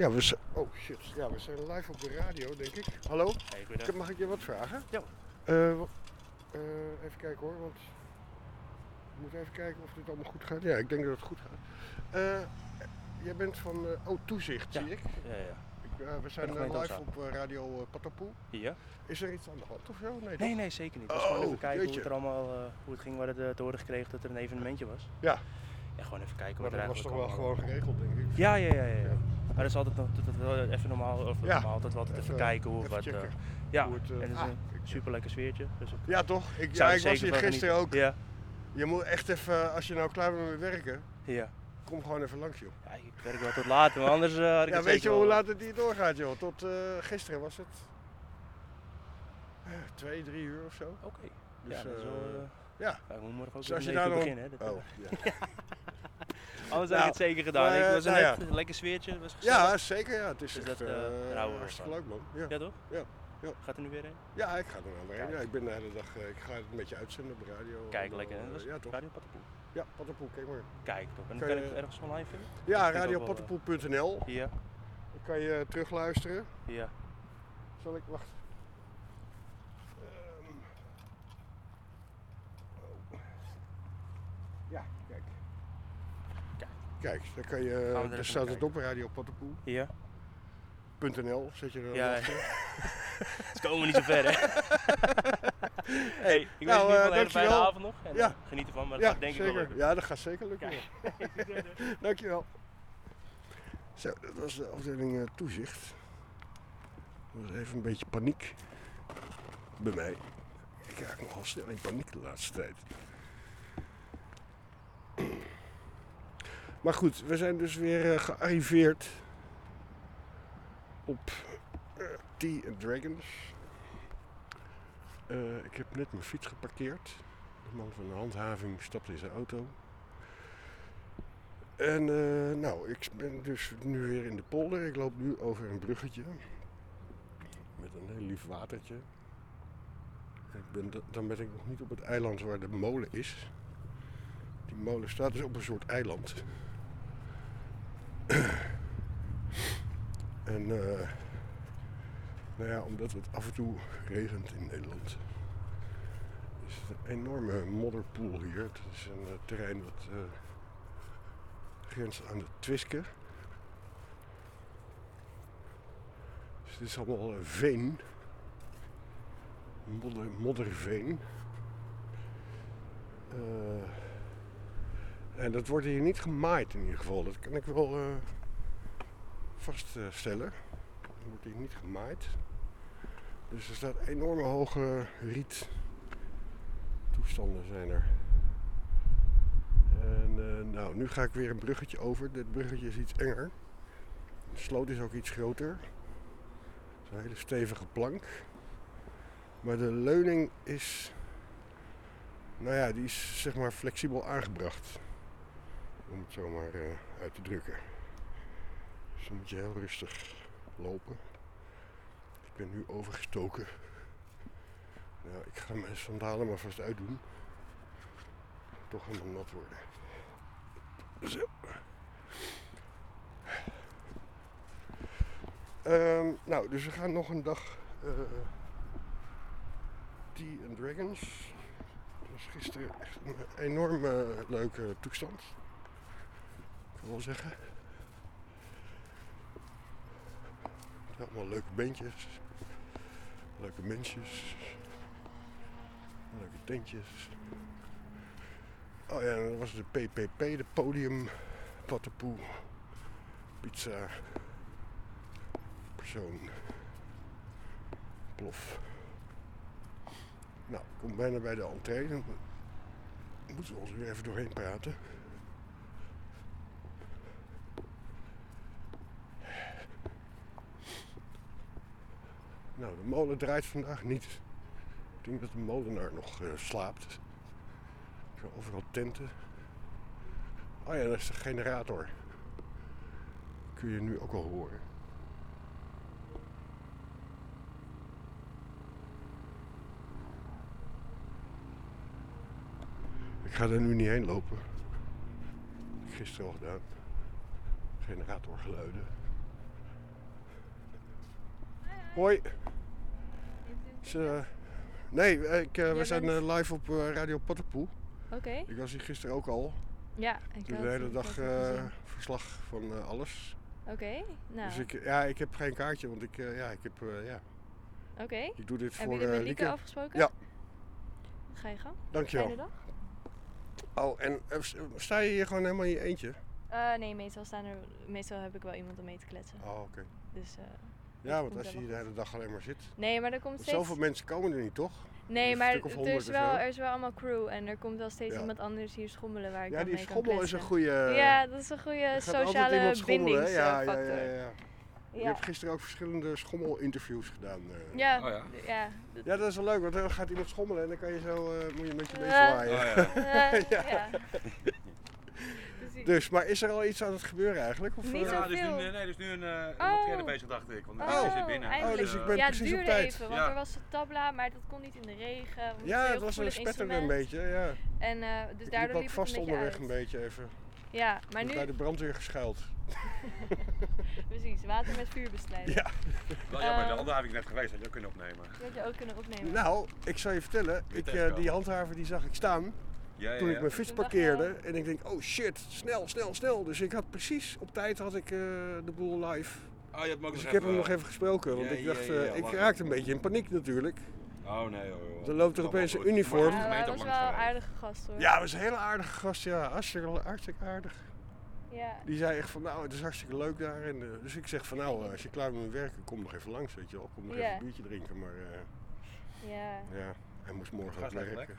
Ja, we zijn... Oh shit. Ja, we zijn live op de radio, denk ik. Hallo? Hey. Mag ik je wat vragen? Ja. Eh, eh, even kijken hoor, want... Ik moet even kijken of dit allemaal goed gaat. Ja, ik denk dat het goed gaat. Eh, jij bent van... oh, Toezicht, Ja. zie ik. Ja, ja. ik we zijn live op radio Patapoe. Hier? Is er iets aan de hand of zo? Nee, Nee, nee, zeker niet. Het was gewoon Oh, even kijken hoe het er allemaal hoe het ging. We hadden te horen gekregen dat er een evenementje was. Ja. Ja, gewoon even kijken wat er dat was toch eigenlijk wel gewoon geregeld, denk ik. Ja, ja, ja, ja. Maar dat is altijd nog dat wel even normaal, of Ja. normaal, dat we altijd even, Even- kijken hoe even wat. eh, ja, hoe het, eh, en het is ah, een super lekker sfeertje. Dus Ja, toch? Ik, ja, ik was hier gisteren ook. Ja, Je moet echt even, als je nou klaar bent met werken, ja. kom gewoon even langs, joh. ja, ik werk wel tot later, maar anders eh, had ik Ja, weet je hoe laat het hier doorgaat, joh? Tot gisteren was het twee, drie uur of zo. Oké. Dus, ja, dat is wel, ja. ja, ik moet morgen ook Dus als je daar nog- beginnen. Hè, dat, Oh, ja. Anders had ik het zeker gedaan. ik eh, was nou net, een lekker sfeertje, was ja, zeker. Ja, het is Dus echt dat, eh, eh, hartstikke van. leuk, man. Ja. Ja, toch? Ja, ja. Gaat er nu weer heen? ja, ik ga er wel weer heen. Ja, ik ben de hele dag, eh, ik ga het met je uitzenden op de radio. Kijk, En, lekker. eh, ja, toch? Radio Patapoe. Ja, Patapoe, kijk maar. Kijk, toch. En Kan kan je- ik ergens online vinden? Ja, radiopatapoe.nl. Hier, Dan kan je terugluisteren. hier. Zal ik, wacht. Ehm. Oh. Ja, kijk. Kijk. Dan kan je, daar staat het op, radiopatapoe.nl, Hier. zet je er Ja, achter. Ze komen niet zo ver, hè? hey, ik wens Nou, je eh, een hele fijne avond nog. En Ja. eh, geniet ervan, maar dat Ja, gaat denk ik wel zeker. lukken. Ja, dat gaat zeker lukken. Joh. Dankjewel. Zo, dat was de afdeling eh, toezicht. Er was even een beetje paniek bij mij. Ik raak nogal snel in paniek de laatste tijd. Maar goed, we zijn dus weer eh, gearriveerd op eh, Tea and Dragons. Eh, ik heb net mijn fiets geparkeerd. De man van de handhaving stapte in zijn auto. En nou, ik ben dus nu weer in de polder. Ik loop nu over een bruggetje. Met een heel lief watertje. Dan ben ik nog niet op het eiland waar de molen is. Die molen staat dus op een soort eiland. en eh, nou ja, omdat het af en toe regent in Nederland. is het een enorme modderpoel hier. Het is een eh, terrein wat eh, grenst aan de Twiske. Dus dit is allemaal veen. Modder, modderveen. En dat wordt hier niet gemaaid in ieder geval. Dat kan ik wel eh, vaststellen. Het wordt hier niet gemaaid. Dus er staat enorme hoge riet toestanden zijn er. En eh, nou, nu ga ik weer een bruggetje over. Dit bruggetje is iets enger. De sloot is ook iets groter. Een hele stevige plank. Maar de leuning is, nou ja, die is zeg maar flexibel aangebracht. Om het zo maar eh, uit te drukken. Dus dan moet je heel rustig lopen. Ik ben nu overgestoken. Nou, ik ga mijn sandalen maar vast uitdoen. Toch helemaal nat worden. Zo. Ehm, nou, dus we gaan nog een dag eh, Tea and Dragons. Dat was gisteren echt een enorm eh, leuke toestand. Wil zeggen. Allemaal leuke bandjes. Leuke mensjes. Leuke tentjes. Oh ja, dat was de PPP, de podium patapoe pizza persoon plof. Nou, ik kom bijna bij de entree. Dan moeten we ons weer even doorheen praten. Nou, de molen draait vandaag niet. Ik denk dat de molenaar nog eh, slaapt. Zijn overal tenten. Oh ja, dat is de generator. Kun je nu ook al horen. Ik ga er nu niet heen lopen. Gisteren al gedaan. Generatorgeluiden. Hoi. Is, eh, nee, ik, eh, we zijn eh, live op Radio Potterpoel. Oké. Ik was hier gisteren ook al. Ja, ik Doe de hele dag verslag van alles. Oké, nou, Dus ik, ja, ik heb geen kaartje, want ik, ja, ik, heb, ja, oké. ik doe dit Hebben voor jullie eh met Lieke afgesproken? Ja. Ga je gang. Dankjewel. Fijne dag. Oh, en sta je hier gewoon helemaal in je eentje? Nee, meestal, staan er, meestal heb ik wel iemand om mee te kletsen. Oh, oké. Dus, Ja, want als je hier de hele dag alleen maar zit. nee, maar er komt steeds... zoveel mensen komen er niet, toch? Nee, maar er is, wel, er is wel allemaal crew en er komt wel steeds Ja. iemand anders hier schommelen waar ik Ja, dan die mee kan schommel is een goede. Ja, dat is een goede sociale schommelen, hè? Ja, ja, ja, ja. Je hebt gisteren ook verschillende schommelinterviews gedaan. eh. Ja, Oh ja. ja. dat- Ja, dat is wel leuk, want dan gaat iemand schommelen en dan kan je zo eh, moet je met je been Ja. zwaaien. Oh ja. Ja. ja. Precies. Dus, maar is er al iets aan het gebeuren eigenlijk? Of, Niet eh, Ja, dus nu, veel. nee, nee, dus nu een, eh een Oh. bezig, dacht ik. Want Oh, oh, zit binnen. eindelijk. Oh, dus ik ben ja, precies op tijd. even, want Ja. er was een tabla, maar dat kon niet in de regen. ja, het was een spetterde een beetje, ja. En eh, dus ik liep daardoor ook liep vast het een onderweg uit. een beetje even. Ja, maar bij nu, de brandweer geschuild. precies, water met vuurbestrijding. Ja. Wel jammer, de Eh. andere heb ik net geweest, had je ook kunnen opnemen. Die had je ook kunnen opnemen. Nou, ik zal je vertellen, ik, eh, die handhaver die zag ik staan Ja, ja, toen ik mijn fiets parkeerde. En ik denk, oh shit, snel, snel, snel. Dus ik had precies op tijd had ik eh, de boel live. Oh, je hebt Dus ik heb hem nog even gesproken, want Ja, ik dacht, ja, eh, ja, ik raakte een beetje in paniek natuurlijk. Oh nee, hoor. hoor. Dan loopt er opeens een uniform. Ja, hij gemeente was wel langs een aardige gast hoor. Ja, hij was een hele aardige gast, ja. Hartstikke, hartstikke aardig. Ja. Die zei echt van, nou, het is hartstikke leuk daar. En, eh, dus ik zeg van, nou, eh, als je klaar bent met werken, kom nog even langs, weet je wel. Kom nog Ja. even een biertje drinken. Maar eh, ja. ja, hij moest morgen ook werken.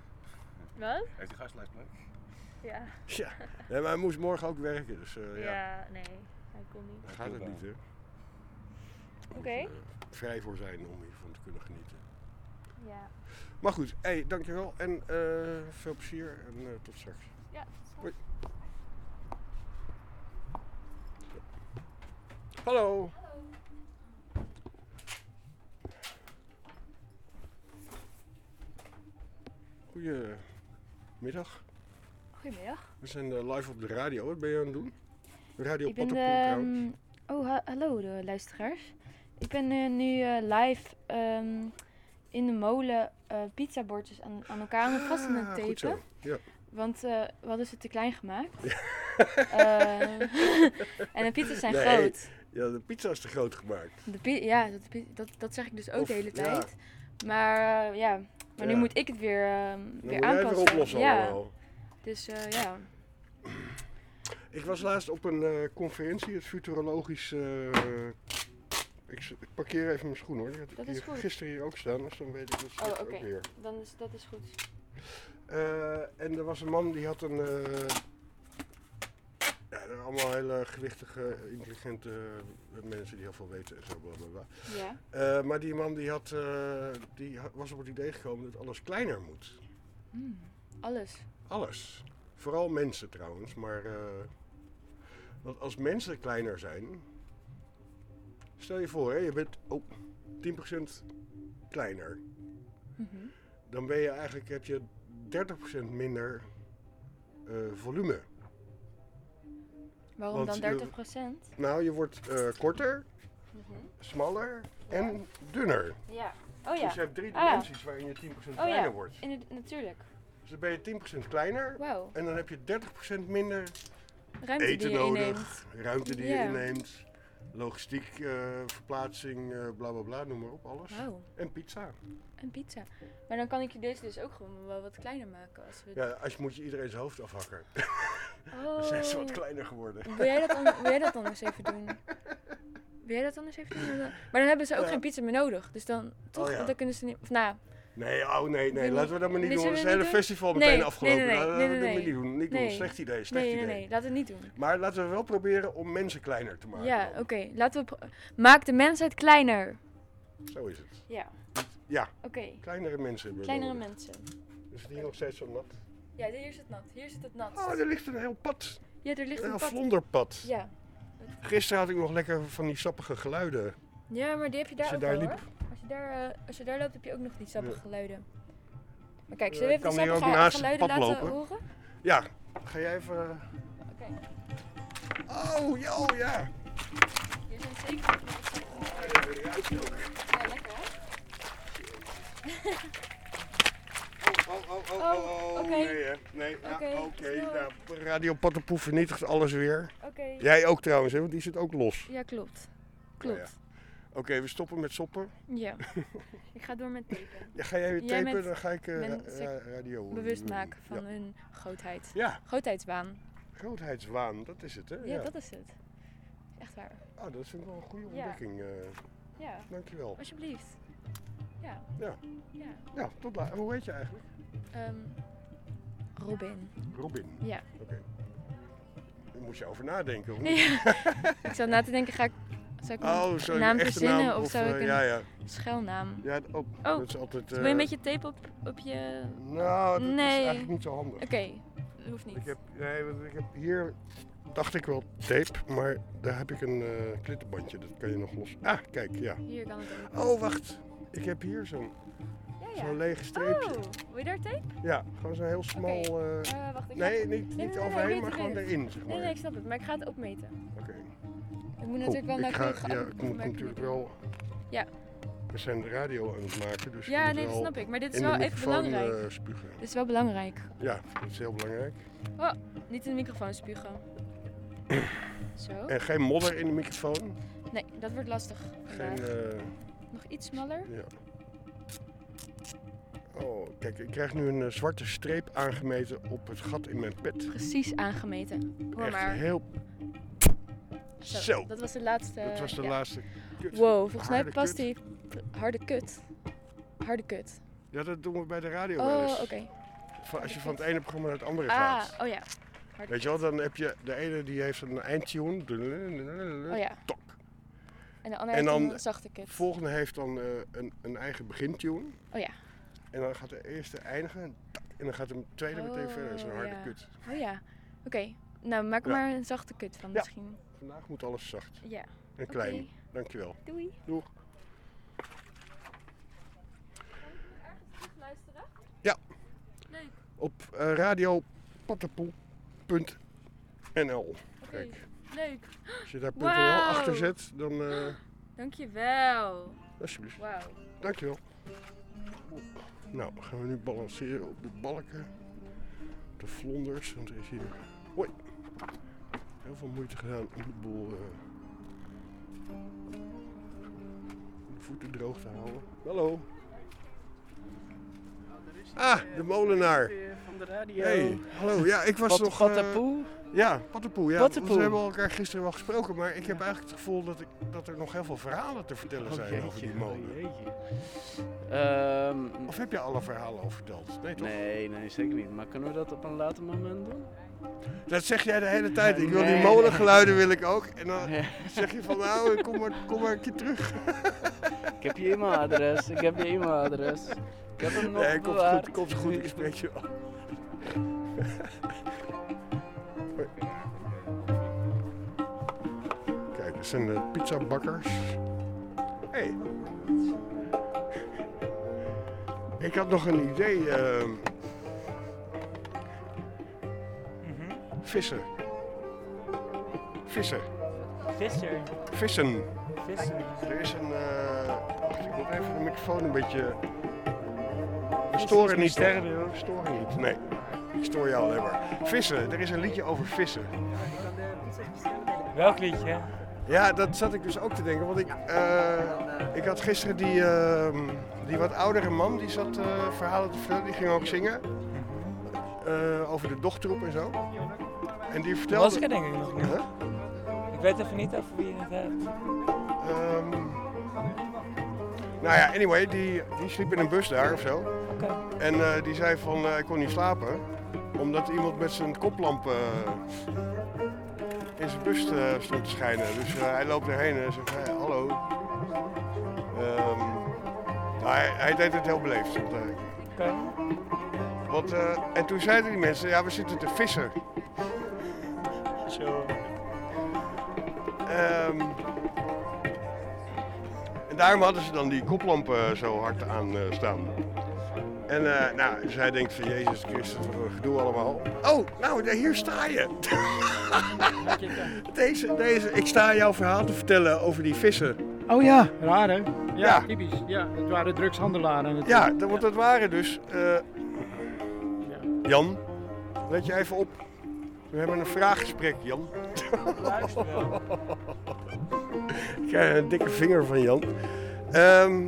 Wat? Heeft die gastlijst plek? Ja. Ja, nee, maar hij moest morgen ook werken, dus eh, ja. ja. nee, hij kon niet. Dan gaat het niet, hè. Oké. Er moet, eh, vrij voor zijn om hiervan te kunnen genieten. Ja. Maar goed, hey, dankjewel en eh, veel plezier en eh, tot straks. Ja, tot straks. Hoi. Hallo. Goedemiddag. Goedemiddag. We zijn eh, live op de radio. Wat ben je aan het doen? Radio Ik ben de, ehm, oh, ha- hallo de luisteraars. Ik ben eh, nu eh, live ehm, in de molen eh pizzabordjes aan, aan elkaar aan het vast aan het Ah, tapen. Ja. Want eh, we hadden ze te klein gemaakt. Eh, en de pizza's zijn Nee. groot. ja, de pizza is te groot gemaakt. De ja, dat, dat, dat zeg ik dus ook Of- de hele ja. tijd. Maar ja, maar nu moet ik het weer, Dan weer moet aanpassen. weer oplossen ja, allemaal. dus eh, ja. Ik was laatst op een eh, conferentie, het futurologisch... eh, ik, ik parkeer even mijn schoen hoor. Die had ik Dat is hier, goed. gisteren hier ook staan, dus dan weet ik dat Oh, oké. ook weer. Dan is, dat is goed. En er was een man die had een. eh, ja, er waren allemaal hele gewichtige, intelligente eh, mensen die heel veel weten en zo. Bla bla bla. Ja. Eh, maar die man die, had, eh, die was op het idee gekomen dat alles kleiner moet. Mm, alles. Alles. Vooral mensen trouwens, maar. eh, want als mensen kleiner zijn. Stel je voor, hè, je bent oh, 10% kleiner. Mhm. dan ben je eigenlijk, heb je 30% minder eh, volume. Waarom Want dan je- 30 procent? Nou, je wordt eh, korter, Mhm. smaller en dunner. Ja. Oh ja. Dus je hebt drie Ah. dimensies waarin je 10% Oh kleiner ja, wordt. in natuurlijk. Dus dan ben je 10% kleiner en dan heb je 30% minder Ruimte eten die je nodig, inneemt. ruimte die je inneemt, logistiek, eh, verplaatsing, eh bla bla bla, noem maar op, alles. En pizza. Een pizza. Maar dan kan ik je deze dus ook gewoon wel wat kleiner maken. Als we Ja, als je moet je iedereen zijn hoofd afhakken. oh. Dan zijn ze wat kleiner geworden. Wil jij, dat dan, wil jij dat dan eens even doen? Wil jij dat dan eens even doen? Maar dan hebben ze ook Ja. geen pizza meer nodig. Dus dan, toch, Oh ja. dan kunnen ze niet... Of nou, Nee, oh nee, nee, laten we dat maar niet doen. Het we hele doen? festival Nee, meteen afgelopen. nee, nee, Laten we dat maar niet doen. Niet doen. Nee. Slecht idee, slecht nee, nee, idee. nee, laten we het niet doen. Maar laten we wel proberen om mensen kleiner te maken. Ja, oké. Laten we... Maak de mensheid kleiner. Zo is het. Ja, Ja, oké. kleinere mensen Kleinere nodig. mensen. Is het hier nog steeds zo nat? Ja, hier zit het nat. Hier zit het nat. Oh, er ligt een heel pad. Ja, er ligt een Een pad. vlonderpad. Ja. Gisteren had ik nog lekker van die sappige geluiden. Ja, maar die heb je daar Als je ook daar wel, liep. hoor. Als je daar, eh, als je daar loopt, heb je ook nog die sappige Ja. geluiden. Maar kijk, Eh, zullen we even kan de sappige geluiden laten lopen? horen? Ja, ga jij even... Oké. Oh, ja, oh ja. Hier zijn zeker. Ja, oh, oh, Oh, oh, oh, oké. nee hè. Nee, ja, Oké. Nou, Radio Pattenpoe vernietigt alles weer. Oké. Jij ook trouwens, hè, want die zit ook los. Ja, klopt. Klopt. Oké, we stoppen met soppen. Ja. Ik ga door met tapen. Ja, ga jij weer tapen, dan ga ik eh, radio... Bewust maken van hun grootheid. ja, Grootheidswaan. grootheidswaan, dat is het hè? Ja, dat is het. Echt waar. Oh, dat vind ik wel een goede Ja. ontdekking. eh Ja, dankjewel. alsjeblieft. Ja. Ja. Ja. Ja, tot later. Hoe heet je eigenlijk? Ehm, Robin. Robin. Ja. Oké. Daar moet je over nadenken. Hoe... Ja. ik zat na te denken, ga ik, zou ik Oh, naam verzinnen naam of, zou ik eh, een Ja, ja. schuilnaam? Ja, d- oh, Oh. dat is altijd... Wil je eh, een beetje tape op, op je... Nou, dat is eigenlijk niet zo handig. Oké, dat hoeft niet. Ik heb, nee, ik heb hier, dacht ik wel tape, maar daar heb ik een eh klittenbandje. Dat kan je nog los. Ah, kijk, ja. Hier kan het ook. Oh, wacht. Ik heb hier zo'n Ja, ja. zo'n lege streepje. Oh, wil je daar tape? Ja, gewoon zo'n heel smal... eh, Eh, wacht, ik ga... nee, niet, nee, niet nee, overheen, maar gewoon erin, zeg maar. Nee, nee, ik snap het, maar ik ga het opmeten. Oké. Ik moet natuurlijk wel ik ga, ja, ik moet natuurlijk wel... Ja. We zijn de radio aan het maken, dus Ja, nee, dat snap ik. Maar dit is wel even microfoon belangrijk. eh, spugen. Dit is wel belangrijk. Ja, dat is heel belangrijk. Niet in de microfoon spugen. Zo. En geen modder in de microfoon. Nee, dat wordt lastig. Geen... Nog iets smaller? Ja. Oh, kijk, ik krijg nu een eh, zwarte streep aangemeten op het gat in mijn pet. Precies aangemeten. Hoor Echt maar. heel... Zo, Zo, Dat was de laatste. dat was de ja. laatste kut. Wow, volgens mij past die harde kut. Harde kut. Ja, dat doen we bij de radio wel Oh, eens. oké. Als je van het ene programma naar het andere Ah, gaat. oh ja. Harde Weet je wel, dan heb je de ene die heeft een eindtune. Oh ja. Tok. En de andere En dan een volgende heeft dan eh, een, een eigen begintune. Oh ja. En dan gaat de eerste eindigen. En dan gaat de tweede meteen Oh, verder. Zo'n harde ja. kut. Oh ja. Oké. Nou, maak er Ja. maar een zachte kut van Ja. misschien. Vandaag moet alles zacht Ja. en klein. Dankjewel. Doei. Doeg. Luisteren? Ja. Leuk. Op uh, radiopattenpoel.nl. Kijk, Leuk. als je daar .nl Wauw. achter zet, dan eh Dankjewel. alsjeblieft. Wauw. Dankjewel. Nou, gaan we nu balanceren op de balken. De vlonders, want er is hier... Hoi. Heel veel moeite gedaan om de boel... eh, de voeten droog te houden. Hallo. Ah, de molenaar. Van de radio. Hey, hallo. Ja, ik was Pat, nog... eh, Patapoe. Ja, Pattenpoe. Ja. We hebben elkaar gisteren wel gesproken, maar ik heb eigenlijk het gevoel dat, ik, dat er nog heel veel verhalen te vertellen Oh, zijn over die oh, molen. Ehm, Of heb je alle verhalen al verteld? Nee, toch? nee, nee, zeker niet. Maar kunnen we dat op een later moment doen? Dat zeg jij de hele tijd. Ik wil Nee, die molengeluiden wil ik ook. En dan Ja. zeg je van nou, kom maar, kom maar een keer terug. Ik heb je e-mailadres. Ik heb je e-mailadres. Ik heb hem nog Nee, komt goed, komt goed. Ik spreek je wel. Dat zijn de pizzabakkers. Hey. Ik had nog een idee. ehm, vissen. Vissen. Visser. Vissen. Visser. Er is een. eh, wacht, ik moet even de microfoon een beetje. We storen niet. hoor. We storen niet. Nee, ik stoor jou alleen maar. Vissen, er is een liedje over vissen. Welk liedje? Ja, dat zat ik dus ook te denken. Want ik, eh, ik had gisteren die, ehm, die wat oudere man, die zat eh, verhalen te vertellen. Die ging ook zingen. Eh, over de dochtroep en zo. En die Dat vertelde... was ik er denk ik nog niet. Huh? Ik weet even niet over wie je het hebt. Ehm, nou ja, anyway, die, die sliep in een bus daar of zo. Oké. En die zei van, ik kon niet slapen. Omdat iemand met zijn koplamp in zijn bus eh, stond te schijnen. Dus eh, hij loopt erheen en zegt, hey, hallo. Ehm, nou, hij, hij deed het heel beleefd. Want, eh, want, en toen zeiden die mensen, ja, we zitten te vissen. Zo. Ehm, en daarom hadden ze dan die koplampen zo hard aan staan. En eh, nou, zij denkt van Jezus Christus, wat een gedoe allemaal. Oh, nou, hier sta je. deze, deze, ik sta jouw verhaal te vertellen over die vissen. Oh ja, raar hè? Ja, Ja. typisch. Ja, het waren drugshandelaren natuurlijk. Ja, dat- want dat waren dus... eh, Ja. Jan, let je even op. We hebben een vraaggesprek, Jan. Luister wel. Ik krijg een dikke vinger van Jan. Ehm,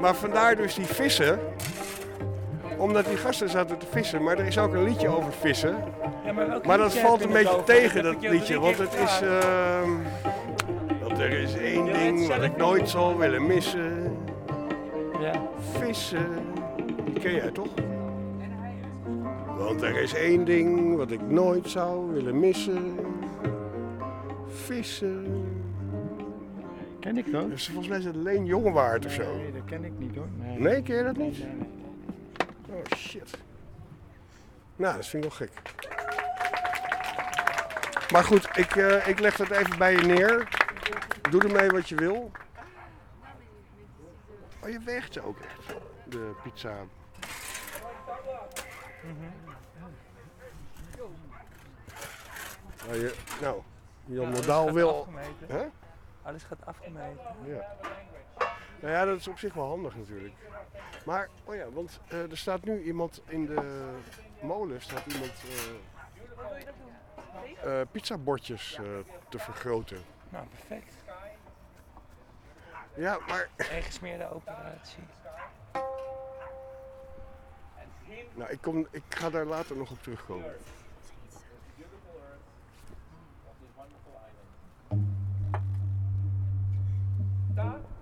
maar vandaar dus die vissen. Omdat die gasten zaten te vissen. Maar er is ook een liedje over vissen. Ja, maar dat valt een beetje over? tegen, dat liedje. Want het is... ehm, want er is één Ja, ding wat ik nooit zal willen missen. Ja. Vissen. Die ken jij toch? Want er is één ding wat ik nooit zou willen missen. Vissen. Ken ik dat? Dus volgens mij is het Leen Jongewaard of zo. Nee, dat ken ik niet hoor. Nee, Nee, ken je dat niet? Nee, nee. Oh shit. Nou, dat vind ik wel gek. Maar goed, ik, eh, ik leg dat even bij je neer. Doe ermee wat je wil. Oh, je weegt ze ook echt. De pizza. Nou, je, nou Jan Modaal wil... afgemeten. Hè? Alles gaat afgemeten. Ja. Nou ja, dat is op zich wel handig natuurlijk. Maar, oh ja, want eh, er staat nu iemand in de molen, staat iemand eh eh, pizzabordjes eh, te vergroten. Nou, perfect. Ja, maar En gesmeerde operatie. nou, ik, kom, ik ga daar later nog op terugkomen. Sky.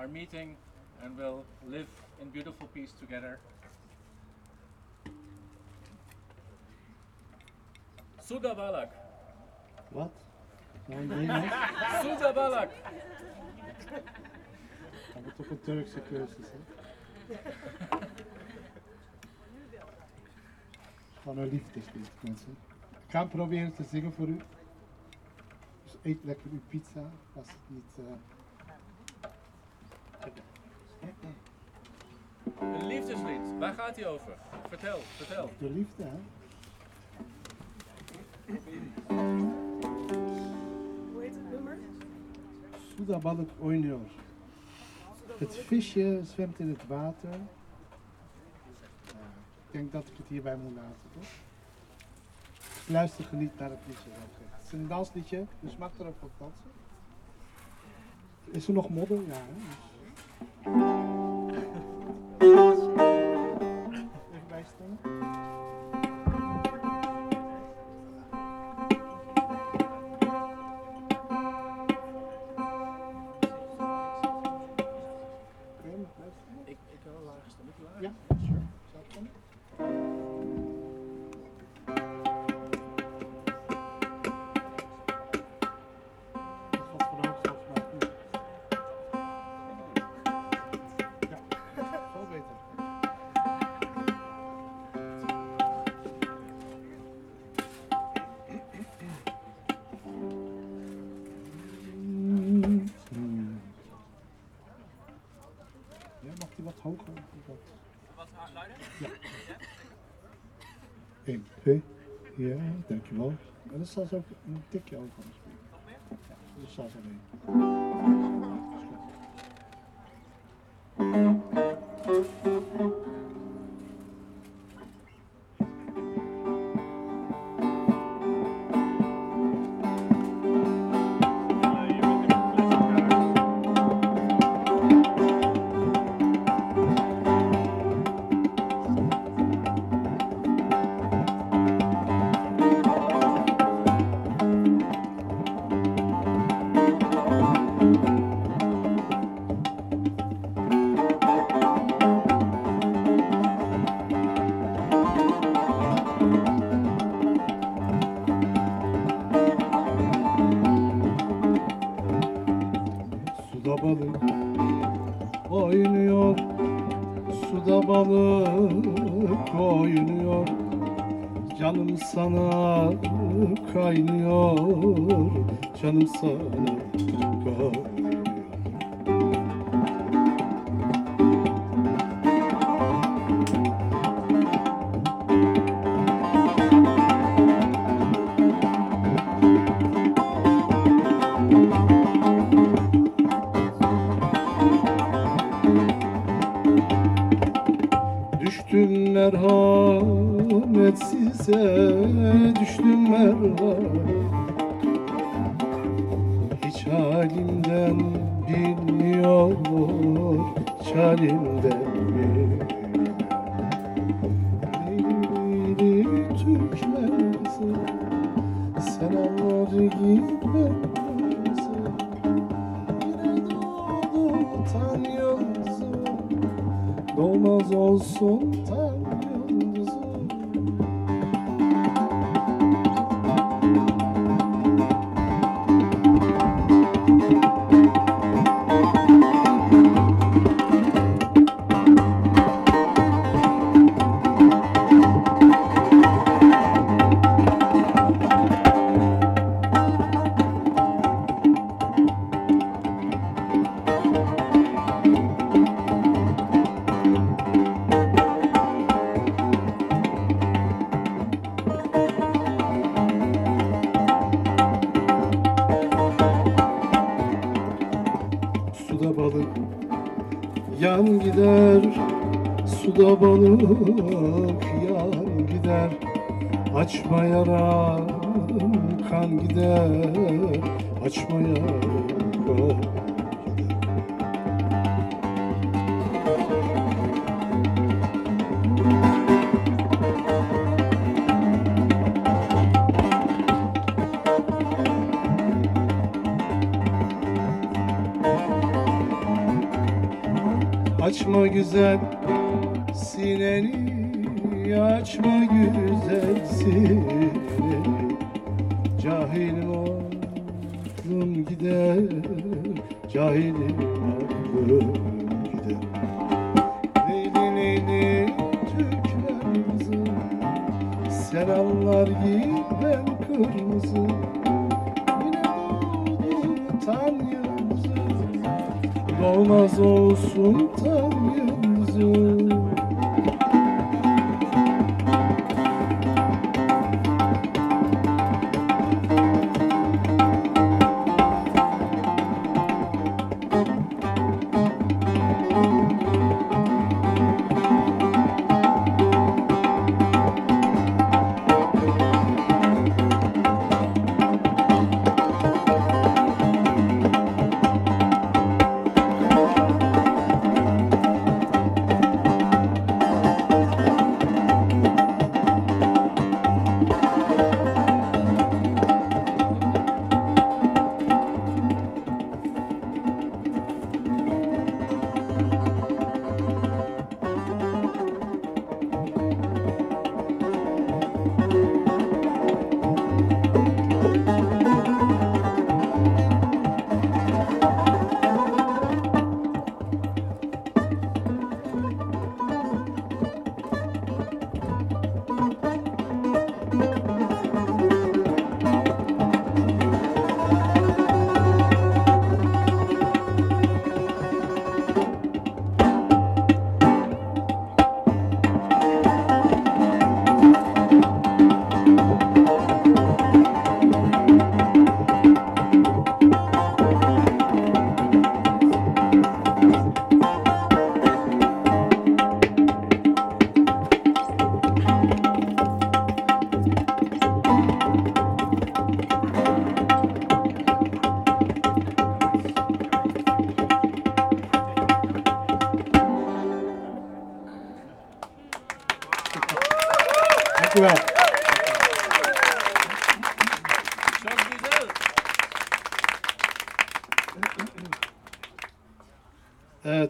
Are meeting and will live in beautiful peace together. Suda Balak. Wat? Nou, nee, nee. Suda Balak. Dat wordt ook een Turkse cursus, hè? Gewoon een liefdeslied, mensen. Ik ga hem proberen te zingen voor u. Dus eet lekker uw pizza, als het niet... eh, Een liefdeslied. Waar gaat hij over? Vertel, vertel. De liefde, hè? Hoe heet het nummer? Sudabaluk oynuyor. Het visje zwemt in het water. Ja, ik denk dat ik het hierbij moet laten, toch? Luister geniet naar het liedje. Het is een dansliedje, dus maak erop op dansen. Is er nog modder? Ja, hè? Dus... dat staat ook een tikje over. Alleen.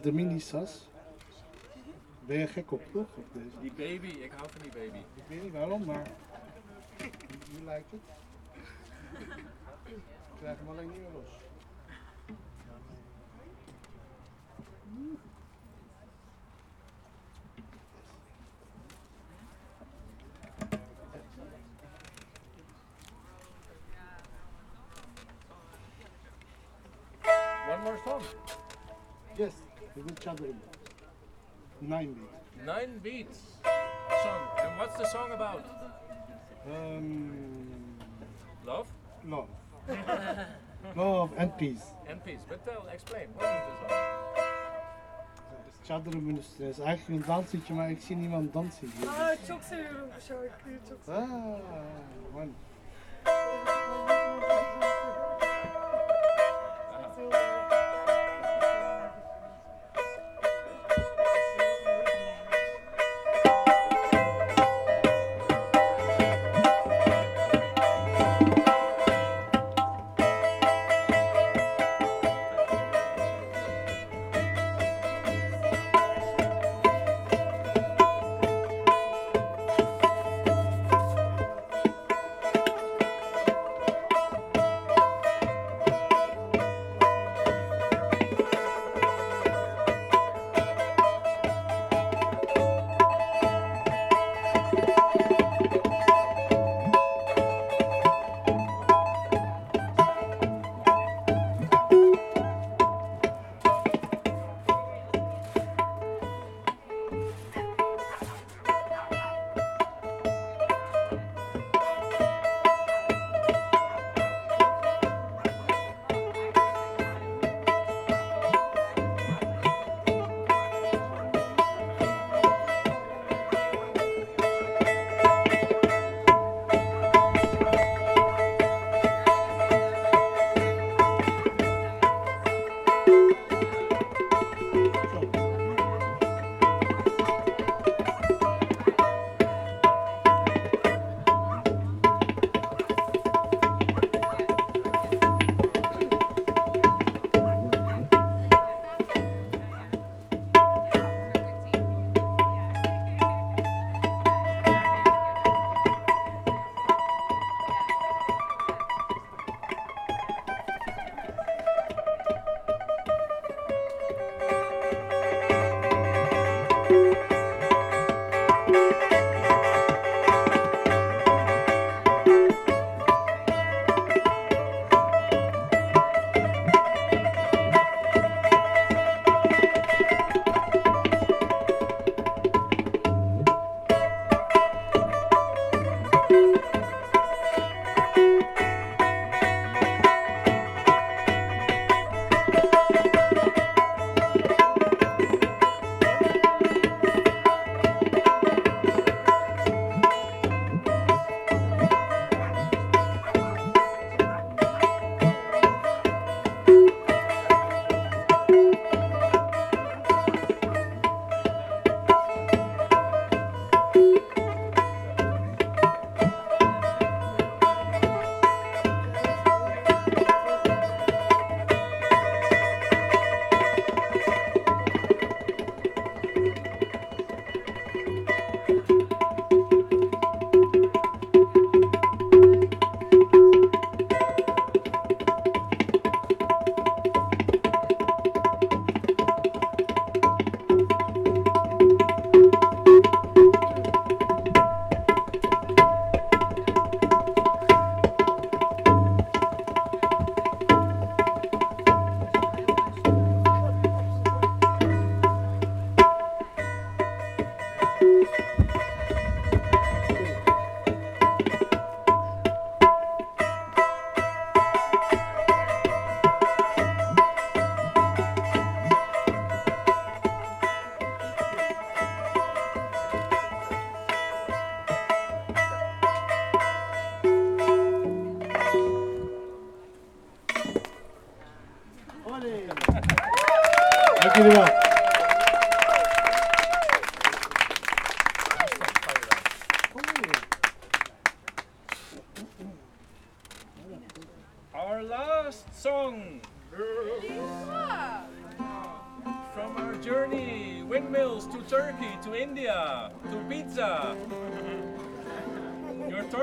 De mini-sas. Ben je gek op, toch? Op deze? Die baby, ik hou van die baby. Ik weet niet waarom, maar... Je lijkt het. Ik krijg hem alleen niet meer los. One more song. Chat in. Nine beat. Nine beats song. And what's the song about? Um, Love love. love and peace. and peace. But tell, explain. What is the song? Çadırımın üstüne. Eigenlijk een dansliedje, maar ik zie niemand dansen. Aa çok seviyorum bu şarkıyı. Çok Ah, man.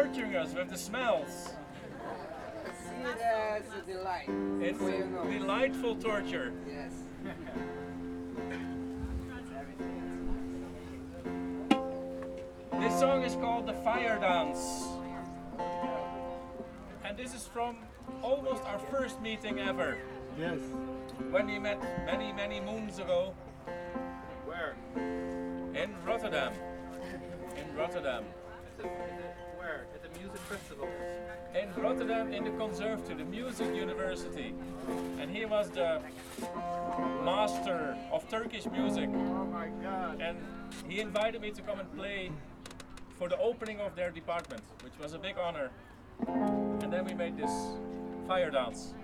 Torturing us with the smells. That's a delight. It's Well, you know. delightful torture. Yes. This song is called The Fire Dance. And this is from almost our first meeting ever. Yes. When we met many, many moons ago. Where? In Rotterdam. In Rotterdam. Where? Music festival. In Rotterdam, in the conservatory, the music university. And he was the master of Turkish music. Oh my god. And he invited me to come and play for the opening of their department, which was a big honor. And then we made this fire dance.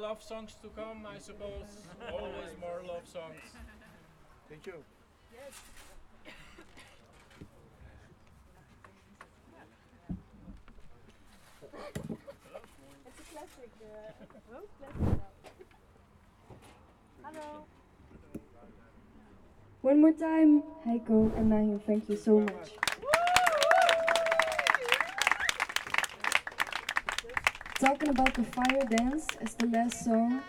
Love songs to come, I suppose. Always more love songs. Thank you. Het is een classic. Uh, oh, classic. Hallo. One more time, Heiko and Nahin, thank you so much. Talking about the fire dance as the last song,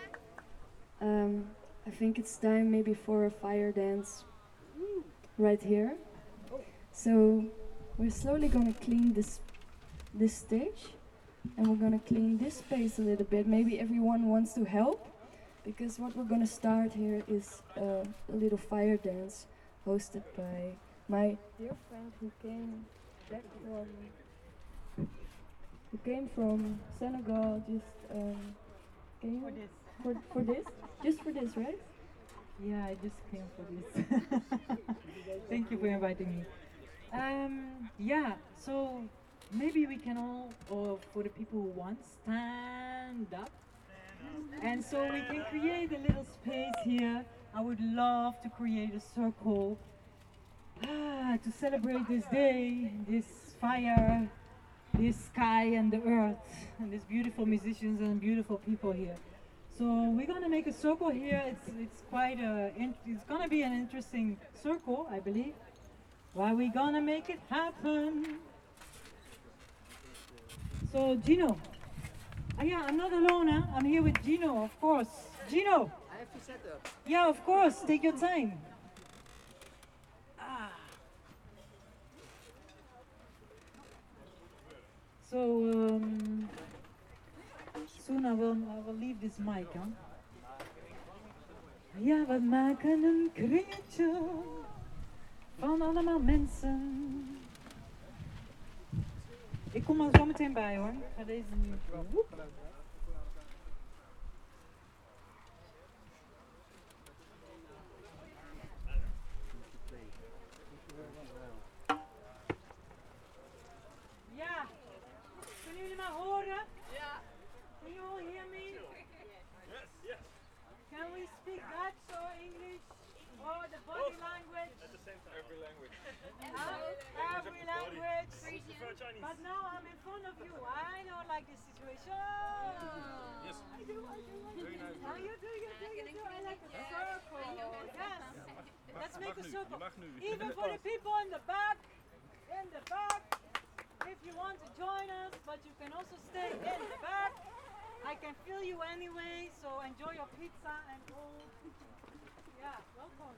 um, I think it's time maybe for a fire dance right here. So we're slowly gonna clean this this stage, and we're gonna clean this space a little bit. Maybe everyone wants to help because what we're gonna start here is uh, a little fire dance hosted by my dear friend who came back from who came from Senegal just um, came For this. for, for this just for this right Yeah, I just came for this. Thank you for inviting me. Um, yeah, so maybe we can all, or for the people who want, stand up. And so we can create a little space here. I would love to create a circle ah, to celebrate this day, this fire, this sky and the earth, and these beautiful musicians and beautiful people here. So we're gonna make a circle here. It's it's quite a it's gonna be an interesting circle, I believe. Why we gonna make it happen? So Gino, oh yeah, I'm not alone. Huh? I'm here with Gino, of course. Gino. I have to set up. Yeah, of course. Take your time. So um, soon I will, I will leave this mic, huh? Ja, we maken een kringetje van allemaal mensen. Ik kom er zo meteen bij hoor. Ga deze nu. Kunnen jullie me. Can you all hear me? Yes, yes. Can we speak Dutch or English or the body language? At the same time. Every language. every language. But now I'm in front of you. I don't like this situation. Yes. I do, I do, I do. Very nice. Oh, you do, you do, you do. I like a circle. Yes. Let's make a circle. Even for the people in the back. In the back. If you want to join us, but you can also stay in the back. I can feel you anyway, so enjoy your pizza and all. Ja, welkom.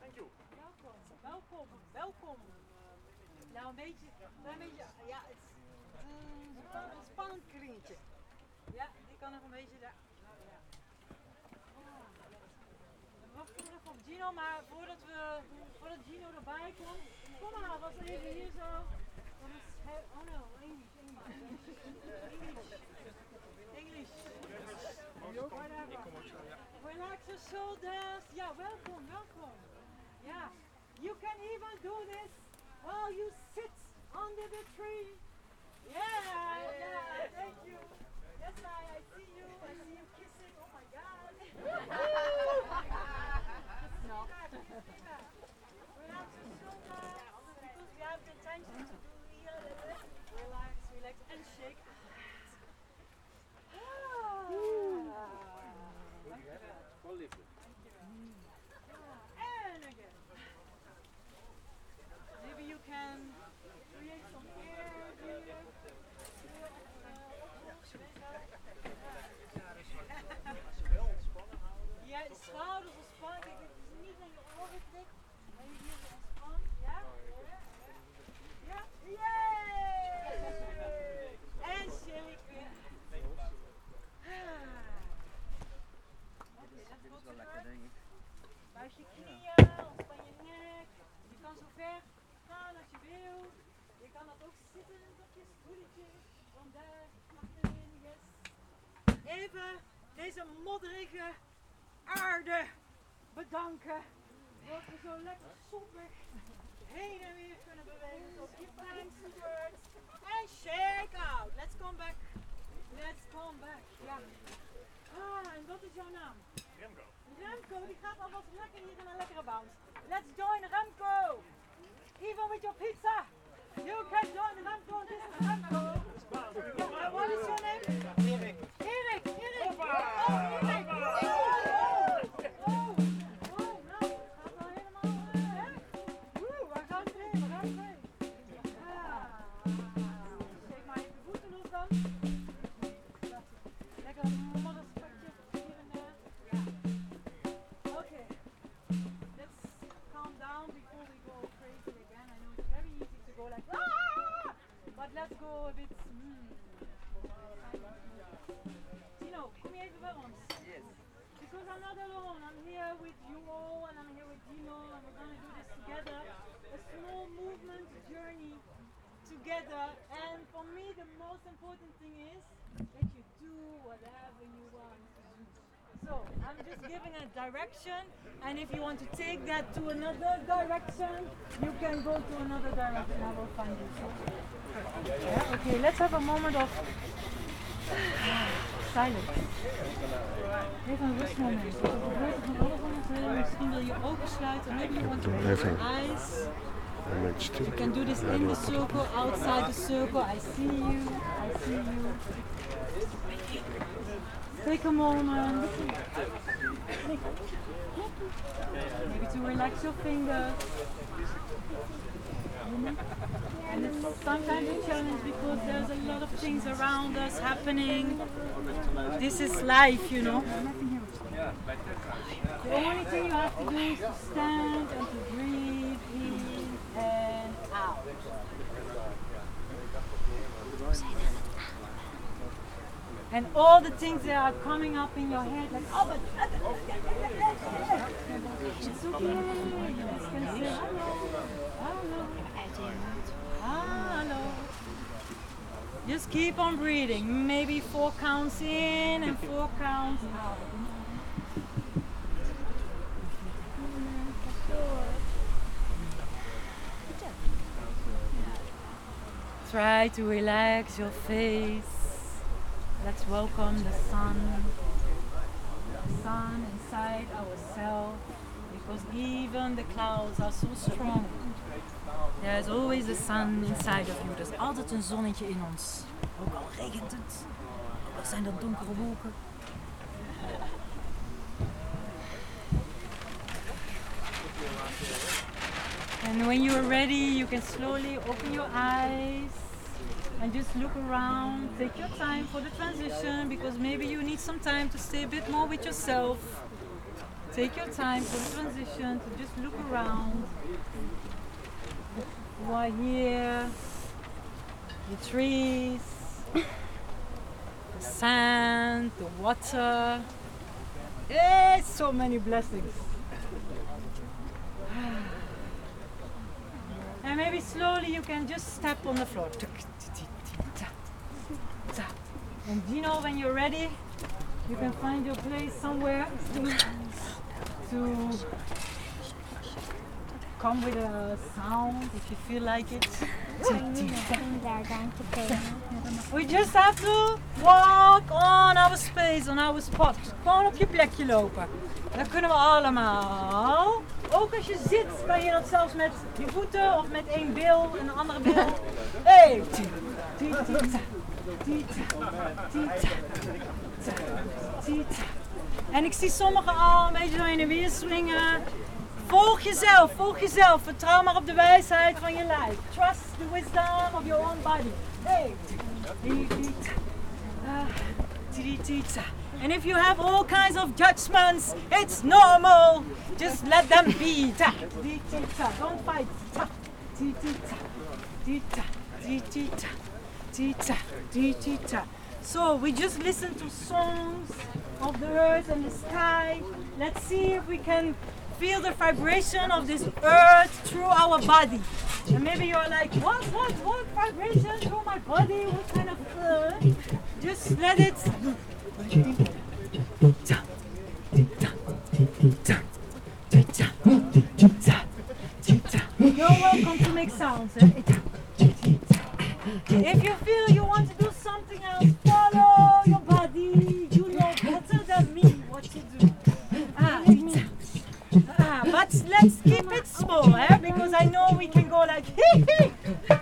Thank you. Welkom, welkom, welkom. Nou, een beetje, een beetje, ja, het is een span- een spannend. Ja, die kan nog een beetje daar. Ja. We wachten nog op Gino, maar voordat, we, voordat Gino erbij komt, kom maar, was even hier zo. Oh no, English, English. English. Whatever. Relax your shoulders. Yeah, welcome, welcome. Yeah, you can even do this while you sit under the tree. Yeah, yeah, thank you. Yes, I, I see you. I see you kissing. Oh my God. Relax your shoulders because we have the intention to do here. Relax, relax, and shake. And again. Maybe you can create some air here. Ja, de schouders ontspannen. Kijk, het is niet aan je oren trekt. Maar je hier zo ontspannen. Ja? Ja? Yay! En shaken. Ah. Oké, dat is wel lekker, denk ik. Buig je knieën, ontspan je nek. Je kan zo ver gaan als je wil. Je kan dat ook zitten op je stoeltje. Van daar achterin, yes. even deze modderige aarde bedanken. Dat we zo lekker soepig heen en weer kunnen bewegen. So keep thanks to words and shake out. Let's come back. Let's come back. Ja. Ah, en wat is jouw naam? Remco. Remco, die gaat alvast lekker hier in een lekkere bounce. Let's join Remco. Even with your pizza. You can join Remco. This is Remco. Yeah, what is your name? Erik. Erik, Erik. Oh, Erik. Let's go a bit. Mm. Tino, je even bij? Yes. Because I'm not alone. I'm here with you all, and I'm here with Dino, and we're gonna do this together. A small movement journey together. And for me, the most important thing is that you do whatever you want to. So I'm just giving a direction, and if you want to take that to another direction, you can go to another direction. I will find you. Yeah, okay, let's have a moment of silence. Even een rustmoment. Maybe you want to close your eyes. You can do this in the circle, outside the circle. I see you. I see you. Take a moment. Maybe to relax your fingers. And it's sometimes a challenge because there's a lot of things around us happening. This is life, you know. The only thing you have to do is to stand and to breathe in and out. And all the things that are coming up in your head, like, oh, but. It's okay. You just say hello. Hello. Hello. Just keep on breathing. Maybe four counts in and four counts out. Try to relax your face. Let's welcome the sun. The sun inside ourselves. Because even the clouds are so strong. There's always a sun inside of you. Er is altijd een zonnetje in ons. Ook al regent het. Ook al zijn er donkere wolken. And when you are ready, you can slowly open your eyes and just look around. Take your time for the transition because maybe you need some time to stay a bit more with yourself. Take your time for the transition to just look around. You are here, the trees, the sand, the water. Eh, so many blessings. And maybe slowly you can just step on the floor. And know when you're ready, you can find your place somewhere to come with a sound if you feel like it. We just have to walk on our space, on our spot. Gewoon op je plekje lopen. Dat kunnen we allemaal. Ook als je zit, kan je dat zelfs met je voeten of met één bil en een andere bil. Hey! En ik zie sommigen al een beetje zo in de weer swingen. Volg jezelf, volg jezelf. Vertrouw maar op de wijsheid van je lijf. Trust the wisdom of your own body. Hey. And if you have all kinds of judgments, it's normal. Just let them be. Don't fight. Ta. Tita. Tita. So we just listen to songs of the earth and the sky. Let's see if we can feel the vibration of this earth through our body. And maybe you're like, what, what, what vibration through my body? What kind of? Uh? Just let it You're welcome to make sounds. eh? If you feel you want to do something else, follow your body. You know better than me what to do. Ah, ah, but let's keep it small, eh? Because I know we can go like hee hee.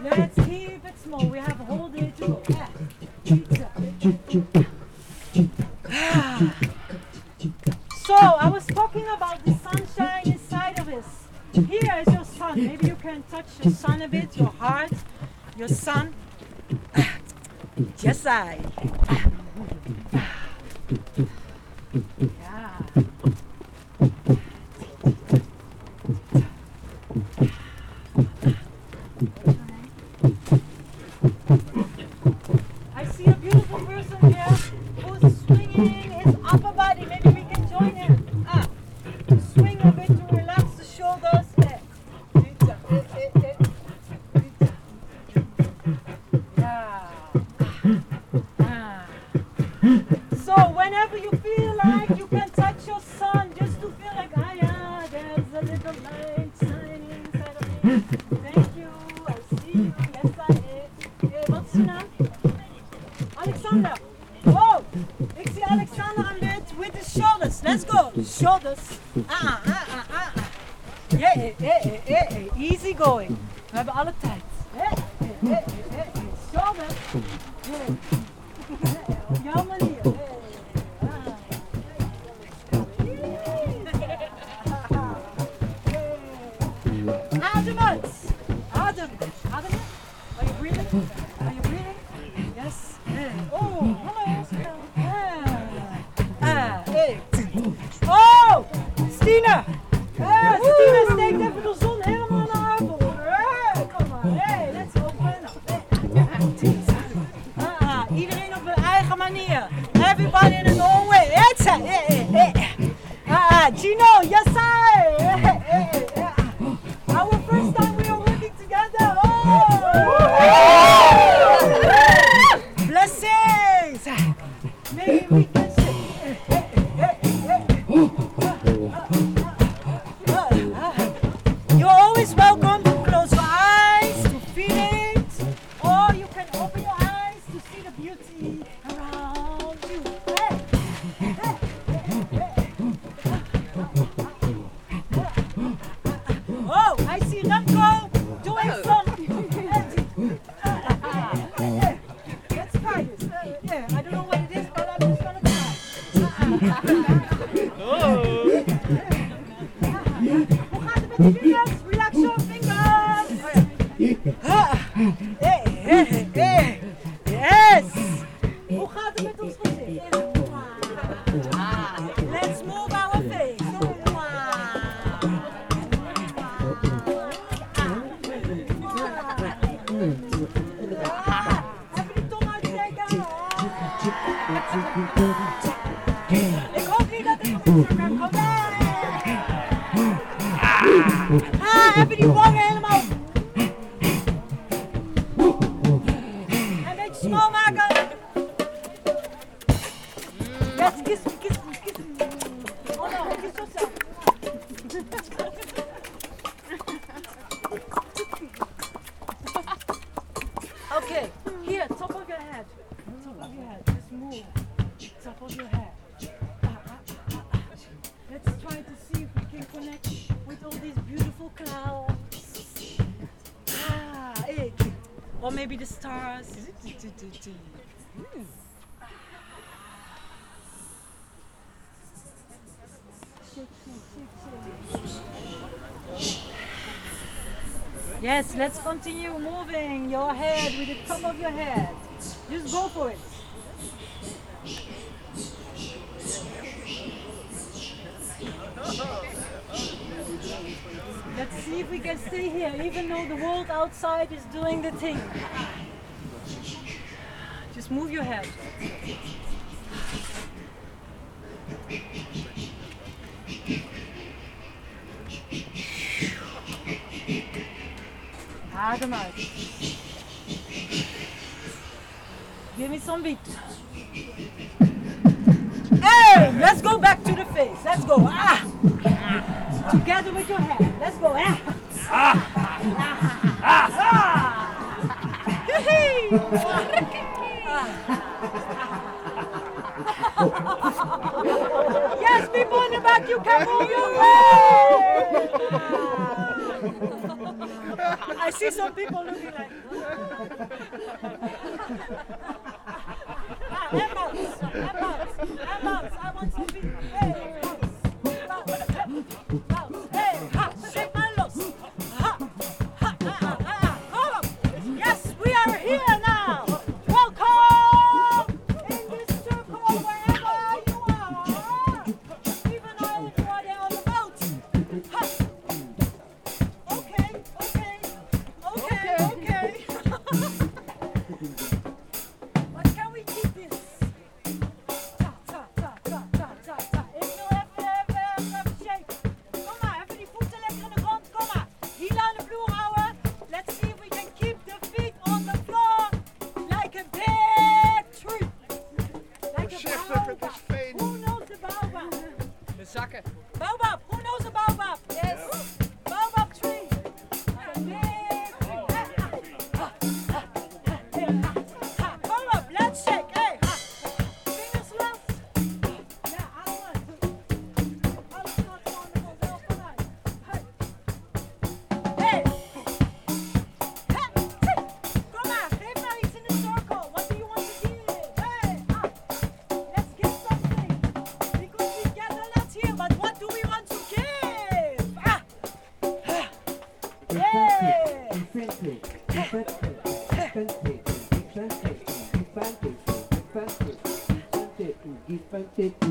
Let's keep it small. We have a whole day to go. Ah. So I was talking about the sunshine inside of us. Here is your sun. Maybe you can touch your sun a bit, your heart, your sun. Yes, I. Yeah. I see a beautiful person here who's swinging his upper body. Maybe we can join him. Whenever you feel like you can touch your sun, just to feel like, ah yeah, there's a little light shining inside of me. Thank you. I see you. Yes, I. Eh, wat is je naam? Alexander. Oh, ik zie Alexander aan bed with his shoulders. Let's go. Shoulders. Ah, ah, ah, ah. ah. Yeah, eh, eh, eh, eh. Easy going. We hebben alle tijd. Eh, eh, eh, eh, eh. Shoulders. Eh, Op jouw manier. Are you breathing? Yes. Eh. Oh, hallo. Ah. Ah, hey. Oh, Stina. Eh, Stina steekt even de zon helemaal naar haar voor. Hey, kom maar. Hey, let's open up. Ah, ah, iedereen op hun eigen manier. Everybody in their own way. Eh, eh, eh. Ah, ah, Gino, yes I. Eh, eh, eh, Blessings. Continue moving your head with the top of your head. Just go for it. Let's see if we can stay here, even though the world outside is doing the thing. Kom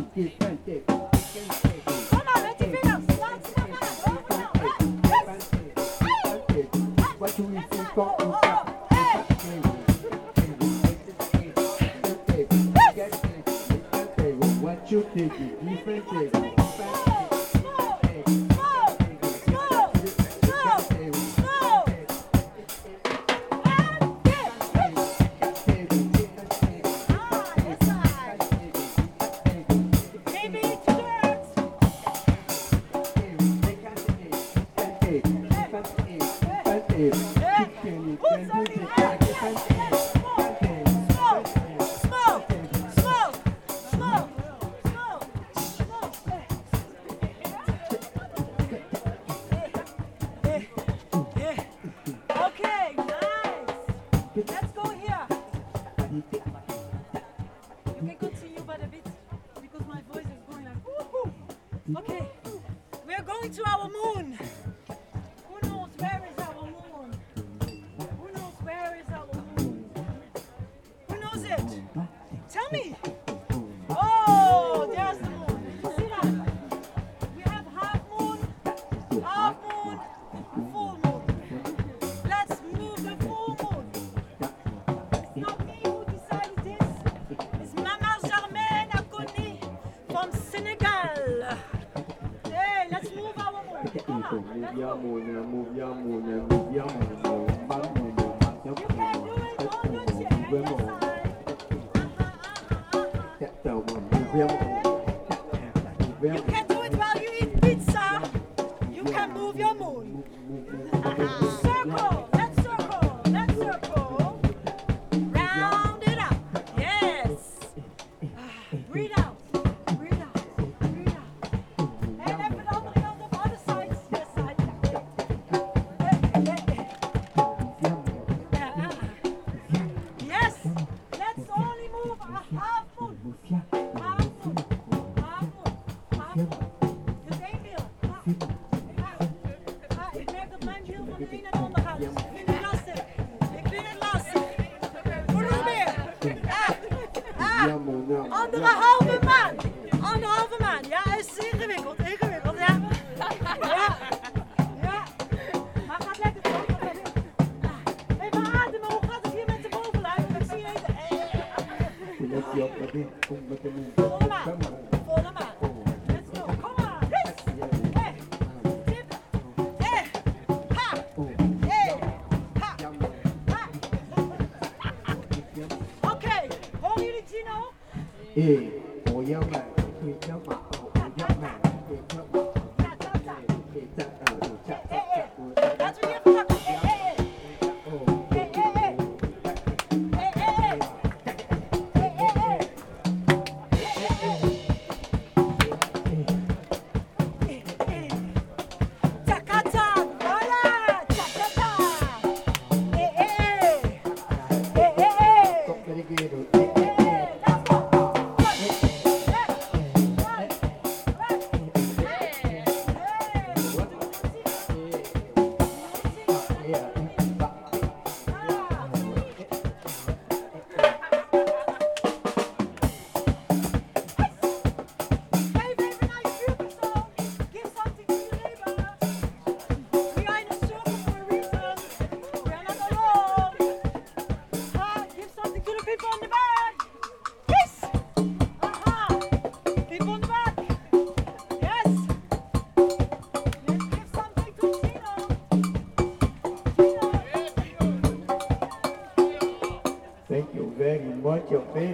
very much, your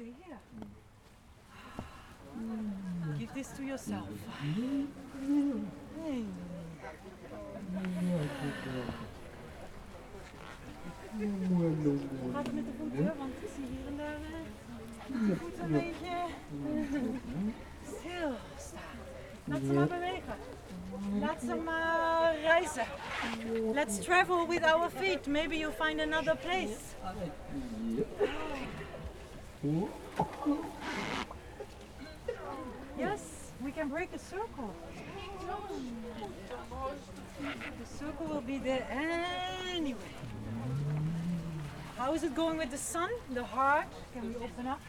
Stay here. Give this to yourself. Hey. Gaat het met de voeten? Want ik zie hier en daar de voeten een beetje stilstaan. Laat ze maar bewegen. Laat ze maar uh, reizen. Let's travel with our feet. Maybe you'll find another place. Oh Yes, we can break a circle. The circle will be there anyway. How is it going with the sun? The heart? Can we open up?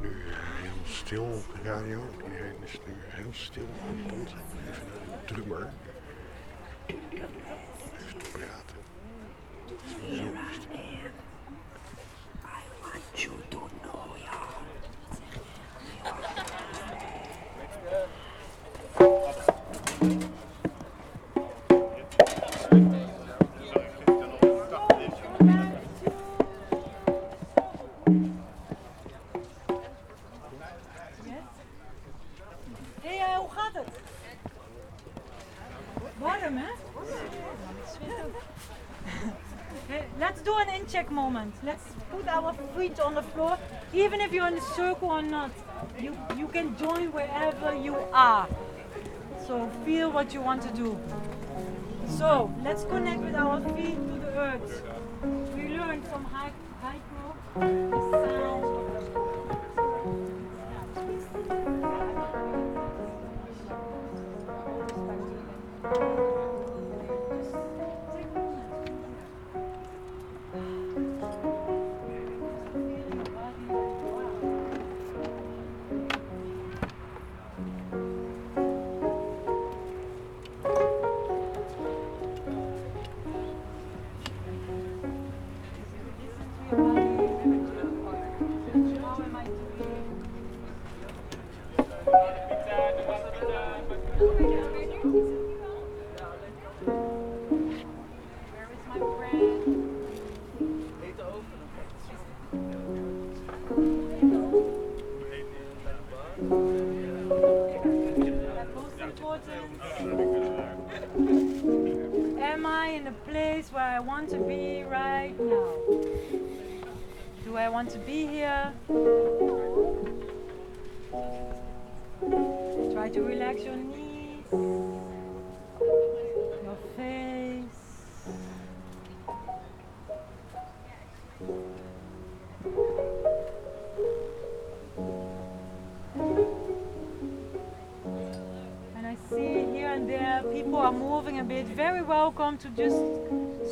Nu eh, heel stil op de radio. Iedereen is nu heel stil. Even de drummer. Even te praten. Zo moment. Let's put our feet on the floor, even if you're in a circle or not. You you can join wherever you are. So feel what you want to do. So let's connect with our feet to the earth. We learned from Hai- Heiko the sound To just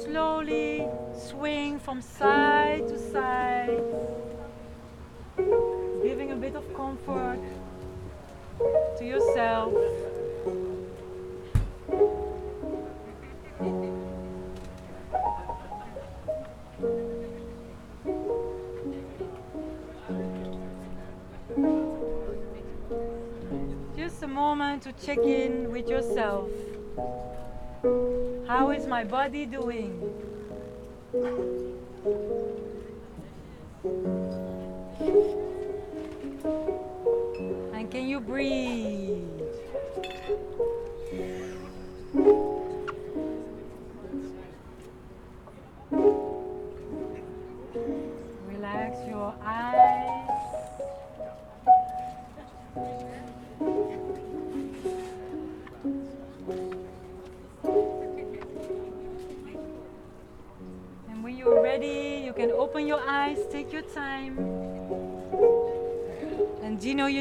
slowly swing from side to side, giving a bit of comfort to yourself. Just a moment to check in with yourself. My body doing?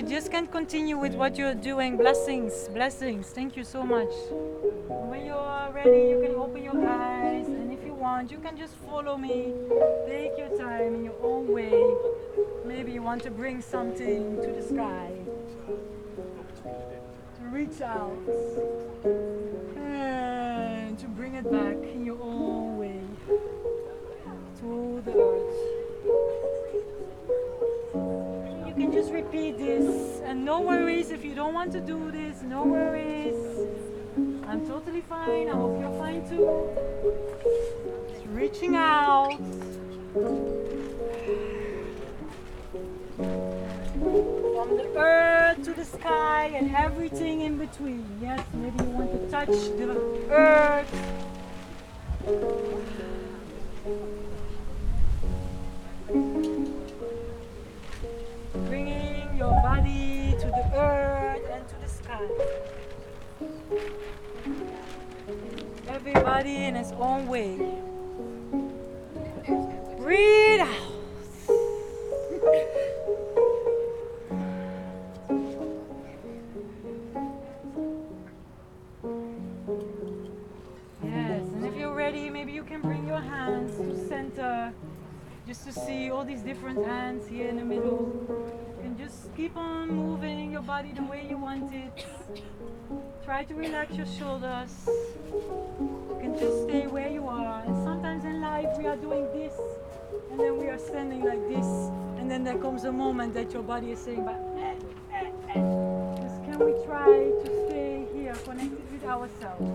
Just can't continue with what you're doing. Blessings, blessings. Thank you so much. When you're ready, you can open your eyes. And if you want, you can just follow me. Take your time in your own way. Maybe you want to bring something to the sky. To reach out. And to bring it back in your own way. To the earth. Repeat this. And no worries if you don't want to do this. No worries. I'm totally fine. I hope you're fine too. Just reaching out. From the earth to the sky and everything in between. Yes, maybe you want to touch the earth. Your body to the earth and to the sky. Everybody in his own way. Breathe out. Yes, and if you're ready, maybe you can bring your hands to center just to see all these different hands here in the middle. You can just keep on moving your body the way you want it. Try to relax your shoulders. You can just stay where you are. And sometimes in life we are doing this and then we are standing like this and then there comes a moment that your body is saying but eh, eh, eh. just can we try to stay here connected with ourselves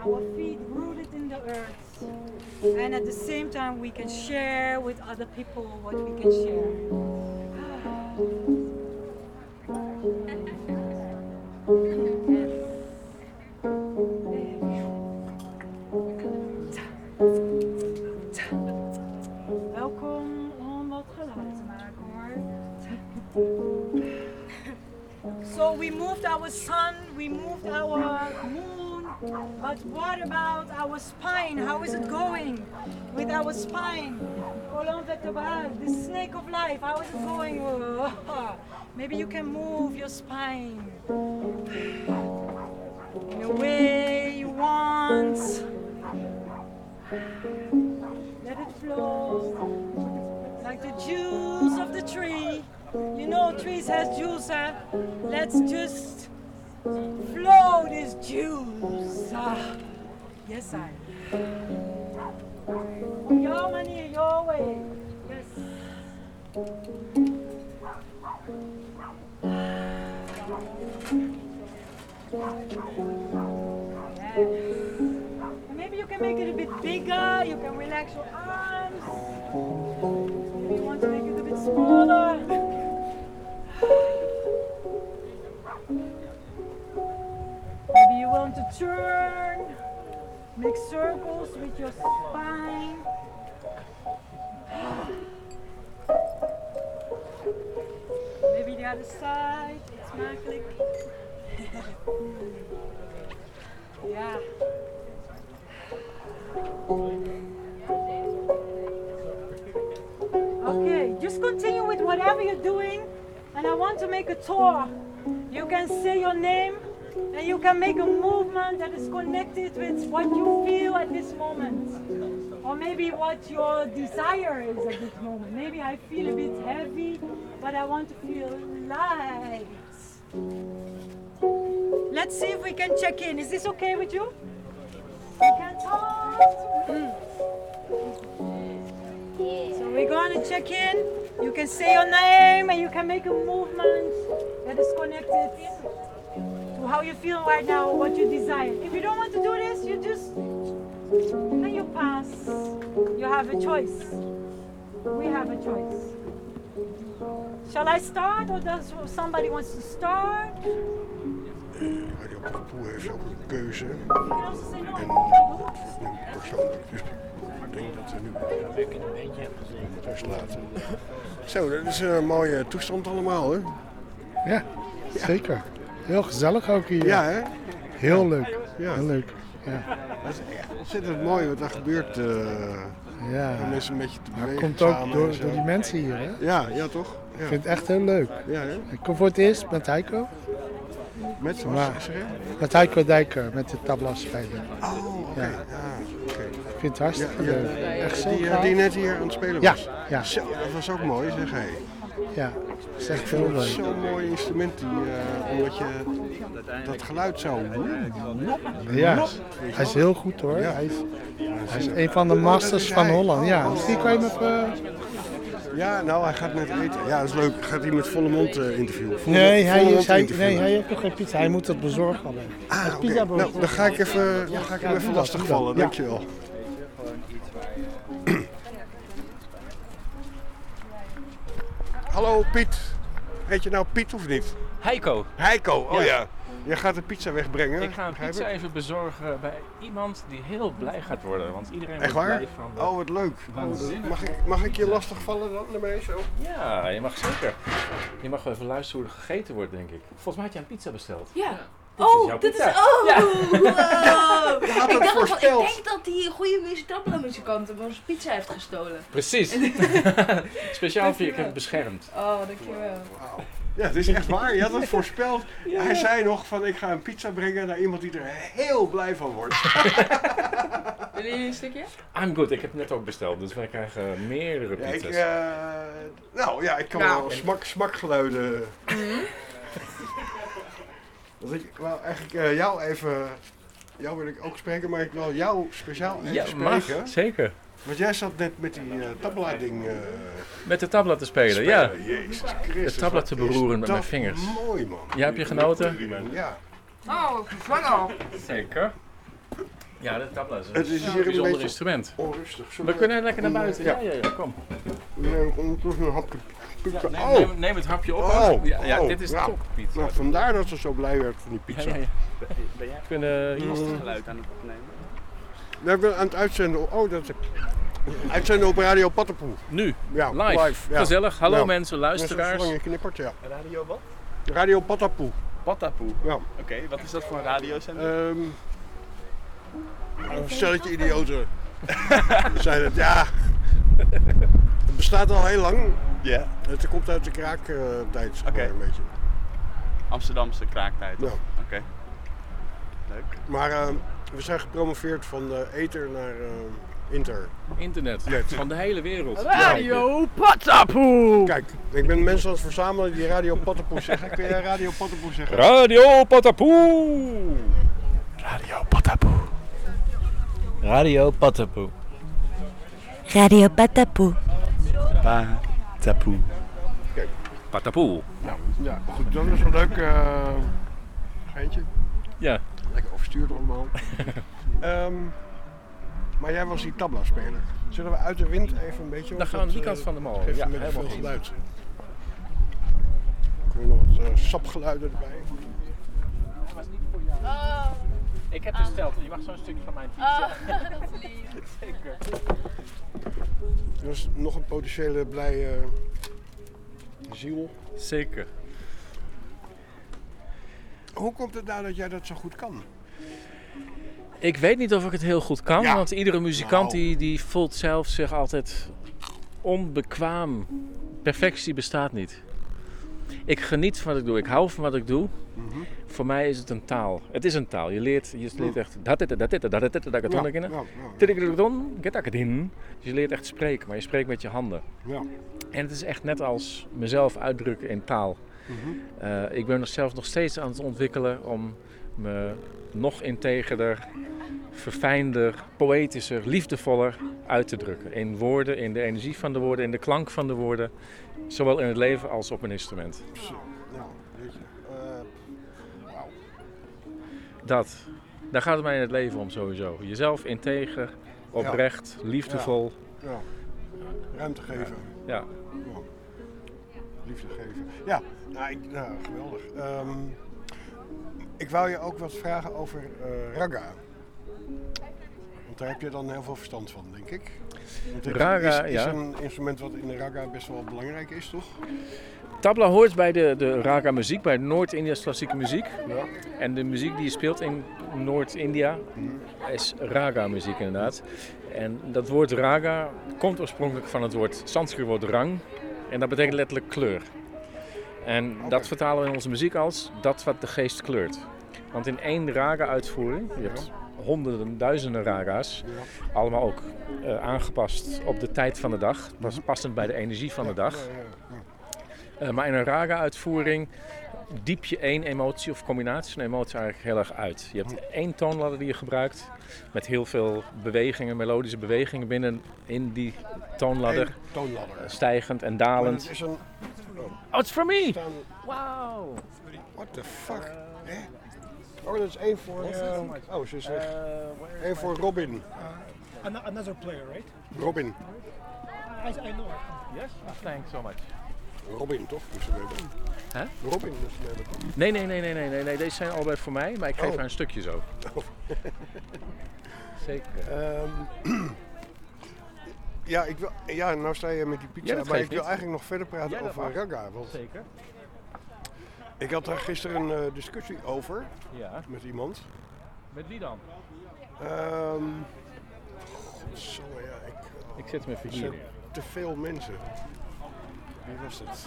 our feet rooted in the earth and at the same time we can share with other people what we can share. So we moved our sun, we moved our moon, but what about our spine? How is it going with our spine? Colonne vertebrale, the snake of life, how is it going? Maybe you can move your spine in a way you want. Let it flow like the juice of the tree. You know trees has juice, huh? Let's just flow this juice. Ah, yes, I. Your money, your way. Yes. Yes. Maybe you can make it a bit bigger. You can relax your arms. Maybe you want to make it a bit smaller. Maybe you want to turn, make circles with your spine. Maybe the other side, it's makkelijk. yeah. Okay, just continue with whatever you're doing, and I want to make a tour. You can say your name, and you can make a movement that is connected with what you feel at this moment. Or maybe what your desire is at this moment. Maybe I feel a bit heavy, but I want to feel light. Let's see if we can check in. Is this okay with you? We can talk. Mm. So we're gonna check in. You can say your name and you can make a movement that is connected to how you feel right now, what you desire. If you don't want to do this, you just then you pass. You have a choice. We have a choice. Shall I start or does somebody wants to start? Radio Patapoe heeft ook een keuze. You can also say no. En dat is nu persoonlijk. Dus ik denk dat we nu sluiten. Zo, dat is een mooie toestand allemaal, hè? Ja, zeker. Heel gezellig ook hier. Ja, hè? Heel leuk. Ja. Heel leuk. Ja. Dat is echt ontzettend mooi wat daar gebeurt. eh Ja. om mensen een beetje te Dat bewegen komt ook door, die mensen hier. Hè? Ja, ja toch? Ja. Ik vind het echt heel leuk. Ja, hè? Ik kom voor het eerst met Heiko. Met je? Met Heiko Dijker, met de tabla spelen. Oh, oké. Ja. Ja, oké. Ik vind het hartstikke Ja, ja. leuk. Echt zo Die, eh, die net hier aan het spelen Ja, was. ja. Zo, dat was ook mooi, zeg hé. Ja, dat is echt het leuk. zo'n mooi instrument, die, eh, omdat je dat geluid zo... Ja, hij is heel goed hoor. Ja. Hij is, hij is een van de masters van Holland. Ja, misschien kan je hem even... Ja, nou, hij gaat net eten. Ja, dat is leuk. Gaat hij met volle mond eh, interviewen? Volle- Nee, hij, volle is, mond hij, interviewen. nee, hij heeft nog geen pizza. Hij moet het bezorgen alleen. Ah, oké. pizza Nou, dan ga ik, even, dan ga ik hem Ja, even dat. Ja. Dankjewel. Hallo Piet. Heet je nou Piet of niet? Heiko, Heiko, oh ja. Ja. Je gaat de pizza wegbrengen. Ik ga een pizza ik? even bezorgen bij iemand die heel blij gaat worden. Want iedereen Echt wordt waar? blij van de- Oh, wat leuk. Mag ik, mag ik je lastigvallen dan ermee zo? Ja, je mag zeker. Je mag wel even luisteren hoe er gegeten wordt, denk ik. Volgens mij had je een pizza besteld. Ja. Dit is Oh, jouw dit is. Oh, Ja. wow. Je had ik, het dacht al, ik denk dat die goede muzikanten onze pizza heeft gestolen. Precies. Speciaal voor je, ik heb het beschermd. Oh, dankjewel. Ja, het is echt waar. Je had het voorspeld. Hij zei nog van ik ga een pizza brengen naar iemand die er heel blij van wordt. Willen jullie een stukje? I'm good, ik heb net ook besteld, dus wij krijgen meerdere Ja, ik, pizza's. eh, nou ja, ik kan Nou. wel smak, smakgeluiden. Want ik wou eigenlijk eh, jou even, jou wil ik ook spreken, maar ik wil jou speciaal even ja, spreken. mag, zeker. Want jij zat net met die eh tabla ding eh Met de tablet te spelen, ja. Jezus Christus. De tablet wat te beroeren met mijn vingers. Mooi man. Ja, heb je genoten? Ja. Oh, gevangen. Zeker. Ja, de tablet is een Het is hier een bijzonder instrument. onrustig. We kunnen lekker naar buiten. Ja, Ja. ja, ja, kom. Neem ondertussen een hapje pizza. Neem, Oh, neem, neem het hapje op. Oh, ja, ja, oh, dit is ja. top pizza. nou, vandaar dat ze zo blij werd van die pizza. ja, ja. Ben jij Kunnen hier vast geluid aan het opnemen? We hebben aan het uitzenden. Oh, dat is uitzenden op Radio Pattenpoel. nu, Ja, live. ja. Gezellig. Hallo Ja. mensen, luisteraars. Knippert, ja. Radio wat? Radio Patapoe. Patapoe. Ja. Oké, wat is dat voor een radiozender? Ehm een stelletje idioten. zijn het, ja. Het bestaat al heel lang. Ja. Het komt uit de kraaktijd, zeg maar, Oké. een beetje. Amsterdamse kraaktijd. Ja. Oké. Leuk. Maar ehm, we zijn gepromoveerd van de ether naar eh, inter. Internet. Net. Van de hele wereld. Radio Patapoe! Kijk, ik ben mensen aan het verzamelen die Radio Pattenpoe zeggen. Kun jij Radio Pattenpoe zeggen? Radio Patapoe! Radio Patapoe. Radio Patapoe. Radio Patapoe. Patapoe. Kijk, Patapoe. nou, ja, goed, dat is een leuk eh geintje. Ja. Lekker overstuurd allemaal. Ehm, maar jij was die tabla-speler. Zullen we uit de wind even een beetje... Dan gaan we aan dat, die kant eh, van de. Geeft Ja, een beetje helemaal veel geluid. Kunnen we nog wat eh, sapgeluiden erbij? Ik heb besteld. Je mag zo'n stukje van mijn pizza. dat lief. Zeker. Dat is nog een potentiële blije ziel. Zeker. Hoe komt het nou dat jij dat zo goed kan? Ik weet niet of ik het heel goed kan, Ja. want iedere muzikant Nou. die, die voelt zelf zich altijd onbekwaam. Perfectie bestaat niet. Ik geniet van wat ik doe. Ik hou van wat ik doe. Mhm. Voor mij is het een taal. Het is een taal. Je leert, je leert echt dat dit, dat dit, dat dit, dat dat ja, dat ja. dit, Dus je leert echt spreken, maar je spreekt met je handen. Ja. En het is echt net als mezelf uitdrukken in taal. Mhm. Eh, ik ben zelf nog steeds aan het ontwikkelen om me nog integerder, verfijnder, poëtischer, liefdevoller uit te drukken. In woorden, in de energie van de woorden, in de klank van de woorden. Zowel in het leven als op een instrument. Nou, weet je. Wauw. Dat. Daar gaat het mij in het leven om sowieso. Jezelf integer, oprecht, liefdevol. Ja. Ruimte geven. Ja. Ja. Liefde geven. Ja, nou, ik, nou geweldig. Ehm, ik wou je ook wat vragen over eh raga. Want daar heb je dan heel veel verstand van, denk ik. Want het Raga, is, is ja. een instrument wat in de raga best wel belangrijk is, toch? Tabla hoort bij de, de raga muziek, bij Noord-India's klassieke muziek. Ja. En de muziek die je speelt in Noord-India is raga muziek inderdaad. En dat woord raga komt oorspronkelijk van het woord Sanskriet woord rang. En dat betekent letterlijk kleur. En dat vertalen we in onze muziek als dat wat de geest kleurt. Want in één raga uitvoering, je hebt honderden, duizenden raga's, allemaal ook eh, aangepast op de tijd van de dag, pas- passend bij de energie van de dag. Eh, maar in een raga-uitvoering diep je één emotie of combinatie van emoties eigenlijk heel erg uit. Je hebt één toonladder die je gebruikt met heel veel bewegingen, melodische bewegingen binnen in die toonladder. Eh, Stijgend en dalend. het is een... Oh, it's for me! Wauw! What the fuck? Oh, dat is één voor... eh, oh, ze zegt... Één voor Robin. Ano- another player, right? Robin. I, I know. Yes? Thanks so much. Robin, toch? Dus we hebben... Hè? Robin, dus we hebben... Nee, nee, nee, nee, nee, nee, nee. Deze zijn allebei voor mij, maar ik geef Oh. haar een stukje zo. Oh. Zeker. Ehm, ja, ik wil, ja, nou sta je met die pizza, Ja, maar ik wil eigenlijk nog verder praten Ja, over raga. Want Zeker. Ik had daar gisteren een eh, discussie over Ja. met iemand. Met wie dan? Ehm godsamme, ja, ik, Ik zit hem even er hier te veel mensen. Wie was het?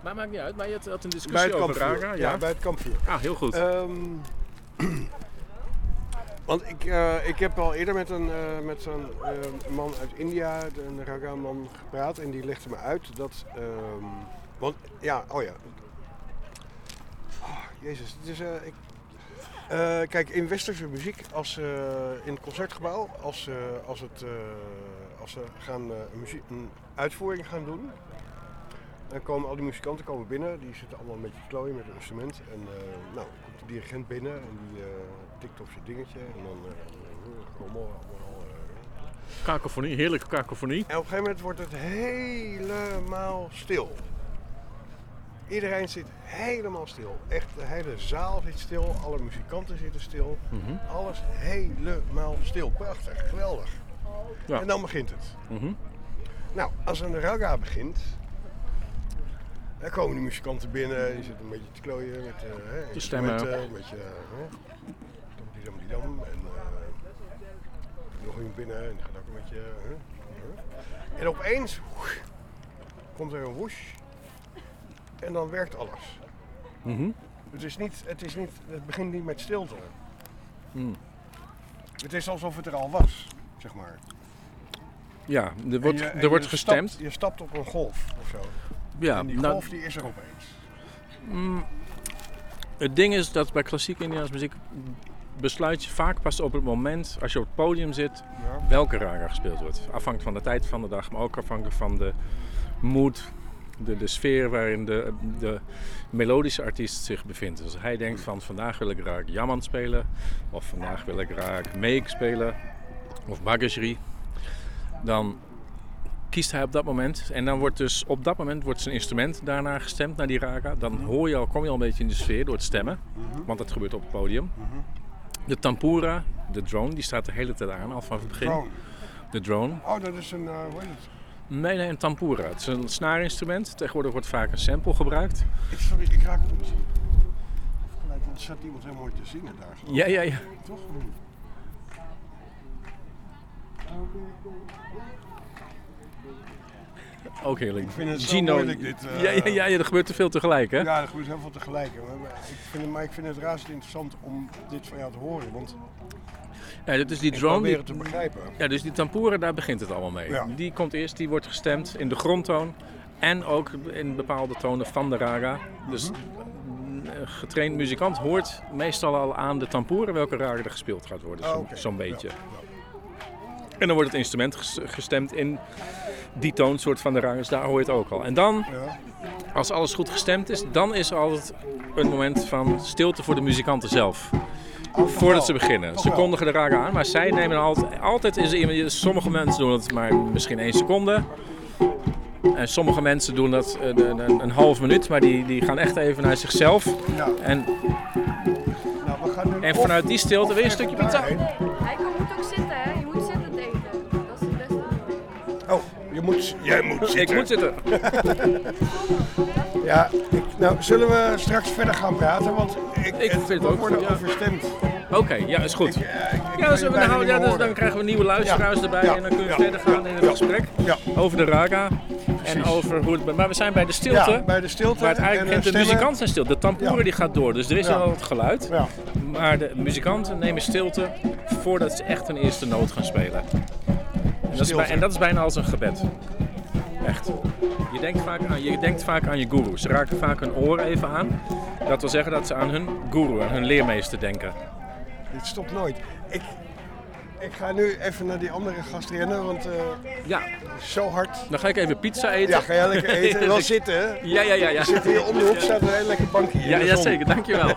Maar maakt niet uit, maar je had, een Bij discussie het over raga. Ja, bij het kampvuur. Ah, heel goed. Ehm, want ik, eh, ik heb al eerder met een, eh, met zo'n eh, man uit India, een raga-man, gepraat. En die legde me uit dat... ehm, want, ja, oh ja. Oh, jezus, het is... eh, ik, eh, kijk, in westerse muziek, als, eh, in het concertgebouw, als, als, het, als ze gaan, een, muziek, een uitvoering gaan doen, dan komen al die muzikanten komen binnen, die zitten allemaal een beetje te klooien met hun instrument. En nou, dan komt de dirigent binnen en die tikt op zijn dingetje. En dan uh, rommel allemaal. Kakofonie, heerlijke kakofonie. En op een gegeven moment wordt het helemaal stil. Iedereen zit helemaal stil. Echt, de hele zaal zit stil, alle muzikanten zitten stil. Mhm. Alles helemaal stil. Prachtig, geweldig. Ja. En dan begint het. Mhm. Nou, als een raga begint, dan komen die muzikanten binnen, die zitten een beetje te klooien met eh, hè, Te stemmen. instrumenten, Een beetje, dam. En eh, nog iemand binnen en gaat ook een beetje. En opeens komt er een woesh en dan werkt alles. Mhm. Het, is niet, het, is niet, het begint niet met stilte. Mm. Het is alsof het er al was, zeg maar. Ja, er wordt, je- er wordt je gestemd. Stapt, je stapt op een golf of zo. Ja, en die nou- golf die is er opeens. Mm, het ding is dat bij klassieke Indiaanse muziek besluit je vaak pas op het moment, als je op het podium zit, Ja. welke raga gespeeld wordt. Afhankelijk van de tijd van de dag, maar ook afhankelijk van de mood, de, de sfeer waarin de, de melodische artiest zich bevindt. Dus als hij denkt van vandaag wil ik raak Yaman spelen, of vandaag wil ik raak Meek spelen, of Bagajri, dan kiest hij op dat moment. En dan wordt dus op dat moment wordt zijn instrument daarna gestemd naar die raga. Dan hoor je al, kom je al een beetje in de sfeer door het stemmen. Want dat gebeurt op het podium. De tampura, de drone, die staat de hele tijd aan, al vanaf het begin. De drone. Oh, dat is een, eh hoe heet het? Nee, nee, een tampura. Het is een snaarinstrument. Tegenwoordig wordt vaak een sample gebruikt. Ik, sorry, ik raak het niet. er zat iemand heel mooi te zingen daar. geloof Ja, ja, ja. Toch? Ook heerlijk. Ik vind het zo Gino. moeilijk, dit, eh, ja, ja, ja, ja, er gebeurt te veel tegelijk, hè? Ja, er gebeurt heel veel tegelijk. hè. Maar ik vind, het- maar ik vind het razend interessant om dit van jou te horen. Want Ja, dit is die Ik drone. probeer die- het te begrijpen. Ja, dus die tampoeren, daar begint het allemaal mee. Ja. Die komt eerst, die wordt gestemd in de grondtoon. En ook in bepaalde tonen van de raga. Dus Mhm. een getraind muzikant hoort meestal al aan de tampoeren welke raga er gespeeld gaat worden. Ah, Zo'n beetje. En dan wordt het instrument ges- gestemd in die toonsoort van de ragas. Daar hoor je het ook al. En dan, als alles goed gestemd is, dan is er altijd een moment van stilte voor de muzikanten zelf. Voordat ze beginnen. Ze kondigen de raga aan, maar zij nemen altijd, altijd is iemand, sommige mensen doen het maar misschien één seconde. En sommige mensen doen dat een, een, een half minuut, maar die, die gaan echt even naar zichzelf. Ja. En, nou, we gaan nu en vanuit die stilte weer een stukje pizza. Moet, jij moet zitten. Ik moet zitten. ja, ik, nou, zullen we straks verder gaan praten? Want ik, Ik vind het ook worden goed, ja. overstemd. Oké, ja, is goed. Ik, eh, ik, ik Ja, dus, we ja, meer dus dan krijgen we nieuwe luisteraars Ja, erbij ja, en dan kunnen we ja, verder gaan in het ja, gesprek ja. over de raga en over hoe het... Maar we zijn bij de stilte, Ja, bij de stilte waar het eigenlijk en, begint. De eh, muzikanten zijn stil, de tampoeren Ja. die gaat door, dus er is Ja. wel het geluid. Ja. Maar de muzikanten nemen stilte voordat ze echt een eerste noot gaan spelen. En dat, is Stilte. bij- en dat is bijna als een gebed. Echt. Je denkt, vaak aan, je denkt vaak aan je guru. Ze raken vaak hun oren even aan. Dat wil zeggen dat ze aan hun guru, aan hun leermeester denken. Dit stopt nooit. Ik, ik ga nu even naar die andere gast rennen, want eh, Ja. zo hard. Dan ga ik even pizza eten. Ja, ga jij lekker eten. Wel zitten, hè? Ja, ja, ja. ja. We zitten hier om de hoek, staat een heel lekker bankje Ja, ja zeker. Dankjewel.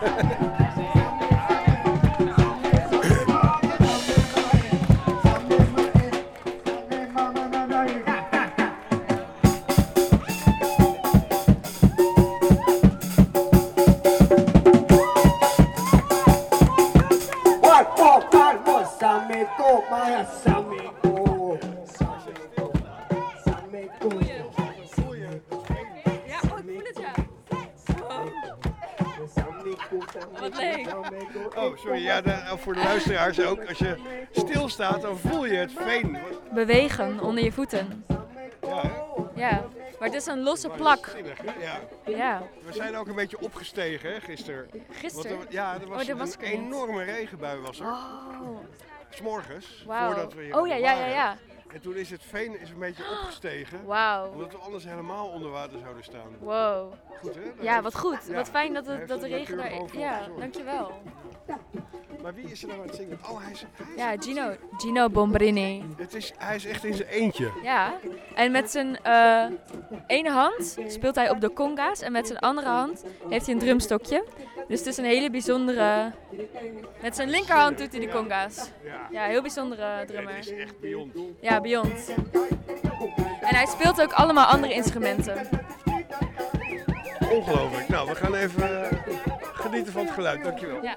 Ja, de- voor de luisteraars ook. Als je stilstaat, dan voel je het veen. Bewegen onder je voeten. Ja? Ja, maar het is een losse plak. Ja. Ja. We zijn ook een beetje opgestegen, hè, gisteren. Gisteren? Er- ja, er was, Oh, dat was ik een enorme regenbui was er. Oh. S'morgens, voordat we hier Oh ja, ja, ja, ja. En toen is het veen is een beetje opgestegen. Wauw. Omdat we anders helemaal onder water zouden staan. Wow. Goed, hè? Ja, heeft- wat goed. ja, Wat fijn dat, het, dat de regen daar... Ja, gezorgd. dankjewel. Maar wie is er nou aan het zingen? Oh, hij is, Ja, Gino. Gino Bombrini. het is, hij is echt in zijn eentje. Ja, en met zijn eh, ene hand speelt hij op de conga's en met zijn andere hand heeft hij een drumstokje. Dus het is een hele bijzondere... Met zijn linkerhand doet hij de conga's. Ja, heel bijzondere drummer. Het is echt beyond. Ja, Beyond. En hij speelt ook allemaal andere instrumenten. Ongelooflijk. Nou, we gaan even eh, genieten van het geluid. Dankjewel. Ja.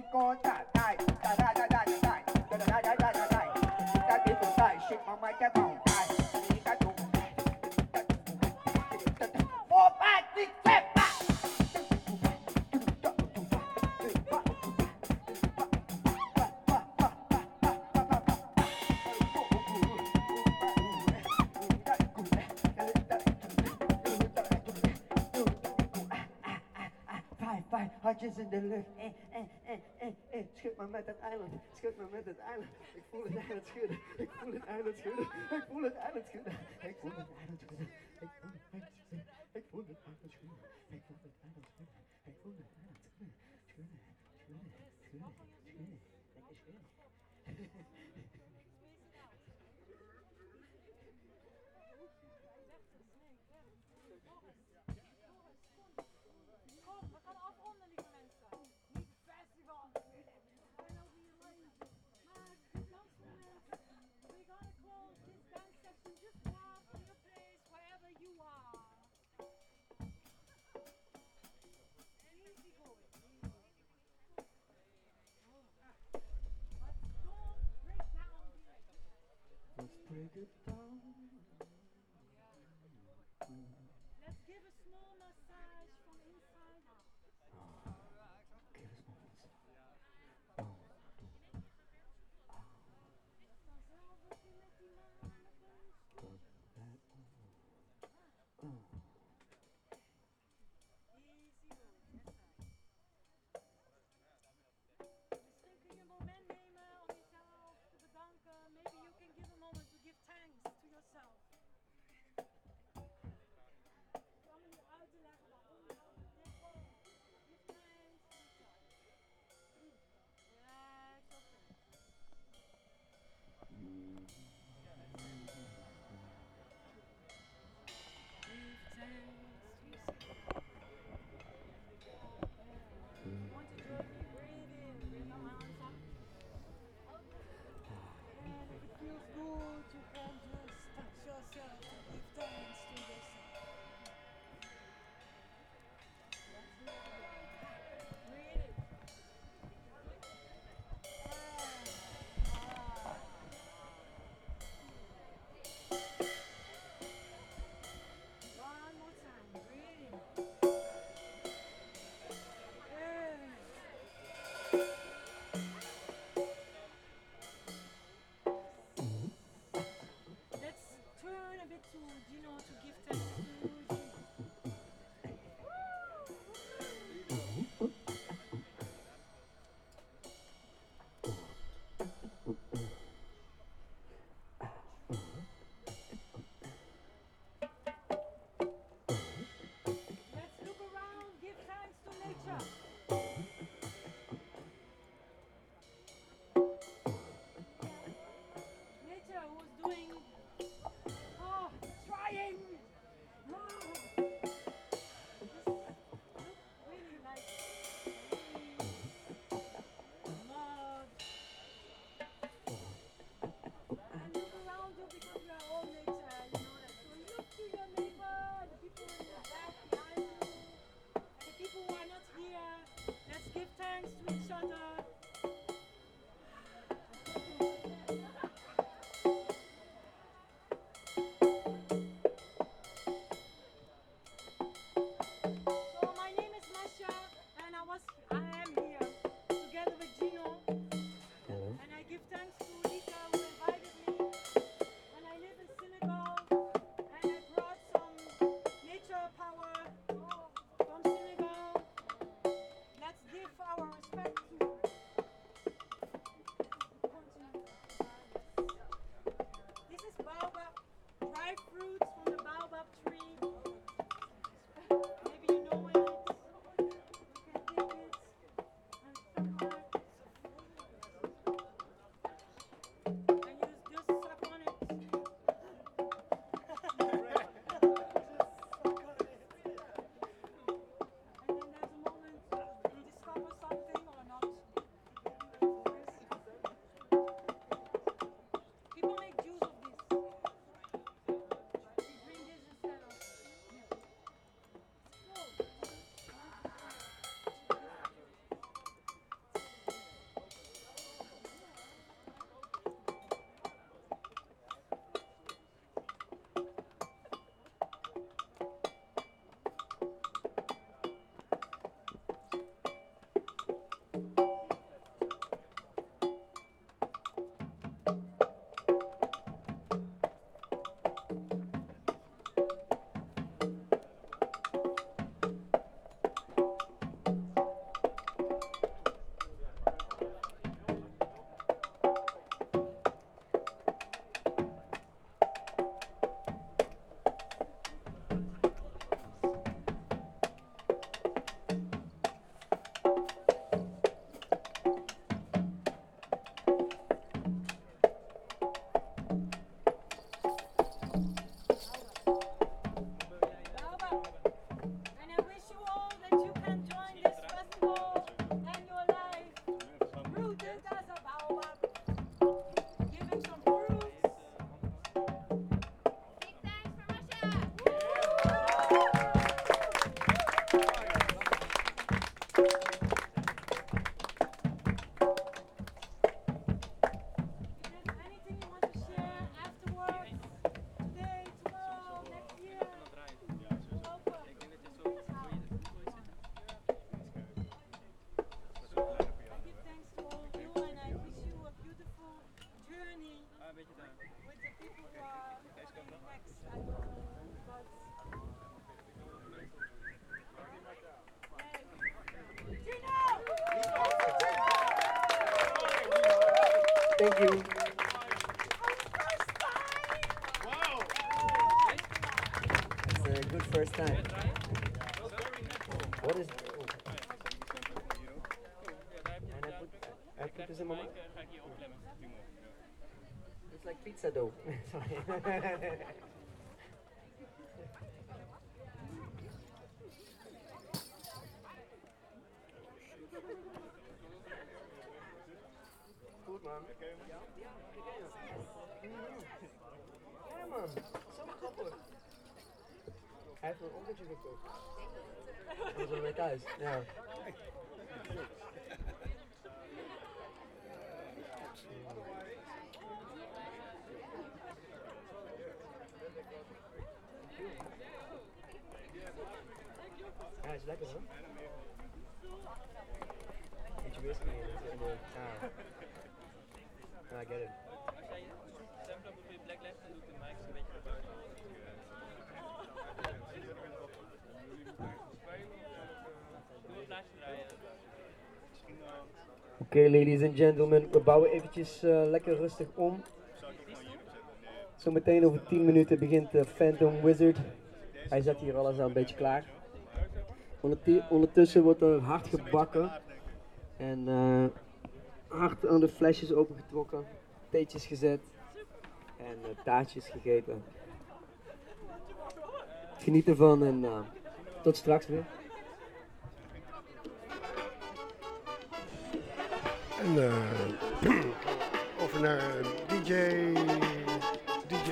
keep going that night. Da Eh. Schud maar met het eiland, schud maar met het eiland. Ik voel het eiland schudden, ik voel het eiland schudden, ik voel het eiland schudden, ik voel het eiland schudden, say goodbye. Thank you. It's a good first time. What is? I put, this in my mouth. It's like pizza dough. Sorry. Hij heeft een ongeltje gekocht. Dat was weer thuis. Ja. Ja, is lekker hoor. Beetje whisky in de, in de ja. Ja, I get it. Als jij je sampler op je plek legt, dan doet de mic een beetje naar buiten. Oké, ladies and gentlemen, we bouwen eventjes eh, lekker rustig om. Zometeen over 10 minuten begint de Phantom Wizard. Hij zet hier alles al een beetje klaar. Ondertussen wordt er hard gebakken. En eh, hard aan de flesjes opengetrokken. Theetjes gezet. En eh, taartjes gegeten. Geniet ervan en eh, tot straks weer. En eh, over naar eh, DJ. DJ.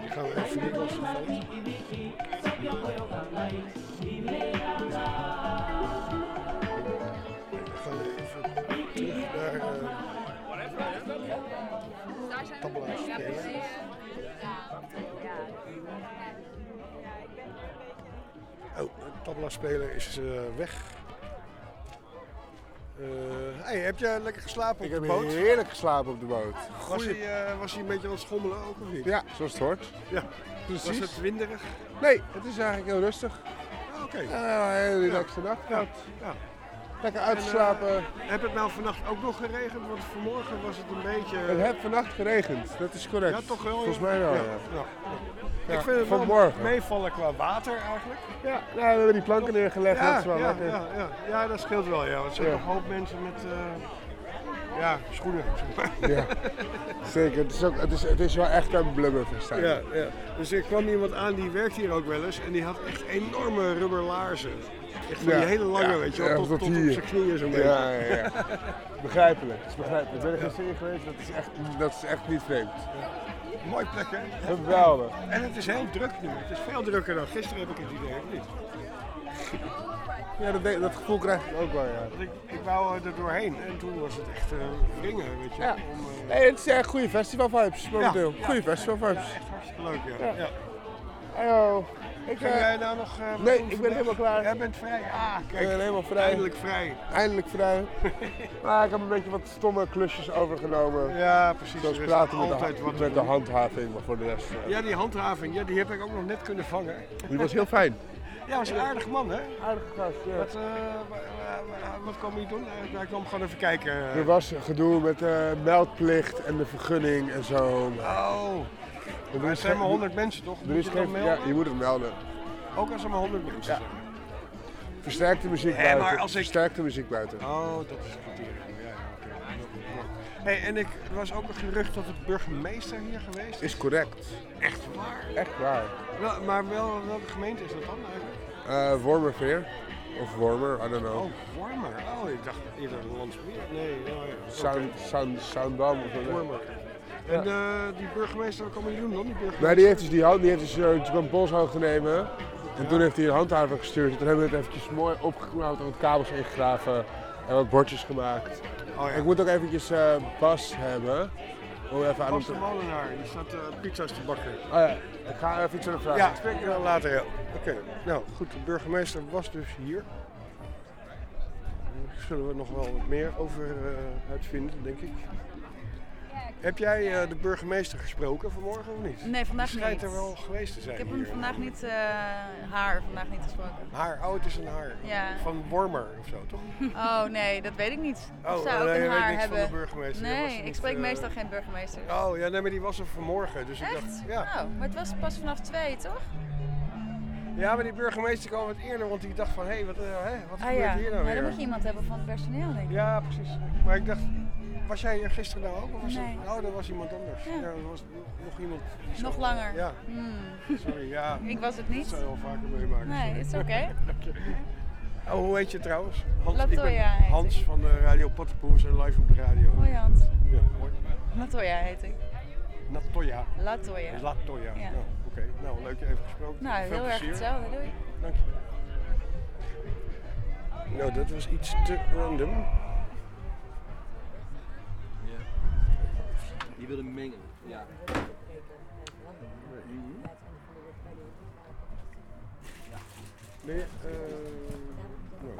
Die gaan we even niet tabla spelen. Oh, de tabla-speler is eh, weg. Eh, hey, heb je lekker geslapen Ik op heb de boot? heerlijk geslapen op de boot. Was hij, eh, was hij een beetje aan het schommelen ook of niet? Ja, zoals het hoort. Ja. Precies. Was het winderig? Nee, het is eigenlijk heel rustig. Oké. Ja, een hele relaxte nacht gehad. Ja. Lekker En, uitgeslapen. eh, heb het nou vannacht ook nog geregend? Want vanmorgen was het een beetje... Het heeft vannacht geregend, dat is correct. Ja, toch wel? Volgens mij wel, ja. ja. Ik vind het wel vanmorgen. meevallen qua water eigenlijk. Ja, nou, we hebben die planken neergelegd, Ja, dat is wel ja, lekker. ja, ja. ja, dat scheelt wel. Ja. Want er zijn Ja. nog een hoop mensen met eh, ja, schoenen. Ja, zeker. Het is, ook, het, is, het is wel echt een blubberfestijn. Ja, ja. Dus er kwam iemand aan die werkt hier ook wel eens en die had echt enorme rubber laarzen. Echt van Ja, die hele lange, ja, weet je wel, tot, tot tot op hier. zijn knieën zo'n beetje. Ja, ja, ja. Begrijpelijk. Het is begrijpelijk. Ik ben er gisteren in geweest, dat is echt, dat is echt niet vreemd. Mooi plek, hè? Geweldig. En het is heel druk nu. Het is veel drukker dan gisteren, heb ik het idee, of niet? Ja, dat, dat gevoel krijg ik ook wel, ja. Ik, ik wou er doorheen en toen was het echt eh wringen, weet je. Ja. Om, eh, het is echt goede festivalvibes momenteel. Ja, ja. Goede festivalvibes. echt hartstikke leuk, ja. Ja. ja. Hallo. Ik, eh, jij nou nog... eh, nee, ik ben vandaag? helemaal klaar. Jij bent vrij. Ah, kijk. Ik ben helemaal vrij. Eindelijk vrij. Eindelijk vrij. maar ik heb een beetje wat stomme klusjes overgenomen. Ja, precies. Zoals praten met, altijd de, wat met de handhaving, maar voor de rest... eh, Ja, die handhaving, ja, die heb ik ook nog net kunnen vangen. Die was heel fijn. Ja, was een aardig man, hè? Aardige gast, ja. Wat, wa- wa- wa- wat kwam hij doen? Hij kwam gewoon even kijken. Er was gedoe met de meldplicht en de vergunning en zo. Oh, Er maar het zijn maar 100 mensen, toch? Er is geen, ja, je moet het melden. Ook als er maar 100 mensen Ja. zijn. Versterkte muziek buiten. maar als ik- Versterkte muziek buiten. Oh, dat is criterium. Ja. Hey, en ik, er was ook een gerucht dat de burgemeester hier geweest is. Is correct. Echt waar? Echt waar. Wel, maar wel, welke gemeente is dat dan eigenlijk? Eh Wormerveer. Of Wormer, I don't know. Oh, Wormer. Oh, ik dacht eerder Landsmeer. Nee, oh ja. Sound, sound, Soundam of zo. Wormer. En eh, die burgemeester, wat kan hij doen dan? Die burgemeester? Nee, die heeft dus die hand, die heeft dus uh, John Polshoog genomen. En toen heeft hij een handhaver gestuurd. En toen hebben we het eventjes mooi opgeknauwd en wat kabels ingegraven. En wat bordjes gemaakt. Oh, ja. Ik moet ook eventjes eh, Bas hebben. Om even aan hem Bas te... de molenaar, die staat eh, pizza's te bakken. Oh ja, ik ga even iets aan vragen. Ja, spreek je wel later, ja. Oké, nou goed, de burgemeester was dus hier. Daar zullen we nog wel wat meer over eh, uitvinden, denk ik. Heb jij eh, de burgemeester gesproken vanmorgen of niet? Nee, vandaag Die schijnt niet. er wel geweest te zijn Ik heb hier. hem vandaag niet, eh, haar vandaag niet gesproken. Haar, oh het is een haar. Ja. Van Wormer of zo, toch? Oh nee, dat weet ik niet. Oh, zou ook nee, een haar niks van de hebben. burgemeester. Nee, ik niet, spreek eh, meestal geen burgemeester. Oh ja, nee, maar die was er vanmorgen. Dus ik dacht, ja. Oh, maar het was pas vanaf twee, toch? ja, maar die burgemeester kwam wat eerder, want die dacht van, hé, wat, eh, hè, wat Ah gebeurt ja, hier nou maar weer? dan moet je iemand hebben van het personeel, denk ik. Ja, precies. Maar ik dacht, was jij hier gisteren nou ook? Of was Nee. het, oh, dat was iemand anders. Ja. Ja, er was nog iemand. Nog langer? Ja. Hmm. Sorry, ja. Ik was het niet. Dat zou je wel vaker meemaken. Nee, is oké. Je. Oh, hoe heet je trouwens? Hans, ik ben Hans van de Radio Pottenpoel. We zijn live op de radio. Hoi Hans. Ja, hoi. Latoya heet ik. Natoya. Latoya. Latoya. Ja. Nou, oké. Nou, leuk je even gesproken. Nou, Veel heel erg hetzelfde. Doei. Dank je. Nou, dat was iets te random. Die willen mengen. Ja. Eh, nou.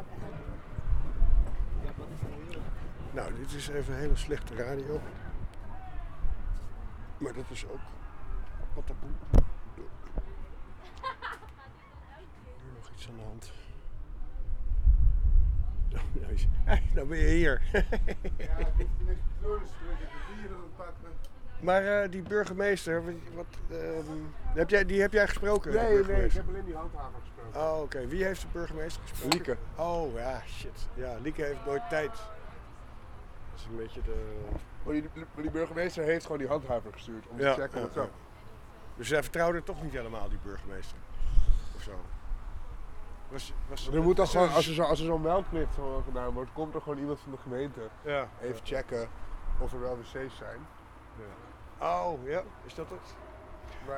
Nou, dit is even hele slechte radio. Maar dat is ook patapoe. Nu nog iets aan de hand. Nou nou ben je hier. Ja, pakken. maar eh, die burgemeester, wat, ehm, heb jij, die heb jij gesproken? Nee, nee, ik heb alleen die handhaver gesproken. Oh, oké. Wie heeft de burgemeester gesproken? Lieke. Oh, ja, shit. Ja, Lieke heeft nooit tijd. Dat is een beetje de... Maar die, maar die burgemeester heeft gewoon die handhaver gestuurd om Ja, te checken ja, wat zo. ja. Dus zij vertrouwde toch niet helemaal, die burgemeester? Of zo? Was, was, Er moet dan is gewoon, als er, zo, als er zo'n meldplicht zo gedaan wordt, komt er gewoon iemand van de gemeente Ja. even checken of er wel wc's zijn. Oh, ja, is dat het?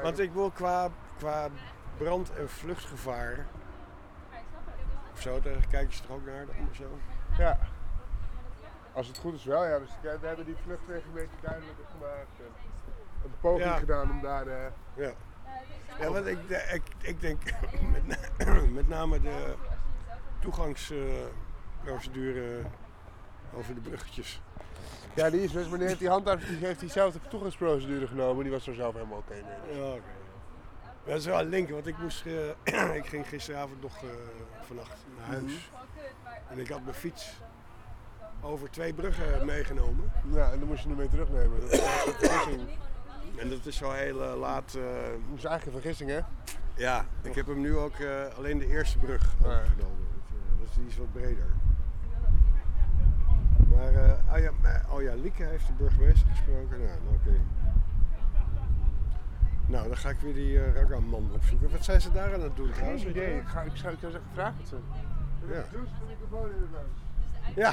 Want ik wil qua, qua brand- en vluchtgevaar... Of zo, daar kijk je toch ook naar dan, zo? Ja. Als het goed is wel, ja. Dus we hebben die vluchtweg een beetje duidelijker gemaakt. En een poging Ja. gedaan om daar... eh, Ja. Ja, want ik, de- ik, ik denk met, na- met name de toegangsprocedure over de bruggetjes. Ja, die is dus, maar die heeft die handhaver die heeft diezelfde toegangsprocedure genomen. Die was er zelf helemaal oké mee. Ja, oké. Ja, Dat is wel een link, want ik, moest, eh, ik ging gisteravond nog eh, vannacht naar huis. En ik had mijn fiets over twee bruggen meegenomen. Ja, en dan moest je hem mee terugnemen. Dat een vergissing. En dat is zo heel eh, laat. eh, Dat is eigenlijk een vergissing, hè? ja, ik heb hem nu ook eh, alleen de eerste brug overgenomen. Eh, is, die is wat breder. Maar, eh, oh, ja, oh ja, Lieke heeft de burgemeester gesproken. Nou, nou, oké. Nou, dan ga ik weer die eh Ragaman opzoeken. Wat zijn ze daar aan het doen trouwens? Geen idee. Ik, ga, ik zou zeggen, vraag het ze. Ja. Doe. Ja,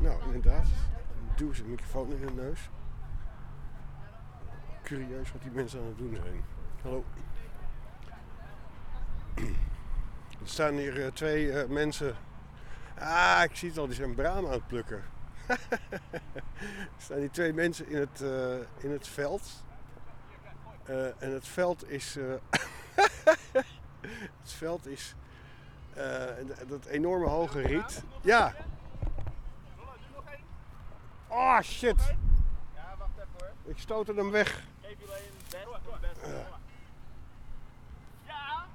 nou inderdaad. Duw ze een microfoon in hun neus. Curieus wat die mensen aan het doen zijn. Hallo. Er staan hier eh, twee eh, mensen. Ah, ik zie het al, die zijn braam aan het plukken. er staan die twee mensen in het, eh, in het veld. En het veld is. het veld is. dat enorme hoge riet. Ja, Oh shit. Ik stootte hem weg. Ja.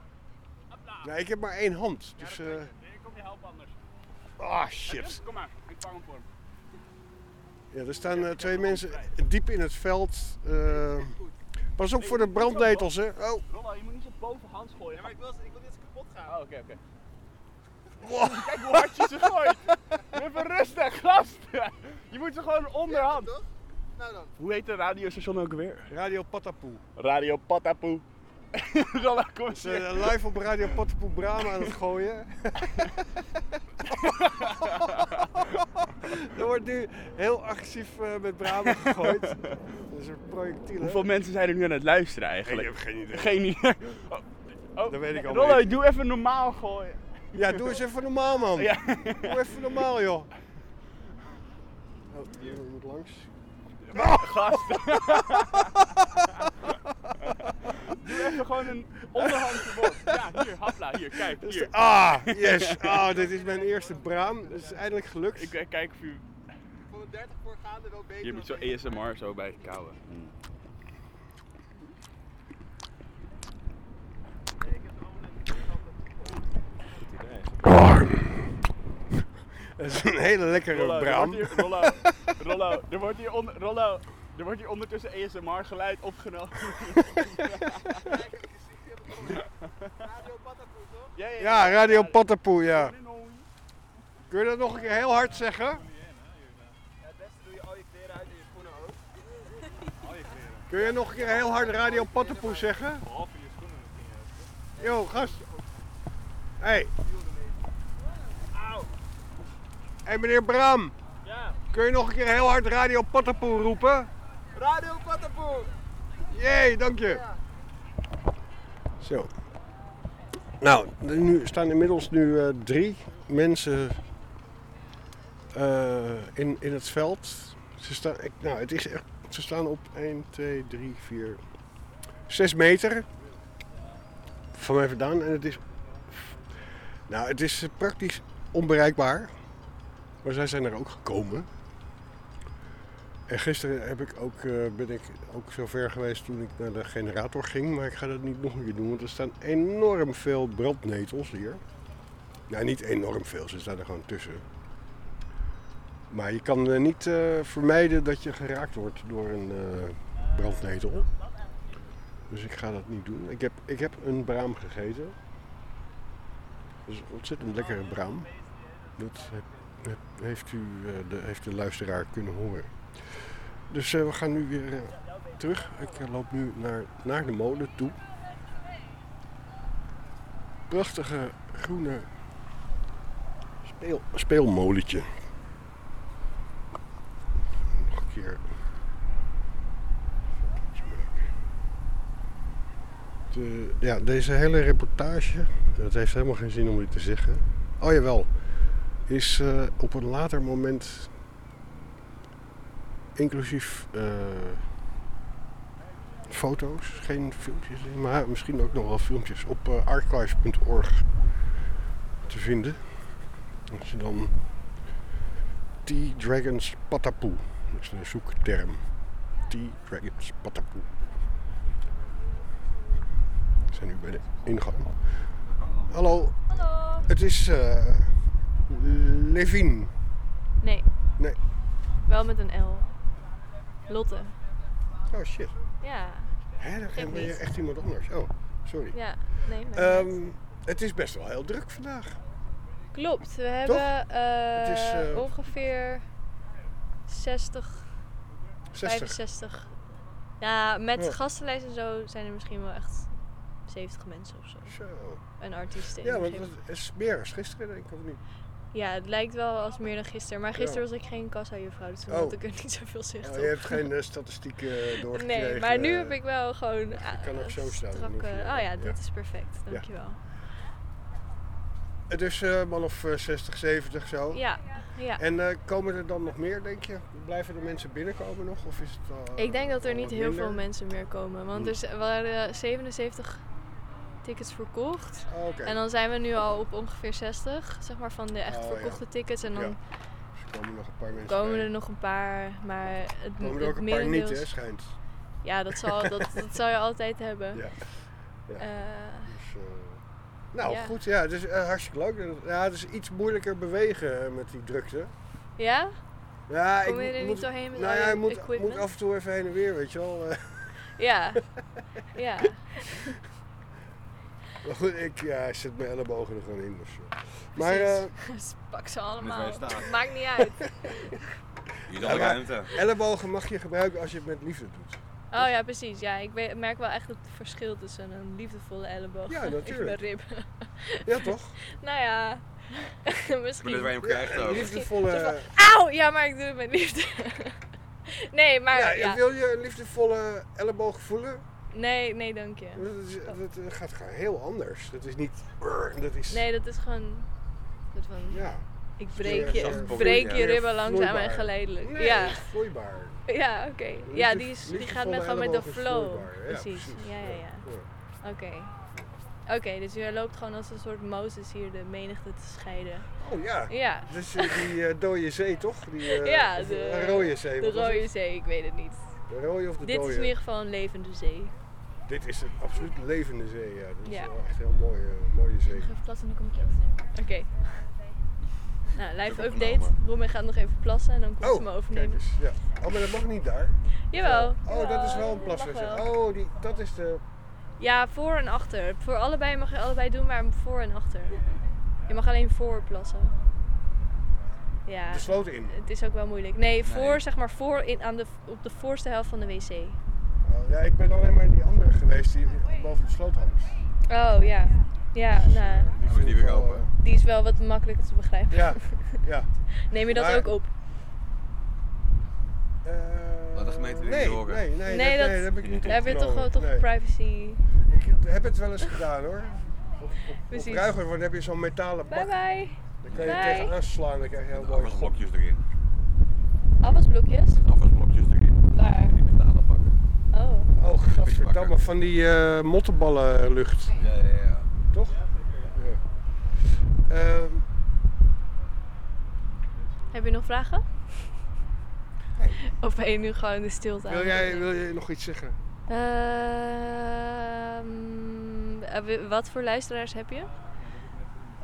Nee, ik heb maar één hand. Dus, eh ik. Kom je helpen anders. Ah shit. Kom maar, ik vang hem voor hem. Ja, er staan eh, twee mensen diep in het veld. eh, pas op voor de brandnetels, hè. Oh. Rollo, je moet niet zo bovenhands gooien. Ja, maar ik wil, ik wil dit kapot gaan. Oh, oké, oké. Wow. Kijk hoe hard je ze gooit. Even rustig, gast. Je moet ze gewoon onderhand. Nou dan. Hoe heet de radiostation ook weer? Radio Patapoe. Radio Patapoe. Rollo, kom zijn live op Radio Patapoe Brama aan het gooien. er wordt nu heel agressief eh, met Brama gegooid. Dat is een projectiel. Hoeveel mensen zijn er nu aan het luisteren eigenlijk? Ik heb geen idee. Geen idee. Oh, oh. Dat weet ik al Rollo, doe even normaal gooien. Ja, doe eens even normaal, man. Ja. Doe even normaal, joh. Oh, hier moet langs. Gast. Doe even gewoon een onderhandje bot. Ja, hier, hapla, hier, kijk, hier. Ah, yes. Ah, dit is mijn eerste braam. Dat is eindelijk gelukt. Ik eh, kijk of u... 30 voor gaande wel beter. Hier moet je zo ASMR zo bij kauwen. Oh. Dat is een hele lekkere Rollo, er wordt hier- Rollo, Rollo, er wordt hier, on, Rollo, er wordt hier ondertussen ASMR geluid opgenomen. Ja, ja, Ja, Radio Patapoe, ja. Kun je dat nog een keer heel hard zeggen? Het beste doe je al je kleren uit en je schoenen ook. Al je kleren. Kun je nog een keer heel hard Radio Patapoe zeggen? Behalve je schoenen misschien. Yo, gast. Hey. Auw. Hey meneer Bram. Ja. Kun je nog een keer heel hard Radio Patapoe roepen? Radio Patapoe. Jee, dank je. Zo. Nou, er nu staan inmiddels nu eh, drie mensen eh, in, in het veld. Ze staan, ik, nou, het is echt, ze staan op 1, 2, 3, 4, 6 meter van mij vandaan. En het is, nou, het is praktisch onbereikbaar. Maar zij zijn er ook gekomen. En gisteren heb ik ook, eh, ben ik ook zo ver geweest toen ik naar de generator ging. Maar ik ga dat niet nog een keer doen, want er staan enorm veel brandnetels hier. Nou, niet enorm veel, ze staan er gewoon tussen. Maar je kan eh, niet eh, vermijden dat je geraakt wordt door een brandnetel. Dus ik ga dat niet doen. Ik heb, ik heb een braam gegeten. Dat is een ontzettend lekkere braam. Heeft, u, eh, de, heeft de luisteraar kunnen horen. Dus eh, we gaan nu weer eh, terug. Ik loop nu naar, naar de molen toe. Prachtige groene speel. Nog een keer. De, ja, deze hele reportage, het heeft helemaal geen zin om dit te zeggen. Oh jawel, is eh, op een later moment inclusief eh, foto's, geen filmpjes, maar misschien ook nog wel filmpjes op eh, archive.org te vinden. Als je dan T-Dragons Patapoe, dat is een zoekterm. T-Dragons Patapoe. We zijn nu bij de ingang. Hallo. Hallo. Het is eh Levin. Nee. Nee. Wel met een L. Lotte. Oh shit. Ja. Hè, dan ben je echt iemand anders. Oh, sorry. Ja, nee. Ehm, het is best wel heel druk vandaag. Klopt. We hebben eh, Het is, eh, ongeveer 60, 60. 65. Ja, met Ja. gastenlijst en zo zijn er misschien wel echt 70 mensen of zo. Zo. En artiesten. Ja, in want het is meer als gisteren, denk ik, of niet? Ja, het lijkt wel als meer dan gisteren. Maar Ja. gisteren was ik geen kassa-juffrouw, dus toen Oh. had ik er niet zoveel zicht Oh, je hebt geen eh, statistieken eh, doorgekregen. Nee, maar nu eh, heb ik wel gewoon... Je kan ook zo staan. oh ja, dit is perfect. Dankjewel. Het is eh man of eh, 60, 70 zo. Ja, ja. En komen er dan nog meer, denk je? Blijven er mensen binnenkomen nog? Of is het al, Ik denk dat er niet heel minder? veel mensen meer komen. Want Hmm. er waren 77 tickets verkocht. Oh. En dan zijn we nu al op ongeveer 60, zeg maar, van de echt Oh, ja. verkochte tickets. En dan Ja. Dus er komen nog een paar mensen komen er nog een paar, maar het, Komen er het ook een paar niet, hè, schijnt. Ja, dat zal, dat, dat zal je altijd hebben. Ja. Ja. Eh, Dus, eh, nou, goed. Ja, eh, hartstikke leuk. Ja, het is iets moeilijker bewegen met die drukte. ja? Ja, Kom ik er moet, niet doorheen met nou ja, je moet, moet af en toe even heen en weer, weet je wel. Ja. ja. Maar goed, ik ja, zet mijn ellebogen er gewoon in. Dus, eh. maar Precies. eh, Dus pak ze allemaal. Maakt niet uit. Hier ja, alle maar ruimte. ellebogen mag je gebruiken als je het met liefde doet. Oh ja, precies. Ja, ik merk wel echt het verschil tussen een liefdevolle elleboog Ja, en mijn rib. Ja, toch? nou ja, misschien. Maar dat waar je hem krijgt ook. liefdevolle- Auw! Ja, maar ik doe het met liefde. nee, maar ja, ja. Wil je een liefdevolle elleboog voelen? Nee, nee, dank je. Dat, is, dat eh, gaat gewoon heel anders. Dat is niet... Dat is... Nee, dat is gewoon... van, Ja. Ik breek je, ik breek je ribben langzaam en geleidelijk. Nee, ja. het is vloeibaar. Ja, oké. Ja, die, is, die gaat met, gewoon met de flow. Ja, precies. precies. Ja, ja, ja. Oké. Oké, dus je loopt gewoon als een soort Mozes hier de menigte te scheiden. Oh ja. Ja. Dus eh, die eh, dode zee toch? Die, eh, ja, de, rode zee. De rode zee, ik weet het niet. De rode of de Dit dode? is in ieder geval een levende zee. Dit is een absoluut levende zee, ja. Dit is Ja. wel echt een heel mooie, mooie zee. Even plassen en dan kom ik je overnemen. Oké. Nou, live update. Roemeen gaat nog even plassen en dan komt Oh, ze me overnemen. Kijk eens, ja. Oh, maar dat mag niet daar. Jawel. Oh, dat is wel een wel. Oh, die, dat is de... Ja, voor en achter. Voor allebei mag je allebei doen, maar voor en achter. Je mag alleen voor plassen. Ja. De sloot in. Het is ook wel moeilijk. Nee, voor zeg maar voor in, aan de, op de voorste helft van de wc. Oh, ja, ik ben alleen maar in die andere geweest die boven de sloot hangt. Oh ja. Ja, nou. Die vind ik wel, eh, Die is wel wat makkelijker te begrijpen. Ja, ja. Neem je dat Maar- ook op? Laat de gemeente nee, niet horen. Nee, nee, Nee, dat- nee, dat heb ik niet daar heb je toch wel toch Nee. privacy. Ik heb het wel eens gedaan hoor. Op, op, op Precies. Heb je zo'n metalen bak. Bye bye. Daar kan je Bye. tegenaan slaan, dan krijg je heel mooi Afwasblokjes erin. Afwasblokjes? Afwasblokjes erin. Waar? Die metalen bakken. Oh. Oh, gadverdamme, van die eh mottenballenlucht. Ja, ja, ja. Toch? Ja. Ehm, Heb je nog vragen? Of ben je nu gewoon de stilte aan wil, jij, wil jij nog iets zeggen? Ehm, eh, wat voor luisteraars heb je?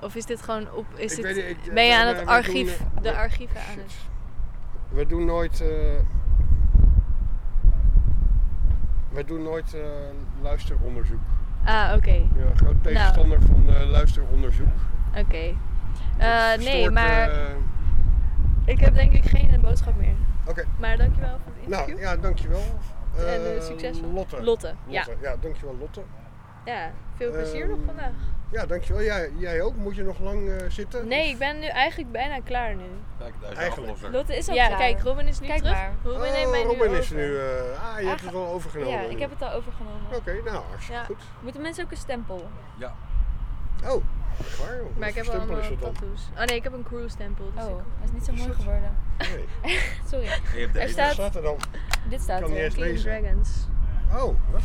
Of is dit gewoon op. Is Ik dit, weet niet, ik- ben je we- aan we- het archief, doen, eh, de archieven aan het. We doen nooit. eh we doen nooit eh, luisteronderzoek. Ah, oké. Ja, groot tegenstander van eh, luisteronderzoek. Oké. Eh, nee, maar ik heb denk ik geen boodschap meer. Oké. Maar dankjewel voor het interview. Nou, ja, dankjewel. En Eh, eh, succesvol. Lotte. Lotte, ja. Lotte. Ja, dankjewel Lotte. Ja, veel plezier Ehm, nog vandaag. Ja, dankjewel. Jij, jij ook? Moet je nog lang eh, zitten? Nee, ik ben nu eigenlijk bijna klaar nu. Kijk, daar is Eigenlijk. Lotte is al ja, klaar. kijk, Robin is nu Kijk terug. maar. Robin Oh, neemt mij nu Robin is over. nu... eh, ah, je hebt het al overgenomen. Ja, ik heb het al overgenomen. Oké, nou, hartstikke Ja. goed. Moeten mensen ook een stempel? Ja. Oh, waar joh. Maar ik heb dan? tattoos. Oh nee, ik heb een crew stempel. Dus Oh, is niet zo mooi geworden. Nee. Sorry. Je hebt Er deze. staat, er dan? dit staat er. lezen. Dragons. Oh, wat?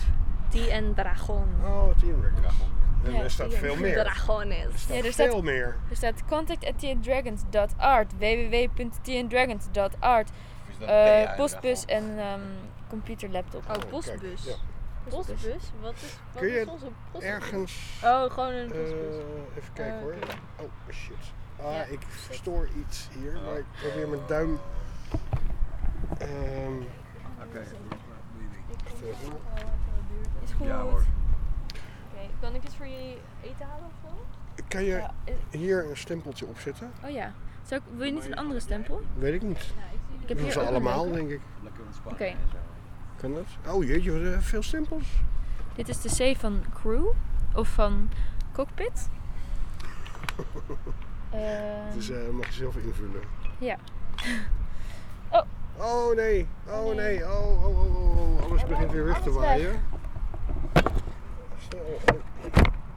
T en Dragon. Oh, Dragons. En Ja, er staat veel meer. Er Dragones. staat Ja, er staat- veel meer. Er staat contact at tndragons.art, www.tndragons.art, dat eh, postbus Dragon? en ehm computer laptop. Oh, kijk, postbus. ja. Postbus? Wat is, wat Kun je is onze postbus? Ergens... Oh, gewoon een eh, postbus. even kijken Oh, hoor. Oh, shit. Ah, Ja, ik shit. verstoor iets hier, maar ik probeer mijn duim... Ehm Oké. Is goed. Ja hoor. Oké, kan ik iets voor jullie eten halen of zo? Kan je Ja, is- hier een stempeltje opzetten? oh ja. Zou ik, wil je niet een andere stempel? Weet ik niet. Ik heb Doen hier ze allemaal, denk ik. Lekker ontspannen Oké. en zo. Kan dat? Oh jeetje, wat eh, veel stempels. Dit is de C van crew of van cockpit. Ehm, Dus eh mag je zelf invullen. ja. Oh, Oh nee, oh nee, oh, oh, oh, oh, oh. alles begint weer weg te waaien.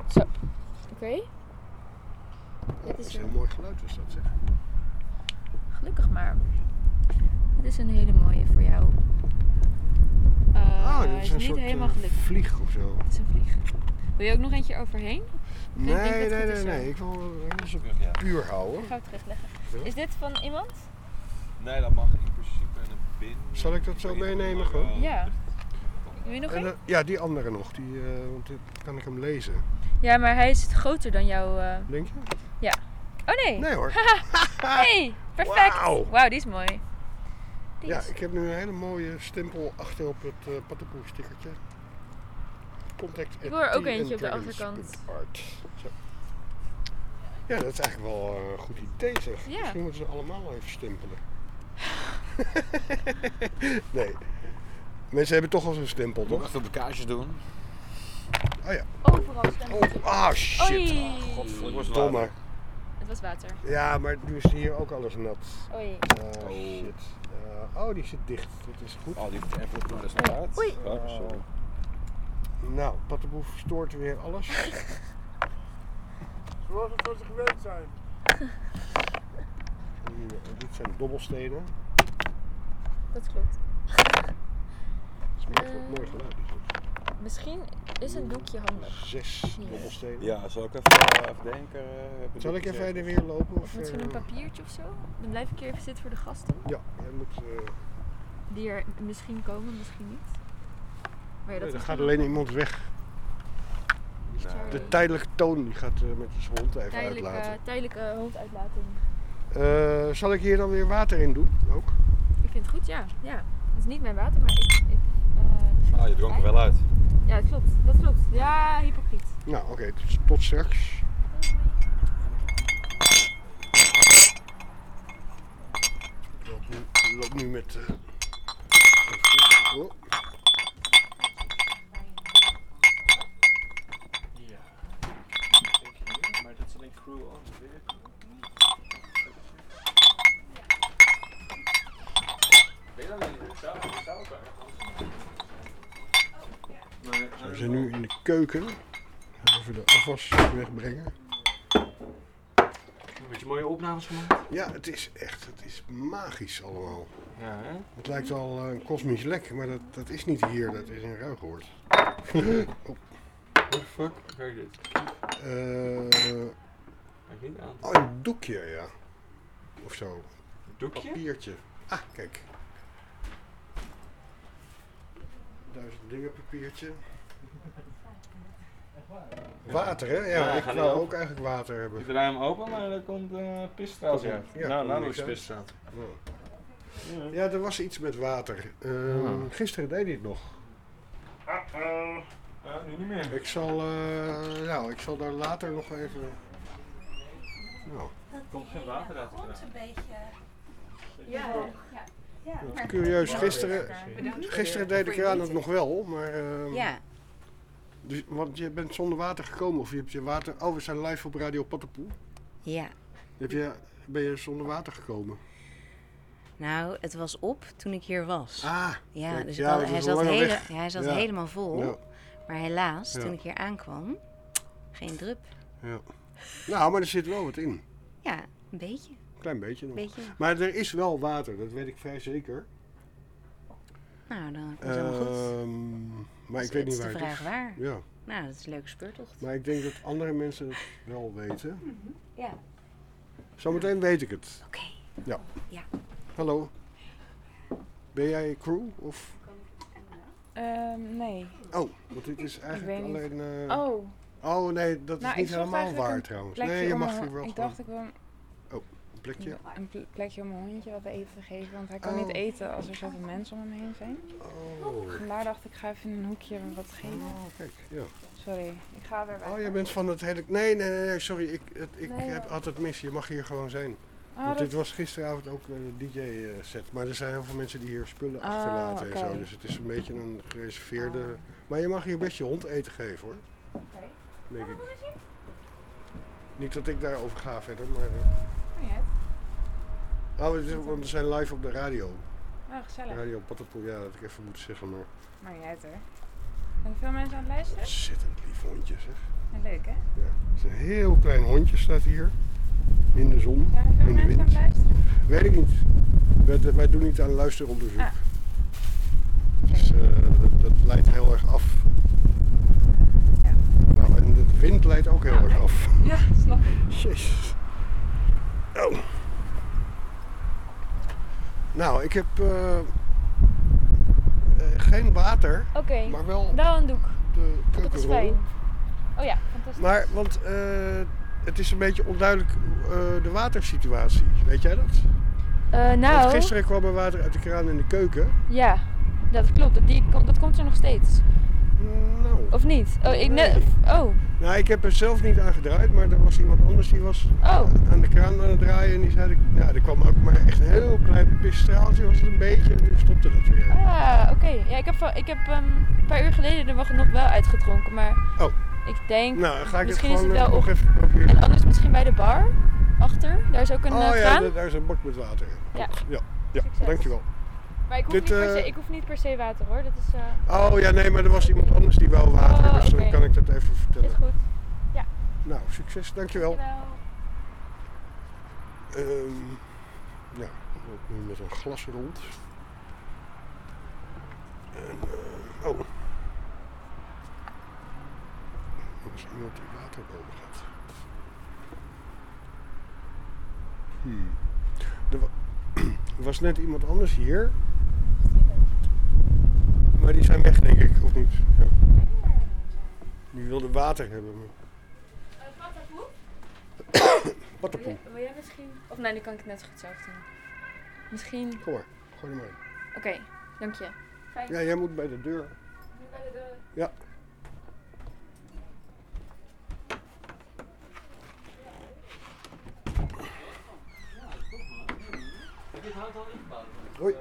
Zo. Oké. Oh, Dit dat is een een- mooi geluid was dat zeg. Gelukkig maar. Dit is een hele mooie voor jou. Eh, Ah, hij dit is is een niet soort helemaal eh, gelukkig. vlieg of zo. Het is een vlieg. Wil je ook nog eentje overheen? Nee, nee, het nee, nee. Ik wil eh, Terug, ja. puur houden. Ik ga het terugleggen. Ja. Is dit van iemand? Nee, dat mag in principe in een bin. Zal ik dat zo meenemen het gewoon? Ja. Wil je nog En, één? eh, ja, die andere nog, die, eh, want dit kan ik hem lezen. Ja, maar hij is groter dan jouw... eh, Denk je? Ja. Oh nee. Nee hoor. hey, perfect. Wauw. Wauw, die is mooi. Die Ja, is- ik heb nu een hele mooie stempel achter op het uh, Patapoe stickertje. Contact Ik er ook eentje op de achterkant. Zo. Ja, dat is eigenlijk wel een goed idee zeg. Ja. Misschien moeten ze allemaal even stempelen. nee. Mensen hebben toch al zo'n stempel, Moet ik toch? de kaarsjes doen? Oh ja. Overal stempeltjes. Oh, ah shit. Oei. Oh, godverdomme. Domme. Het was water. Ja, maar nu is hier ook alles nat. Oei. Oh, shit. Eh, oh, die zit dicht. Dat is goed. Oh, die heeft even de straat. Oei. Oh, sorry. Nou, Pattenboe verstoort weer alles. Zoals het van ze gewend zijn. Hier, dit zijn dobbelstenen. Dat klopt. Dat is mooi, mooi geluid. is dit. Misschien is een doekje handig. Zes dobbelstenen. Ja, zal ik even, eh, even denken? eh, Zal ik even heen en weer lopen? Of, Misschien eh, een papiertje of zo? Dan blijf ik hier even zitten voor de gasten. Ja, jij moet... eh, Die er misschien komen, misschien niet. Maar ja, dat er gaat alleen iemand weg. De tijdelijke toon die gaat eh, met zijn hond even Tijdelijke, uitlaten. tijdelijke honduitlating. Eh, zal ik hier dan weer water in doen? Ook? Ik vind het goed, ja. ja. Het is niet mijn water, maar ik... ik Ah, je dronk er wel uit. Ja, dat klopt. Dat klopt. Ja, hypocriet. Nou, oké, tot, tot straks. Ik loop nu, loop nu met. eh, oh. Ja. Maar dat is alleen crew on the vehicle. Ben je dan niet? Ik zou, ik zou ook Zo, We zijn nu in de keuken. Even de afwas wegbrengen. Een beetje mooie opnames gemaakt. Ja, het is echt, het is magisch allemaal. Ja, hè? Het lijkt eh, een kosmisch lek, maar dat, dat is niet hier, dat is in Ruigoord. oh. What the fuck? Kijk dit. Eh, Kijk niet aan. oh, een doekje, ja. Of zo. Doekje? Papiertje. Ah, kijk. Duizend dingen papiertje. Water, hè? Ja, Ja, ik wou op. ook eigenlijk water hebben. Ik draai hem open, maar er komt uh, pisstraat uit. Ja, nou, nou niks is pisstraat. Ja. Ja, er was iets met water. Ehm, Ah. Gisteren deed hij het nog. Ja, nu niet meer. Ik zal, eh, nou, ik zal daar later nog even. Nou, Er komt geen water uit. Komt een beetje. Ja. Ja. curieus. Gisteren, gisteren deed ik eraan het nog wel, maar. ehm, Ja. Dus, want je bent zonder water gekomen of je hebt je water. Oh, we zijn live op Radio Pattenpoel. Ja. Heb je, ben je zonder water gekomen? Nou, het was op toen ik hier was. Ah, ja, kijk, dus ja, had- hij, zat hele, weg. hij zat Ja. helemaal vol. Ja. Maar helaas, Ja. toen ik hier aankwam, geen drup. Ja. Nou, maar er zit wel wat in. Ja, een beetje. Klein beetje nog. Beetje. Maar er is wel water, dat weet ik vrij zeker. Nou, dan is het helemaal goed. Ehm, maar Dus ik weet niet waar het is. vraag waar. Ja. Nou, dat is een leuke speurtocht. Maar ik denk dat andere mensen het wel weten. Ja. Zometeen weet ik het. Oké. Ja. Ja. Hallo. Ben jij crew? Of? Ehm, nee. Oh, want dit is eigenlijk niet. alleen... eh, Oh. Oh nee, dat Nou, is niet ik zocht helemaal waar trouwens. Nee, je mag hier wel Ik gewoon- dacht ik wil Oh, een plekje? een pl- plekje om mijn hondje wat eten te geven, want hij kan Oh. niet eten als er zoveel mensen om hem heen zijn. Oh. Vandaar dacht ik ga even in een hoekje wat geven. Oh, kijk, ja. Sorry, ik ga weer weg. Oh, jij bent van het hele... Nee, nee, nee, nee, sorry. Ik, het, ik Nee, heb altijd mis. Je mag hier gewoon zijn. Oh, Want dit was gisteravond ook een DJ-set. Maar er zijn heel veel mensen die hier spullen Ah, achterlaten en oké. zo. Dus het is een beetje een gereserveerde... Maar je mag hier best je hond eten geven hoor. Denk ik. Niet dat ik daarover ga verder, maar... Niet uit. Oh, het we zijn live op de radio. Oh, gezellig. Radio Pattenpoel, ja, dat had ik even moeten zeggen, maar... Maar niet uit hoor. Zijn er veel mensen aan het luisteren? Ontzettend lief hondje zeg. Ja, leuk hè? Ja, het is een heel klein hondje staat hier. In de zon, Zijn er veel in de mensen aan het luisteren? Weet ik niet. Wij, wij doen niet aan luisteronderzoek. Ah. Dus eh, dat, dat leidt heel erg af. Nou, en de wind leidt ook heel erg af. Ja, snap ik. Jezus. Oh. Nou, ik heb eh, eh, geen water, maar wel een doek. de Dat is keukenrol. Oh ja, fantastisch. Maar, want eh, het is een beetje onduidelijk de watersituatie. Weet jij dat? Nou, Want gisteren kwam er water uit de kraan in de keuken. ja, dat klopt. Die, dat komt er nog steeds. Nou. Of niet? Oh, ik net, oh. Nou, ik heb er zelf niet aan gedraaid, maar er was iemand anders die was Oh. aan de kraan aan het draaien. En die zei, nou, er kwam ook maar echt een heel klein pisstraaltje was het een beetje. En toen stopte dat weer. Ah, oké. Ja, ik heb, ik heb ehm, een paar uur geleden er nog wel uitgedronken, maar Oh. ik denk, Nou, ga ik het is gewoon het eh, wel nog even proberen. En anders misschien bij de bar, achter. Daar is ook een oh eh, ja, kraan. daar- daar is een bak met water. Ja. Ja, ja Succes. dankjewel. Maar ik hoef, Dit, niet per eh, se, ik hoef niet per se water hoor. Dat is, eh, Oh ja, nee, maar er was iemand anders die wel water, Oh, dus dan kan ik dat even vertellen. is goed. Ja. Nou, succes, dankjewel. Dankjewel. Ehm ja, ik loop nu met een glas rond. En, eh, oh. is iemand die water boven gaat. Hmm. Er, wa- er was net iemand anders hier. Maar die zijn weg, denk ik, of niet? Ja. Die wilde water hebben. maar- Pattenpoel. Wil jij misschien... Of nee, nu kan ik het net zo goed zelf doen. Misschien... Kom maar, gooi die maar. Oké, dank je. Fijn. Ja, jij moet bij de deur. Bij de deur. Ja. Hoi.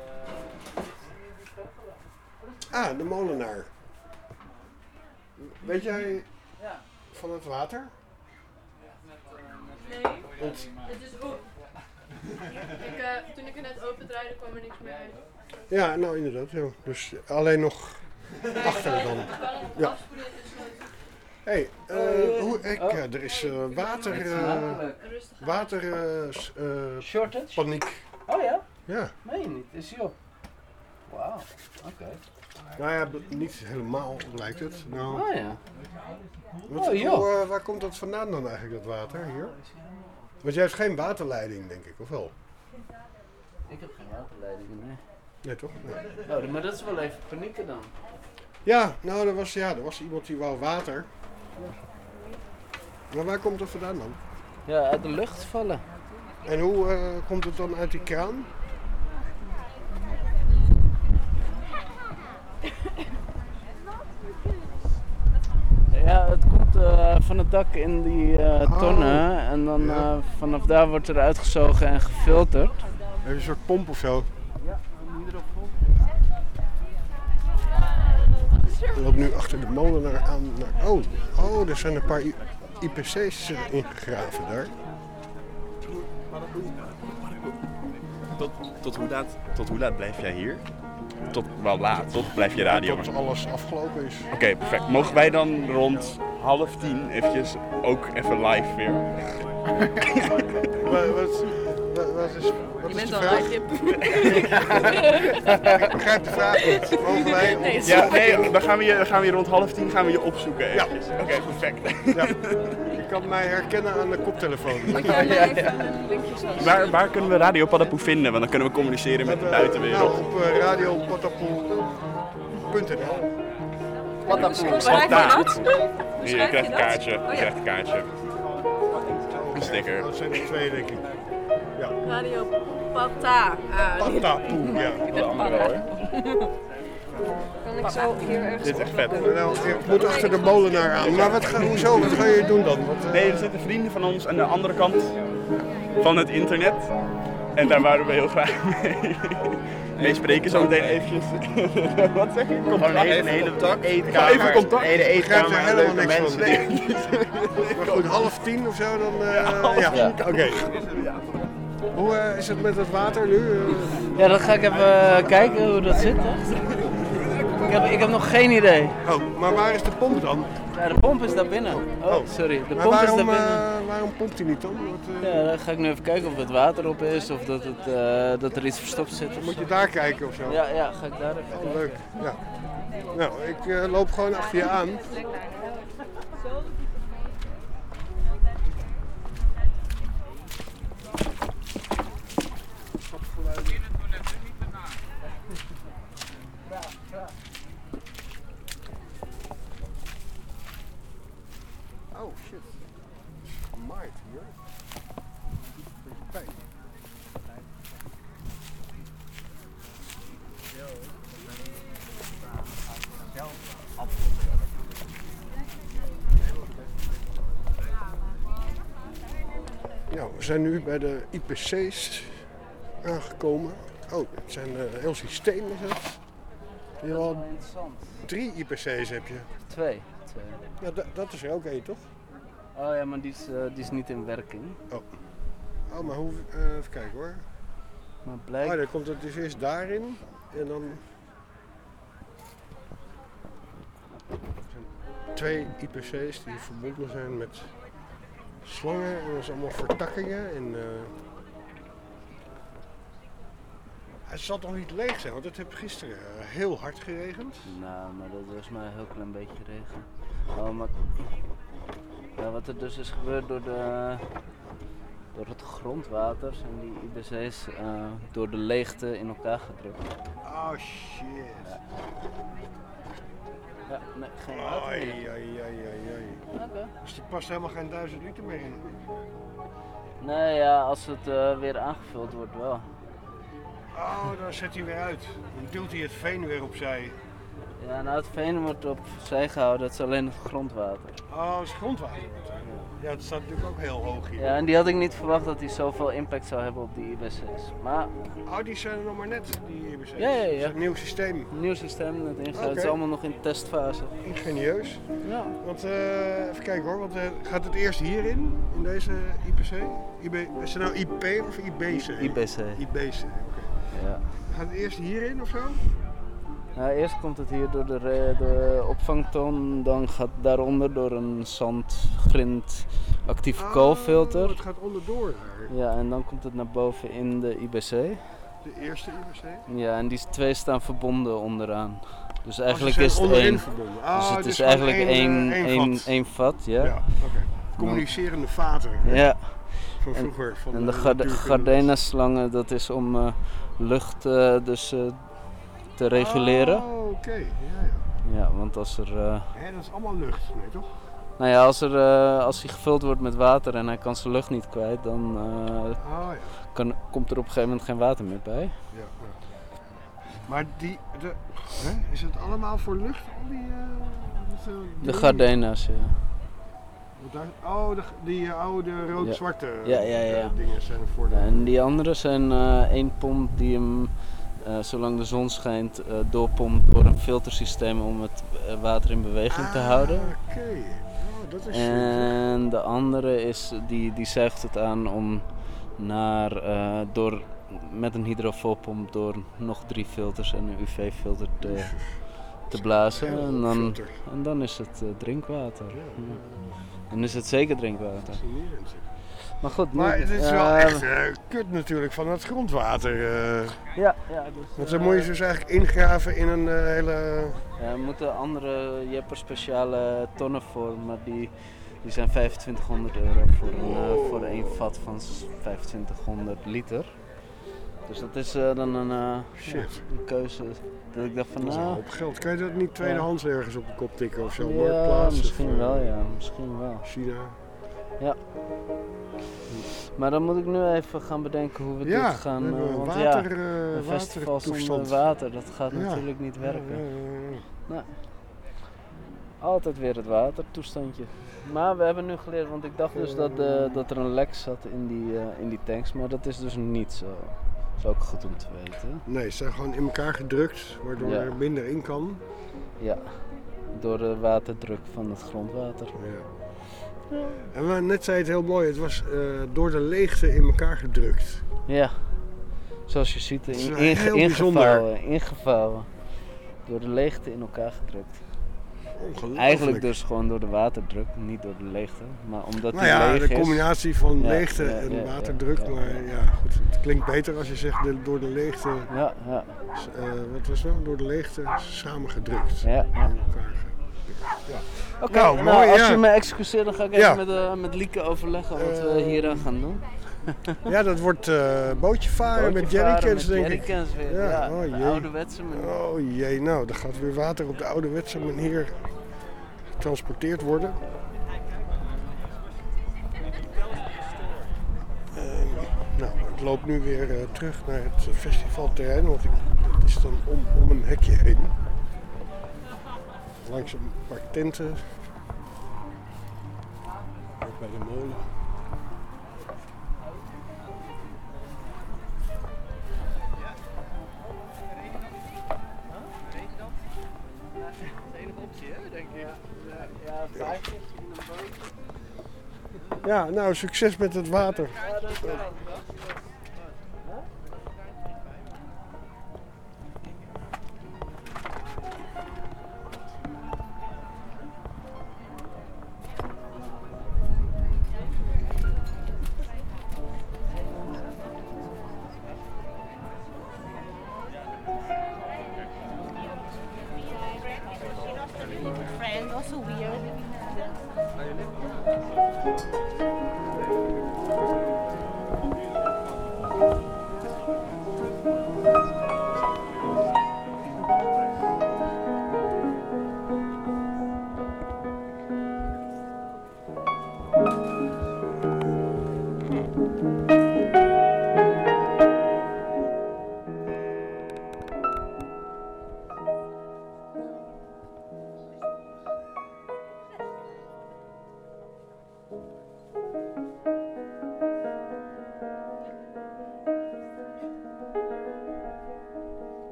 Ah, de molenaar. Weet jij van het water? Nee, Want- het is op. Ik, eh, toen ik het net opendraaide kwam er niks meer uit. Ja, nou inderdaad. Ja. Dus alleen nog achter dan. Ja. Hé, hey, uh, hoe ik, eh, er is eh, water. eh water. eh, eh, Shortage? Paniek. Oh ja? Ja. Je niet? Is joh. Wauw, oké. Nou ja, niet helemaal lijkt het. Nou, Oh ja. Wat, Oh, joh. hoe, eh, waar komt dat vandaan dan eigenlijk, dat water hier? Want jij hebt geen waterleiding, denk ik, of wel? Ik heb geen waterleidingen, nee. Nee, toch? Nee. Oh, maar dat is wel even panieken dan. Ja, nou, er was, ja, er was iemand die wou water. Maar waar komt dat vandaan dan? Ja, uit de lucht vallen. En hoe eh, komt het dan uit die kraan? Ja, het komt eh, van het dak in die eh, Oh. tonnen en dan eh, vanaf daar wordt er uitgezogen en gefilterd. Heb je een soort pomp of zo? Ja, dan moet je erop Ik loop nu achter de molenaar aan. Naar, oh, oh, er zijn een paar IPC's ingegraven daar. Tot, tot, hoe laat, tot hoe laat blijf jij hier? Tot wel laat, tot blijf je radio. Tot alles afgelopen is. Oké, perfect. Mogen wij dan rond half tien eventjes ook even live weer? Wat, wat, is, wat Je is bent al vraag? Ik begrijp de vraag niet. Mogen wij... ja, nee, dan gaan we je, dan gaan we je rond half tien gaan we je opzoeken. eventjes. Oké, perfect. Ja. Je kan mij herkennen aan de koptelefoon. Ja, ja, ja. Waar, waar kunnen we Radio Paddapoe vinden? Want dan kunnen we communiceren met de buitenwereld. Nou, op uh, radiopotapoel.nl Paddapoel. Wat daar? Hier, je schrijf krijgt je een dat? kaartje. Oh, Je krijgt een kaartje. Een sticker. Dat zijn er twee, denk ik. Ja. Radio Pata. Ah, Patapoe, ja. De andere hoor. Kan ik zo hier ergens Dit is echt vet. Nou, ik moet achter de molenaar aan. Maar wat ga, hoezo? Wat ga je doen dan? Wat, Nee, er zitten vrienden van ons aan de andere kant van het internet. En daar waren we heel graag mee. mee spreken zo meteen eventjes. Wat zeg je? Contact? Gewoon even hele contact. Eetkamer. Even contact. Nee, de Ik er eetkamer. helemaal leuke niks van. mensen. Nee. Maar goed, half tien of zo dan... eh, half ja, oké. Hoe eh, is het met het water nu? Ja, dan ga ik even eh, kijken hoe dat zit. Echt. Ik heb, ik heb nog geen idee. Oh, maar waar is de pomp dan? Ja, de pomp is daar binnen. Oh, sorry. De maar pomp waarom, is daar binnen. eh, waarom pompt hij niet dan? Wat, eh, Ja, dan ga ik nu even kijken of het water op is of dat, het, eh, dat er iets verstopt zit. of Moet zo. je daar kijken of zo? Ja, ja, ga ik daar even Oh, kijken. leuk. Ja. Nou, ik eh, loop gewoon achter je aan. Oh shit. Maait hier. Pijn. Nou, we zijn nu bij de IPC's aangekomen. Oh, het zijn eh, een heel systeem is het. Je Interessant. drie IPC's heb je. Twee. Twee. Ja, da- dat is er ook één, toch? Oh ja, maar die is, eh, die is niet in werking. Oh. Oh, maar hoe... eh, even kijken hoor. Maar blijkt... Oh, dan komt het dus eerst daarin. En dan... Er zijn twee IPC's die verbonden zijn met slangen. En dat is allemaal vertakkingen. En, eh, het zal toch niet leeg zijn, want het heeft gisteren eh, heel hard geregend. Nou, maar dat was maar een heel klein beetje regen. Oh, maar... Ja, wat er dus is gebeurd door, de, door het grondwater zijn die IBC's eh, door de leegte in elkaar gedrukt. Oh shit. Ja, nee, geen water Ai, meer. ai, ai, Dus er past helemaal geen duizend liter meer in. Nee, ja, als het eh, weer aangevuld wordt wel. Oh, dan zet hij weer uit. Dan duwt hij het veen weer opzij. Ja, nou het veen wordt opzij gehouden, dat is alleen het grondwater. Oh, het is grondwater. Ja, het staat natuurlijk ook heel hoog hier. Ja, en die had ik niet verwacht dat die zoveel impact zou hebben op die IBC's. Maar Oh, die zijn er nog maar net, die IBC's. Ja, ja, ja. Dat is een nieuw systeem. Nieuw systeem net ingegaan. Het is allemaal nog in testfase. Ingenieus. Ja. Want, eh, even kijken hoor, want eh, gaat het eerst hierin, in deze IPC? IB, is het nou IP of IBC? IBC. IBC, oké. Ja. Gaat het eerst hierin of zo? Eerst komt het hier door de, de opvangtoon, dan gaat daaronder door een zand, grind, actieve koolfilter. Oh, het gaat onderdoor daar. Ja, en dan komt het naar boven in de IBC. De eerste IBC? Ja, en die twee staan verbonden onderaan. Dus eigenlijk zijn is het één. verbonden. dus Ah, het dus is eigenlijk één, één, eh, één vat. ja. Ja, oké. Communicerende vaten. Ja. Van En- vroeger, van en de de natuurkunde. Gardena-slangen, dat is om eh, lucht eh, dus, te reguleren. Oh, oké. Ja, ja. Ja, want als er... Hè, dat is allemaal lucht, nee toch? nou ja, als, er, eh, als hij gevuld wordt met water en hij kan zijn lucht niet kwijt, dan eh, Ah, ja. kan, komt er op een gegeven moment geen water meer bij. Ja, ja. Maar die, de, hè, is het allemaal voor lucht? Al die, De die- Gardena's, ja. Oh, de, die oude rood-zwarte Ja, ja, ja. dingen zijn er voor. Ja, en die andere zijn één pomp die hem, eh, zolang de zon schijnt, eh, doorpompt door een filtersysteem om het eh, water in beweging te houden. Oké, oh, dat is. En de andere is, die, die zuigt het aan om naar, door, met een hydrofoelpomp door nog drie filters en een UV-filter te, te blazen. En dan, en dan is het drinkwater. Ja. Dan is het zeker drinkwater. Fascinerend. Maar goed, nu, Maar het is wel eh, echt eh, kut natuurlijk van het grondwater. eh. Ja, ja. Dus, Want dan moet je ze dus eigenlijk ingraven in een eh, hele... Ja, er moeten andere, je hebt er speciale tonnen voor, maar die, die zijn 2500 euro voor een, eh, voor één vat van s- 2500 liter. Dus dat is eh, dan een, eh, Shit. een keuze. Dat ik dacht van Dat is een nou. hoop geld. Kan je dat niet tweedehands ergens op de kop tikken of zo? Ja, Marktplaats of, misschien eh, wel, ja, misschien wel. China. Ja. Maar dan moet ik nu even gaan bedenken hoe we Ja, dit gaan. eh, want water, ja, eh, een festival zonder water, dat gaat Ja. natuurlijk niet werken. Nee. Altijd weer het watertoestandje. Maar we hebben nu geleerd, want ik dacht dus dat, eh, dat er een lek zat in die, in die tanks, maar dat is dus niet zo. Dat is ook goed om te weten. Nee, ze zijn gewoon in elkaar gedrukt, waardoor er minder in kan. Ja, door de waterdruk van het grondwater. Ja. En we, net zei het heel mooi, het was eh, door de leegte in elkaar gedrukt. Ja, zoals je ziet, in, inge- ingevouwen, ingevouwen. Door de leegte in elkaar gedrukt. Eigenlijk dus gewoon door de waterdruk, niet door de leegte. Maar omdat Nou ja, leeg de combinatie van Ja, leegte ja, en ja, waterdruk. maar ja, goed, het klinkt beter als je zegt de- door de leegte. Ja, ja. eh, wat was het nou? Door de leegte samengedrukt. Ja, ja. In elkaar ja. Oké, nou, nou, mooi. als ja. je me excuseert, dan ga ik even Ja. met, eh, met Lieke overleggen wat we Eh, hier aan gaan doen. Ja, dat wordt eh bootje varen met jerrycans, denk ik. jerrycans weer, ja, oh jee. ouderwetse manier. Oh jee, nou, er gaat weer water op de ouderwetse manier getransporteerd worden. Ehm, nou, ik loop nu weer terug naar het festivalterrein, want ik, het is dan om, om een hekje heen. Langs een paar tenten. Ook bij de molen. De enige optie, hè, denk ik. Ja, 50 in een boot. Ja, nou, succes met het water. Ja,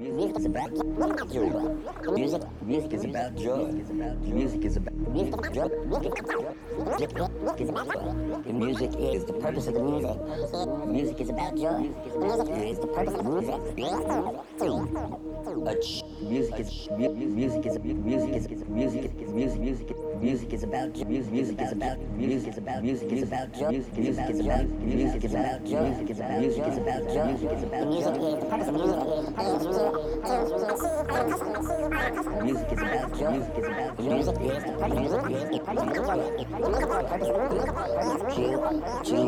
music is about joy. Music, music is about joy. Music is about music. Is about joy. The music is the purpose of the music. Music is about joy. Music is the purpose of the music. A music is mu- music is music is music is music music music is about music music is about music is about music is about music music is about music is about music is about music is about music is about music is the purpose of music. Music is about joy. Music is about joy. music is purpose of music. Music is the purpose music. Music. To to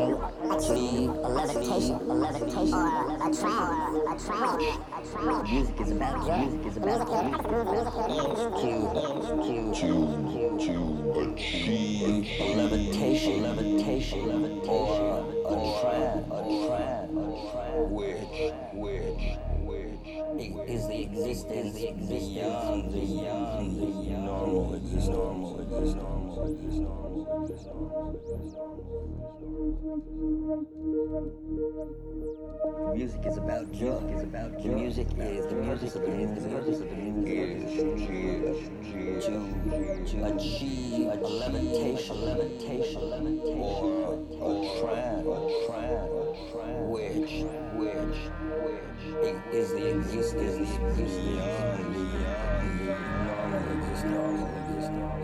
achieve a levitation, a levitation, or a trance, a trance, a trance. Music is about joy. Music is about joy. Is to to to achieve a levitation, levitation, levitation, or a trance, a trance, which which which is the existence beyond beyond the normal existence, normal existence, normal existence, normal existence. Music is about joy. Is about joy. Music is the music of the music. The of the music is to to achieve a levitation, levitation, levitation, or a trance, a trance, which which which is the existence beyond beyond the normal existence, normal existence, normal existence.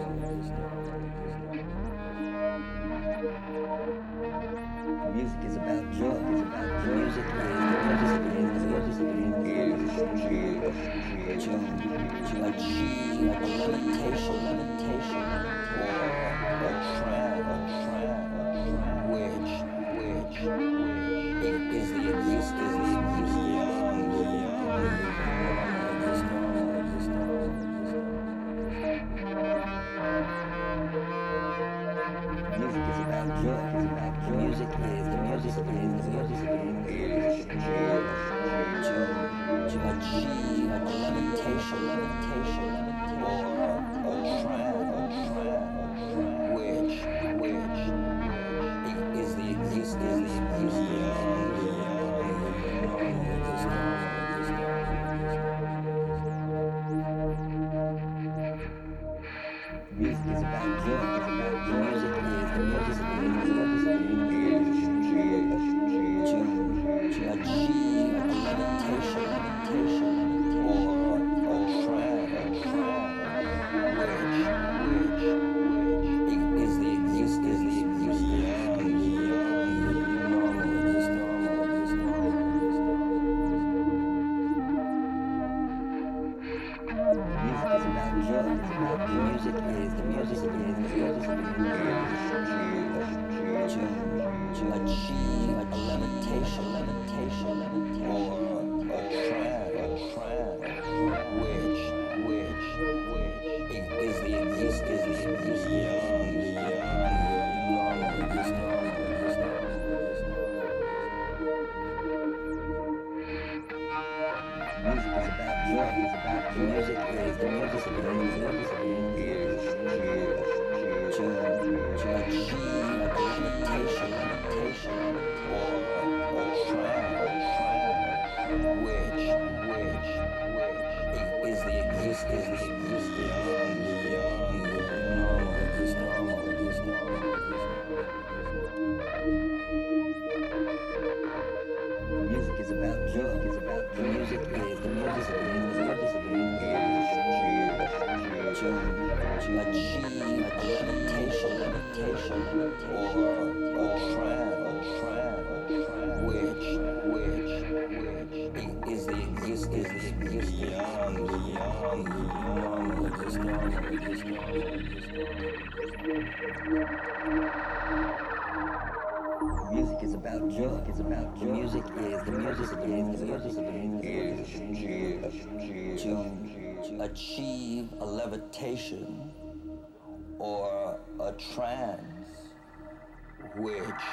Which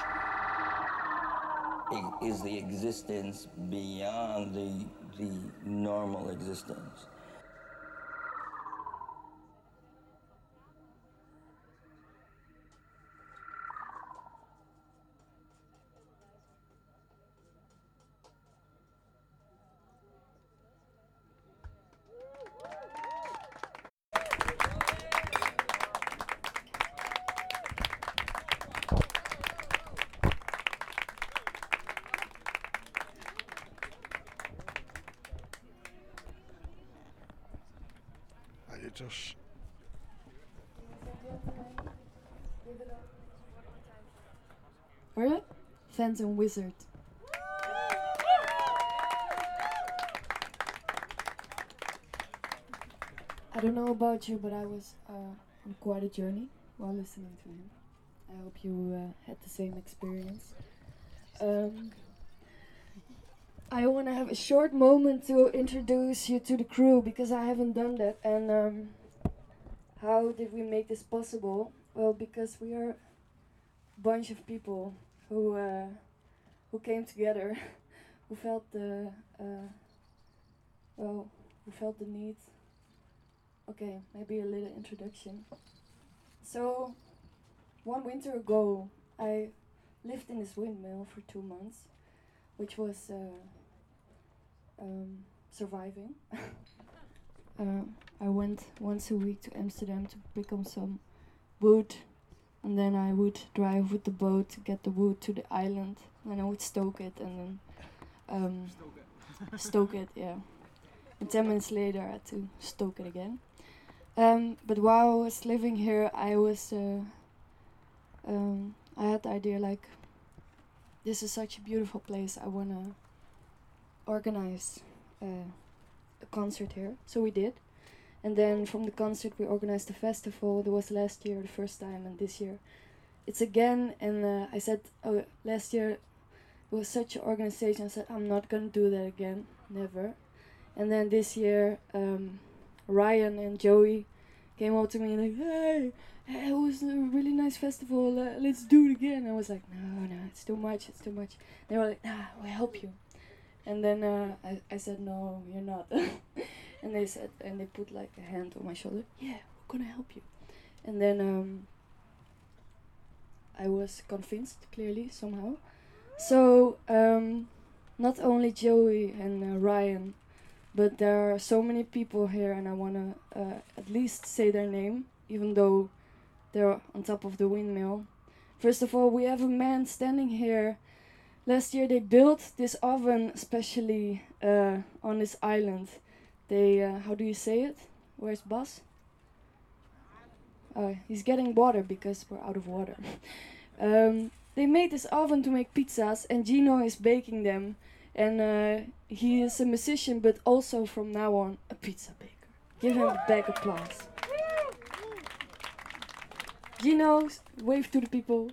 is the existence beyond the the normal existence. Ja, dit was Hoor je? Phantom Wizard. I don't know about you, but I was uh, on quite a journey while listening to him. I hope you uh, had the same experience. Um, I want to have a short moment to introduce you to the crew because I haven't done that. And um, how did we make this possible? Well, because we are a bunch of people who uh, who came together, who felt the uh, well, who felt the need. Okay, maybe a little introduction. So, one winter ago, I lived in this windmill for two months, which was uh, um, surviving. uh, I went once a week to Amsterdam to pick up some wood, and then I would drive with the boat to get the wood to the island, and I would stoke it, and then um, stoke it, yeah. And ten minutes later, I had to stoke it again. Um, but while I was living here, I was uh, um, I had the idea like this is such a beautiful place. I wanna organize uh, a concert here. So we did, and then from the concert we organized a festival. That was last year the first time, and this year it's again. And uh, I said, oh, last year it was such an organization. I said I'm not gonna do that again, never. And then this year, um, Ryan and Joey came up to me like, hey, hey, it was a really nice festival. Uh, let's do it again. I was like, no, no, it's too much. It's too much. They were like, nah, we'll help you. And then uh, I, I said, no, you're not. and they said, and they put like a hand on my shoulder. Yeah, we're gonna help you. And then um, I was convinced, clearly, somehow. So, um, not only Joey and uh, Ryan, but there are so many people here, and I want to uh, at least say their name, even though they're on top of the windmill. First of all, we have a man standing here. Last year, they built this oven especially uh, on this island. They, uh, how do you say it? Where's Bas? Uh, he's getting water because we're out of water. um, they made this oven to make pizzas, and Gino is baking them. And uh, he is a musician, but also from now on a pizza baker. Give him a big applause. Gino, wave to the people.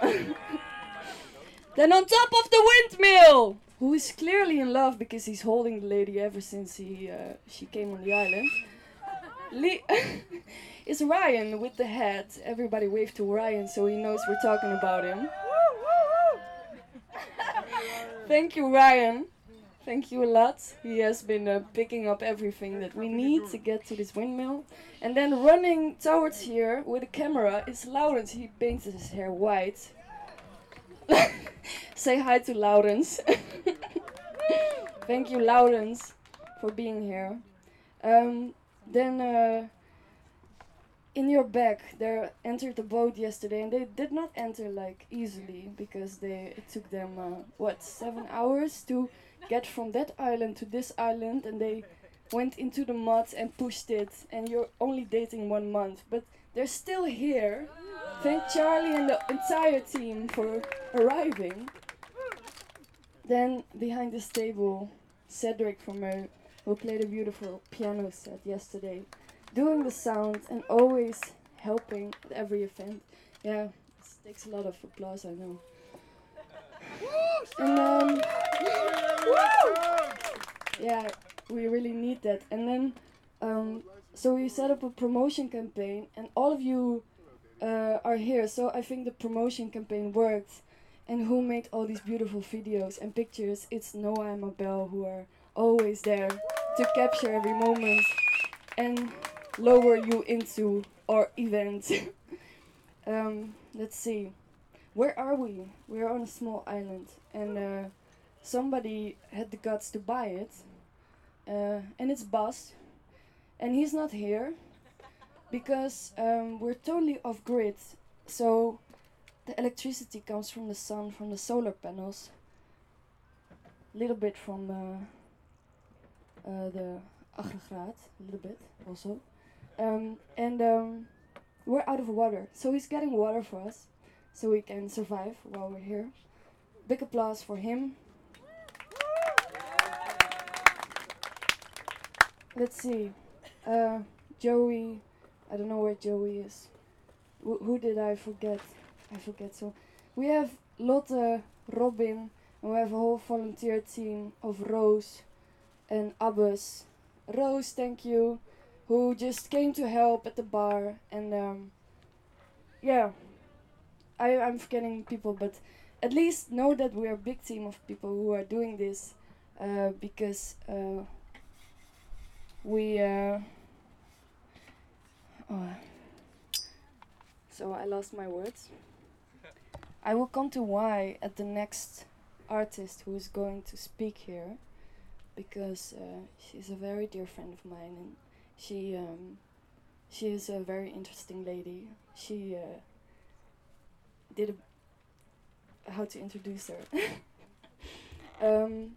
then on top of the windmill, who is clearly in love because he's holding the lady ever since he uh, she came on the island. Le- is Ryan with the hat. Everybody wave to Ryan so he knows we're talking about him. Thank you, Ryan. Thank you a lot. He has been uh, picking up everything that we need to get to this windmill. And then running towards here with a camera is Laurens. He painted his hair white. Say hi to Laurens. Thank you, Laurens, for being here. Um, then uh, in your back, there entered the boat yesterday, and they did not enter like easily because they it took them uh, what seven hours to get from that island to this island, and they went into the mud and pushed it. And you're only dating one month, but they're still here. Thank Charlie and the entire team for arriving. Then behind this table, Cedric from uh, who played a beautiful piano set yesterday, doing the sound and always helping at every event. Yeah, it's takes a lot of applause, I know. And then, yeah, we really need that. And then, um, so we set up a promotion campaign, and all of you uh, are here. So I think the promotion campaign worked. And who made all these beautiful videos and pictures? It's Noah and Mabel who are always there to capture every moment and lower you into our event. um, let's see. Where are we? We're on a small island, and uh, somebody had the guts to buy it, uh, and it's Bas, and he's not here because um, we're totally off grid. So the electricity comes from the sun, from the solar panels, a little bit from uh, uh, the aggregaat, a little bit also, um, and um, we're out of water. So he's getting water for us, so we can survive while we're here. Big applause for him. Let's see. Uh, Joey. I don't know where Joey is. Wh- who did I forget? I forget so. We have Lotte, Robin, and we have a whole volunteer team of Rose and Abbas. Rose, thank you, who just came to help at the bar. And um, yeah, I, I'm forgetting people, but at least know that we're a big team of people who are doing this uh, because uh, we. Uh, oh, so I lost my words. I will come to why at the next artist who is going to speak here because uh, she's a very dear friend of mine and she um, she is a very interesting lady. She uh, did a how to introduce her. um,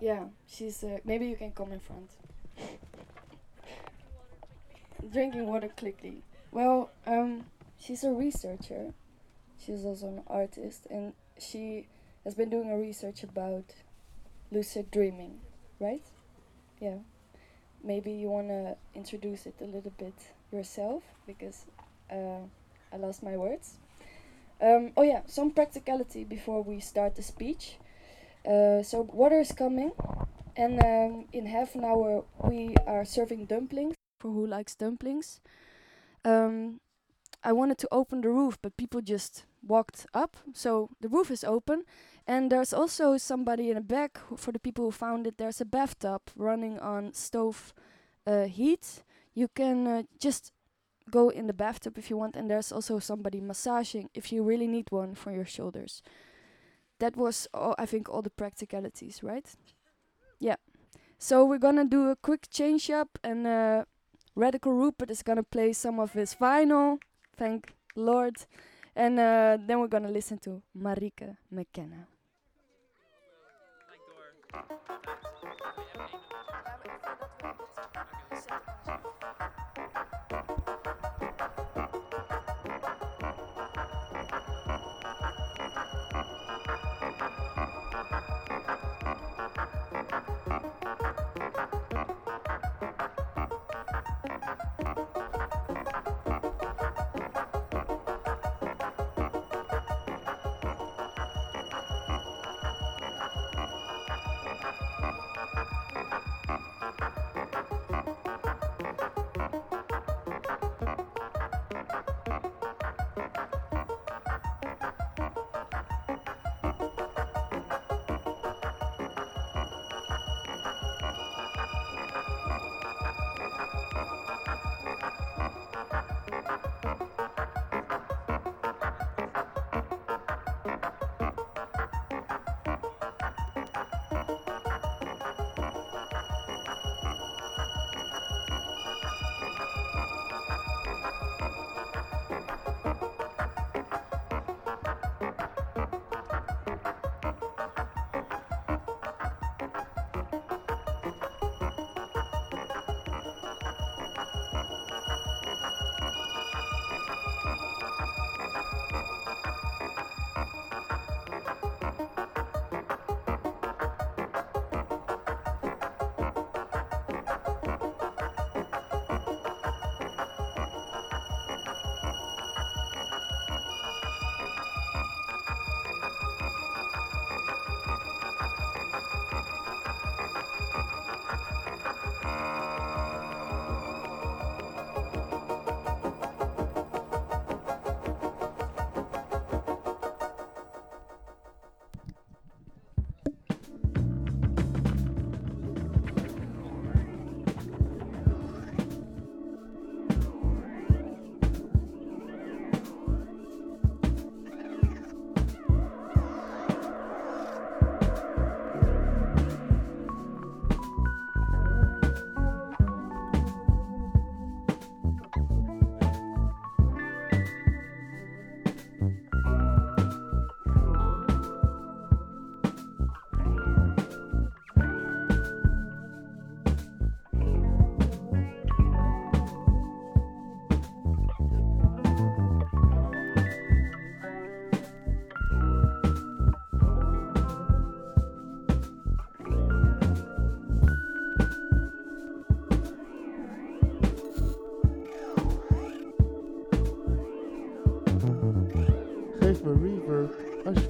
yeah, she's uh, maybe you can come in front. Drinking water quickly. Well, um, she's a researcher. She's also an artist, and she has been doing a research about lucid dreaming, right? Yeah. Maybe you wanna introduce it a little bit yourself because uh, I lost my words. Um, oh yeah, some practicality before we start the speech. Uh, so water is coming, and um, in half an hour we are serving dumplings. For who likes dumplings? Um, I wanted to open the roof, but people just walked up. So the roof is open, and there's also somebody in the back. For the people who found it, there's a bathtub running on stove uh, heat. You can uh, just go in the bathtub if you want, and there's also somebody massaging if you really need one for your shoulders. That was, all, I think, all the practicalities, right? Yeah. So we're gonna do a quick change up, and uh, Radical Rupert is gonna play some of his vinyl. Thank Lord. And uh, then we're gonna listen to Marike McKenna.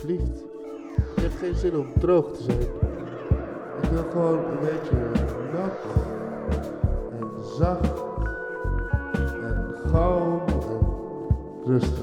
alsjeblieft. Ik heb geen zin om droog te zijn. Ik wil gewoon een beetje nat en zacht en gauw en rustig.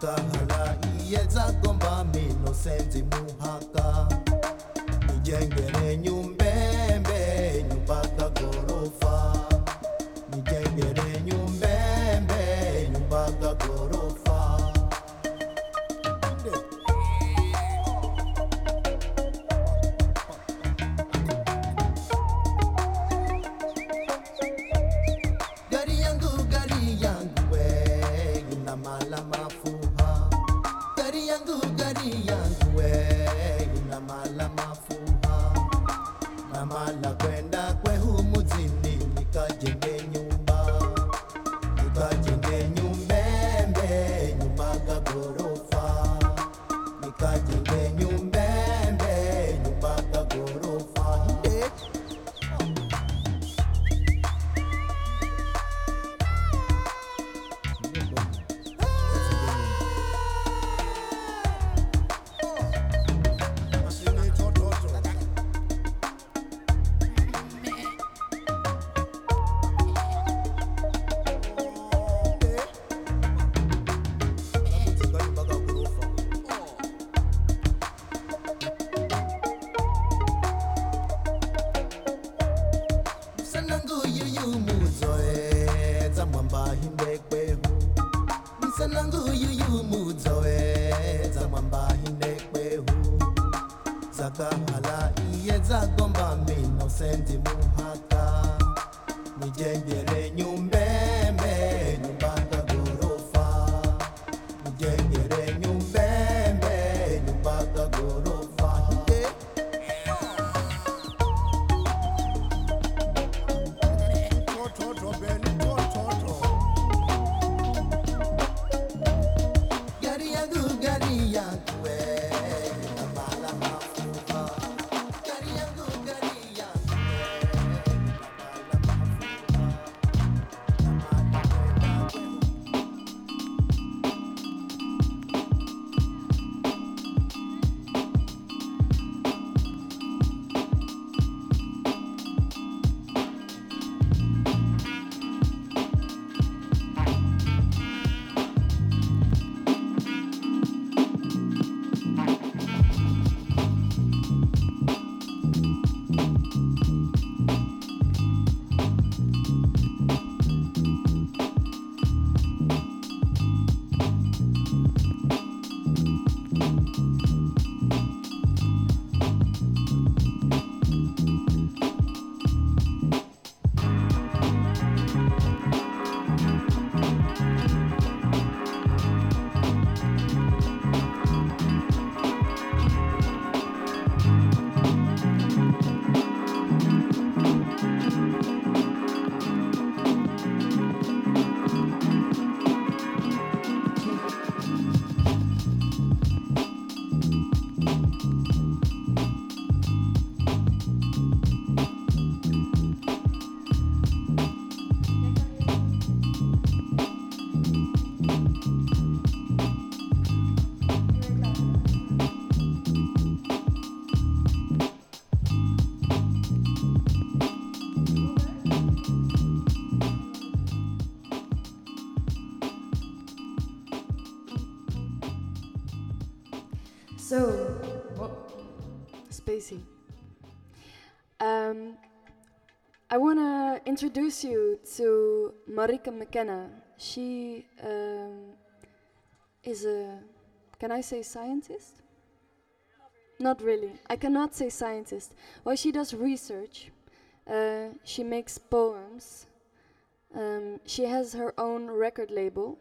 Santa So, spacey. Um, I want to introduce you to Marika McKenna. She um, is a, can I say scientist? Not really. I cannot say scientist. Well, she does research. Uh, she makes poems. Um, she has her own record label,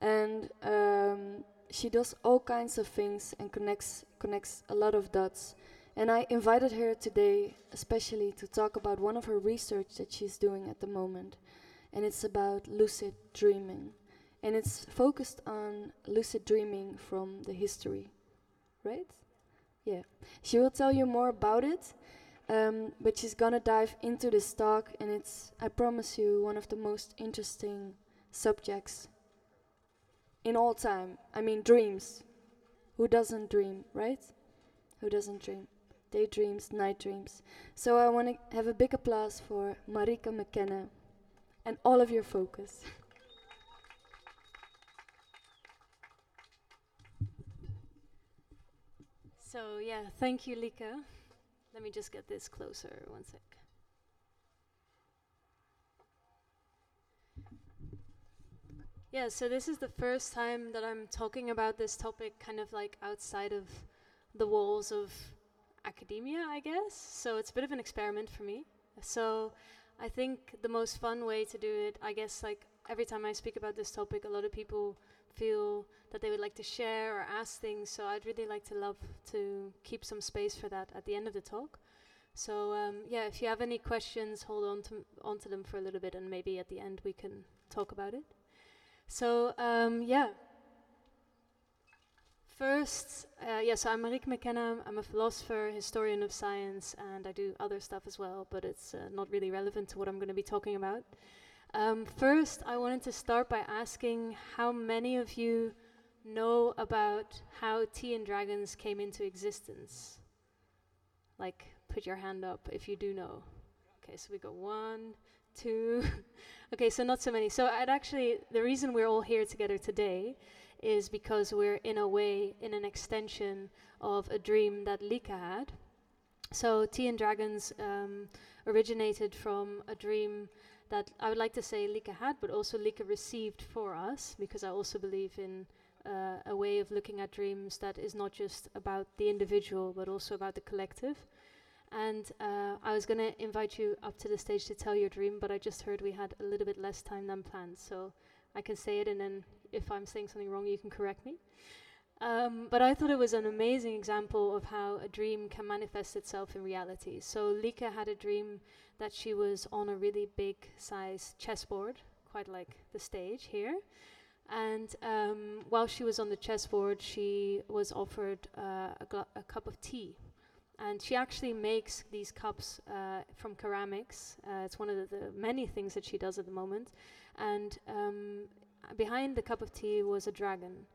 and um, she does all kinds of things and connects connects a lot of dots. And I invited her today, especially to talk about one of her research that she's doing at the moment, and it's about lucid dreaming, and it's focused on lucid dreaming from the history, right? Yeah, she will tell you more about it. Um, but she's gonna dive into this talk, and it's, I promise you, one of the most interesting subjects in all time. I mean, dreams. Who doesn't dream, right? Who doesn't dream? Daydreams, night dreams. So I want to have a big applause for Marika McKenna and all of your focus. So yeah, thank you, Lika. Let me just get this closer. One sec. Yeah, so this is the first time that I'm talking about this topic kind of like outside of the walls of academia, I guess. So it's a bit of an experiment for me. So I think the most fun way to do it, I guess, like every time I speak about this topic, a lot of people feel that they would like to share or ask things. So I'd really like to love to keep some space for that at the end of the talk. So um, yeah, if you have any questions, hold on to onto them for a little bit, and maybe at the end we can talk about it. So um, yeah. First, uh, yes, I'm Marieke McKenna. I'm a philosopher, historian of science, and I do other stuff as well, but it's uh, not really relevant to what I'm going to be talking about. Um, first, I wanted to start by asking how many of you know about how Tea and Dragons came into existence? Like, put your hand up if you do know. Okay, so we got one, two. okay, so not so many. So I'd actually, the reason we're all here together today is because we're in a way in an extension of a dream that Lika had. So Tea and Dragons um, originated from a dream that I would like to say Lika had, but also Lika received for us, because I also believe in uh, a way of looking at dreams that is not just about the individual, but also about the collective. And uh, I was going to invite you up to the stage to tell your dream, but I just heard we had a little bit less time than planned, so I can say it, and then if I'm saying something wrong, you can correct me. Um, but I thought it was an amazing example of how a dream can manifest itself in reality. So Lika had a dream that she was on a really big size chessboard, quite like the stage here. And um, while she was on the chessboard, she was offered uh, a, a cup of tea. And she actually makes these cups uh, from ceramics. Uh, it's one of the, the many things that she does at the moment. And um, behind the cup of tea was a dragon.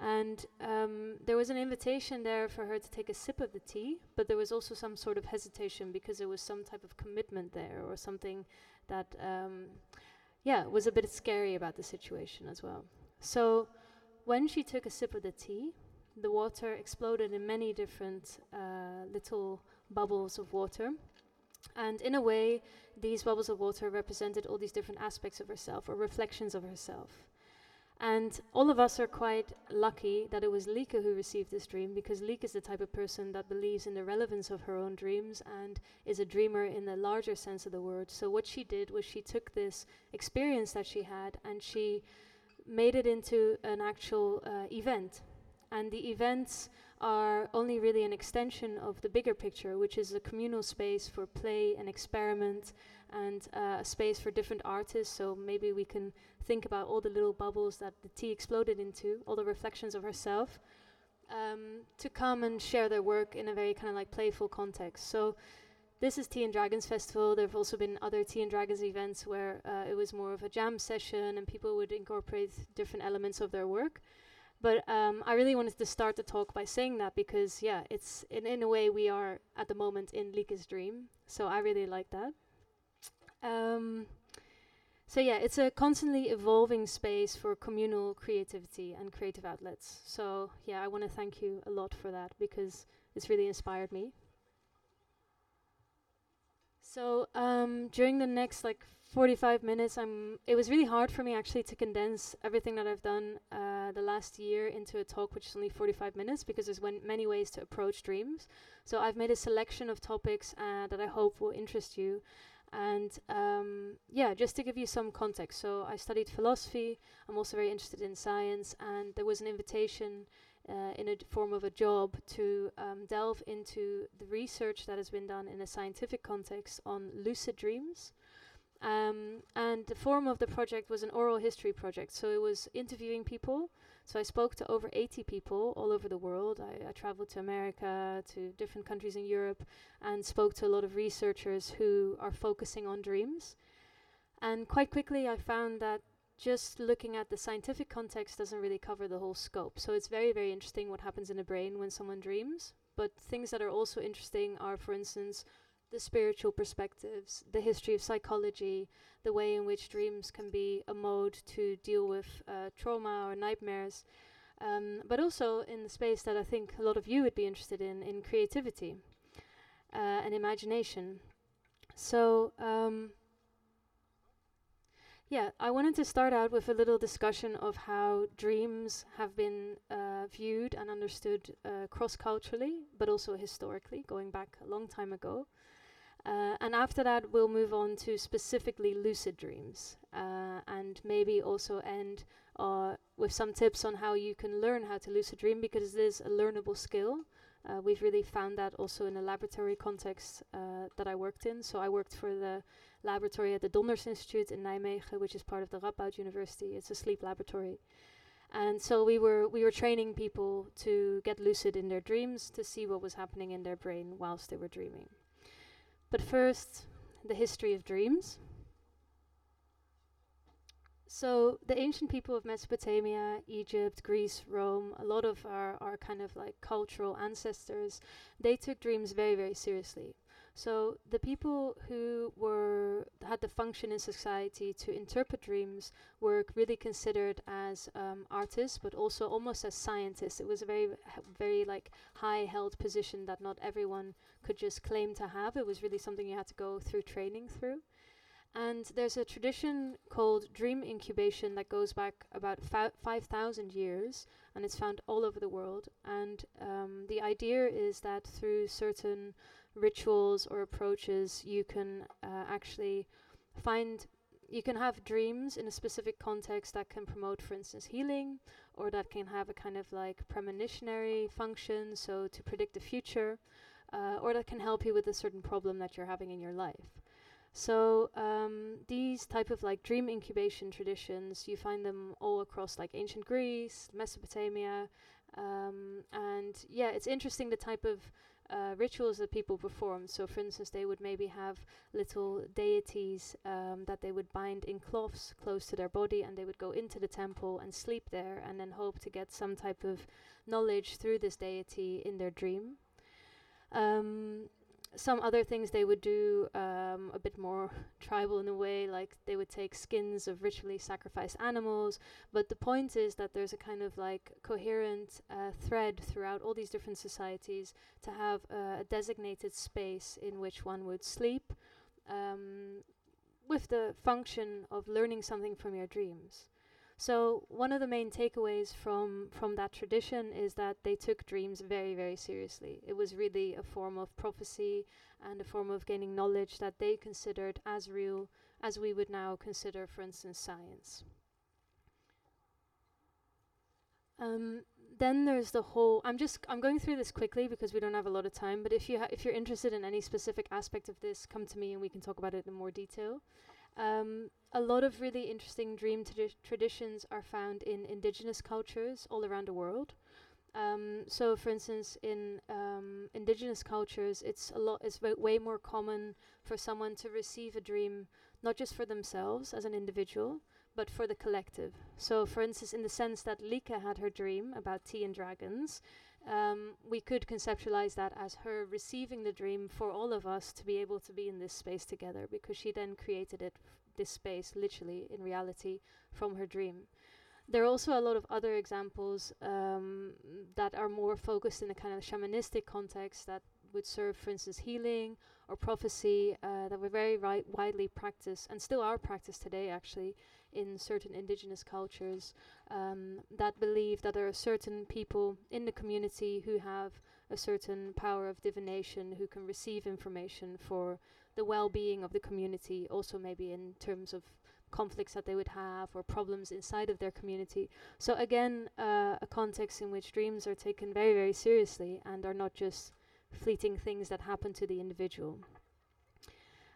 And um, there was an invitation there for her to take a sip of the tea, but there was also some sort of hesitation because there was some type of commitment there or something that, um, yeah, was a bit scary about the situation as well. So when she took a sip of the tea, the water exploded in many different uh, little bubbles of water. And in a way, these bubbles of water represented all these different aspects of herself or reflections of herself. And all of us are quite lucky that it was Lika who received this dream because Lika is the type of person that believes in the relevance of her own dreams and is a dreamer in the larger sense of the word. So, what she did was she took this experience that she had and she made it into an actual uh, event. And the events are only really an extension of the bigger picture, which is a communal space for play and experiment and uh, a space for different artists. So maybe we can think about all the little bubbles that the tea exploded into, all the reflections of herself, um, to come and share their work in a very kind of like playful context. So this is Tea and Dragons Festival. There have also been other Tea and Dragons events where uh, it was more of a jam session and people would incorporate different elements of their work. But um, I really wanted to start the talk by saying that because, yeah, it's in, in a way we are at the moment in Lika's dream. So I really like that. Um, so yeah, it's a constantly evolving space for communal creativity and creative outlets. So yeah, I want to thank you a lot for that because it's really inspired me. So um, during the next like 45 minutes, I'm. It was really hard for me actually to condense everything that I've done uh, the last year into a talk, which is only 45 minutes, because there's wen- many ways to approach dreams. So I've made a selection of topics uh, that I hope will interest you. And um, yeah, just to give you some context. So I studied philosophy. I'm also very interested in science, and there was an invitation uh, in a form of a job to um, delve into the research that has been done in a scientific context on lucid dreams. Um, and the form of the project was an oral history project. So it was interviewing people. So I spoke to over 80 people all over the world. I, I traveled to America, to different countries in Europe, and spoke to a lot of researchers who are focusing on dreams. And quite quickly, I found that just looking at the scientific context doesn't really cover the whole scope. So it's very, very interesting what happens in the brain when someone dreams. But things that are also interesting are, for instance, the spiritual perspectives, the history of psychology, the way in which dreams can be a mode to deal with uh, trauma or nightmares, um, but also in the space that I think a lot of you would be interested in, in creativity uh, and imagination. So, um, yeah, I wanted to start out with a little discussion of how dreams have been uh, viewed and understood uh, cross culturally, but also historically, going back a long time ago. Uh, and after that, we'll move on to specifically lucid dreams uh, and maybe also end uh, with some tips on how you can learn how to lucid dream because it is a learnable skill. Uh, we've really found that also in a laboratory context uh, that I worked in. So I worked for the laboratory at the Donders Institute in Nijmegen, which is part of the Radboud University. It's a sleep laboratory. And so we were we were training people to get lucid in their dreams to see what was happening in their brain whilst they were dreaming. But first, the history of dreams. So, the ancient people of Mesopotamia, Egypt, Greece, Rome, a lot of our, our kind of like cultural ancestors, they took dreams very, very seriously. So, the people who were had the function in society to interpret dreams were really considered as um, artists, but also almost as scientists. It was a very, very like high held position that not everyone could just claim to have. It was really something you had to go through training through. And there's a tradition called dream incubation that goes back about fa- 5,000 years, and it's found all over the world. And um, the idea is that through certain rituals or approaches, you can uh, actually find, you can have dreams in a specific context that can promote, for instance, healing, or that can have a kind of like premonitionary function, so to predict the future uh, or that can help you with a certain problem that you're having in your life. So um, these type of like dream incubation traditions, you find them all across like ancient Greece, Mesopotamia, um, and yeah, it's interesting the type of uh, rituals that people perform. So, for instance, they would maybe have little deities um, that they would bind in cloths close to their body, and they would go into the temple and sleep there, and then hope to get some type of knowledge through this deity in their dream. Um, some other things they would do um, a bit more tribal in a way, like they would take skins of ritually sacrificed animals. But the point is that there's a kind of like coherent uh, thread throughout all these different societies to have uh, a designated space in which one would sleep, um, with the function of learning something from your dreams. So one of the main takeaways from from that tradition is that they took dreams very very seriously. It was really a form of prophecy and a form of gaining knowledge that they considered as real as we would now consider, for instance, science. Um, then there's the whole. I'm just I'm going through this quickly because we don't have a lot of time. But if you if you're interested in any specific aspect of this, come to me and we can talk about it in more detail. Um, a lot of really interesting dream tradi- traditions are found in indigenous cultures all around the world. Um, so, for instance, in um, indigenous cultures, it's a lot. It's wa- way more common for someone to receive a dream, not just for themselves as an individual, but for the collective. So, for instance, in the sense that Lika had her dream about tea and dragons, um, we could conceptualize that as her receiving the dream for all of us to be able to be in this space together, because she then created it, this space, literally in reality, from her dream. There are also a lot of other examples um, that are more focused in a kind of shamanistic context that would serve, for instance, healing or prophecy uh, that were very widely practiced and still are practiced today, actually, in certain indigenous cultures um, that believe that there are certain people in the community who have a certain power of divination who can receive information for the well being of the community, also, maybe in terms of conflicts that they would have or problems inside of their community. So, again, uh, a context in which dreams are taken very, very seriously and are not just fleeting things that happen to the individual.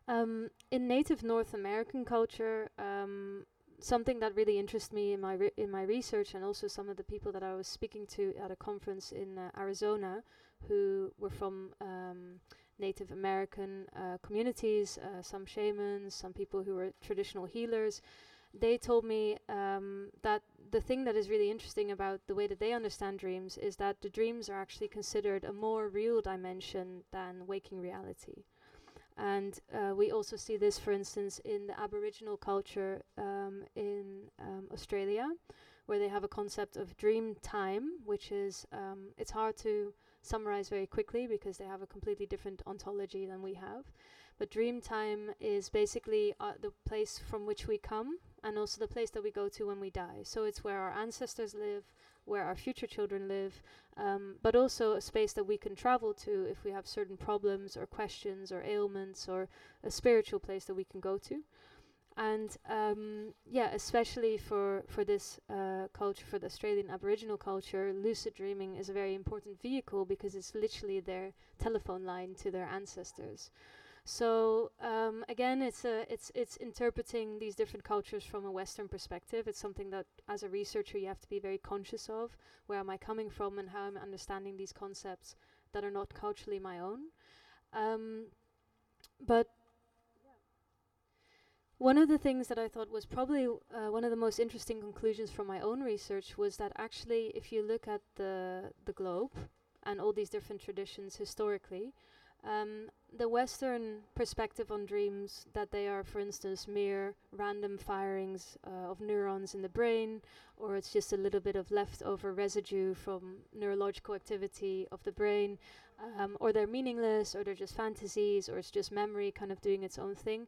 Um, in native North American culture, um, something that really interests me in my re- in my research, and also some of the people that I was speaking to at a conference in uh, Arizona, who were from um, Native American uh, communities, uh, some shamans, some people who were traditional healers. They told me um, that the thing that is really interesting about the way that they understand dreams is that the dreams are actually considered a more real dimension than waking reality. And uh, we also see this, for instance, in the Aboriginal culture um, in um, Australia, where they have a concept of dream time, which is um, it's hard to summarize very quickly because they have a completely different ontology than we have. But dream time is basically uh, the place from which we come and also the place that we go to when we die. So it's where our ancestors live, where our future children live, um, but also a space that we can travel to if we have certain problems or questions or ailments, or a spiritual place that we can go to. And um, yeah, especially for for this uh, culture, for the Australian Aboriginal culture, lucid dreaming is a very important vehicle because it's literally their telephone line to their ancestors. So um, again, it's a it's it's interpreting these different cultures from a Western perspective. It's something that, as a researcher, you have to be very conscious of. Where am I coming from, and how I'm understanding these concepts that are not culturally my own? Um, but one of the things that I thought was probably uh, one of the most interesting conclusions from my own research was that actually, if you look at the the globe and all these different traditions historically, um, the Western perspective on dreams that they are, for instance, mere random firings uh, of neurons in the brain, or it's just a little bit of leftover residue from neurological activity of the brain, um, or they're meaningless, or they're just fantasies, or it's just memory kind of doing its own thing.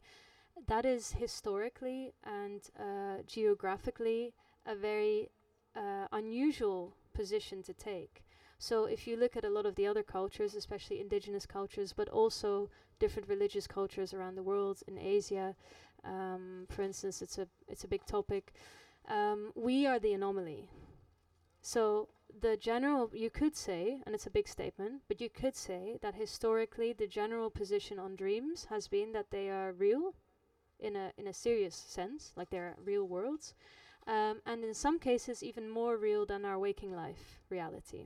That is historically and uh, geographically a very uh, unusual position to take. So if you look at a lot of the other cultures, especially indigenous cultures, but also different religious cultures around the world in Asia, um, for instance, it's a it's a big topic. Um, we are the anomaly. so the general, you could say, and it's a big statement, but you could say that historically the general position on dreams has been that they are real, in a in a serious sense, like they're real worlds, um, and in some cases even more real than our waking life reality.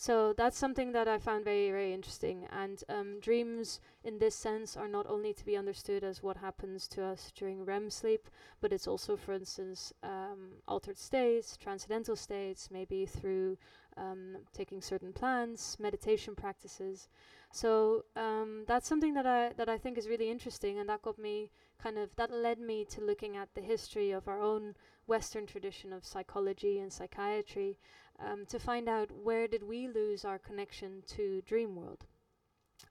So that's something that I found very, very interesting. And um, dreams, in this sense, are not only to be understood as what happens to us during REM sleep, but it's also, for instance, um, altered states, transcendental states, maybe through um, taking certain plants, meditation practices. So um, that's something that I that I think is really interesting, and that got me kind of that led me to looking at the history of our own Western tradition of psychology and psychiatry um, to find out where did we lose our connection to dream world.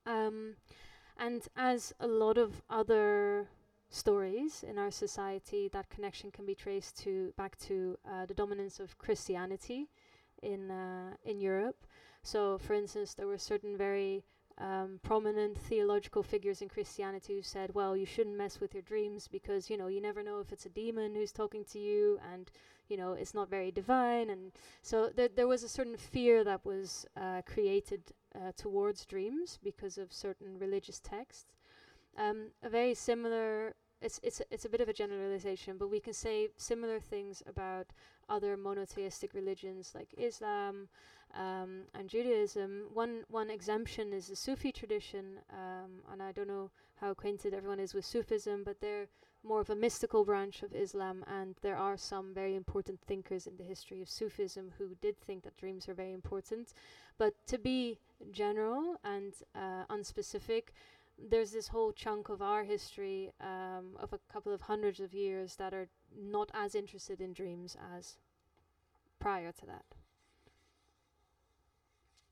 Um, and as a lot of other stories in our society, that connection can be traced to back to uh, the dominance of Christianity in uh, in Europe. So, for instance, there were certain very um, prominent theological figures in Christianity who said, well, you shouldn't mess with your dreams because, you know, you never know if it's a demon who's talking to you and, you know, it's not very divine. And so there, there was a certain fear that was uh, created uh, towards dreams because of certain religious texts. Um, a very similar, it's, it's, it's a bit of a generalization, but we can say similar things about other monotheistic religions like Islam, um, and Judaism. One one exemption is the Sufi tradition, um, and I don't know how acquainted everyone is with Sufism, but they're more of a mystical branch of Islam, and there are some very important thinkers in the history of Sufism who did think that dreams are very important. But to be general and uh, unspecific, there's this whole chunk of our history um, of a couple of hundreds of years that are not as interested in dreams as prior to that.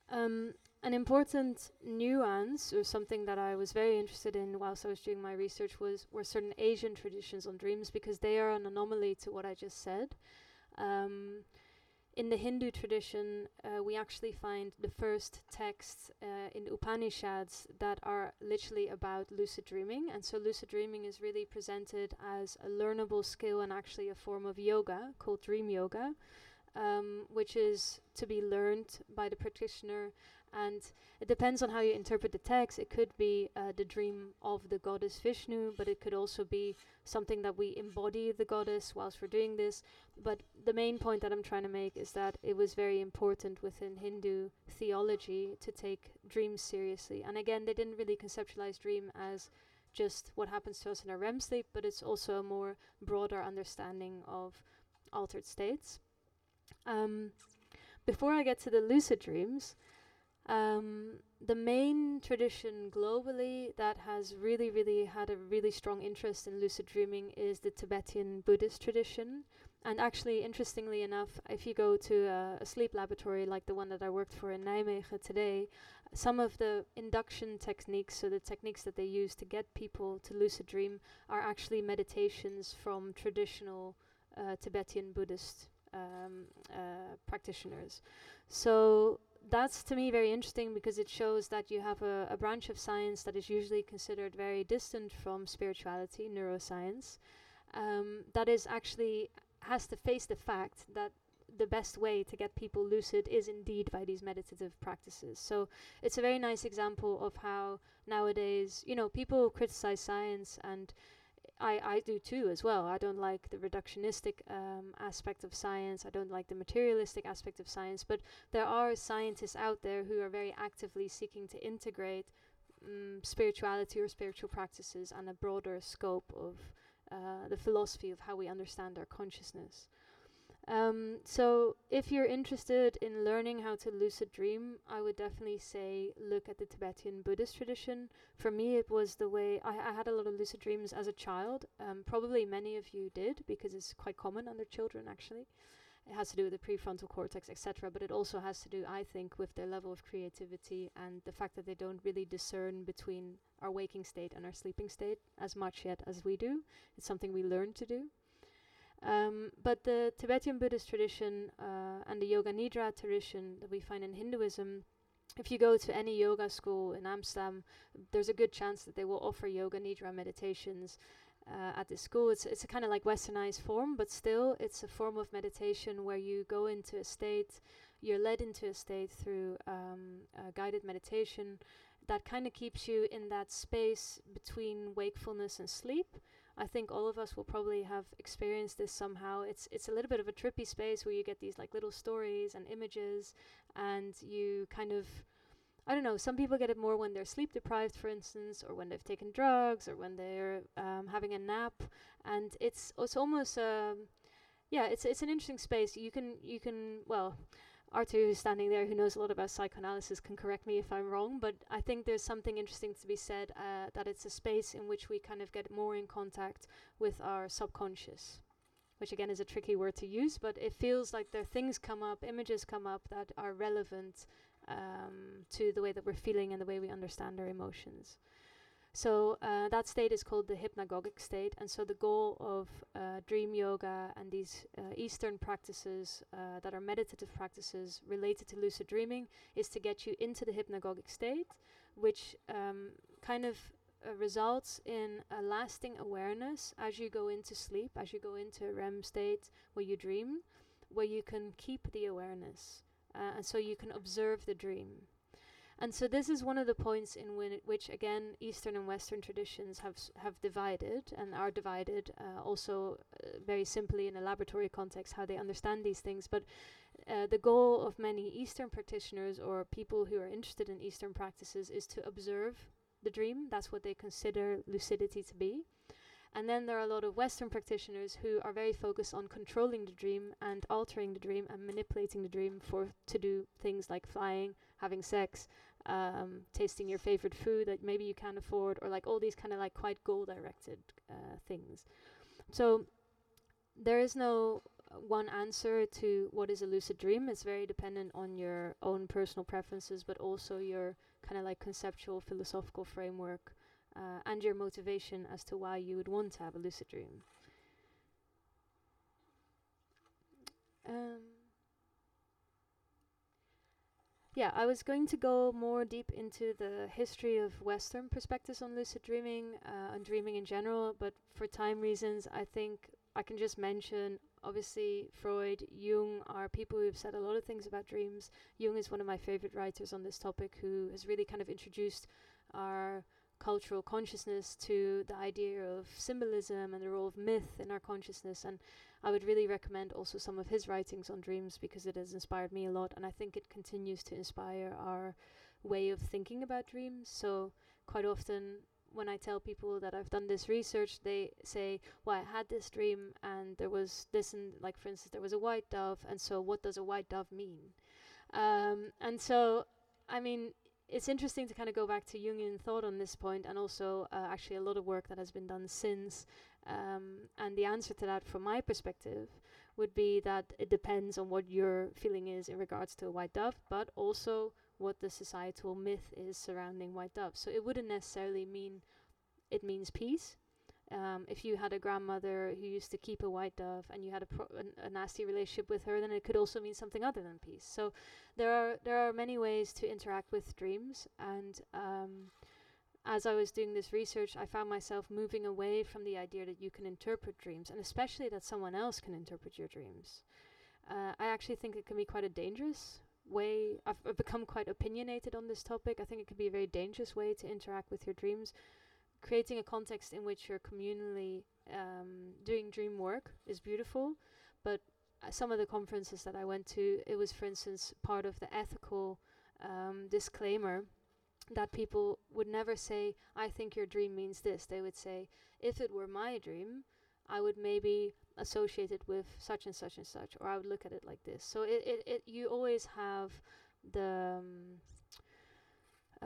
Um, an important nuance, or something that I was very interested in whilst I was doing my research, was were certain Asian traditions on dreams because they are an anomaly to what I just said. Um, in the Hindu tradition, uh, we actually find the first texts uh, in Upanishads that are literally about lucid dreaming. And so, lucid dreaming is really presented as a learnable skill and actually a form of yoga called dream yoga um, which is to be learned by the practitioner. And it depends on how you interpret the text. It could be uh, the dream of the goddess Vishnu, but it could also be something that we embody the goddess whilst we're doing this. But the main point that I'm trying to make is that it was very important within Hindu theology to take dreams seriously. And again, they didn't really conceptualize dream as just what happens to us in our REM sleep, but it's also a more broader understanding of altered states. Um, before I get to the lucid dreams, um, the main tradition globally that has really, really had a really strong interest in lucid dreaming is the Tibetan Buddhist tradition. And actually, interestingly enough, if you go to a, sleep laboratory like the one that I worked for in Nijmegen today, some of the induction techniques, so the techniques that they use to get people to lucid dream, are actually meditations from traditional uh, Tibetan Buddhist um, uh, practitioners. So that's to me very interesting because it shows that you have a, a, branch of science that is usually considered very distant from spirituality, neuroscience, um, that is actually has to face the fact that the best way to get people lucid is indeed by these meditative practices. So it's a very nice example of how nowadays, you know, people criticize science and I, I do too as well. I don't like the reductionistic um, aspect of science. I don't like the materialistic aspect of science. But there are scientists out there who are very actively seeking to integrate um, spirituality or spiritual practices and a broader scope of uh, the philosophy of how we understand our consciousness. Um, so, if you're interested in learning how to lucid dream, I would definitely say look at the Tibetan Buddhist tradition. For me, it was the way I, I had a lot of lucid dreams as a child. Um, probably many of you did because it's quite common under children, actually. It has to do with the prefrontal cortex, etc. But it also has to do, I think, with their level of creativity and the fact that they don't really discern between our waking state and our sleeping state as much yet as we do. It's something we learn to do. Um, but the Tibetan Buddhist tradition uh, and the Yoga Nidra tradition that we find in Hinduism, if you go to any yoga school in Amsterdam, there's a good chance that they will offer Yoga Nidra meditations. uh, at the school. It's it's a kind of like westernized form, but still it's a form of meditation where you go into a state, you're led into a state through um, uh, guided meditation that kind of keeps you in that space between wakefulness and sleep. I think all of us will probably have experienced this somehow. It's it's a little bit of a trippy space where you get these like little stories and images, and you kind of I don't know. Some people get it more when they're sleep deprived, for instance, or when they've taken drugs, or when they're um, having a nap, and it's it's almost um, yeah, it's it's an interesting space. You can you can well, Arthur who's standing there who knows a lot about psychoanalysis can correct me if I'm wrong, but I think there's something interesting to be said uh, that it's a space in which we kind of get more in contact with our subconscious. Which again is a tricky word to use, but it feels like there things come up, images come up that are relevant um, to the way that we're feeling and the way we understand our emotions. So uh, that state is called the hypnagogic state, and so the goal of uh, dream yoga and these uh, Eastern practices uh, that are meditative practices related to lucid dreaming is to get you into the hypnagogic state, which um, kind of uh, results in a lasting awareness as you go into sleep, as you go into a REM state where you dream, where you can keep the awareness, uh, and so you can observe the dream. And so this is one of the points in whi- which, again, Eastern and Western traditions have have divided and are divided. Uh, also, uh, very simply in a laboratory context, how they understand these things. But uh, the goal of many Eastern practitioners or people who are interested in Eastern practices is to observe the dream. That's what they consider lucidity to be. And then there are a lot of Western practitioners who are very focused on controlling the dream and altering the dream and manipulating the dream for to do things like flying, having sex, um, tasting your favorite food that maybe you can't afford, or like all these kind of like quite goal-directed uh, things. So there is no uh, one answer to what is a lucid dream. It's very dependent on your own personal preferences, but also your kind of like conceptual philosophical framework uh, and your motivation as to why you would want to have a lucid dream. Um, yeah, I was going to go more deep into the history of Western perspectives on lucid dreaming uh, and dreaming in general, but for time reasons, I think I can just mention obviously Freud, Jung are people who have said a lot of things about dreams. Jung is one of my favorite writers on this topic who has really kind of introduced our cultural consciousness to the idea of symbolism and the role of myth in our consciousness. And I would really recommend also some of his writings on dreams because it has inspired me a lot. And I think it continues to inspire our way of thinking about dreams. So, quite often, when I tell people that I've done this research, they say, Well, I had this dream and there was this, and like, for instance, there was a white dove. And so, what does a white dove mean? Um, and so, I mean, it's interesting to kind of go back to Jungian thought on this point, and also uh, actually a lot of work that has been done since. Um, and the answer to that, from my perspective, would be that it depends on what your feeling is in regards to a white dove, but also what the societal myth is surrounding white doves. So it wouldn't necessarily mean it means peace. Um, if you had a grandmother who used to keep a white dove and you had a, pro- a, a nasty relationship with her, then it could also mean something other than peace. So there are there are many ways to interact with dreams, and um, as I was doing this research, I found myself moving away from the idea that you can interpret dreams, and especially that someone else can interpret your dreams. Uh, I actually think it can be quite a dangerous way. I've, I've become quite opinionated on this topic. I think it can be a very dangerous way to interact with your dreams creating a context in which you're communally um, doing dream work is beautiful, but uh, some of the conferences that I went to, it was, for instance, part of the ethical um, disclaimer that people would never say, I think your dream means this. They would say, if it were my dream, I would maybe associate it with such and such and such, or I would look at it like this. So it, it, it you always have the, um, uh,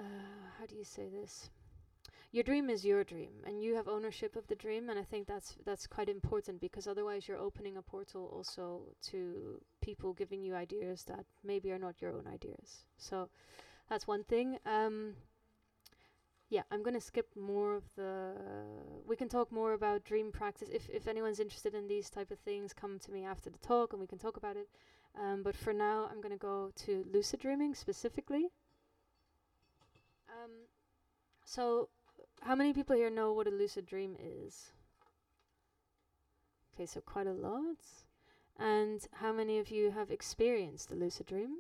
how do you say this? your dream is your dream and you have ownership of the dream and i think that's that's quite important because otherwise you're opening a portal also to people giving you ideas that maybe are not your own ideas so that's one thing um, yeah i'm going to skip more of the we can talk more about dream practice if, if anyone's interested in these type of things come to me after the talk and we can talk about it um, but for now i'm going to go to lucid dreaming specifically um, so how many people here know what a lucid dream is? Okay, so quite a lot. And how many of you have experienced a lucid dream?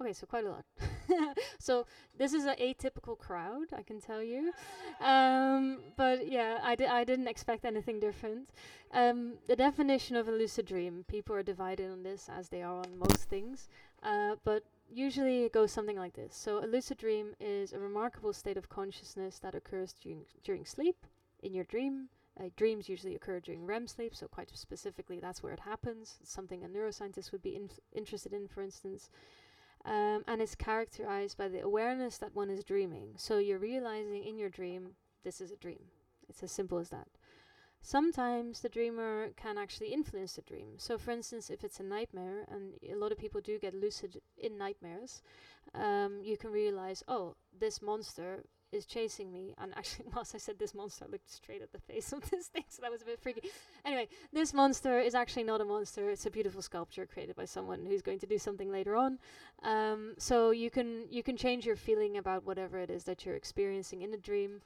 Okay, so quite a lot. so this is an atypical crowd, I can tell you. Um, but yeah, I, di- I didn't expect anything different. Um, the definition of a lucid dream, people are divided on this as they are on most things. Uh, but usually it goes something like this. So a lucid dream is a remarkable state of consciousness that occurs during, during sleep, in your dream. Uh, dreams usually occur during REM sleep, so quite specifically, that's where it happens. It's something a neuroscientist would be inf- interested in, for instance um, and it's characterized by the awareness that one is dreaming. So you're realizing in your dream, this is a dream. It's as simple as that. Sometimes the dreamer can actually influence the dream. So, for instance, if it's a nightmare, and a lot of people do get lucid in nightmares, um, you can realize, oh, this monster is chasing me. And actually, whilst I said this monster, I looked straight at the face of this thing, so that was a bit freaky. Anyway, this monster is actually not a monster. It's a beautiful sculpture created by someone who's going to do something later on. Um, so you can you can change your feeling about whatever it is that you're experiencing in a dream.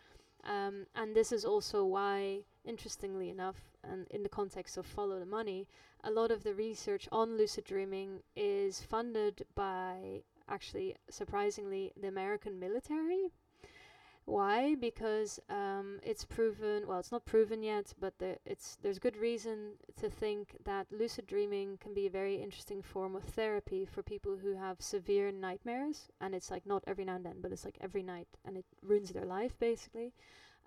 Um, and this is also why, interestingly enough, and in the context of follow the money, a lot of the research on lucid dreaming is funded by actually surprisingly the American military why? Because um, it's proven. Well, it's not proven yet, but the, it's there's good reason to think that lucid dreaming can be a very interesting form of therapy for people who have severe nightmares, and it's like not every now and then, but it's like every night, and it ruins their life basically.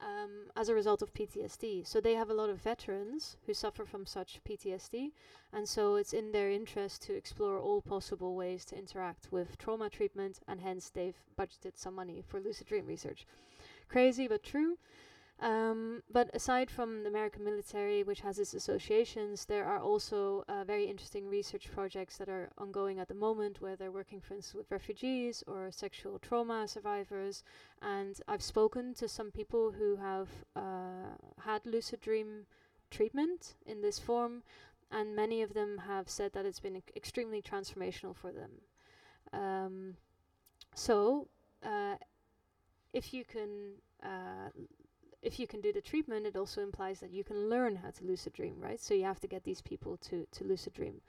Um, as a result of PTSD. So they have a lot of veterans who suffer from such PTSD, and so it's in their interest to explore all possible ways to interact with trauma treatment, and hence they've budgeted some money for lucid dream research. Crazy but true. Um, but aside from the American military, which has its associations, there are also uh, very interesting research projects that are ongoing at the moment where they're working, for instance, with refugees or sexual trauma survivors. And I've spoken to some people who have uh, had lucid dream treatment in this form, and many of them have said that it's been extremely transformational for them. Um, so, uh, if you can uh, if you can do the treatment, it also implies that you can learn how to lucid dream, right? So you have to get these people to, to lucid dream.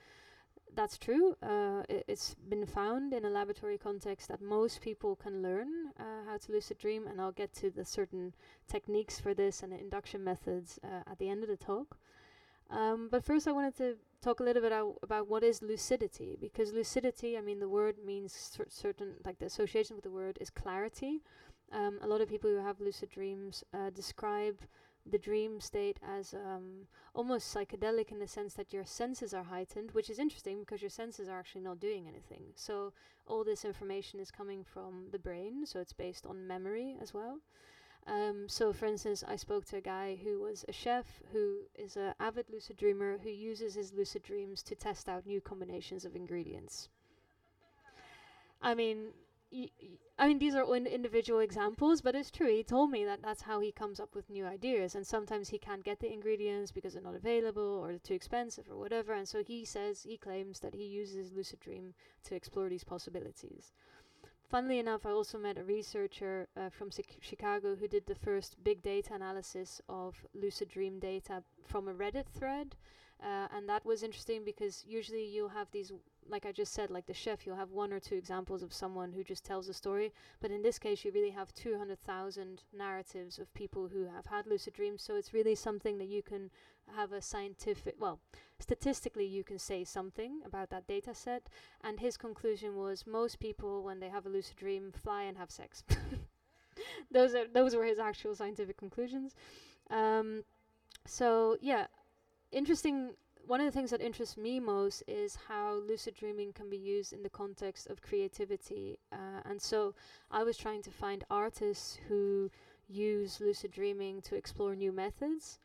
That's true. Uh, i- it's been found in a laboratory context that most people can learn uh, how to lucid dream, and I'll get to the certain techniques for this and the induction methods uh, at the end of the talk. Um, but first, I wanted to talk a little bit out about what is lucidity, because lucidity, I mean, the word means cer- certain, like the association with the word is clarity. Um, a lot of people who have lucid dreams uh, describe the dream state as um, almost psychedelic in the sense that your senses are heightened, which is interesting because your senses are actually not doing anything. So all this information is coming from the brain, so it's based on memory as well. Um, so, for instance, I spoke to a guy who was a chef who is an avid lucid dreamer who uses his lucid dreams to test out new combinations of ingredients. I mean, y- y- I mean, these are in individual examples, but it's true. He told me that that's how he comes up with new ideas, and sometimes he can't get the ingredients because they're not available or they're too expensive or whatever. And so he says he claims that he uses lucid dream to explore these possibilities. Funnily enough, I also met a researcher uh, from Chic- Chicago who did the first big data analysis of lucid dream data from a Reddit thread. Uh, and that was interesting because usually you'll have these, like I just said, like the chef, you'll have one or two examples of someone who just tells a story. But in this case, you really have 200,000 narratives of people who have had lucid dreams. So it's really something that you can have a scientific, well, statistically, you can say something about that data set. And his conclusion was most people, when they have a lucid dream, fly and have sex. those are those were his actual scientific conclusions. Um, so yeah, interesting. One of the things that interests me most is how lucid dreaming can be used in the context of creativity. Uh, and so I was trying to find artists who use lucid dreaming to explore new methods.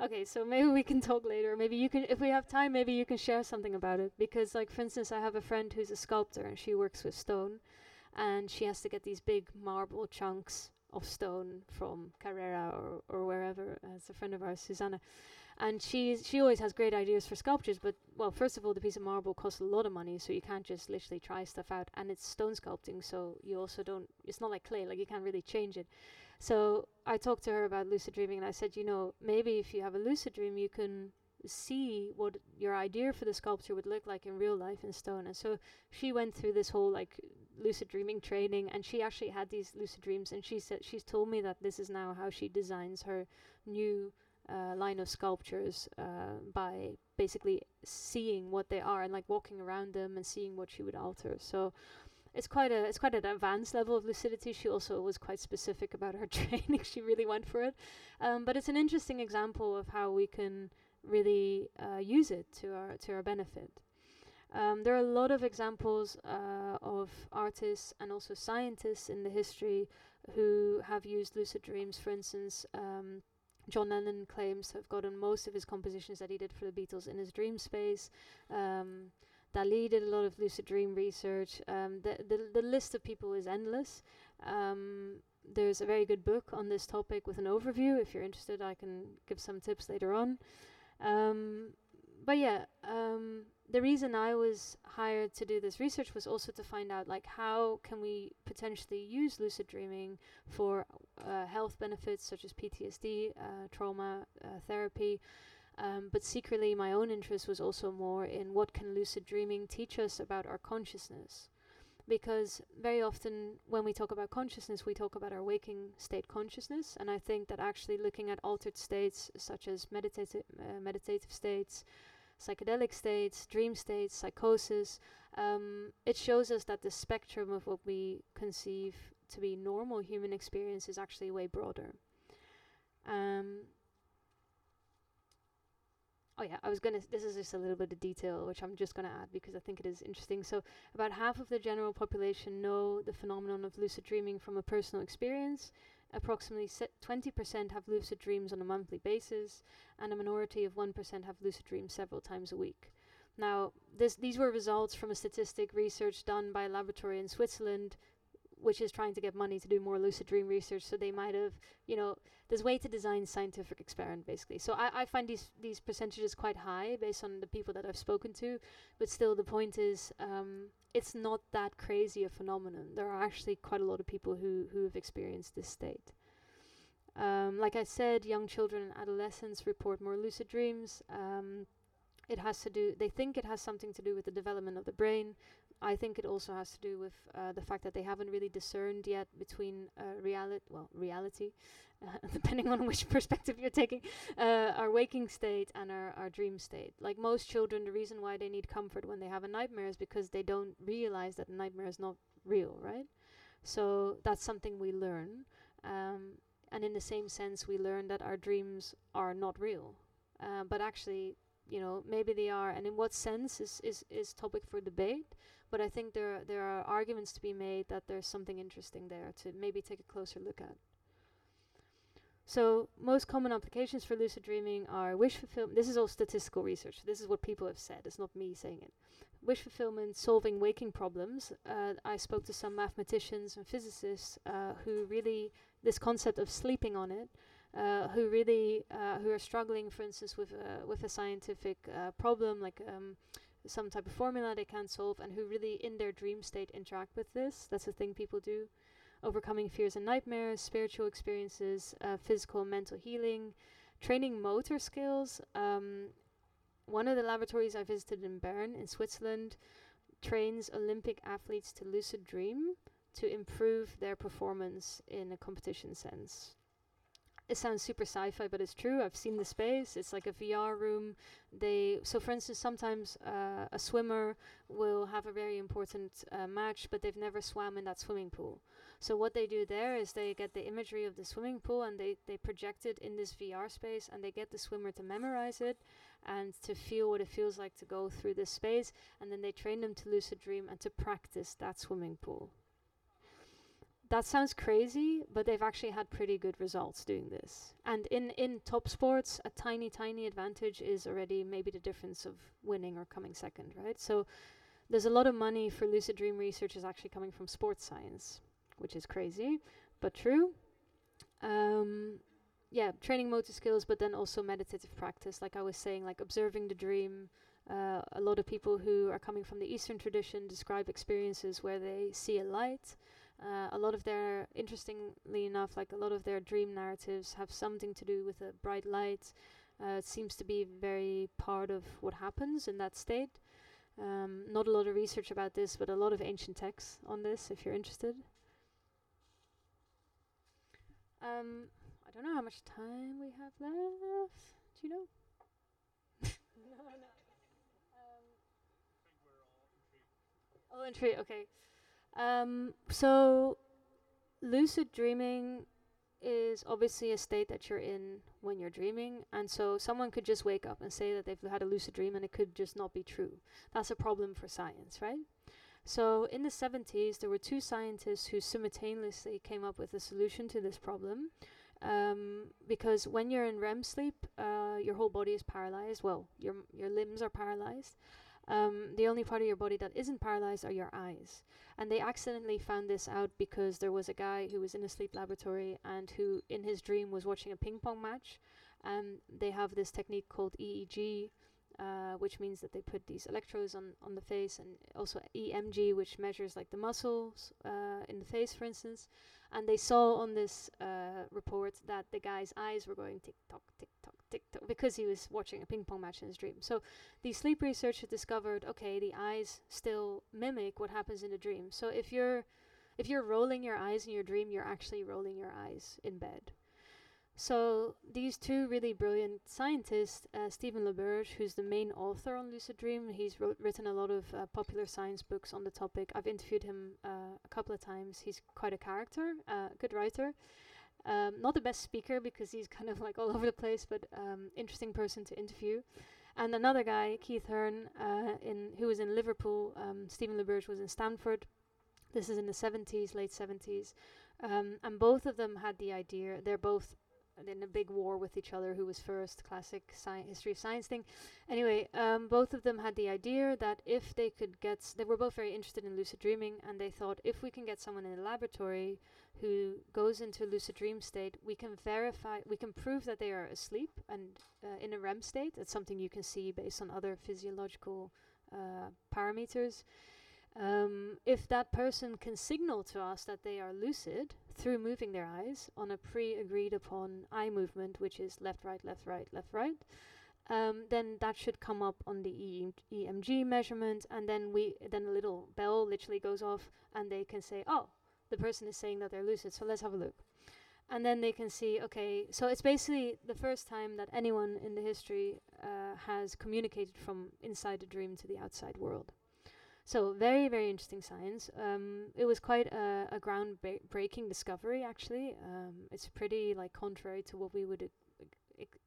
Okay, so maybe we can talk later. Maybe you can, if we have time, maybe you can share something about it. Because, like, for instance, I have a friend who's a sculptor and she works with stone, and she has to get these big marble chunks of stone from Carrera or, or wherever. It's a friend of ours, Susanna. And she's she always has great ideas for sculptures, but well, first of all, the piece of marble costs a lot of money, so you can't just literally try stuff out. And it's stone sculpting, so you also don't. It's not like clay, like you can't really change it. So I talked to her about lucid dreaming, and I said, you know, maybe if you have a lucid dream, you can see what your idea for the sculpture would look like in real life in stone. And so she went through this whole like lucid dreaming training, and she actually had these lucid dreams. And she said she's told me that this is now how she designs her new uh, line of sculptures uh, by basically seeing what they are and like walking around them and seeing what she would alter. So it's quite a it's quite an advanced level of lucidity. She also was quite specific about her training. she really went for it. Um, but it's an interesting example of how we can really uh, use it to our to our benefit. Um, there are a lot of examples uh, of artists and also scientists in the history who have used lucid dreams. For instance, um, John Lennon claims to have gotten most of his compositions that he did for the Beatles in his dream space. Um, Dali did a lot of lucid dream research. Um, the, the the list of people is endless. Um, there's a very good book on this topic with an overview. If you're interested, I can give some tips later on. Um, but yeah, um, the reason I was hired to do this research was also to find out like how can we potentially use lucid dreaming for uh, health benefits such as PTSD, uh, trauma uh, therapy. Um, but secretly, my own interest was also more in what can lucid dreaming teach us about our consciousness because very often when we talk about consciousness, we talk about our waking state consciousness, and I think that actually looking at altered states such as meditative uh, meditative states, psychedelic states, dream states, psychosis, um, it shows us that the spectrum of what we conceive to be normal human experience is actually way broader. Um, Oh yeah, I was gonna. This is just a little bit of detail which I'm just gonna add because I think it is interesting. So, about half of the general population know the phenomenon of lucid dreaming from a personal experience. Approximately 20% have lucid dreams on a monthly basis, and a minority of 1% have lucid dreams several times a week. Now, this, these were results from a statistic research done by a laboratory in Switzerland which is trying to get money to do more lucid dream research. So they might have, you know, there's way to design scientific experiment basically. So I, I find these these percentages quite high based on the people that I've spoken to, but still the point is, um, it's not that crazy a phenomenon. There are actually quite a lot of people who who have experienced this state. Um, like I said, young children and adolescents report more lucid dreams. Um, it has to do, they think it has something to do with the development of the brain, I think it also has to do with uh, the fact that they haven't really discerned yet between uh, reality, well, reality, uh, depending on which perspective you're taking, uh, our waking state and our, our dream state. Like most children, the reason why they need comfort when they have a nightmare is because they don't realize that the nightmare is not real, right? So that's something we learn. Um, and in the same sense, we learn that our dreams are not real. Uh, but actually, you know, maybe they are. And in what sense is, is, is topic for debate but I think there there are arguments to be made that there's something interesting there to maybe take a closer look at. So most common applications for lucid dreaming are wish fulfillment. This is all statistical research. This is what people have said. It's not me saying it. Wish fulfillment, solving waking problems. Uh, I spoke to some mathematicians and physicists uh, who really this concept of sleeping on it. Uh, who really uh, who are struggling, for instance, with uh, with a scientific uh, problem like um, some type of formula they can't solve and who really in their dream state interact with this. That's the thing people do. Overcoming fears and nightmares, spiritual experiences, uh, physical and mental healing, training motor skills. Um, one of the laboratories I visited in Bern in Switzerland trains Olympic athletes to lucid dream to improve their performance in a competition sense it sounds super sci-fi, but it's true. I've seen the space. It's like a VR room. They so, for instance, sometimes uh, a swimmer will have a very important uh, match, but they've never swam in that swimming pool. So what they do there is they get the imagery of the swimming pool and they they project it in this VR space, and they get the swimmer to memorize it and to feel what it feels like to go through this space, and then they train them to lucid dream and to practice that swimming pool that sounds crazy, but they've actually had pretty good results doing this. And in, in top sports, a tiny, tiny advantage is already maybe the difference of winning or coming second, right? So there's a lot of money for lucid dream research is actually coming from sports science, which is crazy, but true. Um, yeah, training motor skills, but then also meditative practice, like I was saying, like observing the dream. Uh, a lot of people who are coming from the Eastern tradition describe experiences where they see a light uh, a lot of their, interestingly enough, like a lot of their dream narratives have something to do with a bright light, Uh, it seems to be very part of what happens in that state. Um, not a lot of research about this, but a lot of ancient texts on this if you're interested. Um, I don't know how much time we have left. Do you know? no, no. All intrigued. Okay. Um, so, lucid dreaming is obviously a state that you're in when you're dreaming, and so someone could just wake up and say that they've had a lucid dream, and it could just not be true. That's a problem for science, right? So, in the 70s, there were two scientists who simultaneously came up with a solution to this problem. Um, because when you're in REM sleep, uh, your whole body is paralyzed. Well, your your limbs are paralyzed. Um, the only part of your body that isn't paralyzed are your eyes. And they accidentally found this out because there was a guy who was in a sleep laboratory and who, in his dream, was watching a ping pong match. And they have this technique called EEG, uh, which means that they put these electrodes on, on the face, and also EMG, which measures like the muscles uh, in the face, for instance. And they saw on this uh, report that the guy's eyes were going tick tock, tick tock, tick tock, because he was watching a ping pong match in his dream. So the sleep researchers discovered, okay, the eyes still mimic what happens in the dream. So if you're if you're rolling your eyes in your dream, you're actually rolling your eyes in bed. So these two really brilliant scientists, uh, Stephen LaBerge, who's the main author on lucid dream, he's wrote, written a lot of uh, popular science books on the topic. I've interviewed him uh, a couple of times. He's quite a character, uh, good writer. Um, not the best speaker because he's kind of like all over the place, but um, interesting person to interview. And another guy, Keith Hearn, uh, in who was in Liverpool. Um, Stephen LaBerge was in Stanford. This is in the 70s, late 70s. Um, and both of them had the idea. They're both in a big war with each other who was first classic sci- history of science thing. Anyway um, both of them had the idea that if they could get s- they were both very interested in lucid dreaming and they thought if we can get someone in a laboratory who goes into a lucid dream state we can verify we can prove that they are asleep and uh, in a REM state. That's something you can see based on other physiological uh, parameters. Um, if that person can signal to us that they are lucid through moving their eyes on a pre agreed upon eye movement, which is left, right, left, right, left, right, um, then that should come up on the EMG measurement, and then we then a little bell literally goes off, and they can say, "Oh, the person is saying that they're lucid, so let's have a look." And then they can see, okay, so it's basically the first time that anyone in the history uh, has communicated from inside a dream to the outside world. So very, very interesting science. Um, it was quite a, a groundbreaking discovery, actually. Um, it's pretty like contrary to what we would,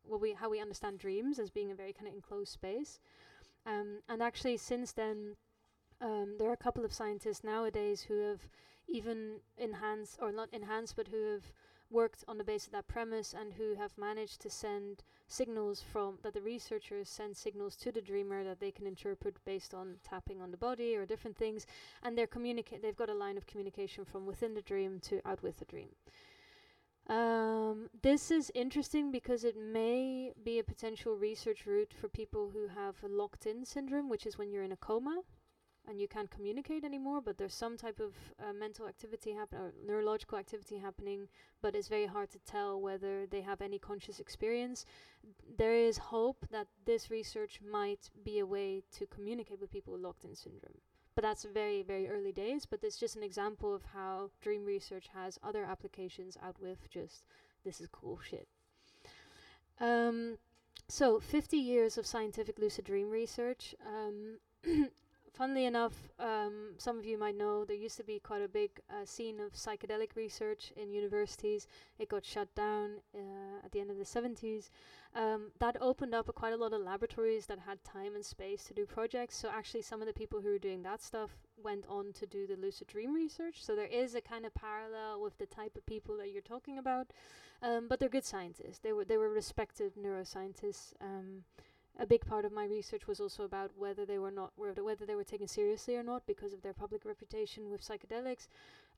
what we how we understand dreams as being a very kind of enclosed space. Um, and actually, since then, um, there are a couple of scientists nowadays who have even enhanced, or not enhanced, but who have worked on the base of that premise and who have managed to send signals from that the researchers send signals to the dreamer that they can interpret based on tapping on the body or different things. And they're communicate they've got a line of communication from within the dream to out with the dream. Um, this is interesting because it may be a potential research route for people who have a locked in syndrome, which is when you're in a coma and you can't communicate anymore, but there's some type of uh, mental activity happening or neurological activity happening, but it's very hard to tell whether they have any conscious experience. There is hope that this research might be a way to communicate with people with locked in syndrome. But that's very, very early days, but it's just an example of how dream research has other applications out with just this is cool shit. Um, so, 50 years of scientific lucid dream research. Um, funnily enough, um, some of you might know there used to be quite a big uh, scene of psychedelic research in universities. It got shut down uh, at the end of the 70s. Um, that opened up a quite a lot of laboratories that had time and space to do projects. So actually, some of the people who were doing that stuff went on to do the lucid dream research. So there is a kind of parallel with the type of people that you're talking about. Um, but they're good scientists. They were they were respected neuroscientists. A big part of my research was also about whether they were not whether they were taken seriously or not because of their public reputation with psychedelics,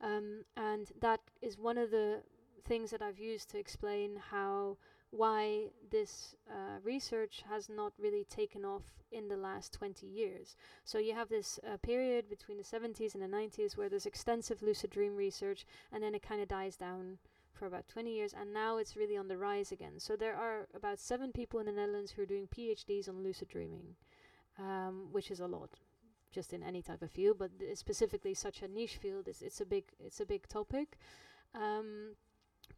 um, and that is one of the things that I've used to explain how why this uh, research has not really taken off in the last 20 years. So you have this uh, period between the 70s and the 90s where there's extensive lucid dream research, and then it kind of dies down for about 20 years, and now it's really on the rise again. So there are about seven people in the Netherlands who are doing PhDs on lucid dreaming, um, which is a lot, just in any type of field. But specifically, such a niche field, it's, it's a big it's a big topic. Um,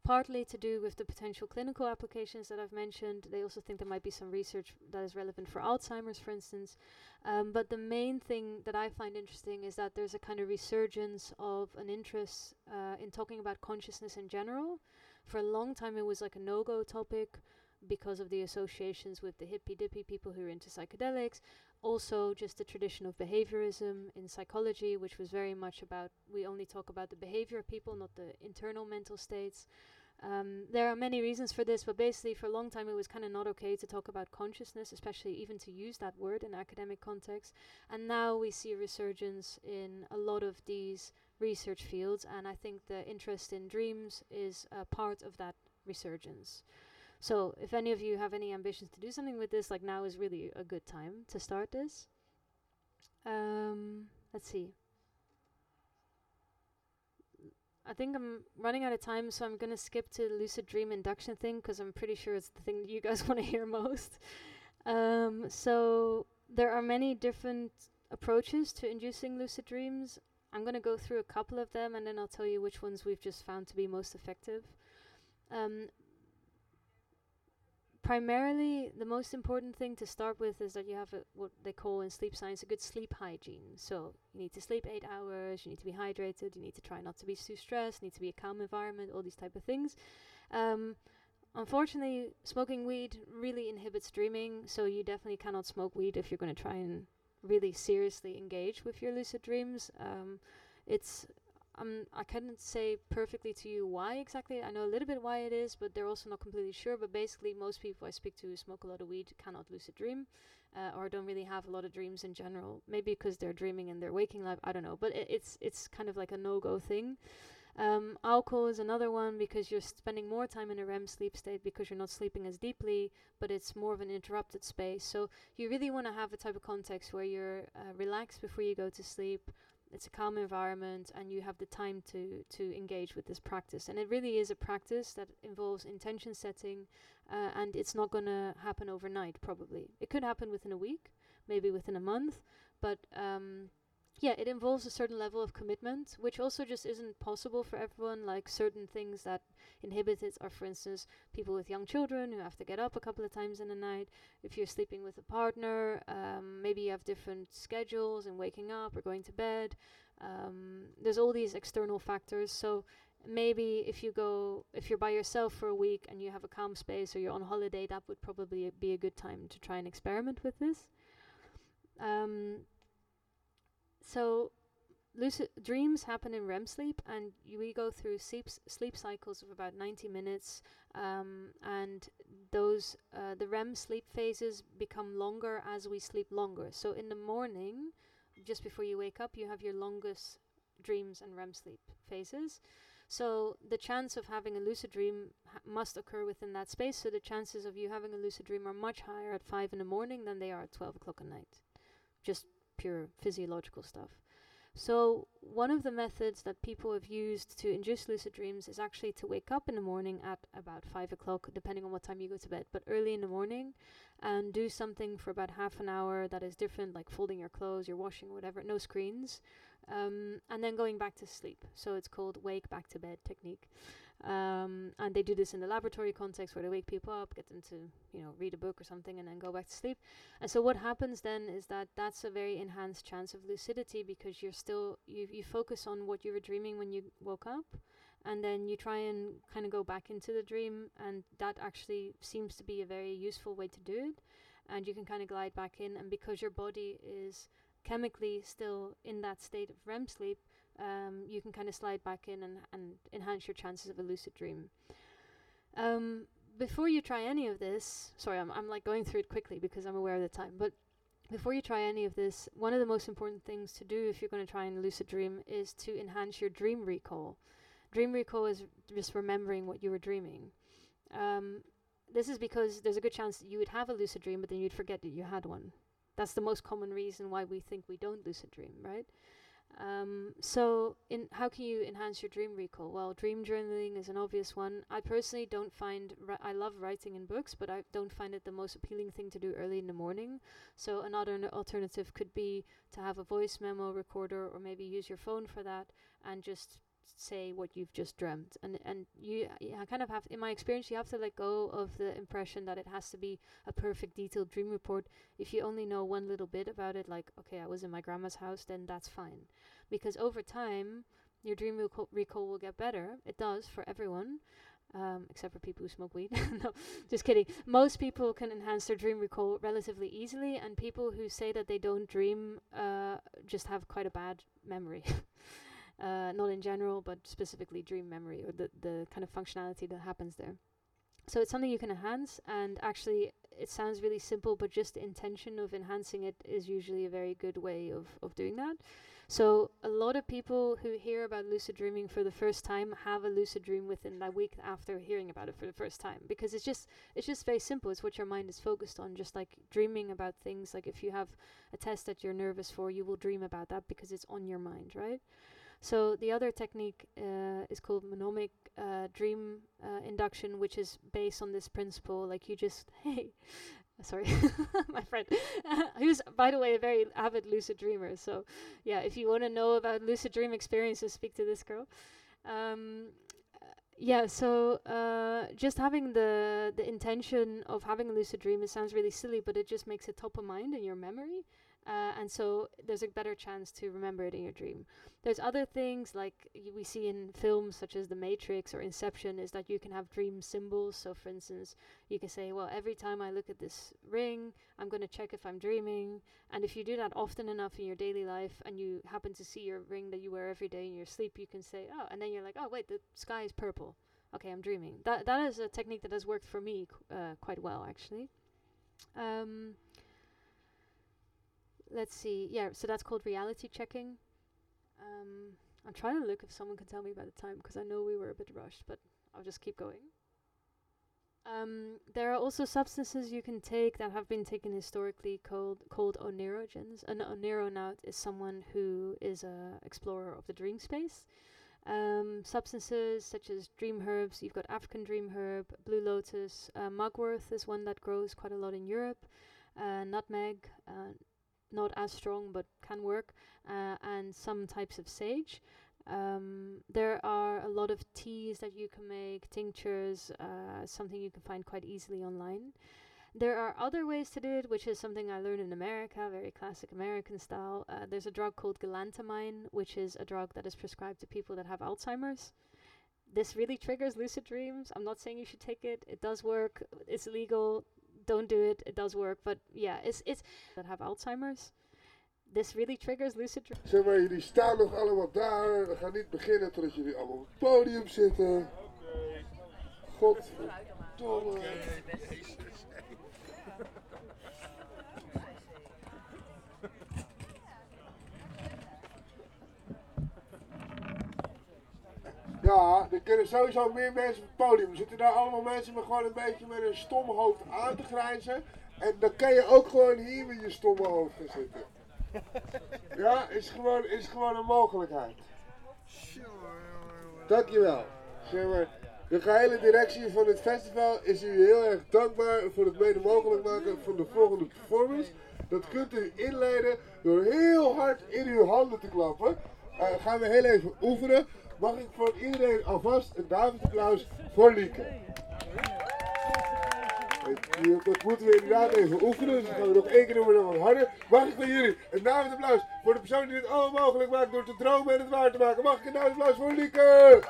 partly to do with the potential clinical applications that I've mentioned. They also think there might be some research that is relevant for Alzheimer's, for instance. Um, but the main thing that I find interesting is that there's a kind of resurgence of an interest uh, in talking about consciousness in general. For a long time, it was like a no go topic because of the associations with the hippy dippy people who are into psychedelics. Also, just the tradition of behaviorism in psychology, which was very much about we only talk about the behavior of people, not the internal mental states. Um, there are many reasons for this, but basically, for a long time, it was kind of not okay to talk about consciousness, especially even to use that word in academic context. And now we see a resurgence in a lot of these research fields, and I think the interest in dreams is a part of that resurgence. So, if any of you have any ambitions to do something with this, like now is really a good time to start this. Um, let's see. I think I'm running out of time, so I'm gonna skip to lucid dream induction thing because I'm pretty sure it's the thing that you guys want to hear most. Um, so there are many different approaches to inducing lucid dreams. I'm gonna go through a couple of them, and then I'll tell you which ones we've just found to be most effective. Um, primarily the most important thing to start with is that you have a, what they call in sleep science a good sleep hygiene. So you need to sleep eight hours you need to be hydrated you need to try not to be too stressed need to be a calm environment all these type of things. Um, unfortunately smoking weed really inhibits dreaming so you definitely cannot smoke weed if you're going to try and really seriously engage with your lucid dreams. Um, it's um, I couldn't say perfectly to you why exactly. I know a little bit why it is, but they're also not completely sure. But basically, most people I speak to who smoke a lot of weed cannot lucid dream, uh, or don't really have a lot of dreams in general. Maybe because they're dreaming in their waking life. I don't know. But it, it's it's kind of like a no-go thing. Um, alcohol is another one because you're spending more time in a REM sleep state because you're not sleeping as deeply, but it's more of an interrupted space. So you really want to have a type of context where you're uh, relaxed before you go to sleep, it's a calm environment and you have the time to to engage with this practice. And it really is a practice that involves intention setting uh, and it's not going to happen overnight probably. It could happen within a week maybe within a month but um, yeah, it involves a certain level of commitment, which also just isn't possible for everyone. Like certain things that inhibit it are, for instance, people with young children who have to get up a couple of times in the night. If you're sleeping with a partner, um, maybe you have different schedules and waking up or going to bed. Um, there's all these external factors. So maybe if you go, if you're by yourself for a week and you have a calm space or you're on holiday, that would probably be a good time to try and experiment with this. Um, so lucid dreams happen in REM sleep, and we go through sleep sleep cycles of about 90 minutes, um, and those uh, the REM sleep phases become longer as we sleep longer. So in the morning, just before you wake up, you have your longest dreams and REM sleep phases. So the chance of having a lucid dream ha- must occur within that space. So the chances of you having a lucid dream are much higher at five in the morning than they are at 12 o'clock at night. Just pure physiological stuff. So, one of the methods that people have used to induce lucid dreams is actually to wake up in the morning at about 5 o'clock, depending on what time you go to bed, but early in the morning, and do something for about half an hour that is different, like folding your clothes, your washing, whatever, no screens, um, and then going back to sleep. So, it's called wake back to bed technique. Um, and they do this in the laboratory context where they wake people up, get them to, you know, read a book or something, and then go back to sleep. And so what happens then is that that's a very enhanced chance of lucidity because you're still you you focus on what you were dreaming when you woke up, and then you try and kind of go back into the dream, and that actually seems to be a very useful way to do it. And you can kind of glide back in, and because your body is chemically still in that state of REM sleep, um, you can kind of slide back in and, and enhance your chances of a lucid dream. Um, before you try any of this, sorry, I'm, I'm like going through it quickly because I'm aware of the time, but before you try any of this, one of the most important things to do if you're going to try and lucid dream is to enhance your dream recall. Dream recall is just remembering what you were dreaming. Um, this is because there's a good chance that you would have a lucid dream, but then you'd forget that you had one. That's the most common reason why we think we don't lucid dream, right? Um, so, in how can you enhance your dream recall? Well, dream journaling is an obvious one. I personally don't find ri- I love writing in books, but I don't find it the most appealing thing to do early in the morning. So, another alternative could be to have a voice memo recorder, or maybe use your phone for that, and just say what you've just dreamt. And and you, I kind of have, in my experience, you have to let go of the impression that it has to be a perfect, detailed dream report. If you only know one little bit about it, like okay, I was in my grandma's house, then that's fine because over time your dream recall, recall will get better. It does for everyone, um, except for people who smoke weed. no, just kidding. Most people can enhance their dream recall relatively easily, and people who say that they don't dream uh, just have quite a bad memory. uh, not in general, but specifically dream memory or the the kind of functionality that happens there. So it's something you can enhance, and actually, it sounds really simple, but just the intention of enhancing it is usually a very good way of, of doing that. So a lot of people who hear about lucid dreaming for the first time have a lucid dream within that week after hearing about it for the first time because it's just it's just very simple. It's what your mind is focused on. Just like dreaming about things, like if you have a test that you're nervous for, you will dream about that because it's on your mind, right? So the other technique uh, is called monomic uh, dream uh, induction, which is based on this principle. Like you just, hey, sorry, my friend, who's by the way a very avid lucid dreamer. So yeah, if you want to know about lucid dream experiences, speak to this girl. Um, yeah, so uh, just having the the intention of having a lucid dream, it sounds really silly, but it just makes it top of mind in your memory. Uh, and so there's a better chance to remember it in your dream. There's other things like we see in films such as The Matrix or Inception is that you can have dream symbols. So, for instance, you can say, well, every time I look at this ring, I'm going to check if I'm dreaming. And if you do that often enough in your daily life and you happen to see your ring that you wear every day in your sleep, you can say, oh, and then you're like, oh, wait, the sky is purple. Okay, I'm dreaming. That That is a technique that has worked for me uh, quite well, actually. Um, let's see. Yeah, so that's called reality checking. Um, I'm trying to look if someone can tell me by the time because I know we were a bit rushed, but I'll just keep going. Um, there are also substances you can take that have been taken historically called called onerogens. An oneronaut is someone who is a explorer of the dream space. Um, substances such as dream herbs, you've got African dream herb, blue lotus, uh, mugwort is one that grows quite a lot in Europe, uh, nutmeg, uh, not as strong but can work, uh, and some types of sage. Um, there are a lot of teas that you can make, tinctures, uh, something you can find quite easily online. There are other ways to do it, which is something I learned in America, very classic American style. Uh, there's a drug called galantamine, which is a drug that is prescribed to people that have Alzheimer's. This really triggers lucid dreams. I'm not saying you should take it. It does work. It's legal. Don't do it. It does work. But yeah, it's it's that have Alzheimer's. This really triggers lucid dreams. Zeg maar, jullie staan nog allemaal daar. We gaan niet beginnen totdat jullie allemaal op het podium zitten. Godverdomme. Ja, er kunnen sowieso meer mensen op het podium. Er zitten daar allemaal mensen met gewoon een beetje met een stom hoofd aan te grijnzen. En dan kan je ook gewoon hier met je stomme hoofd gaan zitten. Ja, is gewoon, is gewoon een mogelijkheid. Dankjewel. Zeg maar, de gehele directie van het festival is u heel erg dankbaar voor het mede mogelijk maken van de volgende performance. Dat kunt u inleiden door heel hard in uw handen te klappen. Eh, gaan we heel even oefenen. Mag ik voor iedereen alvast een David applaus voor Lieke. Dat moeten we inderdaad even oefenen, dus dat gaan we nog één keer doen, maar dan wat harder. Mag ik van jullie een David applaus voor de persoon die dit allemaal mogelijk maakt door te dromen en het waar te maken. Mag ik een David applaus voor Lieke?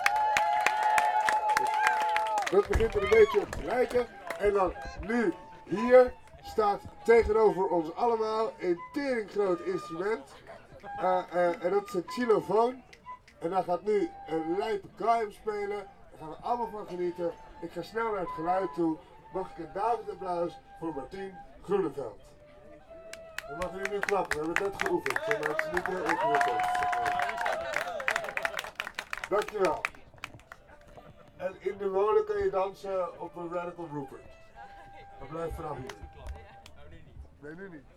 Dat begint er een beetje op te lijken. En dan nu hier staat tegenover ons allemaal een teringgroot instrument. Eh, eh, en dat is een xylofoon. En daar gaat nu een lijpe guy spelen. Daar gaan we allemaal van genieten. Ik ga snel naar het geluid toe. Mag ik een David applaus voor Martien Groeneveld. We mogen jullie nu klappen, we hebben het net geoefend. Maar het ingewikkeld. Dankjewel. En in de molen kan je dansen op een Radical Rupert. Maar blijf vanaf hier. Nee, nu niet.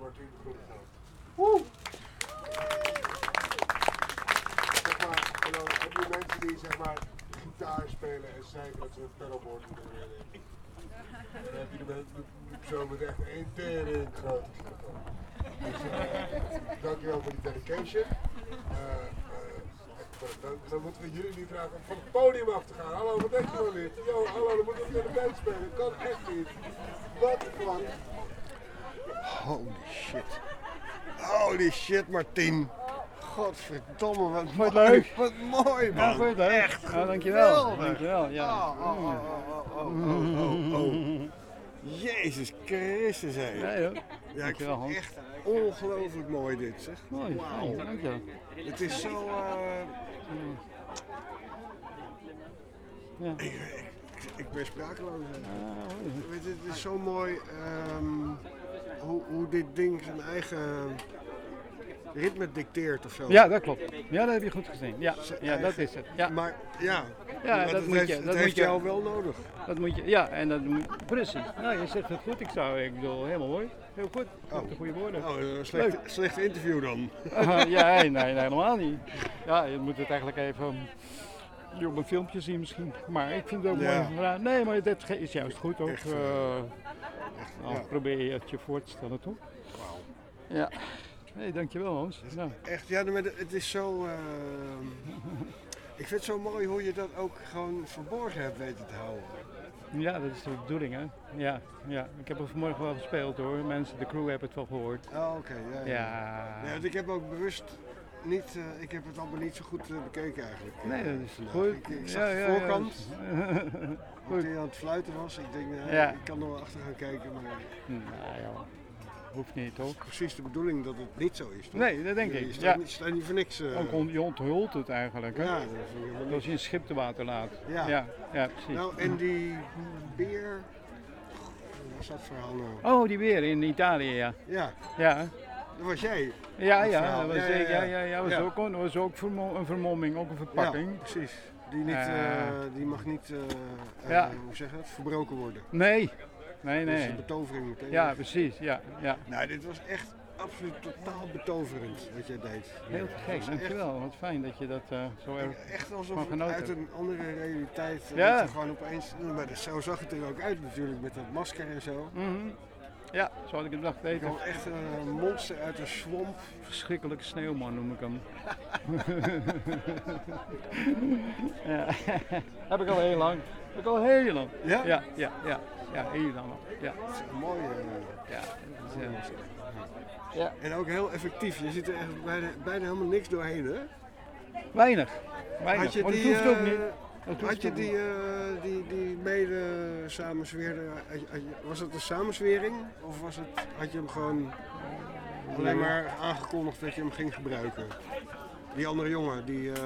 Martien Groeneveld. Woe! Zeg maar, en dan heb je mensen die zeg maar gitaar spelen en zeggen dat ze een pedalboard moeten leren. Dan heb je de zo met echt één tering telefoon. Dus uh, dankjewel voor die dedication. Uh, uh, dan, dan moeten we jullie niet vragen om van het podium af te gaan. Hallo, wat denk je wel niet? Yo, hallo, dan moeten we weer de band spelen. Kan echt niet. Wat een klank. Holy shit. Holy shit, Martien. Godverdomme, wat mooi. leuk? Wat mooi, man. Ja, vond je leuk? Echt Ja, dankjewel. Dankjewel, ja. Oh, oh, oh, oh, oh, oh, oh. Jezus Christus, hé. Ja, joh. Ja, ik vind echt ongelooflijk mooi dit, zeg. Mooi, mooi, dankjewel. Het is zo... eh, Ja. ik, ik, ben sprakeloos. Weet het is zo mooi ehm, hoe, hoe dit ding zijn eigen ritme dicteert of zo. Ja, dat klopt. Ja, dat heb je goed gezien. Ja, ja dat is het. Ja. Maar ja, Ja, dat, moet heeft, je. dat heeft moet je jou wel nodig. Dat moet je. Ja, en dat moet. Precies. Nou, je zegt het goed. Ik zou, ik bedoel, helemaal mooi. Heel goed. Oh. De goede woorden. Oh, een slecht, slecht interview dan. Ja, nee, nee, helemaal niet. Ja, je moet het eigenlijk even op een filmpje zien misschien. Maar ik vind het ook Ja. mooi. Nee, maar dat is juist goed ook. Echt, eh, ja. probeer je het je voor te stellen, toch? Ja. Nee, dankjewel Hans. Nou, Echt, ja, maar het is zo. ehm, ik vind het zo mooi hoe je dat ook gewoon verborgen hebt weten te houden. ja, dat is de bedoeling hè. Ja, ja. Ik heb het vanmorgen wel gespeeld hoor. Mensen, de crew hebben het wel gehoord. Oh, oké. ja, ja. Ja. Ja, want ik heb ook bewust niet. eh, ik heb het allemaal niet zo goed eh, bekeken eigenlijk. eh, Nee, dat is vandaag. goed. Ik, ik Ja, zag de ja, ja. voorkant. Goed. Hoe hij aan het fluiten was. Ik denk, Ja. ik kan er wel achter gaan kijken, maar. Nou ja, hoeft niet toch? Precies de bedoeling dat het niet zo is. Toch? Nee, dat denk Je ik. staat, Ja. niet, staat niet voor niks. eh, Ook on- je onthult het eigenlijk. Hè? Ja, dat helemaal Als je een schip te water laat. Ja. ja, ja, precies. Nou, en die beer. Wat was dat verhaal nou? Oh, die weer in Italië, ja. Ja. Ja, Dat was jij. ja, Dat ja, dat was, Ja, ik- ja, ja. ja, was ook, dat was ook een vermomming, ook een verpakking. Precies. Die, niet, Eh. eh, die mag niet, eh, eh, hoe zeg je dat, verbroken worden. Nee, nee, Dat is nee. een betovering meteen. Ja, precies, ja, ja. Nou, dit was echt absoluut totaal betoverend wat jij deed. Heel te gek, dankjewel. Wat fijn dat je dat eh, zo erg Echt, alsof het genoten uit een andere realiteit, eh, Ja. je gewoon opeens, maar dat- zo zag het er ook uit natuurlijk met dat masker en zo. Mhm. Ja, zo had ik het dacht weten. kwam echt een monster uit een swamp. Verschrikkelijke sneeuwman noem ik hem. ja. Heb ik al heel lang. Heb ik al heel lang. Ja? Ja, ja, ja. Ja, heel al. Ja. Mooi. eh, Ja, dat is, Ja. En ook heel effectief. Je ziet er echt bijna, bijna helemaal niks doorheen, hè? Weinig. Weinig. Had je Maar dat die, hoeft ook eh, niet. Dat had je die, eh, die, die mede je- was het een samenzwering? Of was het, had je hem gewoon alleen maar aangekondigd dat je hem ging gebruiken? Die andere jongen, die, eh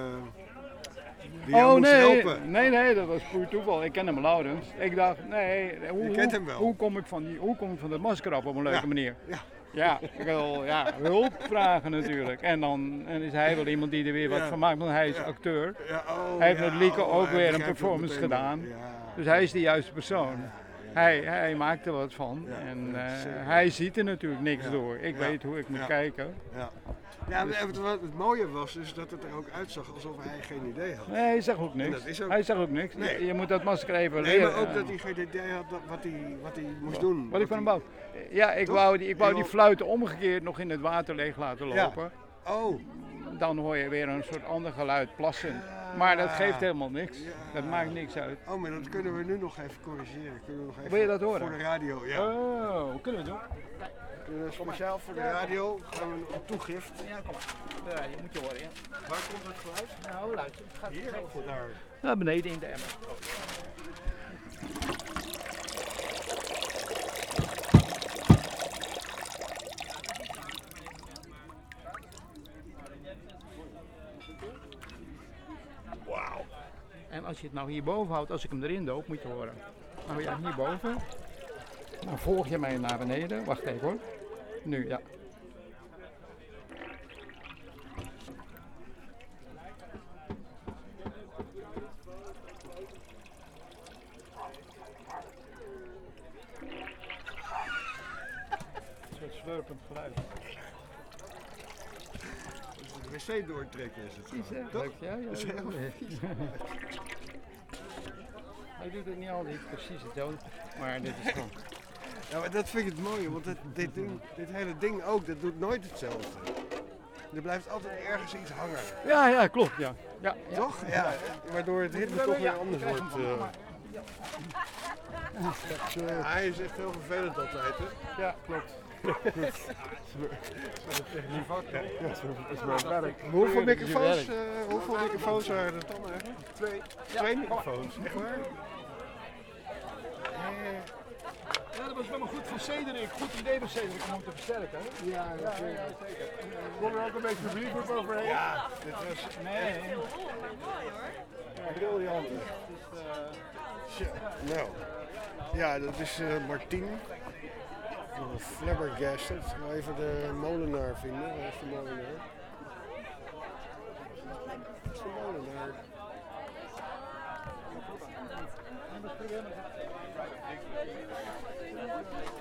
die oh nee, helpen. nee, nee, dat was puur toeval. Ik ken hem Laurens. Ik dacht, nee, hoe, Je kent hoe- hem wel. Hoe kom ik van, die, hoe kom ik van dat masker af op een leuke Ja, manier? ja. Ja, ik wil ja, hulp vragen natuurlijk. En dan en is hij wel iemand die er weer wat Ja. van maakt, want hij is Ja. acteur. Ja, oh, hij heeft met Lieke oh, ook weer een performance gedaan. Dus hij is de juiste persoon. Hij, hij maakt er wat van. en eh, hij ziet er natuurlijk niks Ja. door. Ik Ja. weet hoe ik moet Ja. kijken. Ja. Ja, wat het mooie was is dat het er ook uitzag alsof hij geen idee had. Nee, hij zegt ook niks. ook- Hij zegt ook niks. Nee. Je moet dat masker even Nee, maar leren. ook dat hij geen idee had dat- wat hij, wat hij moest doen. Wat ik van hem wou. Ja, ik Toch? wou die, ik wou die fluiten omgekeerd nog in het water leeg laten Ja. lopen. Oh. Dan hoor je weer een soort ander geluid plassen. Maar dat geeft helemaal niks. Dat maakt niks uit. Oh, maar dat kunnen we nu nog even corrigeren. Kunnen we nog even Wil je dat horen? Voor de radio, ja. Oh, kunnen we doen? We speciaal voor de radio gaan we een toegift. Ja, kom maar. Ja, je moet je horen, ja. Waar komt het geluid? Nou, luister. Het gaat Hier of daar? Naar beneden in de emmer. En als je het nou hierboven houdt, als ik hem erin doop, moet je horen. Nou ja, hierboven. Dan volg je mij naar beneden. Wacht even hoor. Nu, ja. Een soort slurpend geluid. De wc doortrekken is het. Hè? Toch? Ja, ja, Dat is ja. heel vies. Hij doet het niet altijd precies hetzelfde, maar dit is gewoon... Ja, maar dat vind ik het mooie, want dit, dit, ding, dit hele ding ook, dat doet nooit hetzelfde. Er blijft altijd ergens iets hangen. Ja, ja, klopt, ja. ja, ja. Toch? Ja. Waardoor het ritme toch weer anders wordt. eh, hij is echt heel vervelend altijd, hè? Ja, klopt. Hoeveel microfoons, eh, hoeveel microfoons waren er dan eigenlijk? Twee. Ja, Twee microfoons, echt waar? Ja, dat was wel goed van Cedric. Goed idee van Cedric om hem te versterken. hè? Ja, ja, zeker. ja, zeker. Kom er ook een beetje publiek op overheen? Ja, dit was Nee. Ja, briljant. Tja, nou, ja, dat is eh Martien. Flabbergasted. Ik ga even de molenaar vinden. Waar is de molenaar? Waar is de molenaar?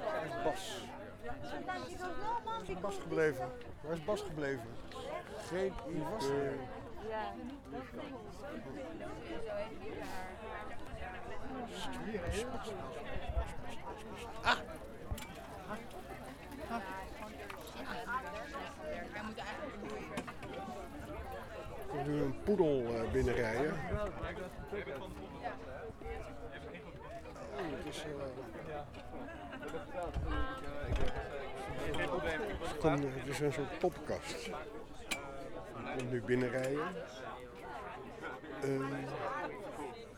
Waar is Bas? Waar is Bas gebleven? Waar is Bas gebleven? Geen wie was er? Ah! Nu een poedel eh, binnenrijden. Het is, komt- een soort. Die komt nu binnenrijden. Eh,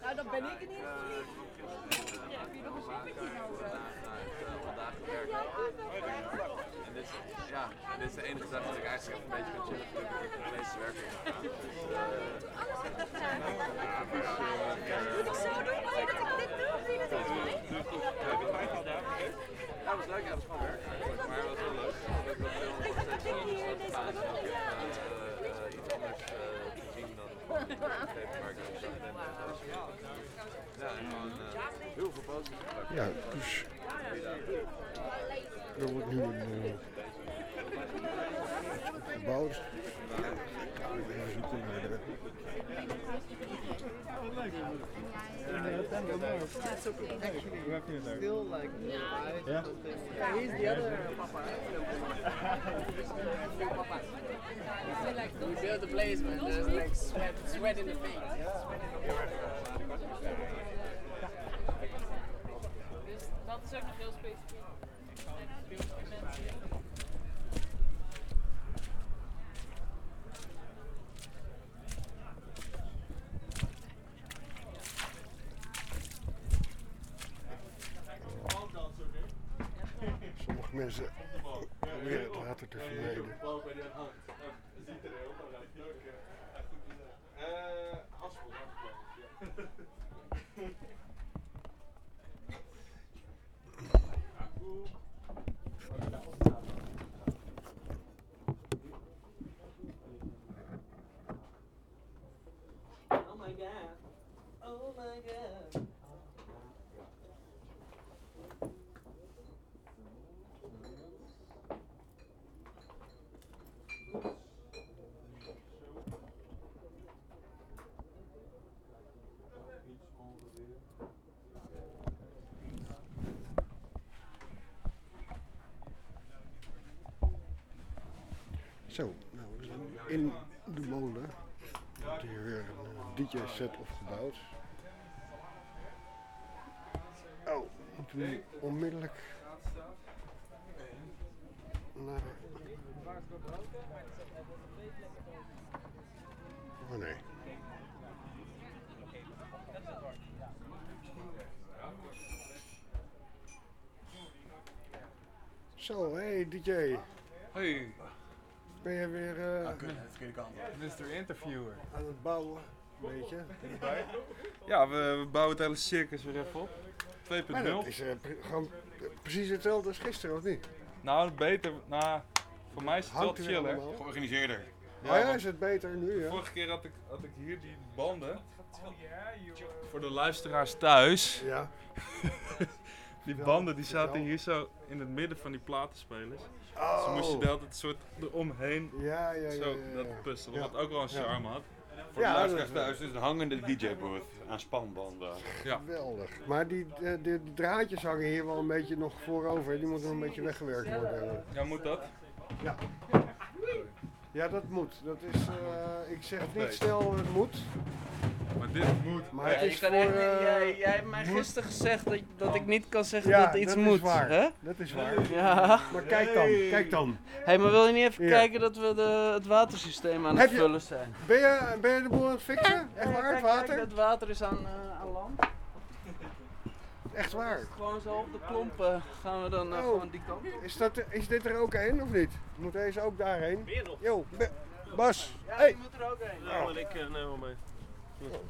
Nou, dat ben ik niet nodig? vandaag gewerkt. En dit, is, ja, en dit is de enige dag dat ik eigenlijk even een beetje kan chillen voordat ik de meeste werk heb. Dus, eh, Moet ik zo doen? Oh, dat ik dit doe? Vind je dat echt leuk? Ja, het was leuk, ja, het was gewoon werk eigenlijk, maar het was wel leuk. Ik heb wel veel nog steeds wel iets te gaan. Ik heb eh, eh, iets anders eh, te zien dan gewoon die ik. En, eh, dat was- Ja, en gewoon eh, heel veel positief. Ja, dus er wordt nu een eh, gebouwd. Yeah? Yeah, he's the other. We built the place, man. There's like sweat, sweat in the face. Dus proberen het water te vermijden. Ziet er heel goed uit. Leuk. Eh, Haspel. Oh my god. Oh my god. Zo, nou, we zijn in de molen. Er wordt hier weer een DJ-set opgebouwd. Oh, moeten we nu onmiddellijk naar... Oh nee. Zo, hey DJ. Hey. Ben je weer eh, Ah, kut, de verkeerde kant. Mr. Interviewer. aan het bouwen? Weet je? Erbij? Ja, we, we bouwen het hele circus weer even op. 2.0. Maar dat is eh, pre- gewoon eh, precies hetzelfde als gisteren, of niet? Nou, beter. Nou, voor mij is het wel Hangt er weer chill, hè? allemaal? Georganiseerder. Oh ja, is het beter nu, ja? Vorige keer had ik, had ik hier die banden. Voor de luisteraars thuis. Ja. die banden die zaten hier zo in het midden van die platenspelers. Oh. Dus dan moest je de hele tijd een soort eromheen Ja, ja, ja, zo ja, ja. dat puzzelen. Ja. Wat ook wel een Ja. charme had. Voor de luisteraars thuis is een hangende DJ-booth aan spanbanden. Ja. Geweldig. Maar die, eh, die, die draadjes hangen hier wel een beetje nog voorover. Die moeten nog een beetje weggewerkt worden. Ja, moet dat? Ja. Ja, dat moet. Dat is, eh, ik zeg het niet snel, het moet. Maar dit moet. Maar het is voor, echt eh, jij, jij hebt mij moet- gisteren gezegd dat, dat ik niet kan zeggen Ja, dat iets dat is moet. waar. Hè? Dat is waar. Ja. Maar kijk dan, kijk dan. Hé, maar wil je niet even Ja. kijken dat we de, het watersysteem aan het je- vullen zijn? Ben je, ben je de boel aan het fixen? Echt waar, het water? Kijk, het water is aan, eh, aan land. Echt waar? Gewoon zo op de klompen gaan we dan eh, Oh. gewoon die kant op. Is, dat, is dit er ook één of niet? Moet deze ook daarheen? Weer nog? Yo, Be- Bas. Ja, hey. die moet er ook heen. Nou, maar ik neem wel mee.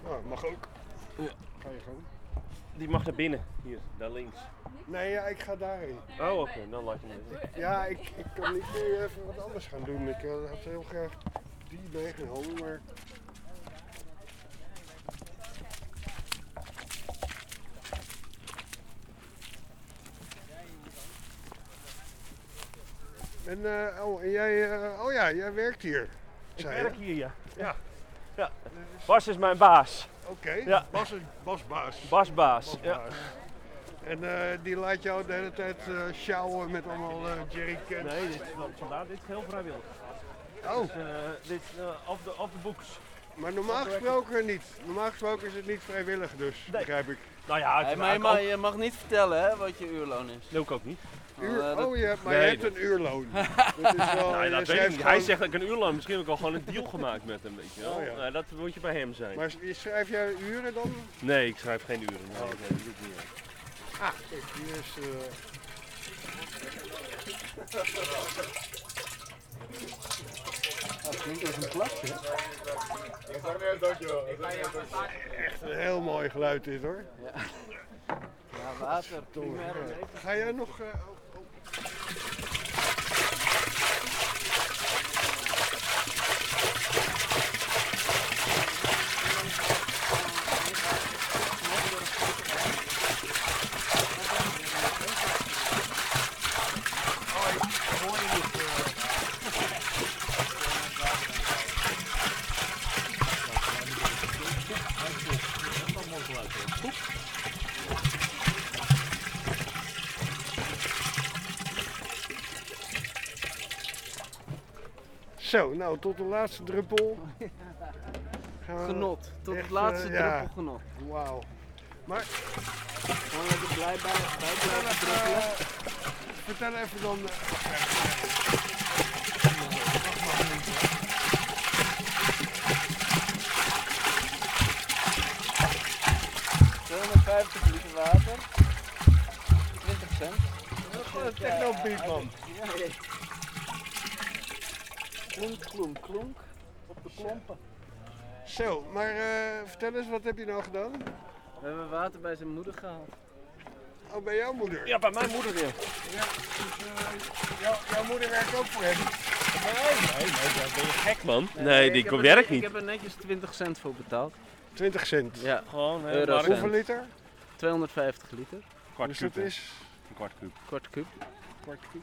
Oh, mag ook. Ga je gewoon. Die mag naar binnen. Hier, daar links. Nee, ja, ik ga daarheen. Oh, oké. Dan laat je me even. Ja, ik, ik kan niet meer even wat anders gaan doen. Ik eh, had heel graag die meegenomen, maar... En, eh, oh, en jij, eh, oh ja, jij werkt hier. Ik werk hier, ja. Ja. Ja. Bas is mijn baas. Oké, Ja. Bas is Basbaas. Basbaas, ja. En eh, die laat jou de hele tijd eh sjouwen met allemaal eh jerrycans. Nee, dit, vandaar, dit is heel vrijwillig. Oh. Dit, is, dit is off, the, off the books. Maar normaal gesproken niet. Normaal gesproken is het niet vrijwillig dus, begrijp ik. Nou ja, het Hey, maar je, mag, eigenlijk je mag niet vertellen hè, wat je uurloon is. Doe ik ook niet. Uur, Oh, eh, dat- oh, je hebt, maar Nee, je hebt een uurloon. dat is wel, Nou, dat weet niet. Hij zegt dat ik een uurloon, misschien heb ik al gewoon een deal gemaakt met hem, weet je wel. Oh, ja. Nou, dat moet je bij hem zijn. Maar je schrijf jij uren dan? Nee, ik schrijf geen uren. Nee, nee, dat doe ik niet. Ah, kijk, hier is... eh, Dat klinkt als een plasje. Ik zag net dat je Echt een heel mooi geluid dit hoor. Ja, ja water. Ga jij nog... eh, nou tot de laatste druppel. Genot. Tot echt, het laatste eh, ja. druppel genot. Wauw. Maar Gewoon lekker blij bij, bij blijven druppelen. vertel even dan. eh, 250 liter water. 20 cent. Dat is gewoon een techno-beat, man. Ja, ja. Klonk, klonk, klonk. Op de klompen. Zo, maar eh, vertel eens, wat heb je nou gedaan? We hebben water bij zijn moeder gehaald. Oh, bij jouw moeder? Ja, bij mijn moeder weer. Ja, dus, eh, jouw, jouw moeder werkt ook voor hem. Nee, nee, nee, ben je gek man. Nee, die er werkt net- niet. Ik heb er netjes 20 cent voor betaald. 20 cent? Ja, Gewoon, markt. Hoeveel liter? 250 liter. Kwart Dus dat is Een kwart kuub. Kwart kuub.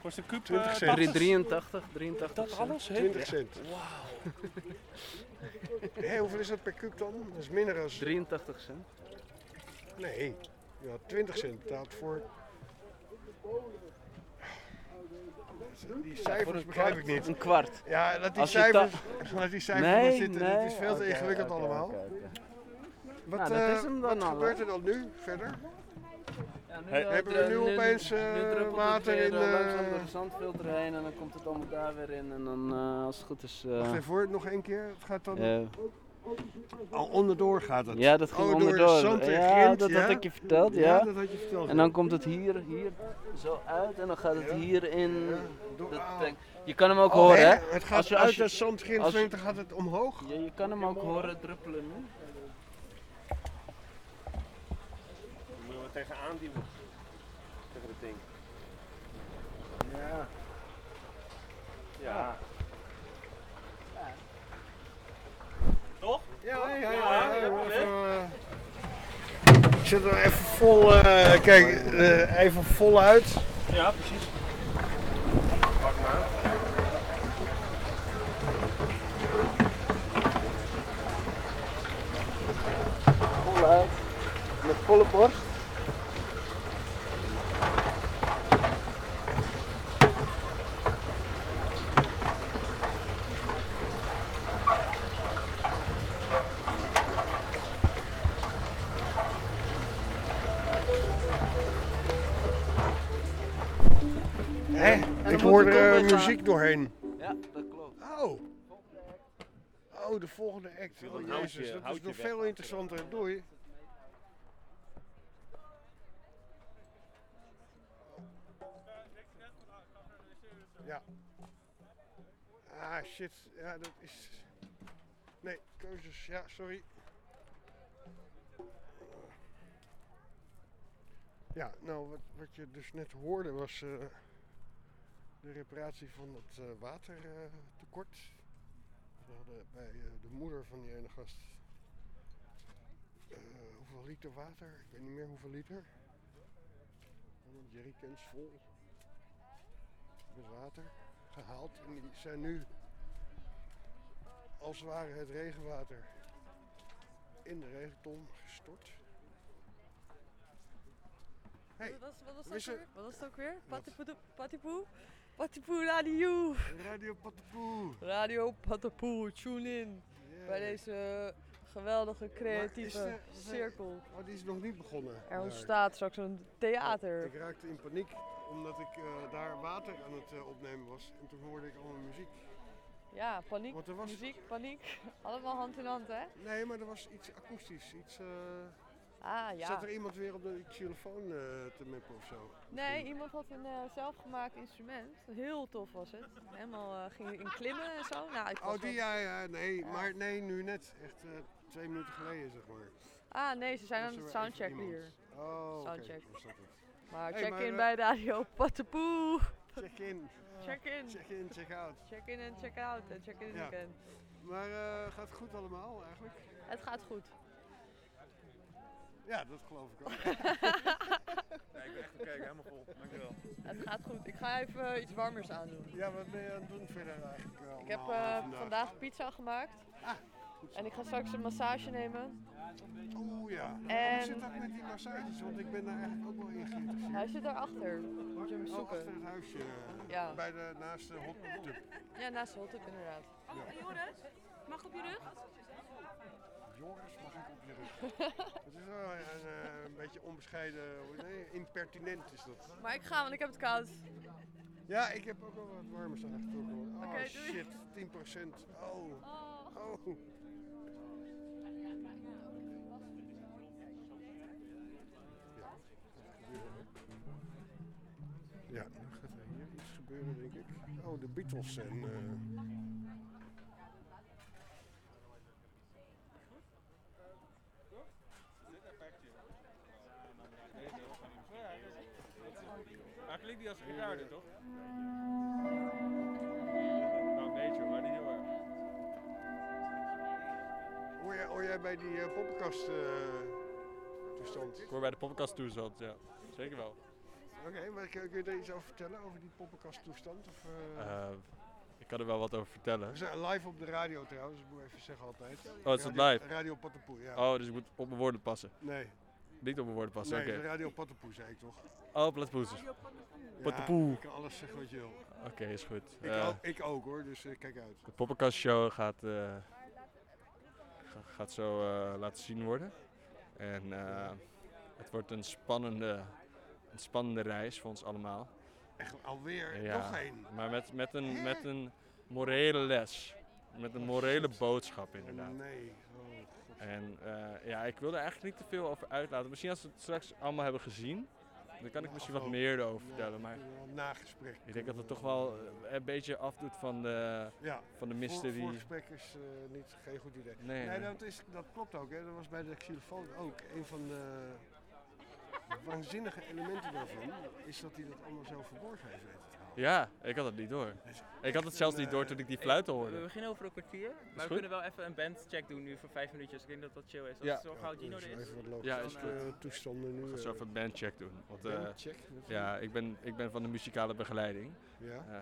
Kost een kuub 20 eh, cent. 80? 83, 83 Dat cent. alles, hè? 20 cent. Wauw. Hé, hoeveel is dat per kuub dan? Dat is minder dan... 83 cent. Nee, je had 20 cent betaald voor... Die cijfers begrijp ik niet. Een kwart. Ja, dat die Als je cijfers, dat die cijfers Nee, zitten, nee. het is veel te ingewikkeld allemaal. Wat, Nou, dat eh, is hem dan wat gebeurt er dan nu verder? Nu wel, hebben eh, we nu opeens, eh, druppelt het water in, eh, eh, langzaam door de zandfilter heen en dan komt het allemaal daar weer in en dan eh, als het goed is... eh, Wacht even hoor, nog één keer. Het gaat dan... Onderdoor gaat het. Ja, dat ging oh, onderdoor. zand en ja, grind, dat ja? had ik je verteld, ja. Ja, dat had je verteld. En dan komt het hier, hier zo uit en dan gaat het hier in. door- dat tank. Je kan hem ook Oh, horen, hè? hè? Het gaat Als je- uit als je- de dan gaat het omhoog. Ja, je kan hem ook horen druppelen nu. Dan moeten we tegenaan duwen. Tegen het ding. Ja. Ja. Toch? Ja, ja, ja. Ja, ja, ja, ik zet er even vol, eh, kijk, eh, even vol uit. Ja, precies. Pak maar. Vol uit. Met volle borst. Ik hoor er eh, muziek doorheen. Ja, dat klopt. Oh. Oh, de volgende act. Oh, jezus, dat is nog veel interessanter. Doei. Ja. Ah, shit. Ja, dat is... Nee, keuzes. Ja, sorry. Ja, nou, wat, wat je dus net hoorde was eh, de reparatie van het eh, watertekort. We hadden bij eh, de moeder van die ene gast eh, hoeveel liter water? Ik weet niet meer hoeveel liter. Allemaal jerrycans vol met water gehaald. En die zijn nu als het ware het regenwater in de regenton gestort. Hey, wat, was, wat, was dat weer? wat was het ook weer? Patipoe, patipoe radio. Radio Patapoe. Radio Patapoe, tune in. Bij deze geweldige creatieve Maar is cirkel. Oh, die is nog niet begonnen. Er ontstaat straks een theater. Ik raakte in paniek omdat ik eh, daar water aan het eh, opnemen was. En toen hoorde ik allemaal muziek. Ja, paniek, er was- muziek, paniek. Allemaal hand in hand, hè? Nee, maar er was iets akoestisch. Iets, eh, Ah, ja. Zat er iemand weer op de xylofoon eh, te meppen of zo? Nee, iemand had een eh, zelfgemaakt instrument. Heel tof was het. Helemaal eh, ging in klimmen en zo. Nou, ik Oh, die ja, ja, nee. Maar nee, nu net. Echt twee minuten geleden, zeg maar. Ah, nee, ze zijn aan het soundchecken hier. Oh, Soundcheck. het. Maar Hey, check maar, in eh, bij Radio Patapoe. Check in. Check in. Check in, check out. Check in en check out. En check in het Ja. weekend. Maar gaat het goed allemaal eigenlijk? Het gaat goed. Ja, dat geloof ik ook. Ja, ik ben echt oké, helemaal vol. Dankjewel. Het gaat goed. Ik ga even eh, iets warmers aandoen. Ja, wat ben je aan het doen verder eigenlijk? eh, Ik heb eh, vandaag? vandaag pizza gemaakt. Zo. En ik ga straks een massage nemen. Oeh ja. En- Hoe zit dat met die massages? Want ik ben daar eigenlijk ook wel in geïnteresseerd. Hij zit daarachter. Moet je hem Oh, zoeken. achter het huisje. Ja. Bij de, naast de hot tub. Ja, naast de hot inderdaad. Oh, Joris, mag op je rug? Joris, mag ik op je rug? Het is wel een, eh, een beetje onbescheiden, nee, impertinent is dat. Maar ik ga, want ik heb het koud. Ja, ik heb ook wel wat warmers aangetrokken. Oh shit, 10%. Oh. Oh. Ja, Ja, dan gaat er hier iets gebeuren, denk ik. Oh, de Beatles en... eh, Niet als gitaar, toch? Nou, een beetje, maar niet heel erg. Hoor jij, hoor jij bij die eh, poppenkast eh, toestand? Ik hoor bij de podcast toestand, ja. Zeker wel. Oké, maar kun, je er iets over vertellen, over die poppenkast toestand? Of, eh? Ik kan er wel wat over vertellen. We zijn live op de radio trouwens, dat moet ik even zeggen altijd. Oh, is live? Radio Pattenpoe, ja. Oh, dus ik moet op mijn woorden passen. Nee. Niet op mijn woorden passen, Nee, de Radio Pattenpoe zei ik toch? Oh. Ja, Pattenpoe. je kan alles zeggen wat je wil. Oké, is goed. Ik, Eh, ook, ik ook hoor, dus eh, kijk uit. De poppenkast-show gaat, eh, ga- gaat zo eh, laten zien worden. En eh, het wordt een spannende, een spannende reis voor ons allemaal. Echt alweer, Ja, nog één. Maar met, met, een, met een morele les. Met een morele boodschap inderdaad. Nee, oh. En eh, ja, ik wil er eigenlijk niet te veel over uitlaten. Misschien als we het straks allemaal hebben gezien, dan kan ik misschien wat meer erover vertellen. Maar nagesprek. ik denk dat het toch wel eh, een beetje afdoet van de, Ja, van de Voor, mystery. voorgesprek is eh, niet, geen goed idee. Nee, nee. dat, is, dat klopt ook. Hè. Dat was bij de xylofoon ook. Een van de waanzinnige elementen daarvan is dat hij dat allemaal zo verborgen heeft weten. Ja, ik had het niet door. Ik had het zelfs niet door toen ik die fluiten We hoorde. beginnen over een kwartier, maar we kunnen wel even een bandcheck doen nu voor vijf minuutjes. Ik denk dat dat chill is. Als Ja. het zo gauw Gino er is. Even wat logisch. Ja, is Dan, goed. eh, toestanden nu. Ik ga eh, zo even een bandcheck doen. Want, eh, Bandcheck? Ja, ik ben, ik ben van de muzikale begeleiding. Ja. Eh,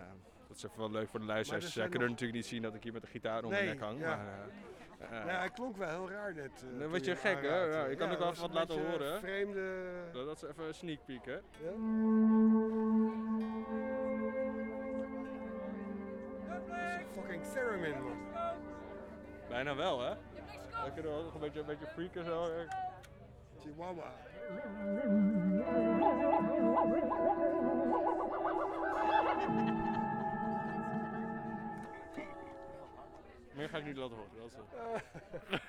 dat is even wel leuk voor de luisteraars. er Zij zijn kunnen nog- natuurlijk niet zien dat ik hier met een gitaar om Nee, mijn nek hang. ja. Maar, eh, eh, ja, hij klonk wel heel raar net. eh, Dan toen word je hem gek, hè? aanraakte. Ja, je kan Ja, ook wel even wat een laten beetje horen. Vreemde. Dat is even een sneak peek, hè? Ja. Fucking theremin, man. Bijna wel, hè? Dan kunnen we ook nog een beetje, een beetje freaken zo. Chihuahua. Meer ga ik niet laten horen. Dat is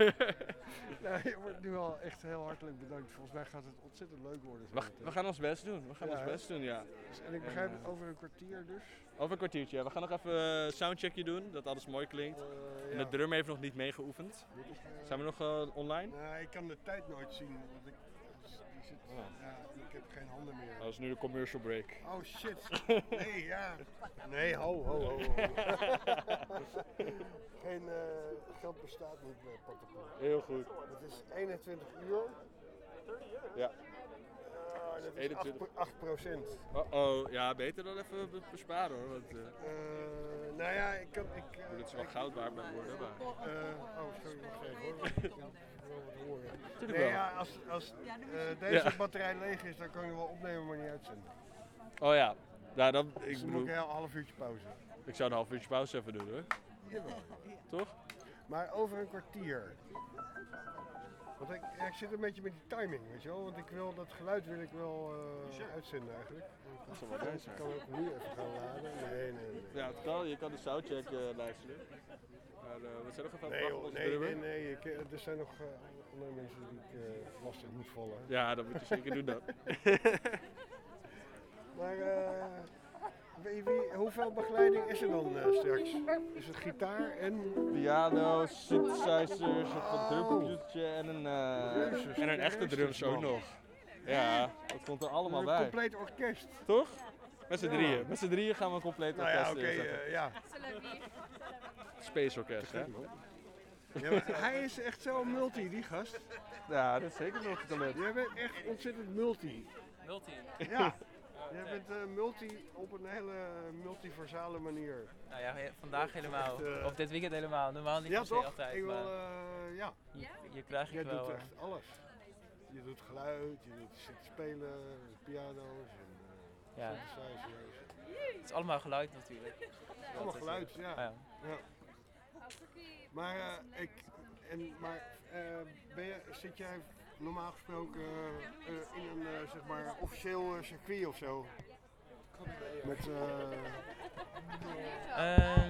nou, je wordt nu al echt heel hartelijk bedankt. Volgens mij gaat het ontzettend leuk worden. We, we gaan ons best doen. We gaan Ja, ons best doen, ja. Dus- en ik begrijp En, eh, over een kwartier dus. Over een kwartiertje. ja. We gaan nog even een soundcheckje doen, dat alles mooi klinkt. En ja. de drum heeft nog niet meegeoefend. Zijn we nog eh, online? Nou, ik kan de tijd nooit zien. Want ik, die zit, Oh. Heb geen handen meer. Dat is nu de commercial break. Oh shit. Nee, ja. Nee, ho, ho, ho. ho. Geen eh, geld bestaat niet bij Pattenpoel. Heel goed. Het is 21 uur. Ja. Ah, dat is 21. 8 procent. Oh oh, ja, beter dan even be- besparen hoor. Want, eh, nou ja, ik kan. Ik, moet het wel goud waard worden. Maar... Oh, sorry, wacht even hoor. Ik wil wat horen. Tuurlijk Nee, wel. ja, als, als eh, deze Ja. batterij leeg is, dan kan je hem wel opnemen, maar niet uitzenden. Oh ja, nou, dan, Dus ik dan bedoel, moet ik een half uurtje pauze. ik zou een half uurtje pauze even doen hoor. Jawel. Toch? Maar over een kwartier. Want ik, ik zit een beetje met die timing, weet je wel. Want ik wil dat geluid wil ik wel eh, uitzenden eigenlijk. Dat zal wel zijn. Ik kan ook nu even gaan laden. Nee, nee, nee. Ja, het kan. Je kan de soundcheck eh, luisteren. Maar eh, we zijn nog even aan het Nee, joh, nee, nee, nee. Ik, eh, er zijn nog eh, andere mensen die ik eh, lastig moet vallen. Ja, dat moet je zeker doen dan. Maar eh, wie, wie- hoeveel begeleiding is er dan straks? Is het gitaar en... Piano, synthesizers, een drumcomputertje en een, eh, Jezus en een echte drums ook nog. Ja, dat komt er allemaal Een bij. compleet orkest. Toch? Met z'n Ja. drieën. Met z'n drieën gaan we een compleet Nou ja, orkest oké, ja. Space Orkest, hè? Ja, maar hij is echt zo multi, die gast. Ja, dat is zeker nog talent. Jij bent echt ontzettend multi. Multi. Ja. Jij bent eh, multi op een hele multiversale manier. Nou ja, vandaag helemaal. Echt, of dit weekend helemaal. Normaal niet ja, per se toch? altijd. Ik wil, maar eh, ja. Hier, hier krijg Jij wel. doet echt alles. Je doet geluid, je doet zitten spelen, piano's en eh Ja. synthesizers. Het is allemaal geluid natuurlijk. Allemaal geluid, ja. ja. ja. Maar, eh, ik, en, maar eh, ben je, zit jij normaal gesproken eh, in een eh, zeg maar officieel circuit of zo? Met eh, Ehm,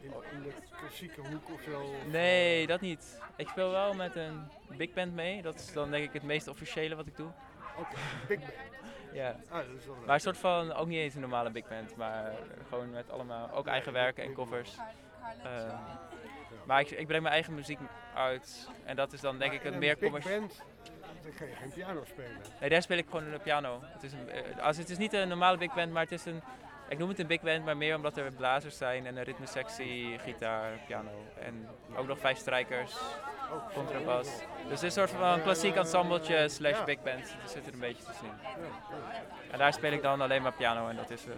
in, in de klassieke hoek of zo? of, nee, dat niet. Ik speel wel met een big band mee. Dat is dan denk ik het meest officiële wat ik doe. Oké, big band. Ja. Ah, dat is wel leuk. maar een soort van, ook niet eens een normale big band, maar gewoon met allemaal, ook eigen werk en covers. Maar ik, ik breng mijn eigen muziek uit en dat is dan denk Maar ik het een meer commercieel. dan kan je geen piano spelen. Nee, daar speel ik gewoon de piano. Het is, een, eh, als, het is niet een normale big band, maar het is een. Ik noem het een big band, maar meer omdat er blazers zijn en een ritmesectie, gitaar, piano. En ook nog vijf strijkers, contrabas. Dus het is een soort van een klassiek ensembletje slash Ja. big band. Dat zit er een beetje tussenin. En daar speel ik dan alleen maar piano en dat is... eh,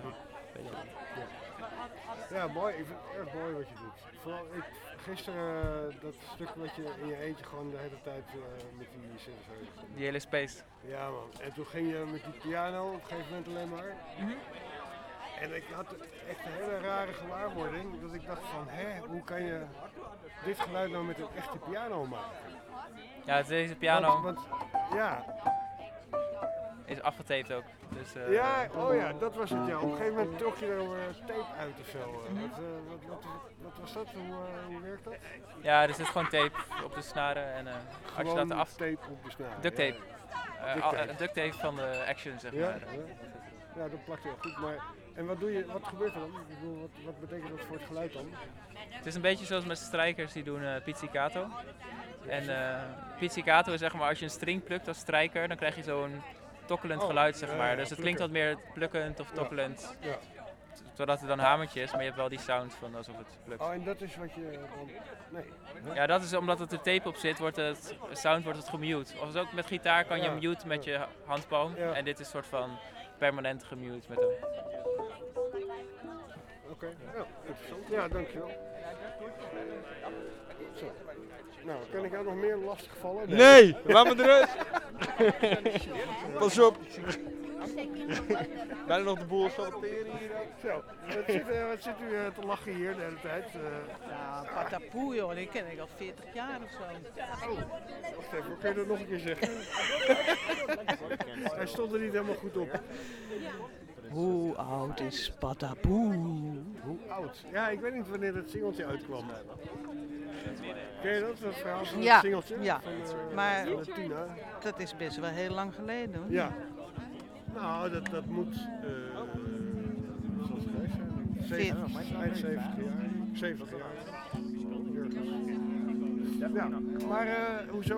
weet je wel. Ja, mooi. Ik vind het erg mooi wat je doet. Vooral ik, gisteren eh, dat stuk wat je in je eentje gewoon de hele tijd eh, met die synthesizer. Die hele space. Ja man. En toen ging je met die piano op een gegeven moment alleen maar. Mhm. En ik had echt een hele rare gewaarwording. Dat ik dacht van, hè, hoe kan je dit geluid nou met een echte piano maken? Ja, deze piano Want, want, ja, is afgetaped ook. Dus, eh, ja, oh ja, dat was het ja. Op een gegeven moment trok je er eh, tape uit of zo. eh. Mhm. Wat, wat, wat, wat was dat? Hoe, hoe werkt dat? Ja, er zit gewoon tape op de snaren en als je dat af... tape op de snaren, Duct ja. tape. Eh, Duct tape. duct tape van de action, zeg Ja, maar. ja. ja, dat plakt heel goed. Maar, en wat, doe je, wat gebeurt er dan? Ik bedoel, wat, wat betekent dat voor het geluid dan? Het is een beetje zoals met strijkers die doen pizzicato. En pizzicato is zeg maar als je een string plukt als strijker, dan krijg je zo'n tokkelend Oh, geluid zeg maar. dus het klinkt wat meer plukkend of tokkelend. ja. Zodat het dan hamertje is, maar je hebt wel die sound van alsof het plukt. Oh, en dat is wat je dan... Nee. Ja, dat is omdat het er tape op zit, wordt het sound wordt het gemute. Of ook met gitaar kan je mute met je handpalm. En dit is een soort van permanent gemute met een. Oké, ja, interessant. Ja, dankjewel. Zo. Nou, kan ik jou nog meer lastig vallen? Nee, laat me eruit. Pas op. Bijna nog de boel saboteren hier. Zo, wat zit, eh, wat zit u eh, te lachen hier de hele tijd? eh? Ja, patapoe joh, die ken ik al 40 jaar of zo. Oh, wacht even, kun je dat nog een keer zeggen? Hij stond er niet helemaal goed op. Hoe oud is patapoe? Hoe oud? Ja, ik weet niet wanneer dat singeltje uitkwam. Ken je dat, dat verhaal van Ja, het singeltje? ja. Van, eh, maar van de Tina? dat is best wel heel lang geleden hoor. Ja. Nou, dat, dat moet... eh zoals het. Zeven- Eind 70 jaar. 70 jaar. Ja, maar eh, hoezo...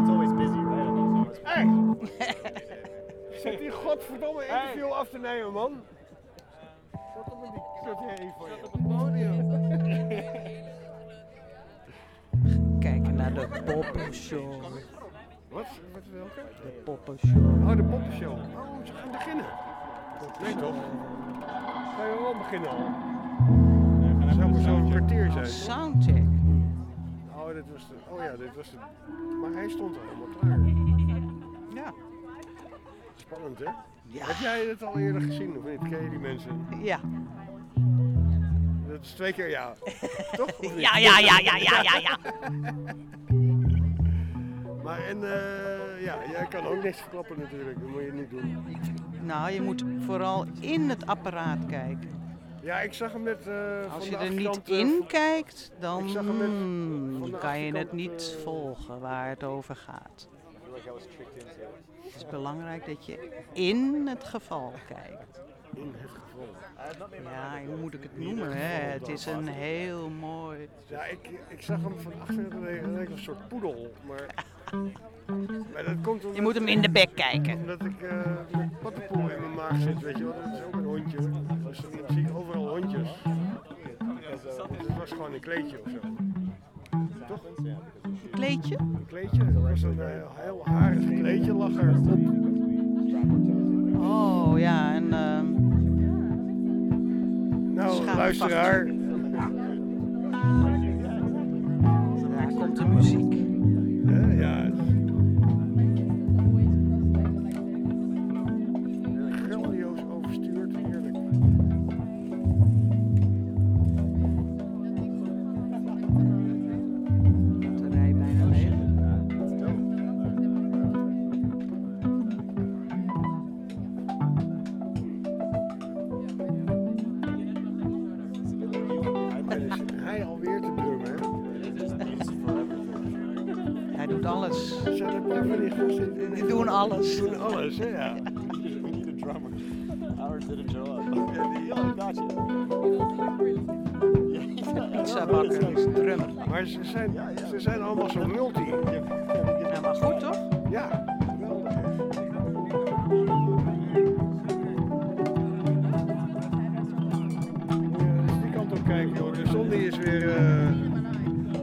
It's always busy, right? Hey! Zet die godverdomme interview af te nemen, man. Zat op die kut heen van je. op het podium. Kijken naar de poppenshow. Wat? Wat welke? De poppenshow. Oh, de poppenshow. Oh, ze gaan beginnen. Nee toch? Gaan we wel beginnen al? Zou maar zo'n kwartier zijn. Soundcheck. Oh, dit was de, oh ja, dit was de... Maar hij stond al helemaal klaar. Ja. Spannend, hè? Heb jij het al eerder gezien of niet? Ken je die mensen? Ja. Dat is twee keer ja. Toch? Ja, ja, ja, ja, ja, ja, ja. Maar en, eh, ja, jij kan ook niks verklappen natuurlijk. Dat moet je niet doen. Nou, je moet vooral in het apparaat kijken. Ja, ik zag hem net eh, Als van je de er niet eh, in kijkt, dan Ik zag hem net hmm, kan je het niet volgen waar het over gaat. Het is belangrijk dat je in het geval kijkt. In het geval. Ja, hoe moet ik het noemen? Hè? Het is een heel mooi. Ja, ik, ik zag hem van achter en leek- leek een soort poedel. Maar, maar dat komt omdat, Je moet hem in de bek kijken. Omdat ik eh met pattenpoel in mijn maag zit, weet je wel. Dat is ook een hondje. Dus dan zie ik overal hondjes. Het was gewoon een kleedje of zo. Toch? Een kleedje? Een kleedje. Het was een eh, heel harig kleedje lag erop. Oh ja, en. ehm Nou, luisteraar. Daar komt de muziek. Ja, ja. Alles. Doen alles, hè? Ja. We need a drummer. Ours didn't show up. Yeah, die, oh, got you. Pizza bakker is drummer. Maar ze zijn, ze zijn allemaal zo multi. Ja, maar goed toch? Ja, geweldig. Ja, die kant op kijken, joh. De zon die is weer. eh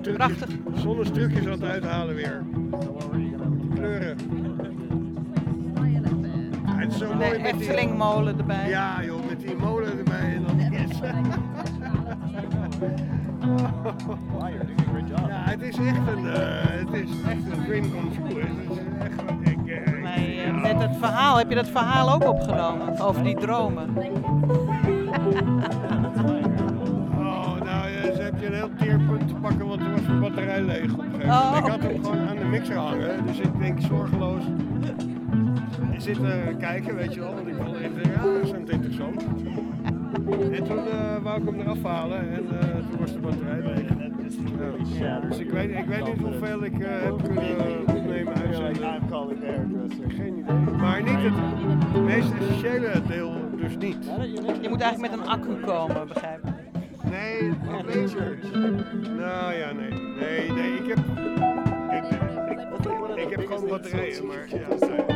trucjes, Prachtig. De zon is trucjes aan het uithalen weer. Zo De mooi met. Eftelingmolen erbij. Ja, joh, met die molen erbij en dan. Yes. Ja, het is echt een, eh, het is echt een dream come true. Het is echt ik. eh, Maar met het verhaal, heb je dat verhaal ook opgenomen? Over die dromen? Oh, nou ze heb je een heel teerpunt te pakken, want toen was batterij leeg op een gegeven Oh. Ik had hem gewoon aan de mixer hangen, dus ik denk zorgeloos. Ik zit te kijken, weet je wel, want ik wilde even zeggen, ja, dat is het interessant. En toen eh, wou ik hem eraf halen en eh, toen was de batterij leeg. Ja. Dus ik weet, ik weet niet hoeveel ik eh, heb kunnen opnemen uitzenden. Geen idee. Maar niet het meest essentiële deel dus niet. Je moet eigenlijk met een accu komen, begrijp ik. Nee, het probleem Nou ja, nee. Nee, nee, ik heb... Ik, ik, ik heb gewoon batterijen, maar ja.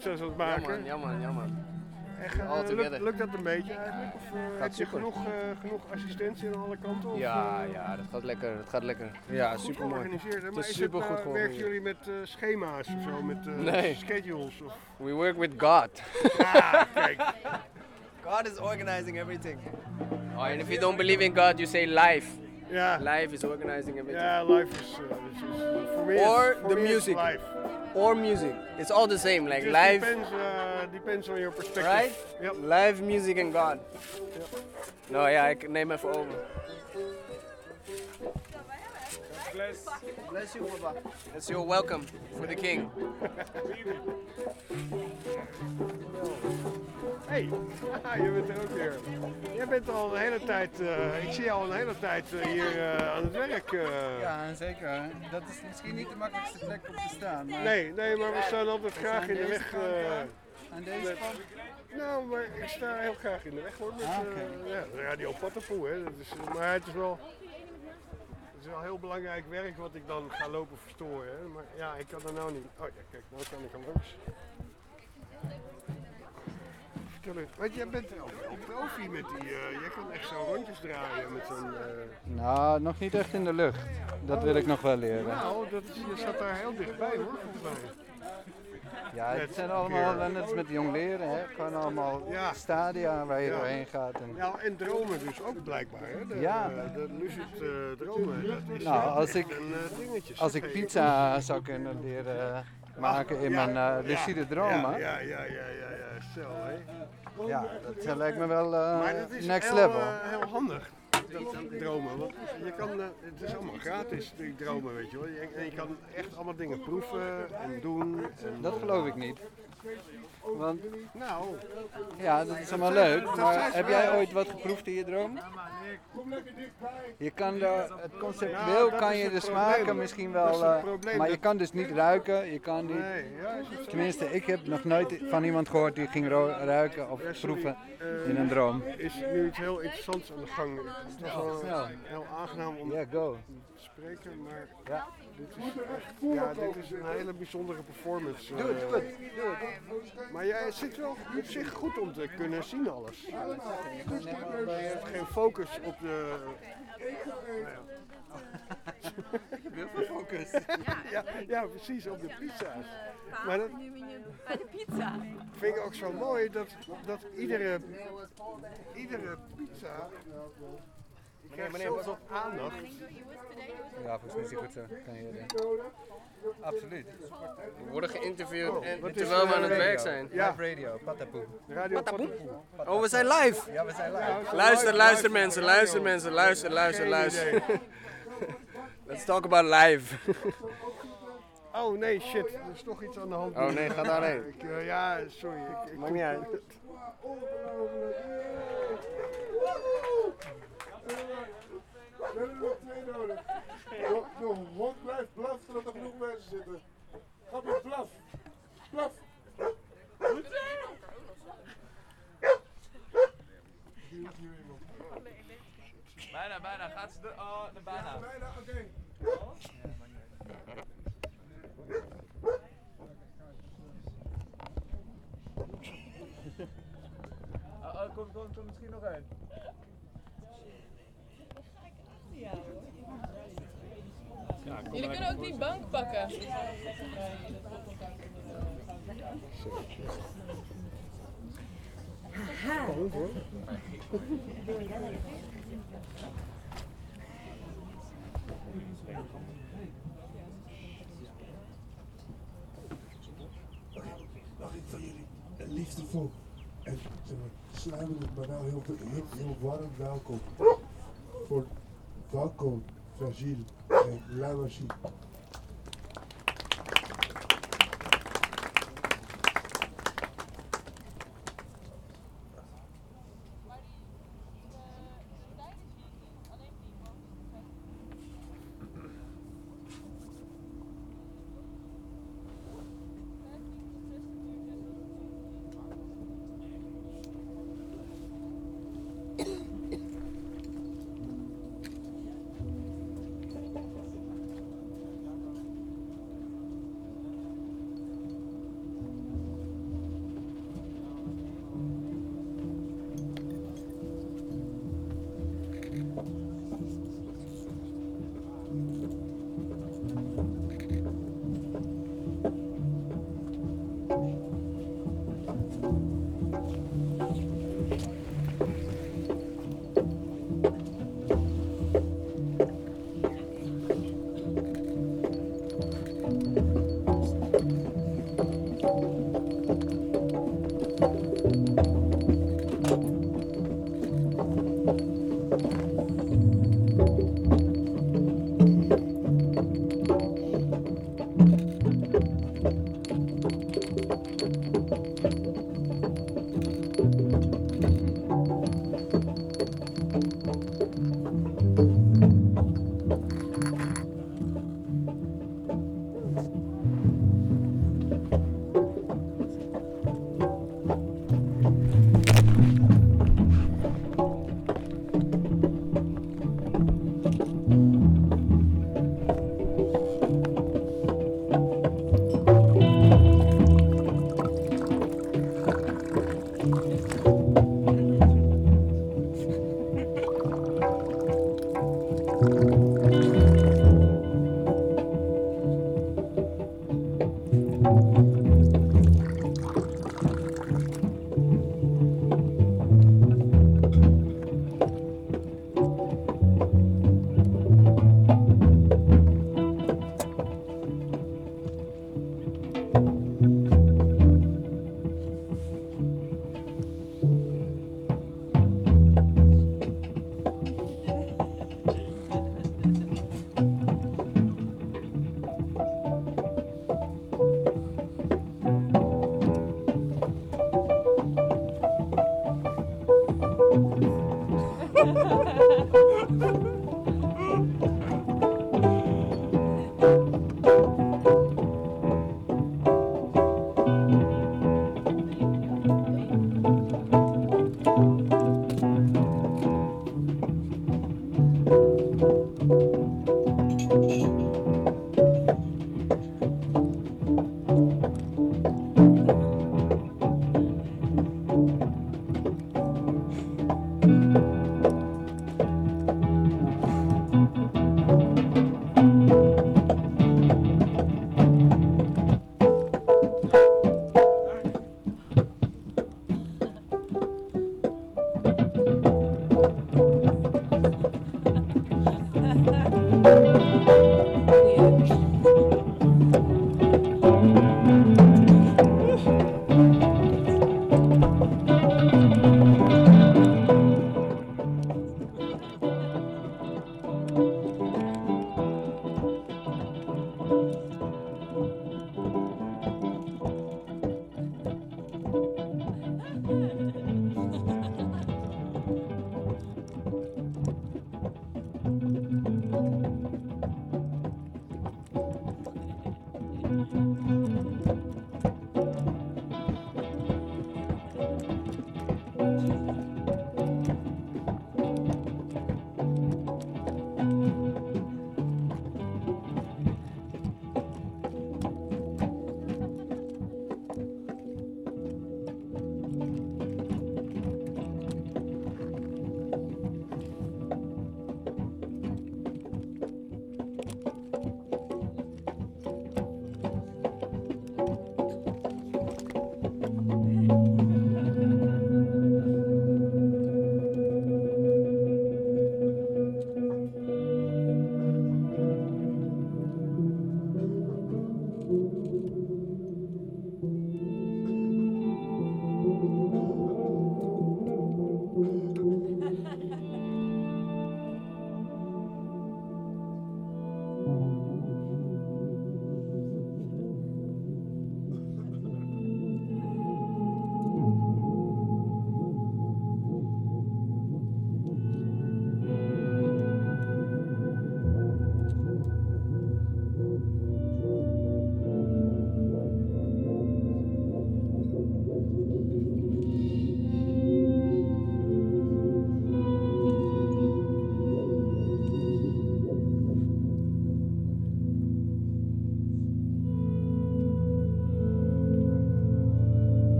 Pizza's aan het maken. Ja man, ja man. Echt, eh, lukt, dat een beetje eigenlijk? Of eh, heb je genoeg, eh, genoeg assistentie aan alle kanten? Of, Ja, ja, dat gaat lekker. Dat gaat lekker. Ja, goed super mooi. georganiseerd. hè? Het Maar is is super het, goed eh, werken jullie met eh, schema's of zo? Met eh, Nee. schedules? Of... We work with God. Ah, kijk. God is organizing everything. Oh, and if you don't believe in God, you say life. Yeah. Life is organizing everything. Yeah, life is, uh, is, is for me. or it's, for the me it's music. life. Or music. It's all the same. Like Just life, depends, uh, depends on your perspective. right? Yep. Life, music, and God. Nou ja, ik neem even over. Bless. Bless you, Baba. That's your welcome for the king. Hey, je bent er ook weer. Jij bent al een hele tijd, eh, ik zie jou al een hele tijd eh, hier eh, aan het werk. eh. Ja, zeker. Dat is misschien niet de makkelijkste plek om te staan. Maar Nee, nee, maar we staan altijd graag in de weg. eh. Aan deze met- kant? Nou, maar ik sta heel graag in de weg hoor. Met, Ah, eh, oké. ja, Radio hè. Dat is, maar het is wel... Wel heel belangrijk werk wat ik dan ga lopen verstoren. Hè. Maar ja, ik kan er nou niet. Oh ja, kijk, nou kan ik hem langs. Want jij bent wel profi met die. eh jij kan echt zo rondjes draaien met zo'n. eh, Nou, nog niet echt in de lucht. Dat wil ik nog wel leren. Nou, dat is, je zat daar heel dichtbij hoor, volgens mij. Ja, het zijn allemaal, net als met jong leren, hè. gewoon allemaal stadia waar je Ja. doorheen gaat. En... Ja, en dromen dus ook blijkbaar. Hè? De, Ja. de lucid eh, dromen. Dat is Nou, als ik, een eh, dingetje. als ik pizza zou kunnen leren maken in Ja, mijn eh, lucide dromen, Ja, ja, ja, ja, ja, ja, zo hè. ja, dat lijkt me wel eh, is next heel, level. eh, heel handig. Dat dromen. Want je kan, eh, het is allemaal gratis, die dromen, weet je wel. En je kan echt allemaal dingen proeven en doen. En, Dat geloof ik niet. Want, nou, ja, dat is allemaal leuk. Maar heb jij ooit wat geproefd in je droom? Je kan de, het conceptueel kan je de probleem. smaken misschien wel, eh, maar je kan dus niet ruiken. Je kan niet. Tenminste, ik heb nog nooit van iemand gehoord die ging ruiken of proeven Eh, in een droom. is nu iets heel interessants aan de gang. Het was wel Ja. heel aangenaam om go. te spreken, maar Ja. dit, is echt, ja, dit is een hele bijzondere performance. Doe het eh. goed, doe het. Maar ja, het zit wel op zich goed om te kunnen zien alles. Je hebt geen focus op de... Ik heb heel veel focus. ja, ja, precies, op de pizza's. Maar dat Bij de pizza. vind ik ook zo mooi dat, dat iedere, iedere pizza krijgt meneer, zoveel aandacht. Ja, volgens mij is die goed zo. Kan je Absoluut. We worden geïnterviewd en wat is, terwijl we aan eh, het werk zijn. Ja. Live radio, patapoe. Radio Patapoe. Patapoe. Oh, we zijn live. Ja, we zijn live. Luister, luister mensen, luister mensen, luister, luister, luister. Let's talk about live. Oh nee, shit, er is toch iets aan de hand. Oh, nee, ga daarheen. Ik, eh, ja, sorry. Ik, ik Maakt niet uit. We hebben er nog twee nodig. Nog, een hond blijft blaf totdat er genoeg mensen zitten. Ga maar blaf. Blaf. Goed? Bijna, bijna. Gaat ze de... Oh, de bijna. Bijna, oké. Oh, oh, kom, kom, kom misschien nog een. Jullie kunnen ook die bank pakken. Mag ik van jullie een liefdevol en sluimerend, maar nou heel, heel, heel warm welkom voor Valko, Fragile en La Machine.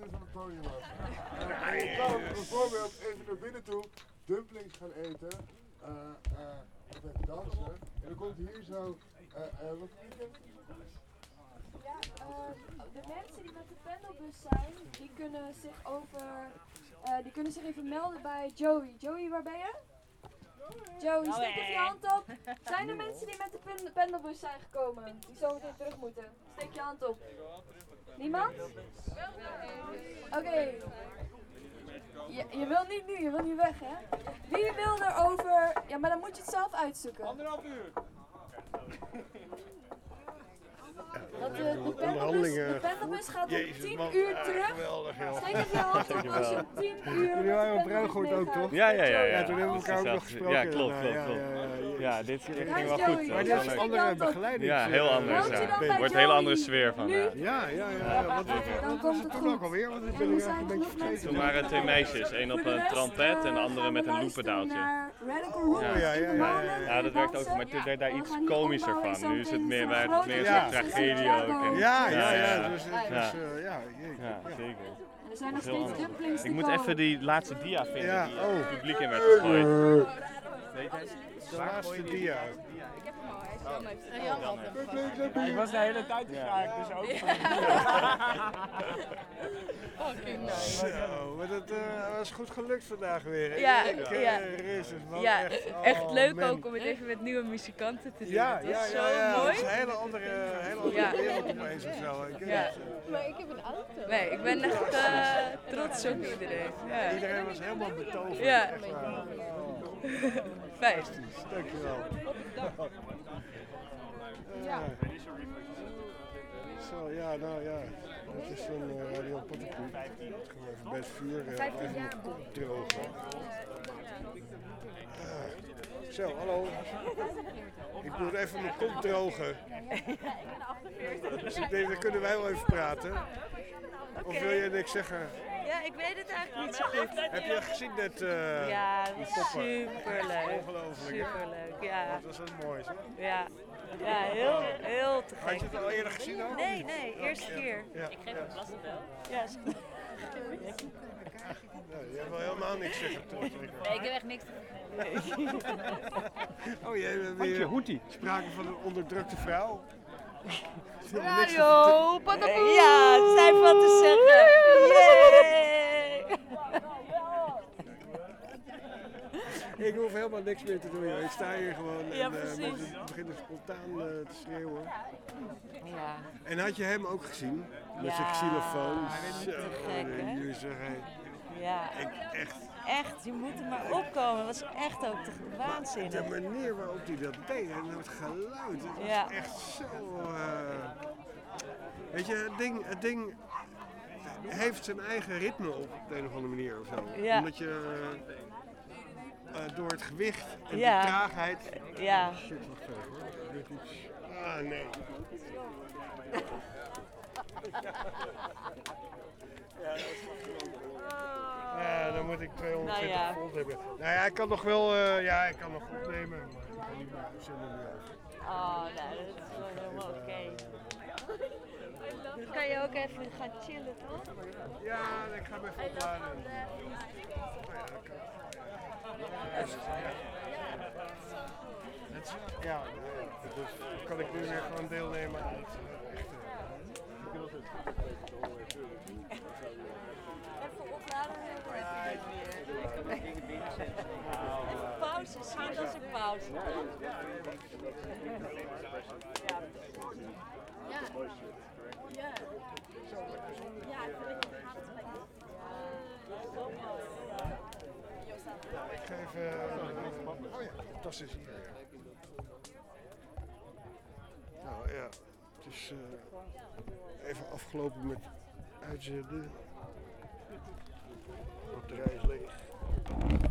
Het podium af. En je kan bijvoorbeeld even naar binnen toe dumplings gaan eten. eh eh of even dansen. En dan komt hier zo. eh eh wat vind je? Ja, de mensen die met de pendelbus zijn, die kunnen zich over, eh, die kunnen zich even melden bij Joey. Joey, waar ben je? Joey, steek even je hand op. Zijn er mensen die met de pen- pendelbus zijn gekomen, die zo meteen terug moeten? Steek je hand op. Niemand? Oké. Je, je wil niet nu, je wil niet weg, hè? Wie wil er over... Ja, maar dan moet je het zelf uitzoeken. Anderhalf uur. Dat de, de, pendelbus, de pendelbus gaat om Jezus, 10 man. uur terug. geweldig, joh. Steek even je hand op als je om 10 uur Jullie waren op Ruigoord ook, toch? Ja, ja, ja. Ja, toen hebben we elkaar ook nog gesproken. Ja, klopt, klopt, Ja, klopt. ja, ja, Ja, dit ging wel goed. Joey. Maar dit was is andere begeleiding. Ja, heel eh, anders. Er wordt een hele andere sfeer van. Ja. Ja, ja, ja. ja. Wat, Dan wat komt was het het toen goed. ook alweer? Want ik En ben een beetje vergeten. Toen waren er twee meisjes. één op een trompet en de eh, andere met een naar Radical Rock Ja, ja, ja, ja, ja. Ja, dat werkt ook, maar toen werd daar iets komischer van. Nu is het meer, werd het meer een tragedie ook. Ja, ja, ja. Dus, ja. eh, ja, zeker. En er zijn nog steeds dumplings Ik moet even die laatste dia vinden die oh. het publiek in werd gegooid. De laatste dia. Ik was de hele tijd geraakt, dus ook. Fucking nice. Zo, maar dat eh, was goed gelukt vandaag weer. Ja, Ik, eh, ja. Jezus, man, Ja, echt, echt oh, leuk man. ook om het even met nieuwe muzikanten te doen. Ja, Het ja, was ja, zo ja. mooi. Het is een hele andere, hele andere Ja. wereld opeens of zo. Ik Ja. het. Maar ik heb een auto. Nee, ik ben echt eh, trots op iedereen. Ja. Iedereen was helemaal betoverd. Ja. Fijn. Dankjewel. Ja. Zo, ja, nou ja. Dat is een uh, radio Pottenkoek. Gewoon even vuur uh, even drogen. Ah. Zo, hallo. Ik moet even mijn kop drogen. Dus ik denk, dan kunnen wij wel even praten. Of wil je niks zeggen? Ja, ik weet het eigenlijk niet zo goed. Heb je gezien net eh Ja, superleuk. Ongelooflijk. hè? Superleuk, ja. Dat was het mooiste. Ja, ja heel, heel te gek. Had je het al eerder gezien ook? Nee, nee, eerste keer. Ja. Ik geef een. Ja, is- Ja, je hebt wel helemaal niks zeggen. Nee, ik heb echt niks te Oh jee, we hebben Handje, weer hoetie. sprake van een onderdrukte vrouw. Radio. Patapoe! Ja, er zijn wat te zeggen. Yay! Ik hoef helemaal niks meer te doen. joh. Ik sta hier gewoon en eh, precies. mensen beginnen spontaan eh, te schreeuwen. Ja. En had je hem ook gezien? Met zijn xylofoon. Zo, gek, hè? Ja. Ik echt. Echt, je moet er maar opkomen. Dat was echt ook te waanzinnig. de manier waarop hij dat deed en het geluid. Het was Ja. echt zo... eh, weet je, het ding, het ding heeft zijn eigen ritme op, op de een of andere manier of zo. Ja. Omdat je eh, door het gewicht en Ja. de traagheid... Ja. Shit, wacht even hoor. Er gebeurt iets. Ah, nee. Ja, dan moet ik 220 Nou ja. volt hebben. Nou ja, ik kan nog wel, eh, ja, ik kan nog opnemen, maar ik kan niet meer nu. Oh, nou, dat is gewoon helemaal oké. Dan kan je ook even gaan chillen, toch? Ja, ik ga hem even opladen. Ja, dus kan ik nu weer gewoon deelnemen aan het eh, echte. Even opladen. Je dat is een pauze. Ja. Ja. Ik ga even. eh, oh ja, is hier. Nou ja, het is eh, even afgelopen met uitzenden. De batterij is leeg.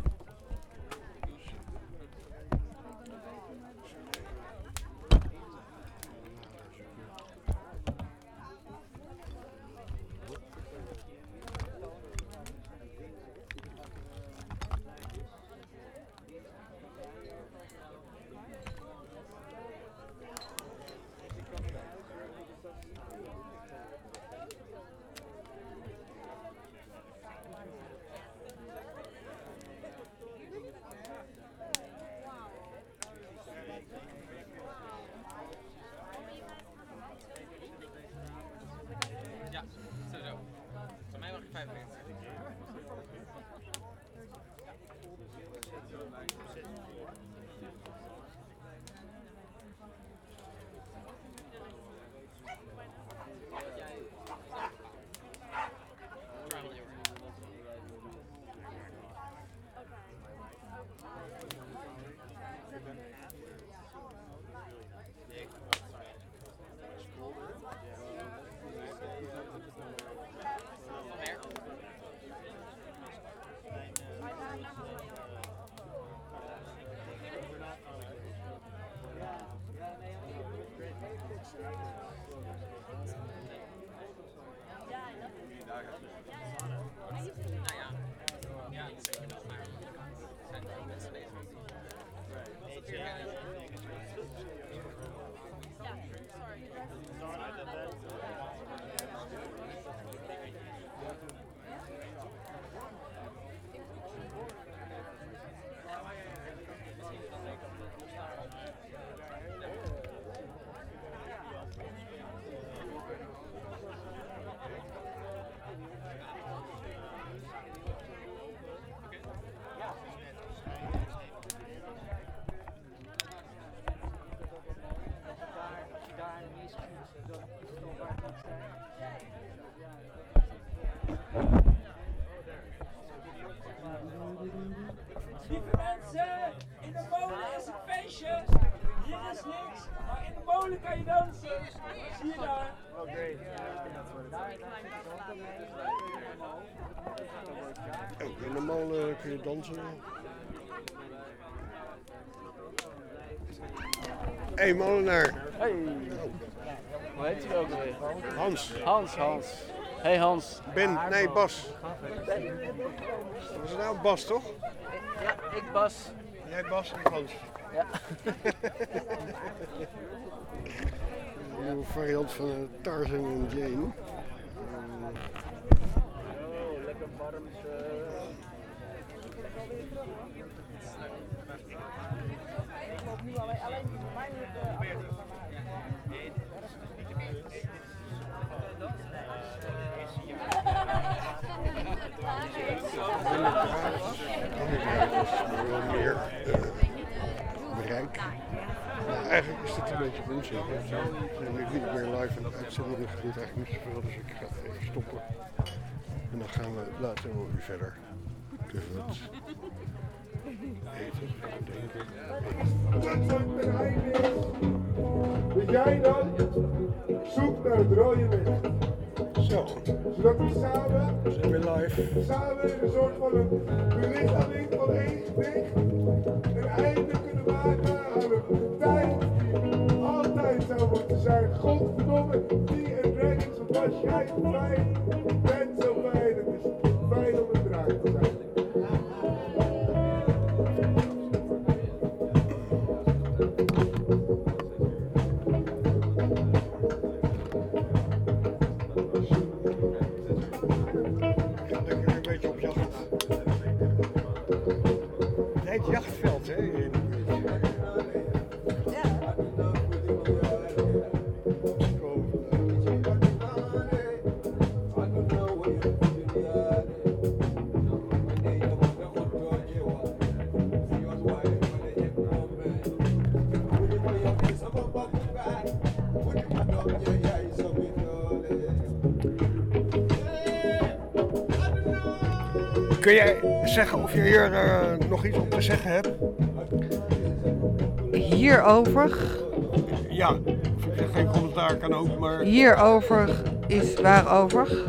Je dansen. Hé, hey, molenaar. Hey. Hoe heet hij ook alweer? Hans. Hans, Hans. Hey Hans. Ben, nee, Bas. Was het nou Bas, toch? Ja, ik Bas. Jij Bas en ik Hans. Ja. Een nieuwe variant van Tarzan en Jane. Eigenlijk is dit een beetje onzin. En ik meer live aan het uitzenden, dat gebeurt eigenlijk niet zoveel, dus ik ga even stoppen. En dan gaan we later wel weer verder. Dus wat eten, Dat jij dan zoekt naar het rode licht. Zo. Zodat we samen, we zijn weer live. samen een soort van een belichaming van één gedicht een einde kunnen maken aan een tijd die altijd zou moeten zijn. Godverdomme, die en Dragons, was jij fijn. Je Kun jij zeggen of je hier eh, nog iets op te zeggen hebt? Hierover, Ja, of ik zeg geen commentaar kan ook, maar hierover is waarover.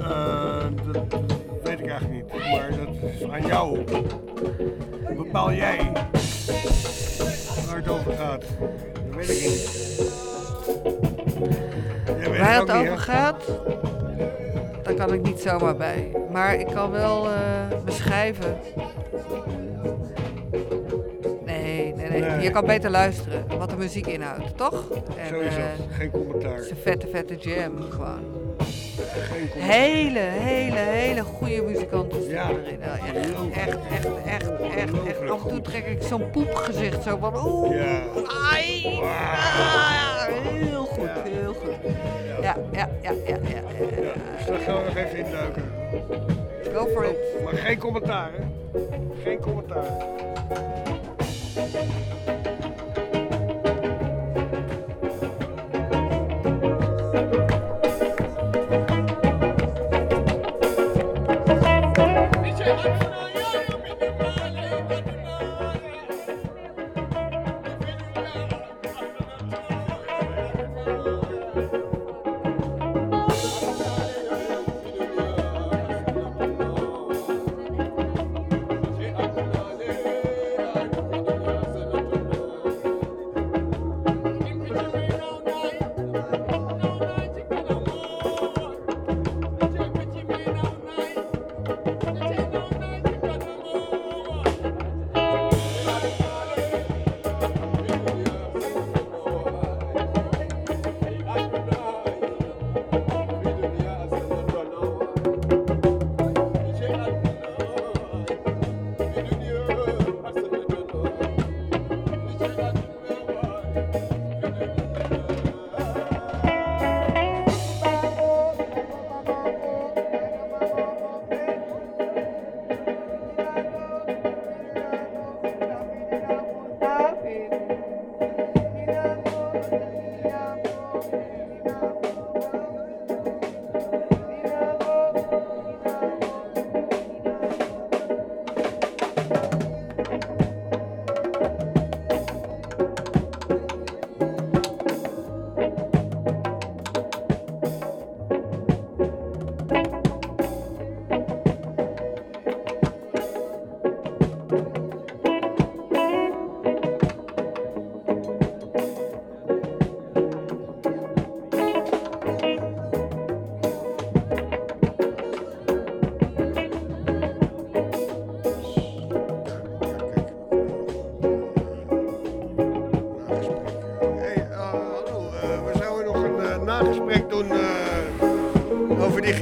eh, dat weet ik eigenlijk niet. Maar dat is aan jou. Bepaal jij waar het over gaat. Dat weet ik niet. Waar het over gaat, kan ik niet zomaar bij. Maar ik kan wel eh, beschrijven. Nee, nee, nee, Nee. Je kan beter luisteren wat de muziek inhoudt, toch? En, Zo is eh, dat. Geen commentaar. Het is een vette, vette jam gewoon. Hele, hele, hele goede muzikanten erin. Ja, Echt, echt, echt, echt, echt, echt. Af en toe trek ik zo'n poepgezicht zo van oeh, Ja. ai, ah, heel goed. Ja, ja, ja, ja, ja. Dus daar gaan we nog even induiken. Go for it. Maar geen commentaar, hè? Geen commentaar.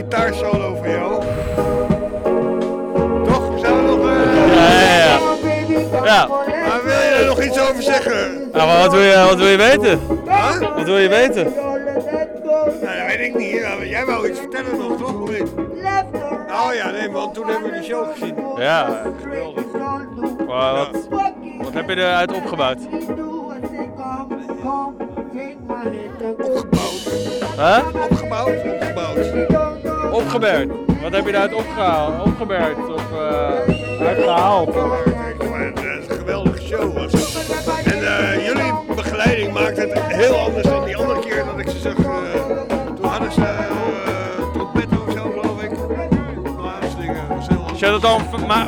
Gitaarsolo van jou. Toch? Nog... eh, Ja, ja, ja. Ja. Maar wil je er nog iets over zeggen? Ja, maar wat wil je, wat wil je weten? Huh? Wat wil je weten? Nou, dat weet ik niet. Jij wou iets vertellen nog, toch? Of niet? Oh ja, nee, want toen hebben we die show gezien. Ja. Geweldig. Maar wat, wat heb je eruit opgebouwd? Huh? Opgebouwd? Opgebouwd. Opgebergd. Wat heb je eruit opgehaald? Opgebergd of eh uitgehaald? Het is een geweldige show was het. En eh, jullie begeleiding maakt het heel anders dan die andere keer dat ik ze zag. eh, toen hadden ze uh, trompet of zo, geloof ik. Je hebt het al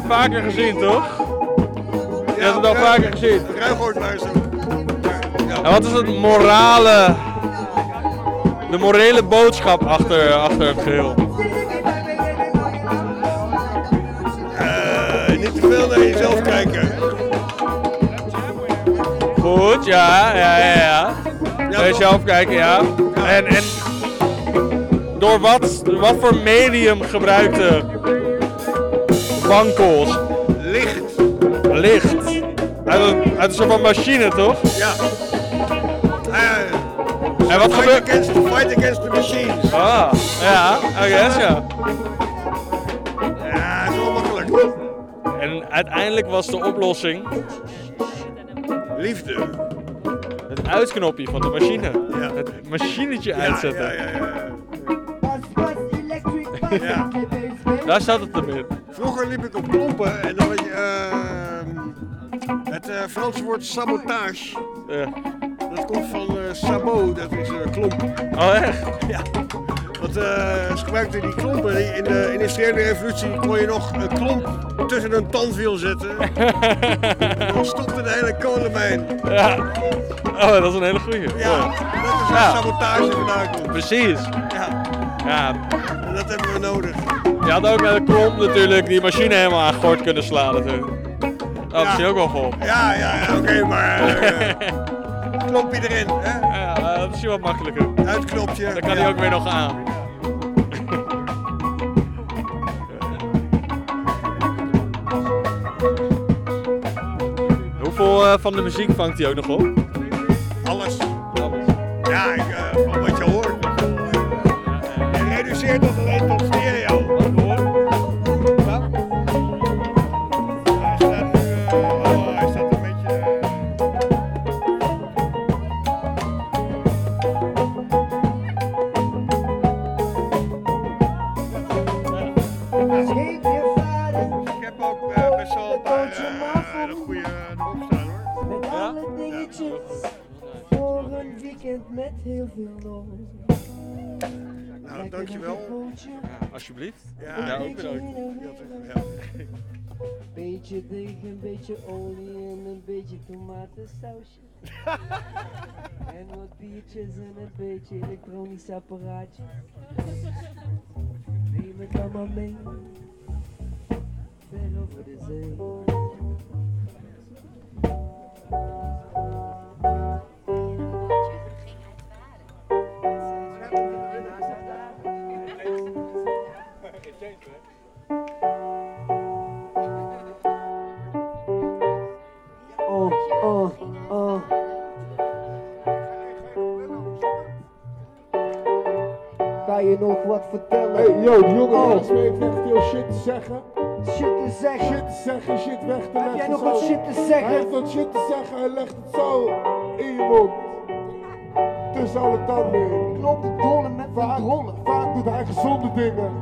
vaker gezien, toch? Je hebt het al vaker gezien. Ruigoord luisteren. En wat is het morale, de morele boodschap achter, achter het geheel? Goed, ja, ja, ja, ja. Naar jezelf kijken, ja. En, en door wat, wat voor medium gebruikte Wankels? Licht. Licht. Uit een, uit een soort van machine, toch? Ja. En wat gebeurt? Against, fight against the machines. Ah, ja, I guess, ja. Ja, dat is wel makkelijk. En uiteindelijk was de oplossing... Liefde. Het uitknopje van de machine. Het machinetje uitzetten. Ja, ja, ja. ja. Daar staat het in. Vroeger liep ik op klompen en dan had je ehm, het eh, Franse woord sabotage. Dat komt van eh, sabot, dat is een klomp. Oh echt? Ja. Want eh, ze gebruikten die klompen in de industriële revolutie kon je nog een klomp tussen een tandwiel zetten. dan stopte de hele kolenmijn. Ja. Oh, dat is een hele goeie. Ja, dat is waar sabotage vandaan komt. Precies. Ja. Ja. Dat hebben we nodig. Je had ook met een klomp natuurlijk die machine helemaal aan gort kunnen slaan natuurlijk. Dat is Ja. ook wel vol. Ja, ja, ja oké, maar eh, klompje erin. Hè? Ja, eh, dat is wat makkelijker. Uitknopje. Dan kan hij ook weer nog aan. Hoeveel eh, van de muziek vangt hij ook nog op? Alles. Beetje olie en een beetje tomatensausje. en wat biertjes en een beetje elektronisch apparaatje. Neem het allemaal mee, ver over de zee. Oh, oh, oh. Ga je nog wat vertellen? Hey, yo, die jongen Oh. me heeft echt veel shit te zeggen. Shit te zeggen? Shit te zeggen, shit weg te leggen. jij nog zo. wat shit te zeggen? Hij heeft wat shit te zeggen, hij legt het zo in je mond. Tussen alle tanden in. Klopt, drollen met vaak, Vaak doet hij gezonde dingen.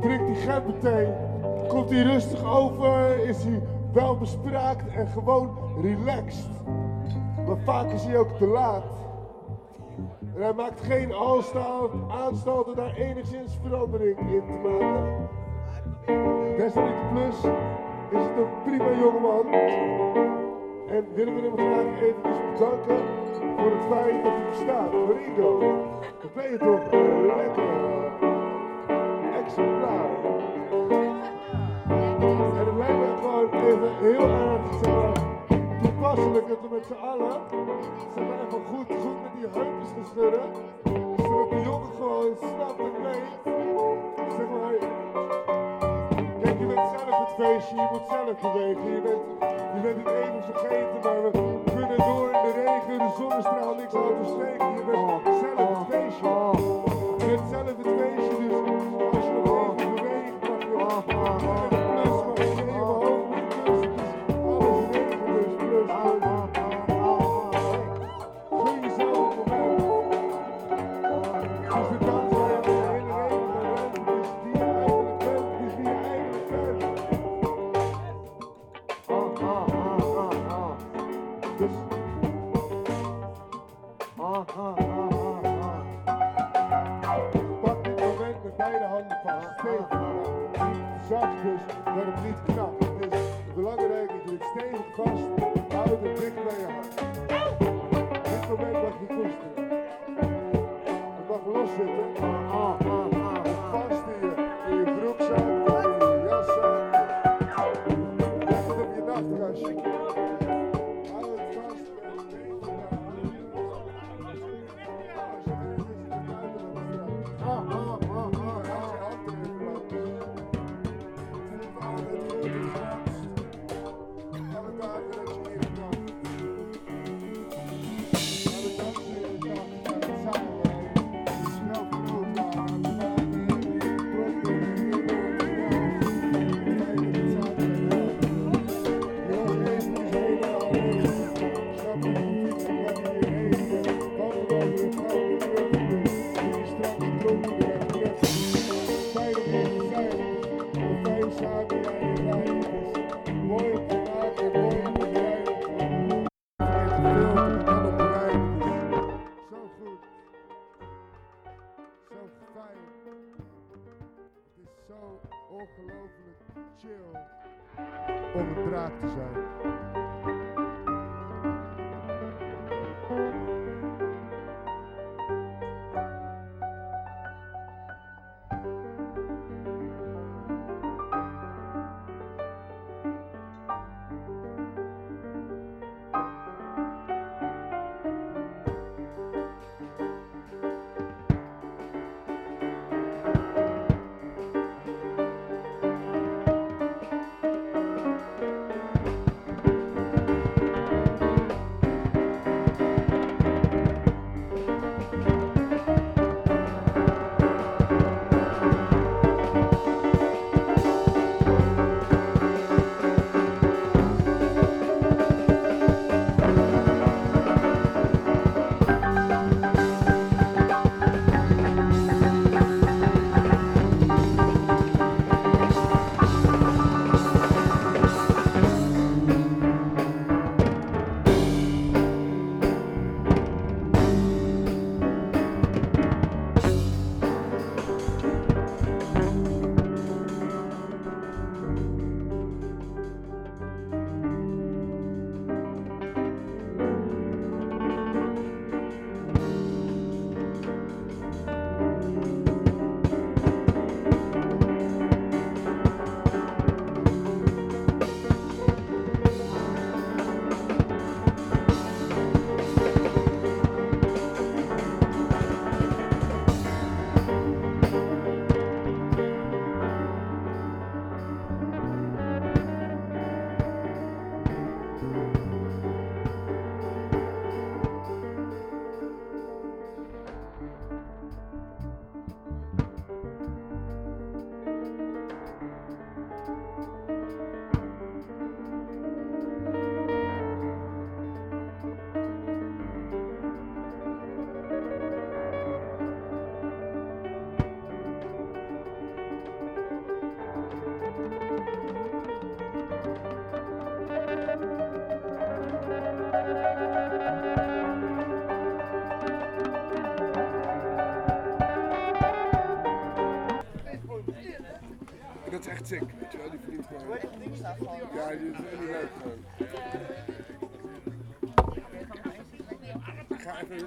Drinkt hij gemberthee. Komt hij rustig over, is hij wel bespraakt en gewoon relaxed. Maar vaak is hij ook te laat. En hij maakt geen aanstal- aanstalten daar enigszins verandering in te maken. Desalniettemin is het een prima jongeman. En willen we hem graag eventjes bedanken voor het feit dat hij bestaat. Ringo, dat ben je toch lekker exemplaar. Even heel erg toepasselijk dat met z'n allen zeg maar, even goed, goed met die heupjes te schudden. Zodat de jongen gewoon snapt en weet. Zeg maar, Kijk, je bent zelf het feestje, je moet zelf bewegen. Je bent, je bent het even vergeten, maar we kunnen door in de regen, de zonnestraal, niks te steken. Je bent zelf het feestje. Je bent zelf het feestje, dus als je nog even beweegt, mag je dus, dat het niet knapt. Het is belangrijk dat je het stevig vast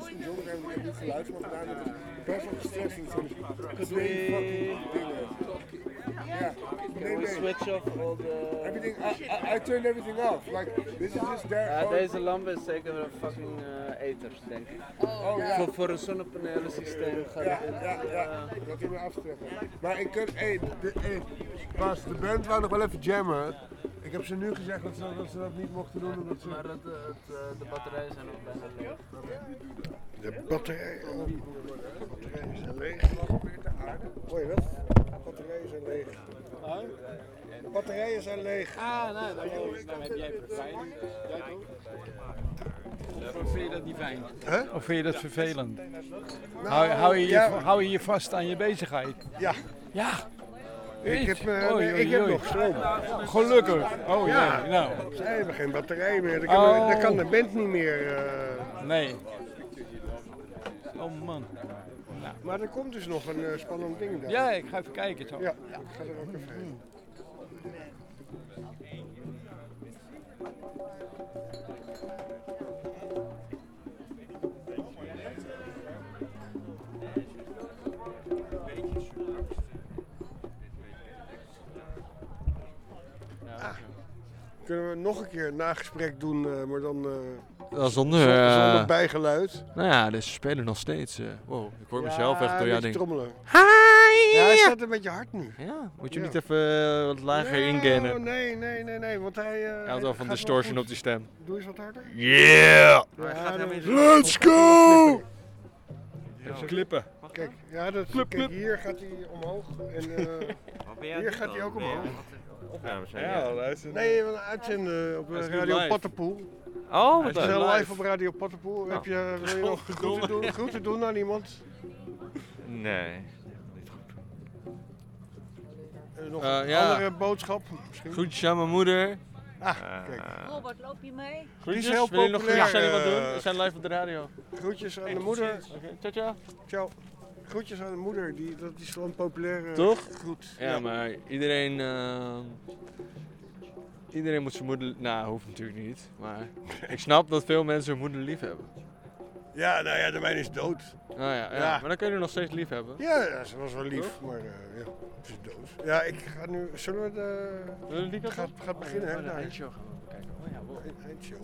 Ik joggen en ik heb niet geluisterd wat gedaan. Het is best wel gestressend. Twee fucking dingen. Ja, nee, nee. switch off all the... Everything, I, I, I turned everything off. Like, this is just there. Ja, deze lamp is zeker een fucking eh eters, denk ik. Oh, ja. Voor, voor een zonnepanelen systeem gaat Ja, het in. ja, ja, dat is me aftrekken. Maar ik kan, hé, de, hey, Bas, de band wou nog wel even jammen. Ik heb ze nu gezegd dat ze dat, ze dat niet mochten doen omdat ze... Maar het, eh, het, eh, de batterijen zijn ook bijna leeg. De batterijen, oh, de batterijen zijn leeg. Hoor je dat? De batterijen zijn leeg. De batterijen zijn leeg. Ah, nou, dan, dan heb jij verfijnd. Jij ook? Of vind je dat niet fijn? Huh? Of vind je dat vervelend? Nou, hou, hou, je je, ja. hou je je vast aan je bezigheid? Ja. Ja. Ik heb, eh, Oei, nee, oei, ik heb oei. nog stroom. Gelukkig. Oh ja, Ja. nou. Ze hebben geen batterij meer. Dan kan, Oh. dan kan de band niet meer. eh, Nee. Oh man. Nou. Maar er komt dus nog een eh, spannend ding daar. Ja, ik ga even kijken zo. Ja, ik ga er ook even heen. Kunnen we nog een keer een nagesprek doen, eh, maar dan eh, Ja, zonder, zonder, eh, zonder bijgeluid? Nou ja, dus ze spelen nog steeds. eh, wow, ik hoor mezelf echt door beetje ding. trommelen. Hi! Ja, hij staat een beetje hard nu. Ja, moet je Ja. niet even wat lager inganen? Oh, nee, nee, nee, nee, want hij... eh, Hij houdt wel van distortion op die stem. Doe eens wat harder. Yeah! Ja, Let's go! Even klippen. Kijk, ja, dat, kijk, hier gaat hij omhoog en eh, hier gaat hij ook omhoog. Ja, we zijn Ja, luister. Nee, we gaan uitzenden op Hij is eh, Radio live. Pattenpoel. Oh, We wat zijn leuk. live op Radio Pattenpoel. Heb je, wil je nog groeten doen, groeten doen aan iemand? Nee. Eh, nog Eh, een ja. andere boodschap misschien? Groetjes aan mijn moeder. Ah, kijk. Robert, loop je mee? Die is Groetjes, heel wil je nog groetjes aan iemand doen? eh, We zijn live op de radio. Groetjes aan de moeder. Oké, ciao ciao. Ciao. Groetjes aan de moeder, die, dat is wel een populaire Toch? groet. Ja, maar iedereen... eh, iedereen moet zijn moeder... Nou, hoeft natuurlijk niet. Maar ik snap dat veel mensen hun moeder lief hebben. Ja, nou ja, de mijne is dood. Oh ja, ja. Ja. maar dan kun je er nog steeds lief hebben. Ja, ja, ze was wel lief, Toch? maar eh, ja, ze is dood. Ja, ik ga nu. Zullen we de. Zullen we die kant gaat, beginnen, hè? Oh, de daar. eindshow gaan we bekijken. Oh ja, wow. Eind- Eindshow.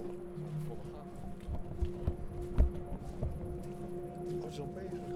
Oh, is al bezig.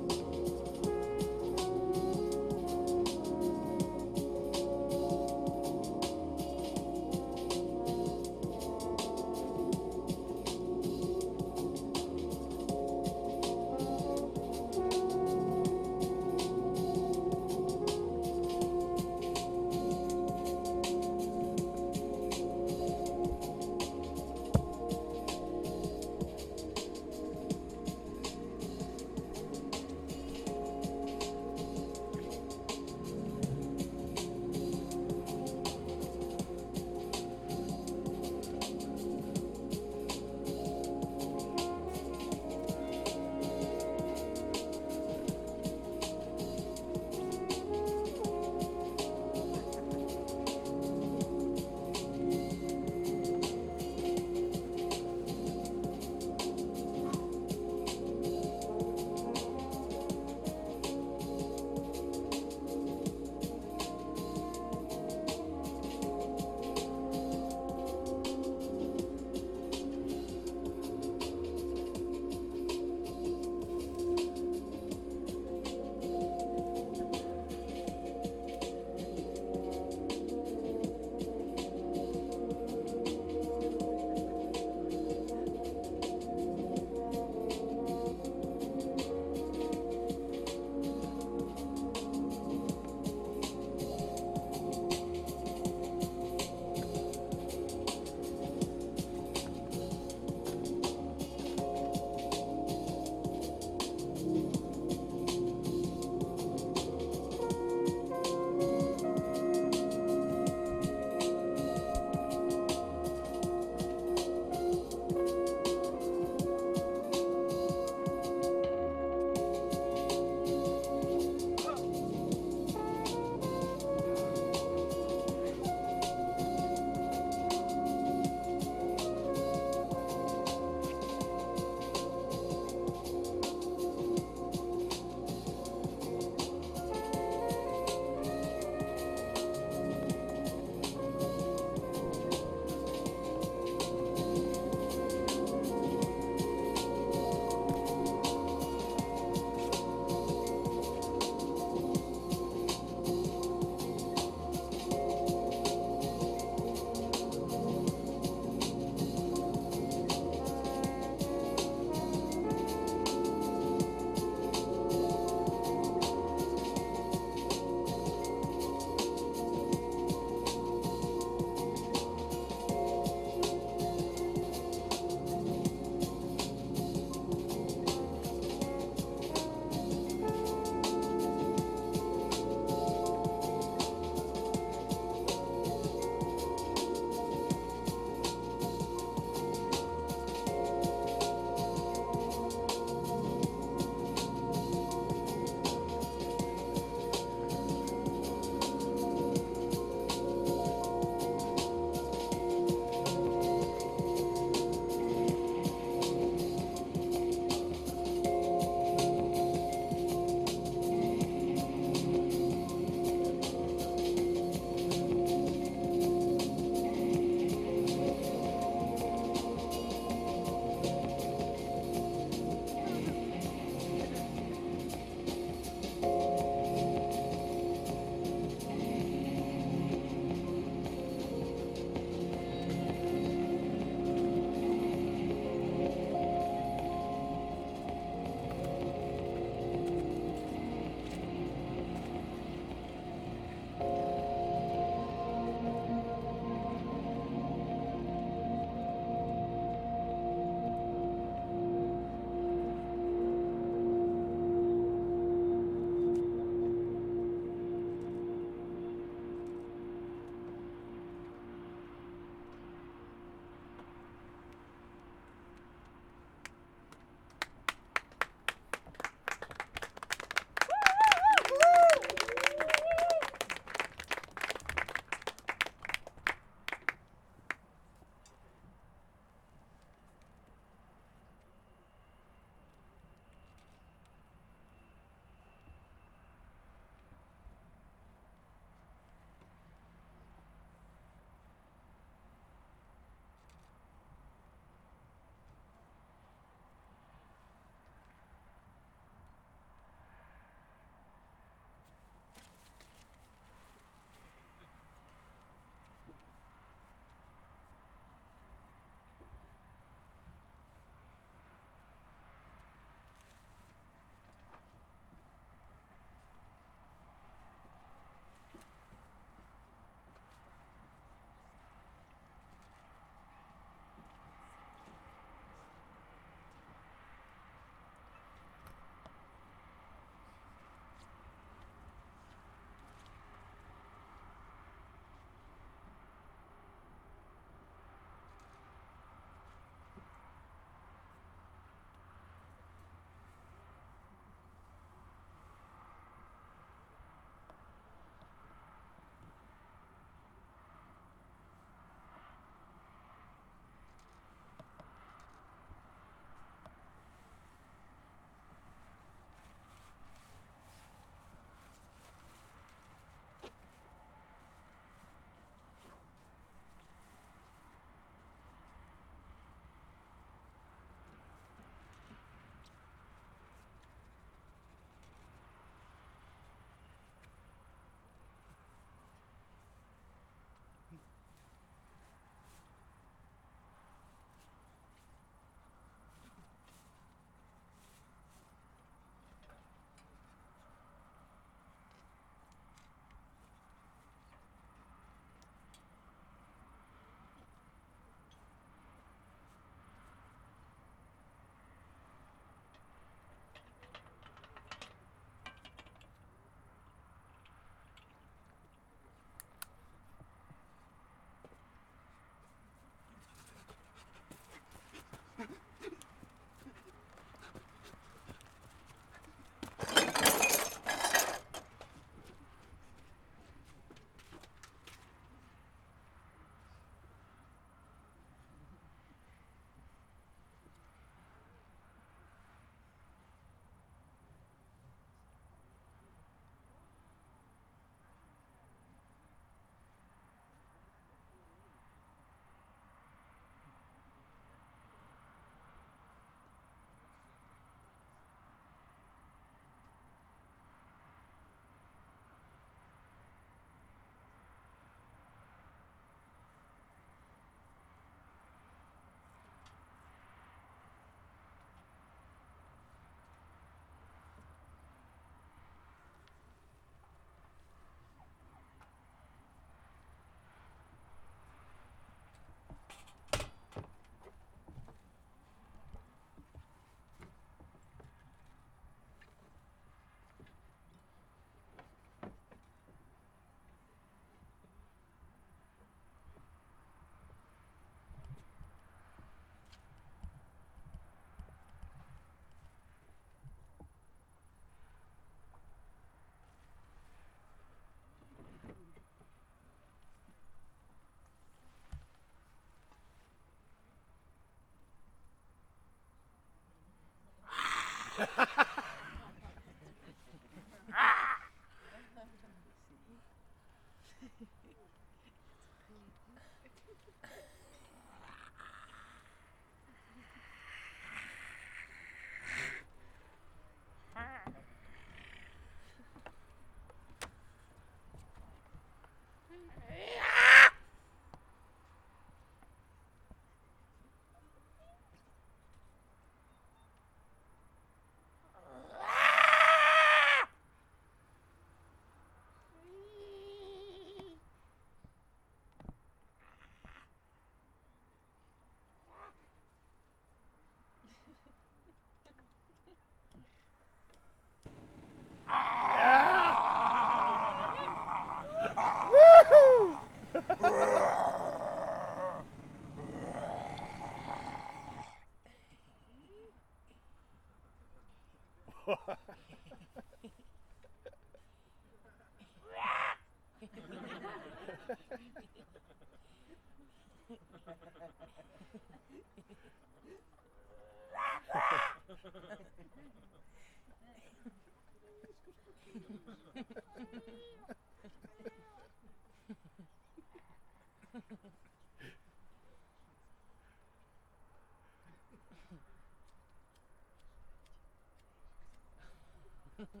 Ha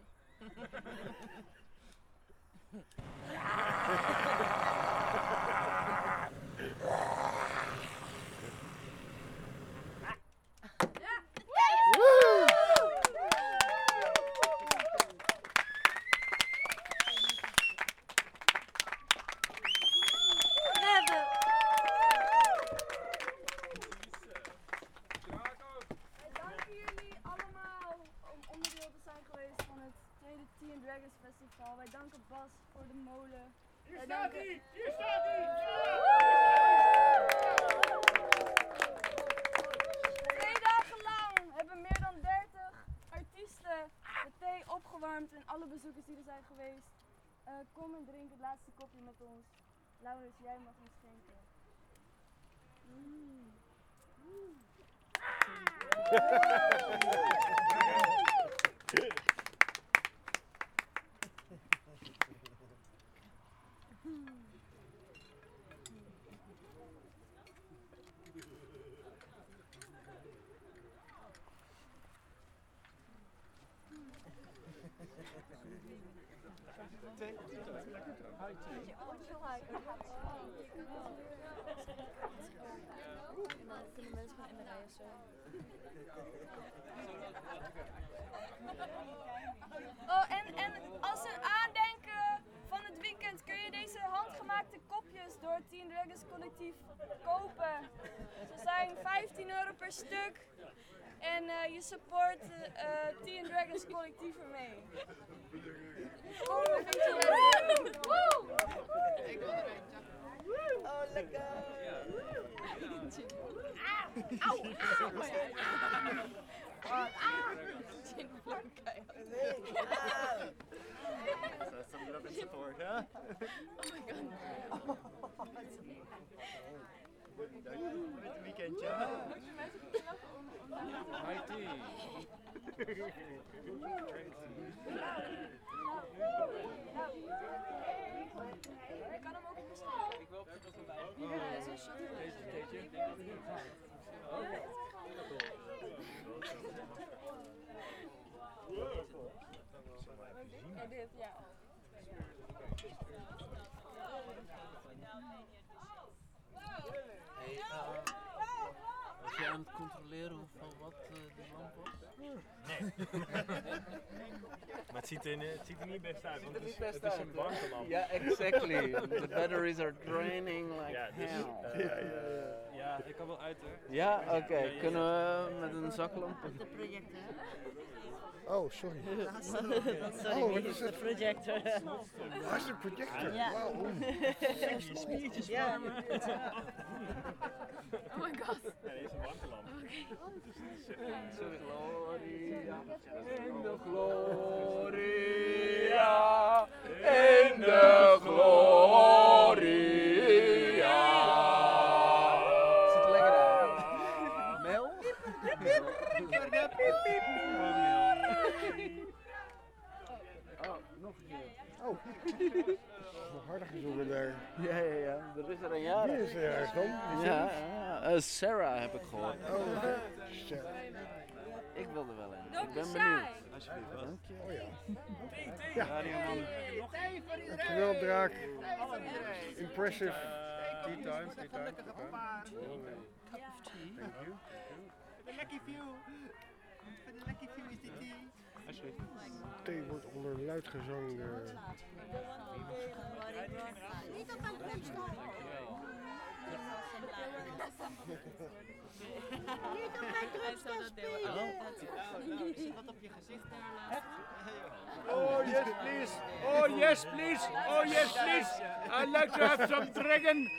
ha ha ha! Staat hij! Hier staat hij! Twee dagen lang hebben meer dan 30 artiesten de thee opgewarmd en alle bezoekers die er zijn geweest. Eh, kom en drink het laatste kopje met ons. Laurens, jij mag ons schenken. Kunnen mensen gaan in de rij of zo? Oh, en, en als een aandenken van het weekend kun je deze handgemaakte kopjes door het Teen Dragons collectief kopen. Ze zijn 15 euro per stuk. En eh, je support eh Teen Dragons collectief ermee. Je! Ik wil er eentje. Oh, lekker. Auw, auw. That's some love and support, huh? Oh my god. Een weekendje. Ik kan hem ook bestellen. Ik wil op de bij. Ja, zo'n shot. Oh, dit, ja. Hey, uh, was jij aan het controleren hoeveel wat uh, die lamp was? Maar het ziet, er, het ziet er niet best uit, want Het het is is, best het is uit, een hè? warmtelamp. Ja, exactly. The batteries are draining like Ja, dus, hell. eh, eh, ja, ik kan wel uit hoor. Ja, oké. Kunnen we met een zaklamp? De projector. Oh, sorry. Sorry, oh, is de projector. Ah, is de projector? Ja. Sexy spiertjes Ja. Oh my god. Ja, dit is een warmtelamp. Gloria In de Gloria. In de Gloria. Ziet er lekker uit. Mel? Oh, nog een keer. Oh. Nog harder gezongen daar. Ja, ja, ja. Er is er een jaar. Wie is er dan? Is Ja, ja. Eh, Sarah heb ik gehoord. Oh. Sarah. Ik wil er wel in. Ik be ben benieuwd. Alsjeblieft. Dank je. Oh ja. Ja, Ja. die man. Dankjewel, Draak. Impressive. Tea time, tea time. Thank you. The lucky few. For the lucky few is the tea. Thee wordt onder luid gezang. eh, Niet op mijn kop Niet op mijn drumstel spelen. Wat op je gezicht daar Oh yes, please. Oh yes, please. Oh yes, please. I'd like to have some dragon,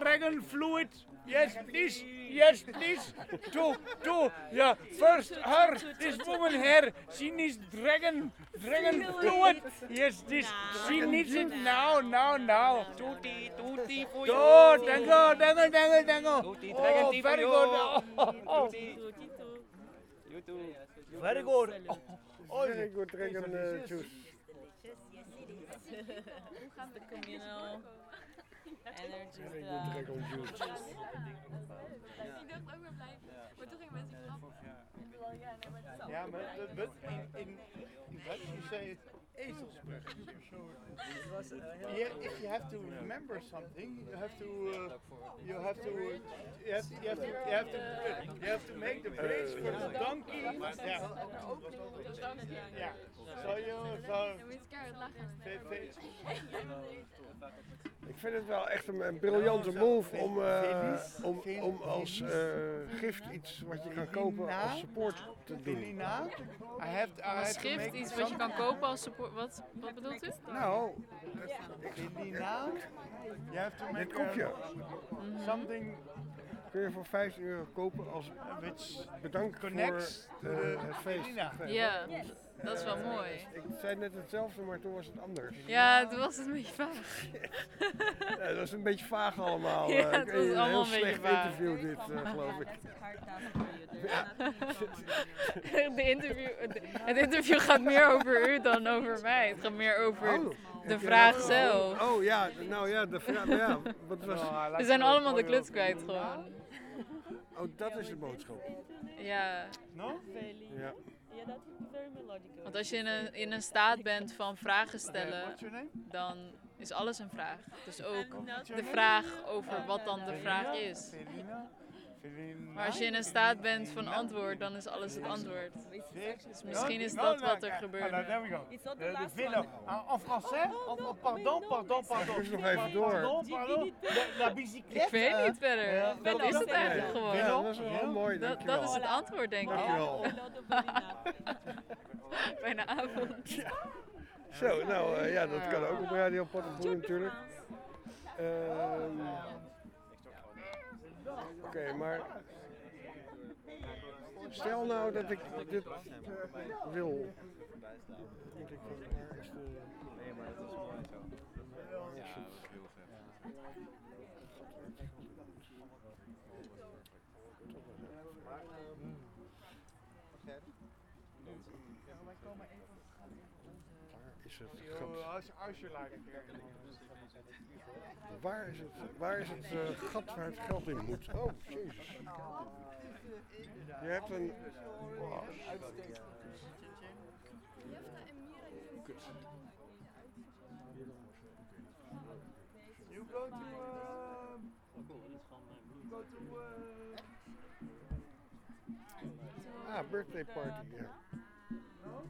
dragon fluid. Yes, please. Yes, please. Two, two. Yeah, first her. This woman here. She needs dragon, dragon fluid. Yes, this. She needs it now, now, now. Tutti, tutti for you. Oh, thank you. Tutti, dragon Oh, very good. Oh, oh. You too. Very good. Oh, Very good dragon uh, juice. The communal energy Very good dragon juice. Ik dacht ook weer blij. Maar toen gingen mensen grappen. En ja, nee, maar het is Ja, maar dat- dat- in, in, in Dutch you say ezelsbrug. Yeah, if you have to remember something, you have to, uh, you have to, you have, you have to, you have to, you have to make the bridge for the donkey. Yeah. Yeah. So you, so. Je moet keihard lachen. Ik vind het wel echt een, een briljante move om, eh, om, om als eh, gift iets wat je kan kopen als support te doen. Als gift, iets wat je kan kopen als support. Wat, wat bedoelt u? Nou, dit kopje something kun je voor 15 euro kopen als bedankt voor connects eh, the het feest. Ja, dat is wel Eh, mooi. Ik zei net hetzelfde, maar toen was het anders. Ja, toen was het een beetje vaag. Ja, dat is een beetje vaag allemaal. Ja, eh. het was een allemaal heel een beetje slecht vaag. interview dit, eh, geloof ik. De interview, het- het interview gaat meer over u dan over mij. Het gaat meer over Oh, de vraag zelf. Oh ja, nou ja, de vraag. Ja, wat was... We zijn allemaal de kluts kwijt gewoon. Oh, dat is de boodschap. Ja. Ja. Want als je in een, in een staat bent van vragen stellen, dan is alles een vraag. Dus ook de vraag over wat dan de vraag is. Maar als je in een staat bent van antwoord, dan is alles het antwoord. Dus misschien is dat wat er gebeurt. Ah, there we go. De, villa. En, français? Pardon, pardon, pardon. Dus nog even door. Pardon, pardon. De, la bicyclette. Ik weet niet verder. Wat is het eigenlijk gewoon? dat is wel mooi, Dat, dat is het antwoord, denk ik. Dankjewel. Bijna avond. Zo, nou eh, ja, dat kan ook op Radio Pottenboer natuurlijk. Ehm, Oké, maar stel nou dat ik dit wil. Moet ik, Nee, maar dat is mooi zo. Ja, dat is heel vet. Waar is het? Als, als je like Waar is het, waar is het eh, gat waar het geld in moet? Oh, jezus. Je hebt een... Oh, kut. You go to, uh, you go to, uh, Ah, birthday party, ja. Zo.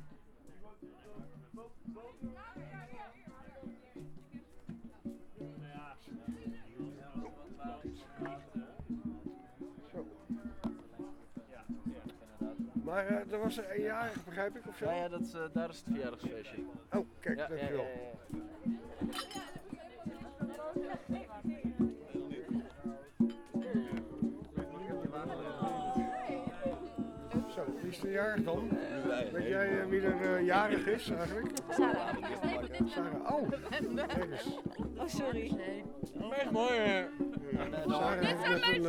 Maar eh, er was er een jarig, begrijp ik, of zo? Ja, ja dat is, eh, daar is het verjaardagsfeestje. Oh, kijk, Ja, ja, dankjewel. ja, ja, Er jarig dan? Weet jij eh, wie er eh, jarig is eigenlijk? Sarah. Sarah, oh. Oh, sorry. Echt mooi. hè? Sarah heeft een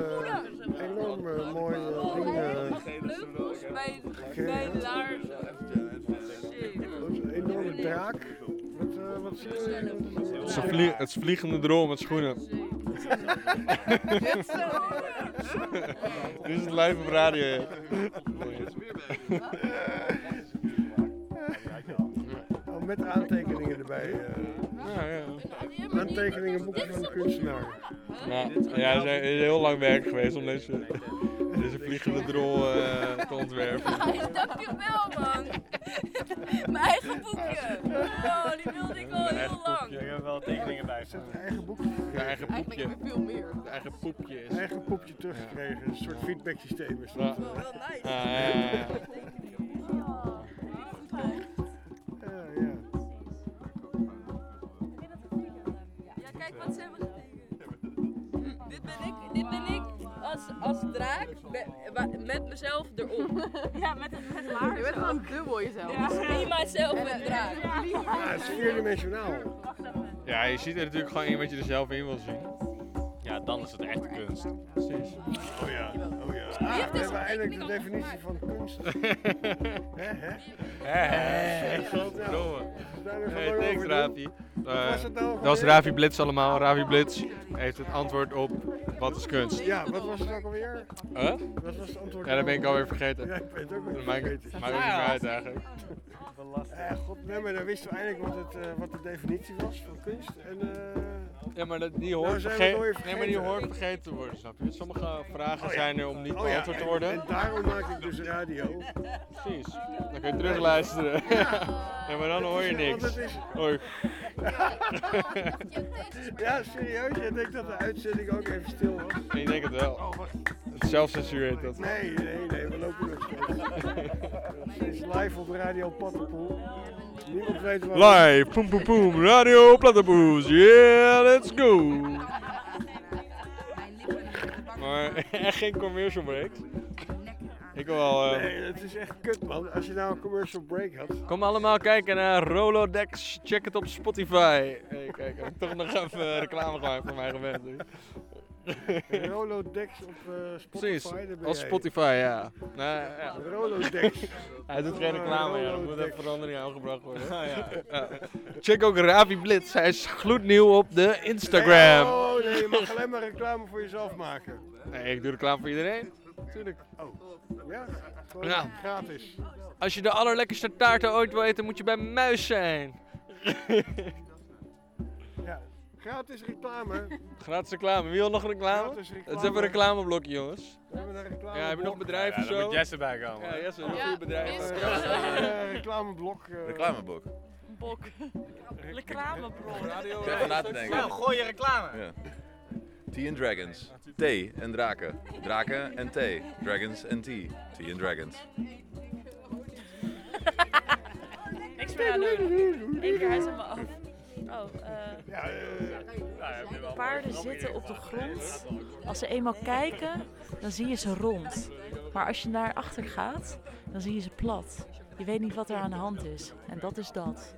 eh, enorm mooi ding Bij, de laarzen. Dat is een enorme draak. Wat, wat zie je? Het is, een vlie- het is vliegende droom met schoenen. Dit is het live op radio. Oh, met aantekeningen erbij. eh. Ja, ja. Aantekeningenboeken van de kunstenaar. Ja, ja, zijn- er is heel lang werk geweest om deze, deze vliegende drol eh, te ontwerpen. Dankjewel, man. Mijn eigen boekje. Oh, die wilde ik wel heel lang. Ik heb wel tekeningen bij. Eigen boek. Je eigen poepje. Eigenlijk veel meer. Eigen poepje is. Eigen poepje teruggekregen. Een soort feedback systeem is Ja. dat. Wel nice. Ja, ja, ja, ja. Ja, als, als draak be- met mezelf erop. Ja, met het met haar. Je bent gewoon dubbel jezelf. Ja. Zie mijzelf een draak. Ja, het is vierdimensionaal. Ja, je ziet er natuurlijk gewoon in wat je er zelf in wil zien. Ja, dan is het echt kunst. Precies. Oh ja, oh ja. Ah, we hebben eindelijk de definitie van kunst. hè, hè? Nou. Hey, lang thanks. Ravi. Eh, was nou? Dat was Ravi Blitz allemaal. Ravi Blitz heeft het antwoord op wat is kunst. Ja, wat was het ook alweer? Huh? Wat was het antwoord? Ja, dat ben ik alweer vergeten. Ja, ik ben het ook weer Dat maakt vergeten. ook niet meer uit eigenlijk. Eh, god, nee, maar dan wisten we eindelijk wat, het, eh, wat de definitie was van kunst. En, eh, Ja, maar dat, die Nou hoort, alweer vergeten. nee, maar die hoort vergeten te worden, snap je? Sommige vragen Oh ja. zijn er om niet Oh ja, beantwoord te en- worden. En daarom maak ik dus radio. Precies. Dan kun je terugluisteren. ja, maar dan hoor je niks. het is- Hoi. ja, serieus? Jij denkt dat de uitzending ook even stil was? Ik denk het wel. Het zelfcensuur heet dat. Nee, nee, nee, we lopen. Het is live op Radio Pattenpoel. Niemand weet waar... Live, poem poem poem, radio Platypus, yeah, let's go! Maar echt geen commercial breaks. Ik wil wel... eh, Nee, het is echt kut man. Als je nou een commercial break had. Kom allemaal kijken naar Rolodex, check het op Spotify. Hey, kijk, heb ik toch nog even reclame gemaakt voor mijn gewend. Rolodex op eh, Precies, Spotify. ben als. Spotify, ja. Nee, ja. Rolodex. Hij doet geen reclame, ja. Er moet even verandering aangebracht worden. Ah, ja. Ja. Check ook Ravi Blitz, hij is gloednieuw op de Instagram. Oh nee, je mag alleen maar reclame voor jezelf maken. Nee, ik doe reclame voor iedereen. Tuurlijk. Oh, ja? Gewoon Nou. gratis. Als je de allerlekkerste taarten ooit wil eten, moet je bij Muis zijn. Gratis reclame. Gratis reclame. Wie wil nog reclame? Gratis Het is even een reclameblokje, jongens. We hebben een reclame. Ja, heb je nog een bedrijf Ja, zo? moet Jesse bij komen. Ja, Jesse, een bedrijf. is- Eh, reclameblok. eh. Reclameblok. Bok. Reclameblok. Ik zit even na te denken. Nou, gooi je reclame. Ja. Tea and Dragons. Thee en draken. Draken en thee. Dragons en tea. Tea and Dragons. Niks meer aan doen. Eén keer, hij zet me af. Oh, Ja, eh. Paarden zitten op de grond. Als ze eenmaal kijken, dan zie je ze rond. Maar als je naar achter gaat, dan zie je ze plat. Je weet niet wat er aan de hand is. En dat is dat.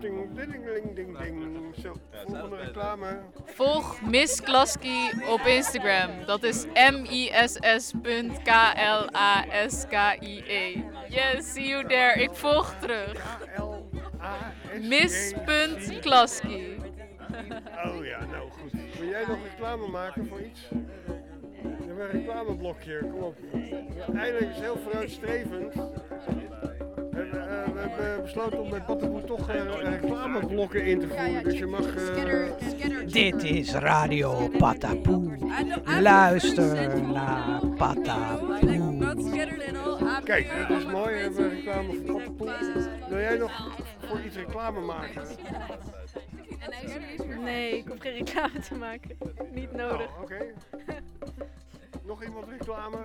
Ding, ding, ding, ding, ding. Zo, volgende reclame. Volg Miss Klasky op Instagram. Dat is M-I-S-S.K-L-A-S-K-I-E. Yes, see you there. Ik volg terug. Miss.Klasky. Oh ja, nou goed. Wil jij nog reclame maken voor iets? We hebben een reclameblokje, kom op. Eindelijk is heel vooruitstrevend. We hebben, we hebben besloten om met Pattenboe toch eh, reclameblokken in te voeren. Dus je mag... eh, Dit is Radio Patapoe. Luister naar Patapoe. Kijk, dat is mooi. We hebben reclame voor Pattenpoe. Wil jij nog voor iets reclame maken? Nee, ik hoef geen reclame te maken. Niet nodig. Oh, oké. Nog iemand reclame?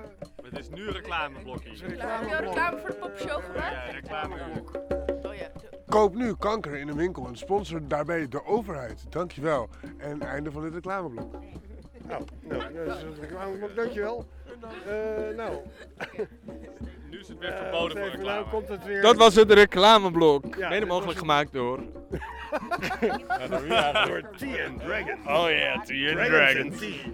Het is nu een reclameblokje. Je reclameblok. reclame voor de popshow gemaakt? Ja, reclameblok. Oh ja. Koop nu kanker in de winkel en sponsor daarbij de overheid. Dankjewel. En einde van dit reclameblok. Nou, nou, dat is het reclameblok. Dankjewel. Eh nou. Nu is het weer Eh, verboden voor reclame. Nou komt het weer. Dat was het reclameblok. Ja, Mede mogelijk gemaakt door... Door Tea and Dragons. Oh ja, Tea and Dragons Dragons.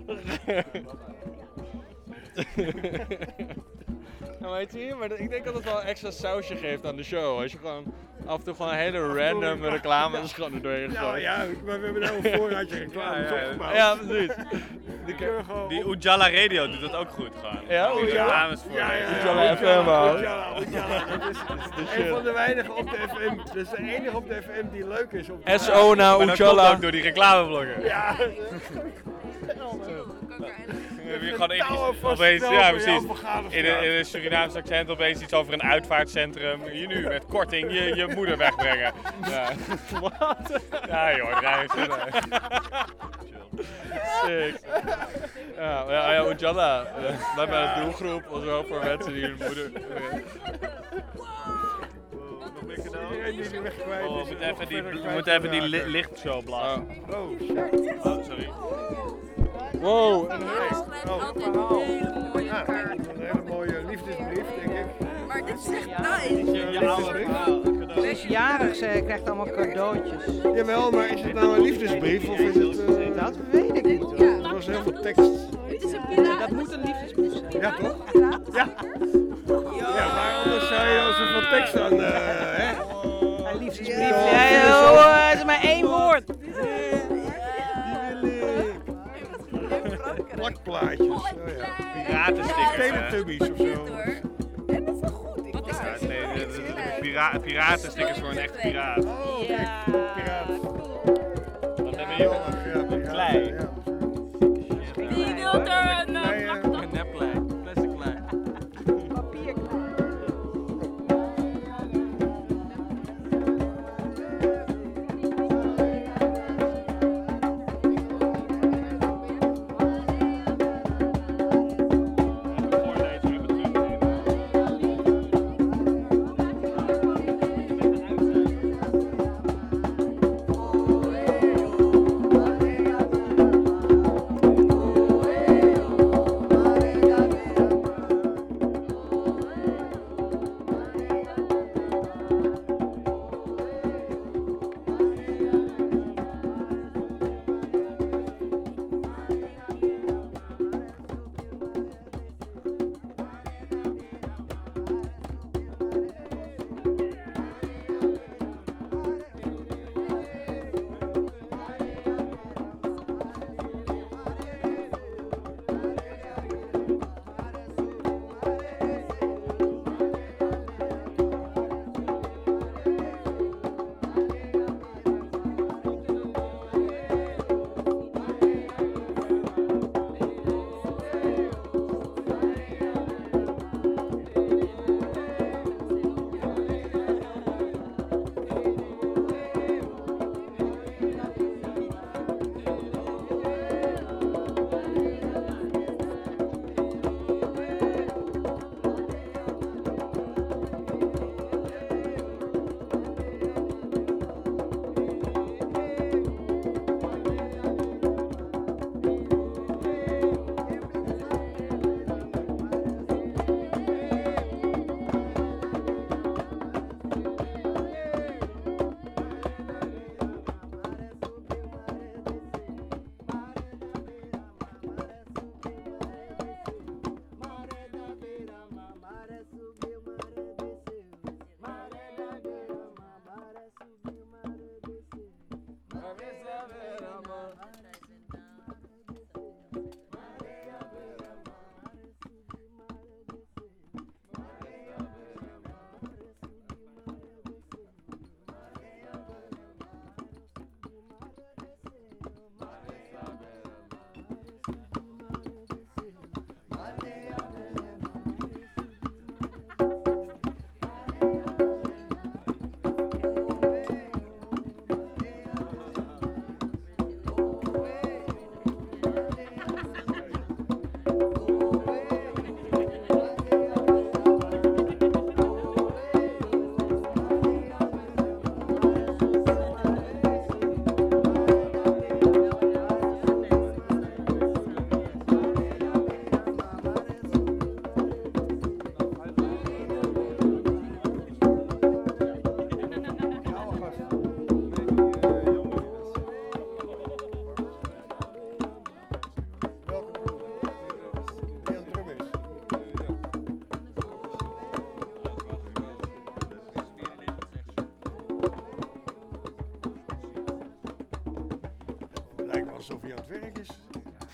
Nou, weet je, maar ik denk dat het wel extra sausje geeft aan de show. Als je gewoon af en toe gewoon hele random reclames gewoon er doorheen Nou gooit. ja, maar we hebben nou een voorraadje reclames Ja, ja, ja. opgebouwd. Ja, precies. Die we. Die Ujala Radio doet dat ook goed gewoon. Ja, Ujala? Ja, ja, ja. Ujala FM, man. Ujala, Ujala. Dat is de een van de weinigen op de FM. Dat is de enige op de FM die leuk is. Op SO naar Maar dat Ujala. komt ook door die reclameblokken. Ja. Heb je gewoon iets, opeens, ja precies, in een, in een Surinaams accent opeens iets over een uitvaartcentrum. Hier nu, met korting, je, je moeder wegbrengen. Ja. Wat? Ja joh, verder. Sick. Ja, ja, ja Ujala. eh, We hebben een doelgroep of zo voor mensen die hun moeder... Iedereen die die weg kwijt Oh, we is. moeten nog even die, we moeten even die te li raken. lichtshow blazen. Oh, shit. Oh, sorry. Wow. Een altijd een hele mooie Ja, kaart. een hele mooie liefdesbrief, dit is echt nice. je. Ze is jarig, ze krijgt allemaal cadeautjes. Jawel, maar is het nou een liefdesbrief of is het... eh, Dat weet ik niet hoor. Er was heel veel tekst. Het is een piraat. Dat moet een liefdesbrief zijn. Ja, toch? Ja. Ja, maar anders zou je al zoveel tekst aan... eh hè? Een liefdesbrief. Ja, joh, het is maar één woord. Plakplaatjes. Oh ja. Piratenstickers, hè? Teletubbies of zo. Pira piratenstickers voor een echte piraat. Oh, kijk. Piraat. Wat hebben we hier? Een klei. Wie wil er een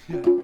Ja.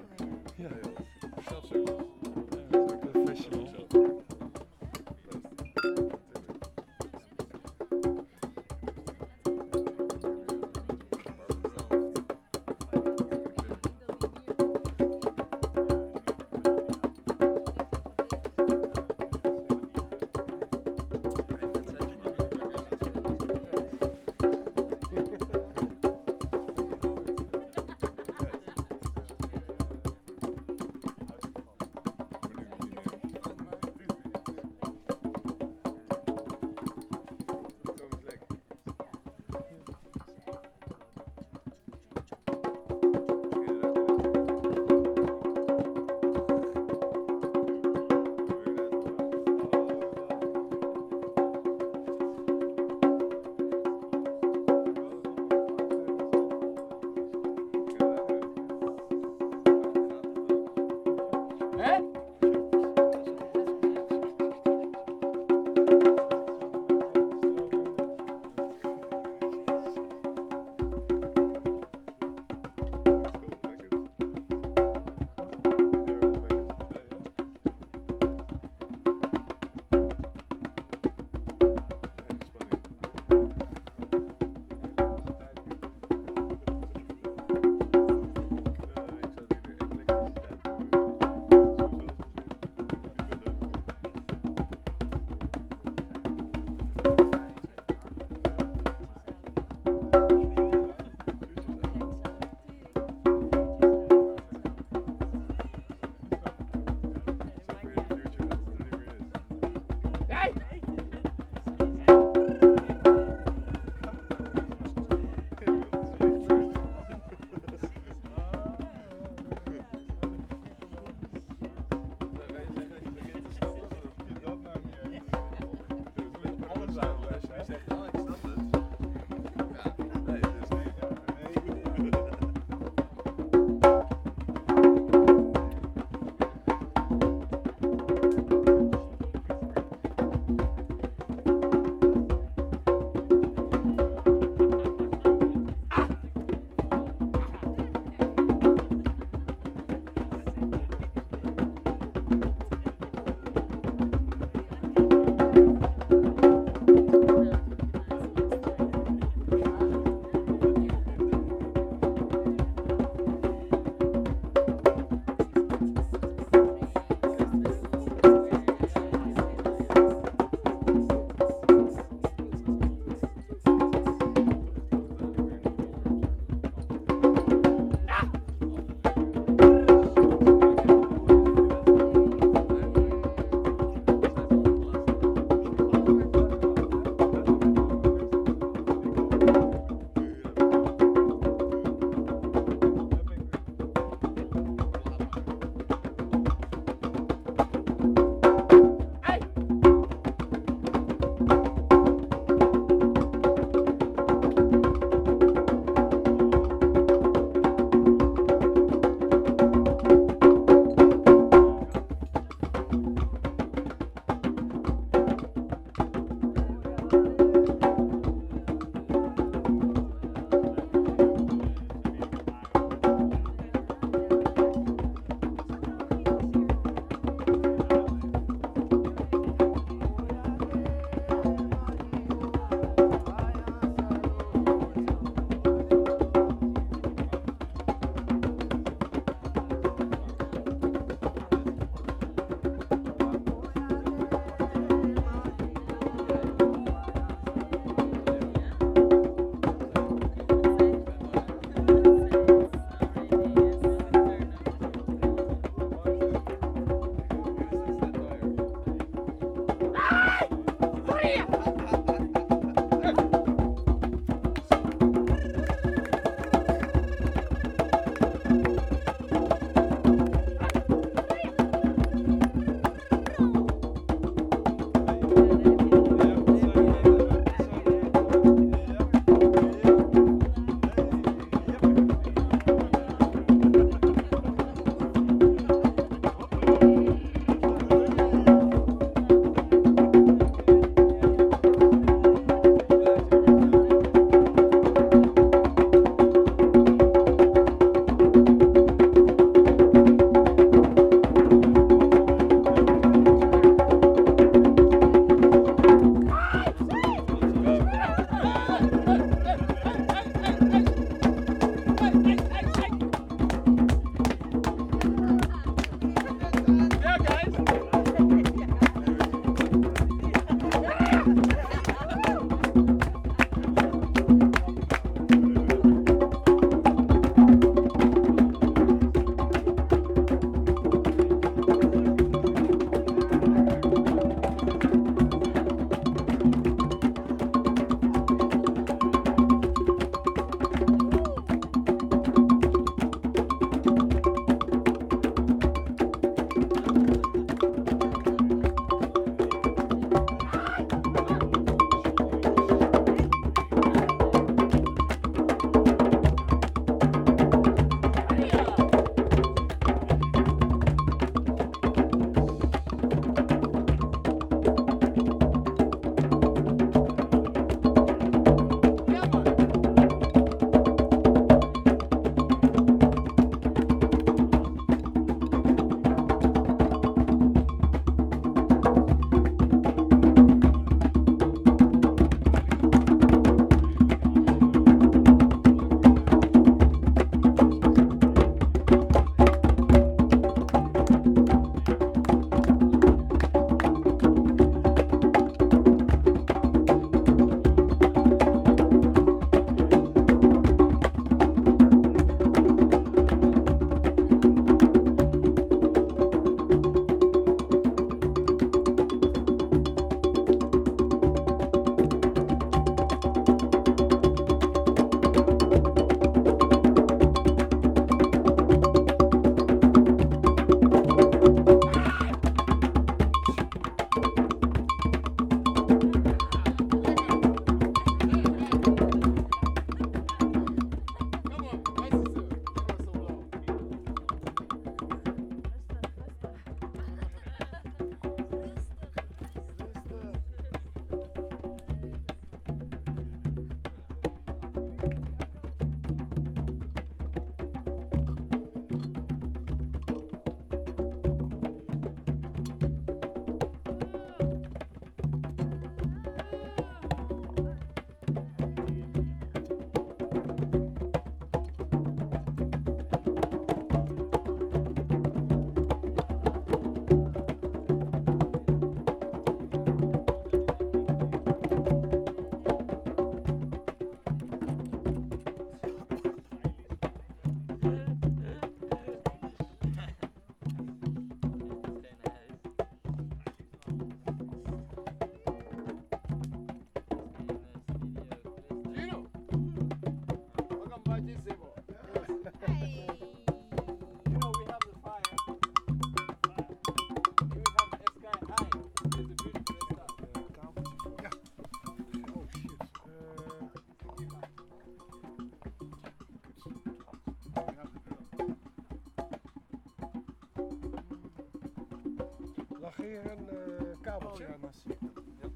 Kabeltje? Oh, ja, naast je. Ja,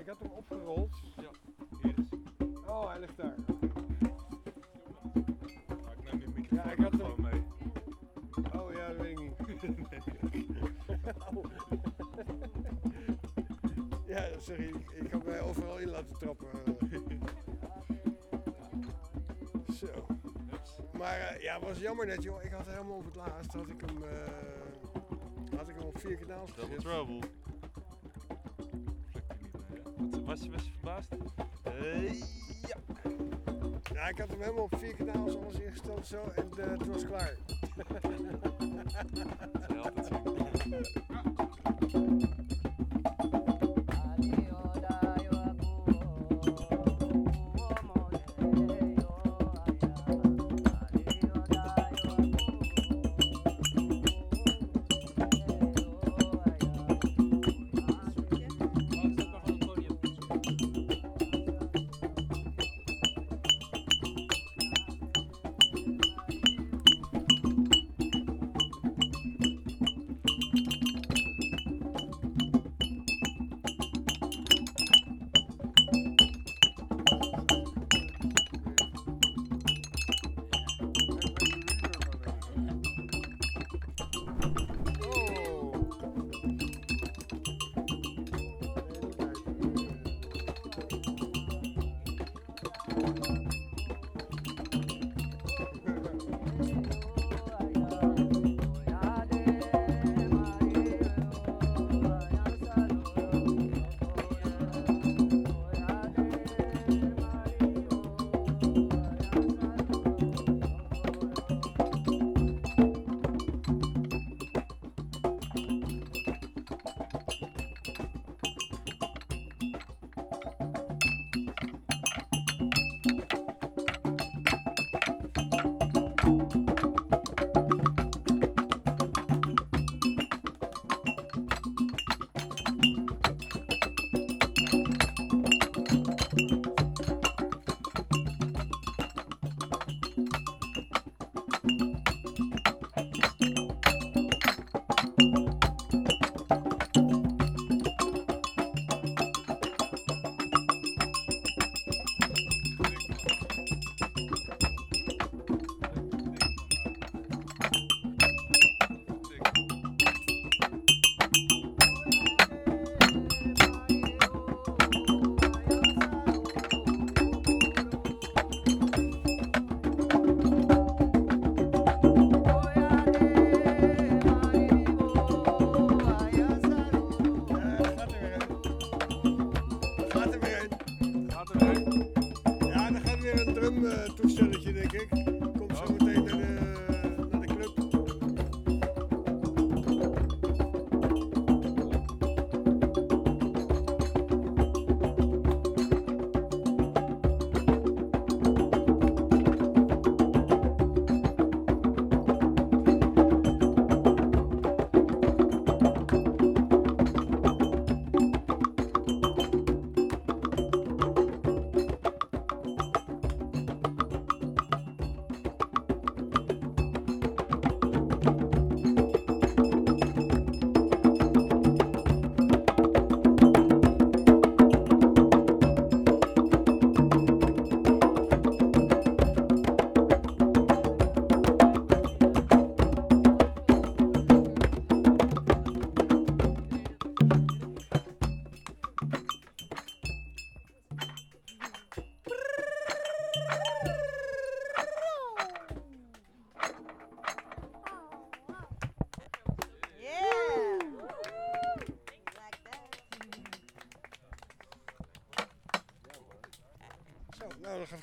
Ik had hem opgerold. Ja, hier is hij. Oh, hij ligt daar. Ik neem die Ja, ik had microfoon gewoon mee. Oh ja, dat weet ik niet. Ja, sorry, ik, ik kan mij overal in laten trappen. Zo. Maar eh, ja, het was jammer net, joh. Ik had helemaal op het laatst had ik hem, eh, had ik hem op vier kanaals Double gezet. trouble. Was je, was je verbaasd? Hey, ja. Ja, ik had hem helemaal op vier kanaals alles ingesteld zo en eh, het was klaar. Dat je altijd zien.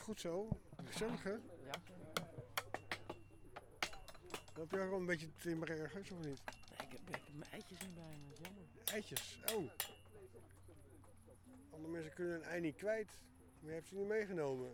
Goed zo. Gezellig hè? Ja. Heb je ook wel een beetje te timmeren ergens of niet? Ik heb, ik heb mijn eitjes in bijna, dat is jammer. Eitjes, oh. Andere mensen kunnen een ei niet kwijt. Maar je hebt ze niet meegenomen.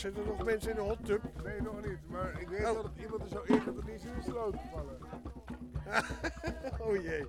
Zitten er nog mensen in de hot tub? Nee, nog niet. Maar ik weet Oh. dat iemand er zo in dat die is in de sloot gevallen. oh jee.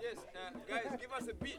Yes, uh, guys, give us a beat.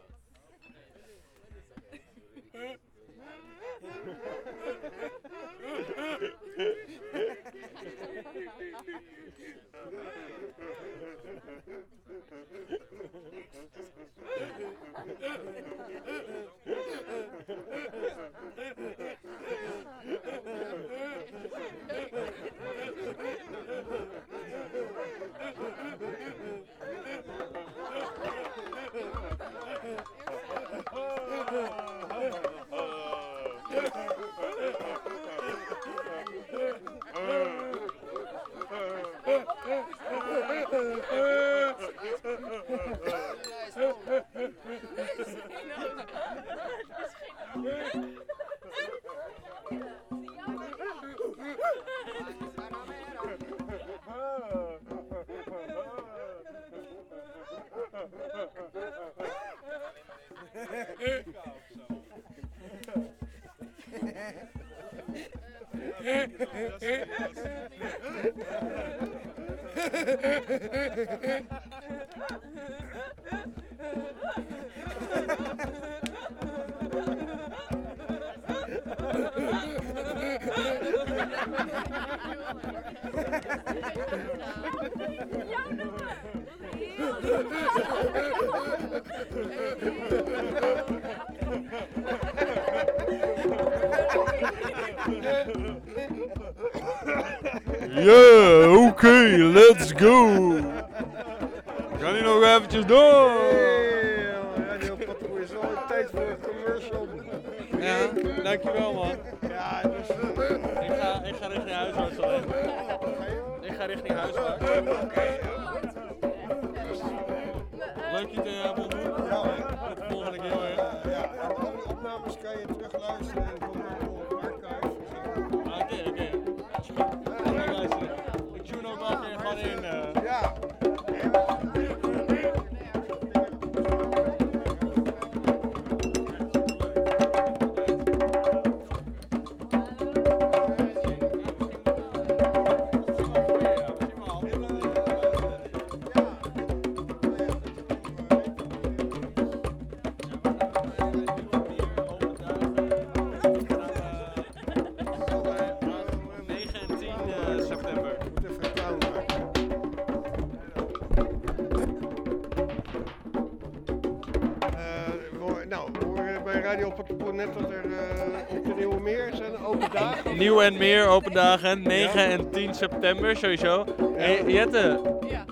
en meer open dagen, 9 en 10 september sowieso. Hey, Jette,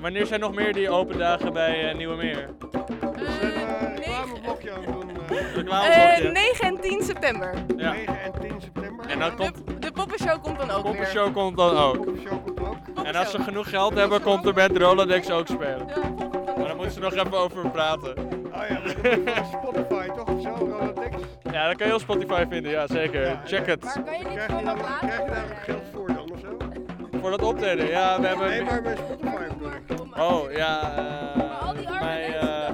wanneer zijn nog meer die open dagen bij eh, Nieuwe Meer? doen. Eh, Reclameblokje. 9 en 10 september. Ja. 9 en 10 september. En dan komt De poppenshow komt dan ook de weer. show komt dan ook. En als ze genoeg geld hebben, komt de band Rolodex ook spelen. Maar daar moeten ze nog even over praten. Oh ja, kan je op Spotify vinden, ja zeker. Check het. kan je niet Krijg je, gewoon dan, wat later? krijg je daar ook geld voor dan of zo? Voor dat optreden, ja, we hebben... Nee, maar bij Spotify. Oh, ja, eh wij eh,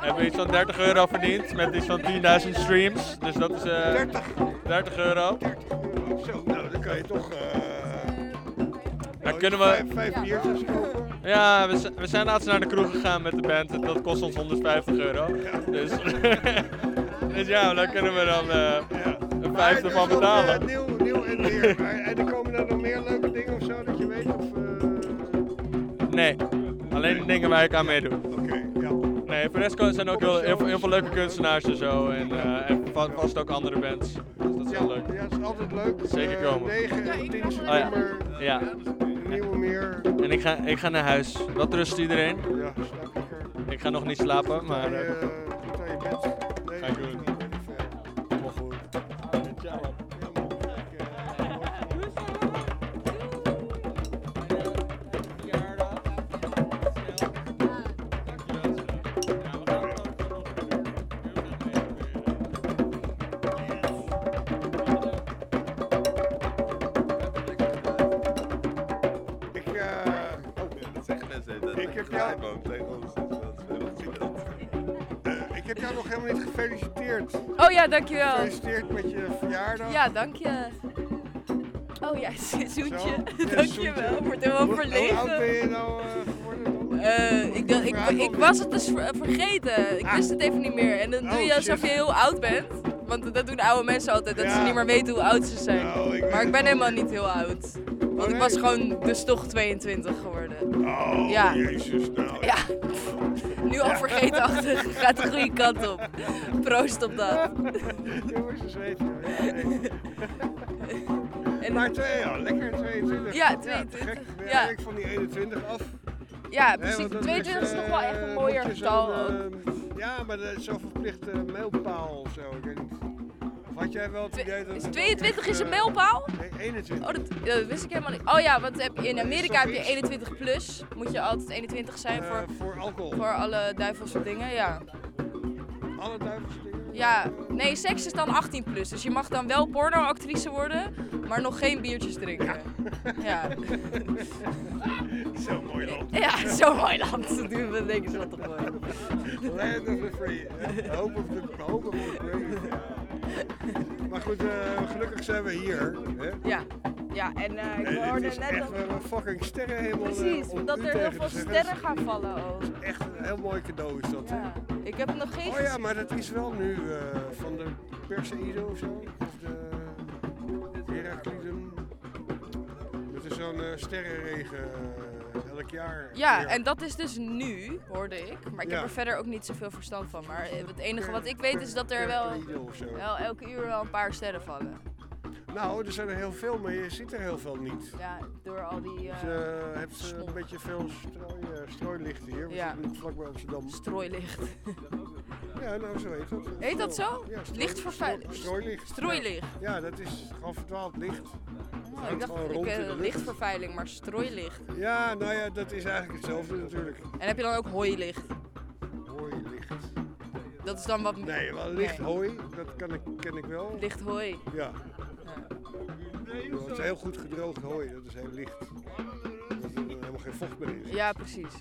hebben iets van 30 euro verdiend met iets van 10.000 streams. Dus dat is eh 30? 30 euro. Zo, nou dan kan je toch eh Dan kunnen we... vijf, biertjes kopen. Ja, we, zijn- we zijn laatst naar de kroeg gegaan met de band. Dat kost ons 150 euro. Dus, dus ja, daar kunnen we dan eh, een vijfde van betalen. eh, nieuw, nieuw en weer. En er komen er nog meer leuke dingen of zo dat je weet? Of, eh, Nee, alleen de dingen waar ik aan meedoe. Oké, ja. Nee, voor de rest zijn ook heel, heel, veel- heel veel leuke kunstenaars en zo. En, eh, en va- vast ook andere bands. Dus dat is heel leuk. Ja, het is altijd leuk. Zeker Eh, komen. 9 en 10 Oh ja. Nieuwe Meer. En ik ga, ik ga naar huis. Wat rust iedereen? Ja, slaap lekker. Ik ga nog niet slapen, maar... eh, dankjewel. Gefeliciteerd met je verjaardag. Ja, dank je. Oh ja, zoetje. Zo. Ja, Dankjewel. zoetje. Ik word helemaal Hoe- verlegen. Hoe oud ben je nou eh, geworden? Eh, ik, ik, ik was het dus ver- vergeten. Ik wist het even niet meer. En dan doe je Oh, alsof shit. je heel oud bent. Want dat doen oude mensen altijd, dat ze niet meer weten hoe oud ze zijn. Nou, ik maar ik het ben helemaal niet heel oud. Want ik was gewoon dus toch 22 geworden. Oh, Ja. jezus, nou. Ja, nu al vergeetachtig. Gaat de goede kant op. Proost op dat. Jongens, ze weten. Ja, nee. En- maar twee, ja, lekker 22. Ja, te 22, gek. Ik ben ja. eigenlijk van die 21 af. Ja, precies. want dat 22 is eh, toch wel echt een moet mooier getal ehm, ja, maar dat is zo'n verplichte mijlpaal of zo. Ik weet niet. Of had jij wel het idee dat... Is het 22 ook is een mijlpaal? Nee, 21. Oh, dat, wist ik helemaal niet. Oh ja, want heb in Amerika heb je zoiets? 21 plus. Moet je altijd 21 zijn Eh, voor, voor alcohol. voor alle duivelse dingen, ja. Alle duivelse dingen? Ja, nee, seks is dan 18 plus. Dus je mag dan wel pornoactrice worden, maar nog geen biertjes drinken. Ja. Zo'n mooi land. Ja, zo'n mooi land. Dat doen we denken ze wat toch mooi. Land of the free. Hope of the, hope of the. Maar goed, eh, gelukkig zijn we hier. Hè? Ja, ja en eh, ik hoorde net echt dat... een fucking sterrenhemel. eh, Precies, om dat er heel veel sterren gaan vallen ook. Echt een heel mooi cadeau is dat. Ja, ik heb nog geen Oh ja, maar dat is wel nu van de Perseïde of zo. Of de Herakliden. Dat is zo'n sterrenregen elk jaar. Ja, weer. en dat is dus nu, hoorde ik. Maar ik Ja. heb er verder ook niet zoveel verstand van. Maar het enige wat ik weet is dat er wel, wel elke uur wel een paar sterren vallen. Nou, er zijn er heel veel, maar je ziet er heel veel niet. Ja, door al die... eh, Dus je hebt eh, een beetje veel strooi, eh, strooilicht hier. We Ja. zitten vlakbij Amsterdam. Strooilicht. Ja, nou zo heet dat. Heet dat zo? Ja, strooi- Lichtvervuiling. stro- Strooilicht. Strooilicht. Ja, dat is gewoon verdwaald licht. Oh, ik dacht ik, eh, lichtvervuiling, maar strooilicht. Ja, nou ja, dat is eigenlijk hetzelfde natuurlijk. En heb je dan ook hooilicht? Hooilicht. Dat is dan wat... Nee, wel licht Nee. hooi, dat kan ik, ken ik wel. Licht hooi. Ja. Dat is heel goed gedroogd hooi, dat is heel licht. Dat er helemaal geen vocht meer zit. Ja, precies.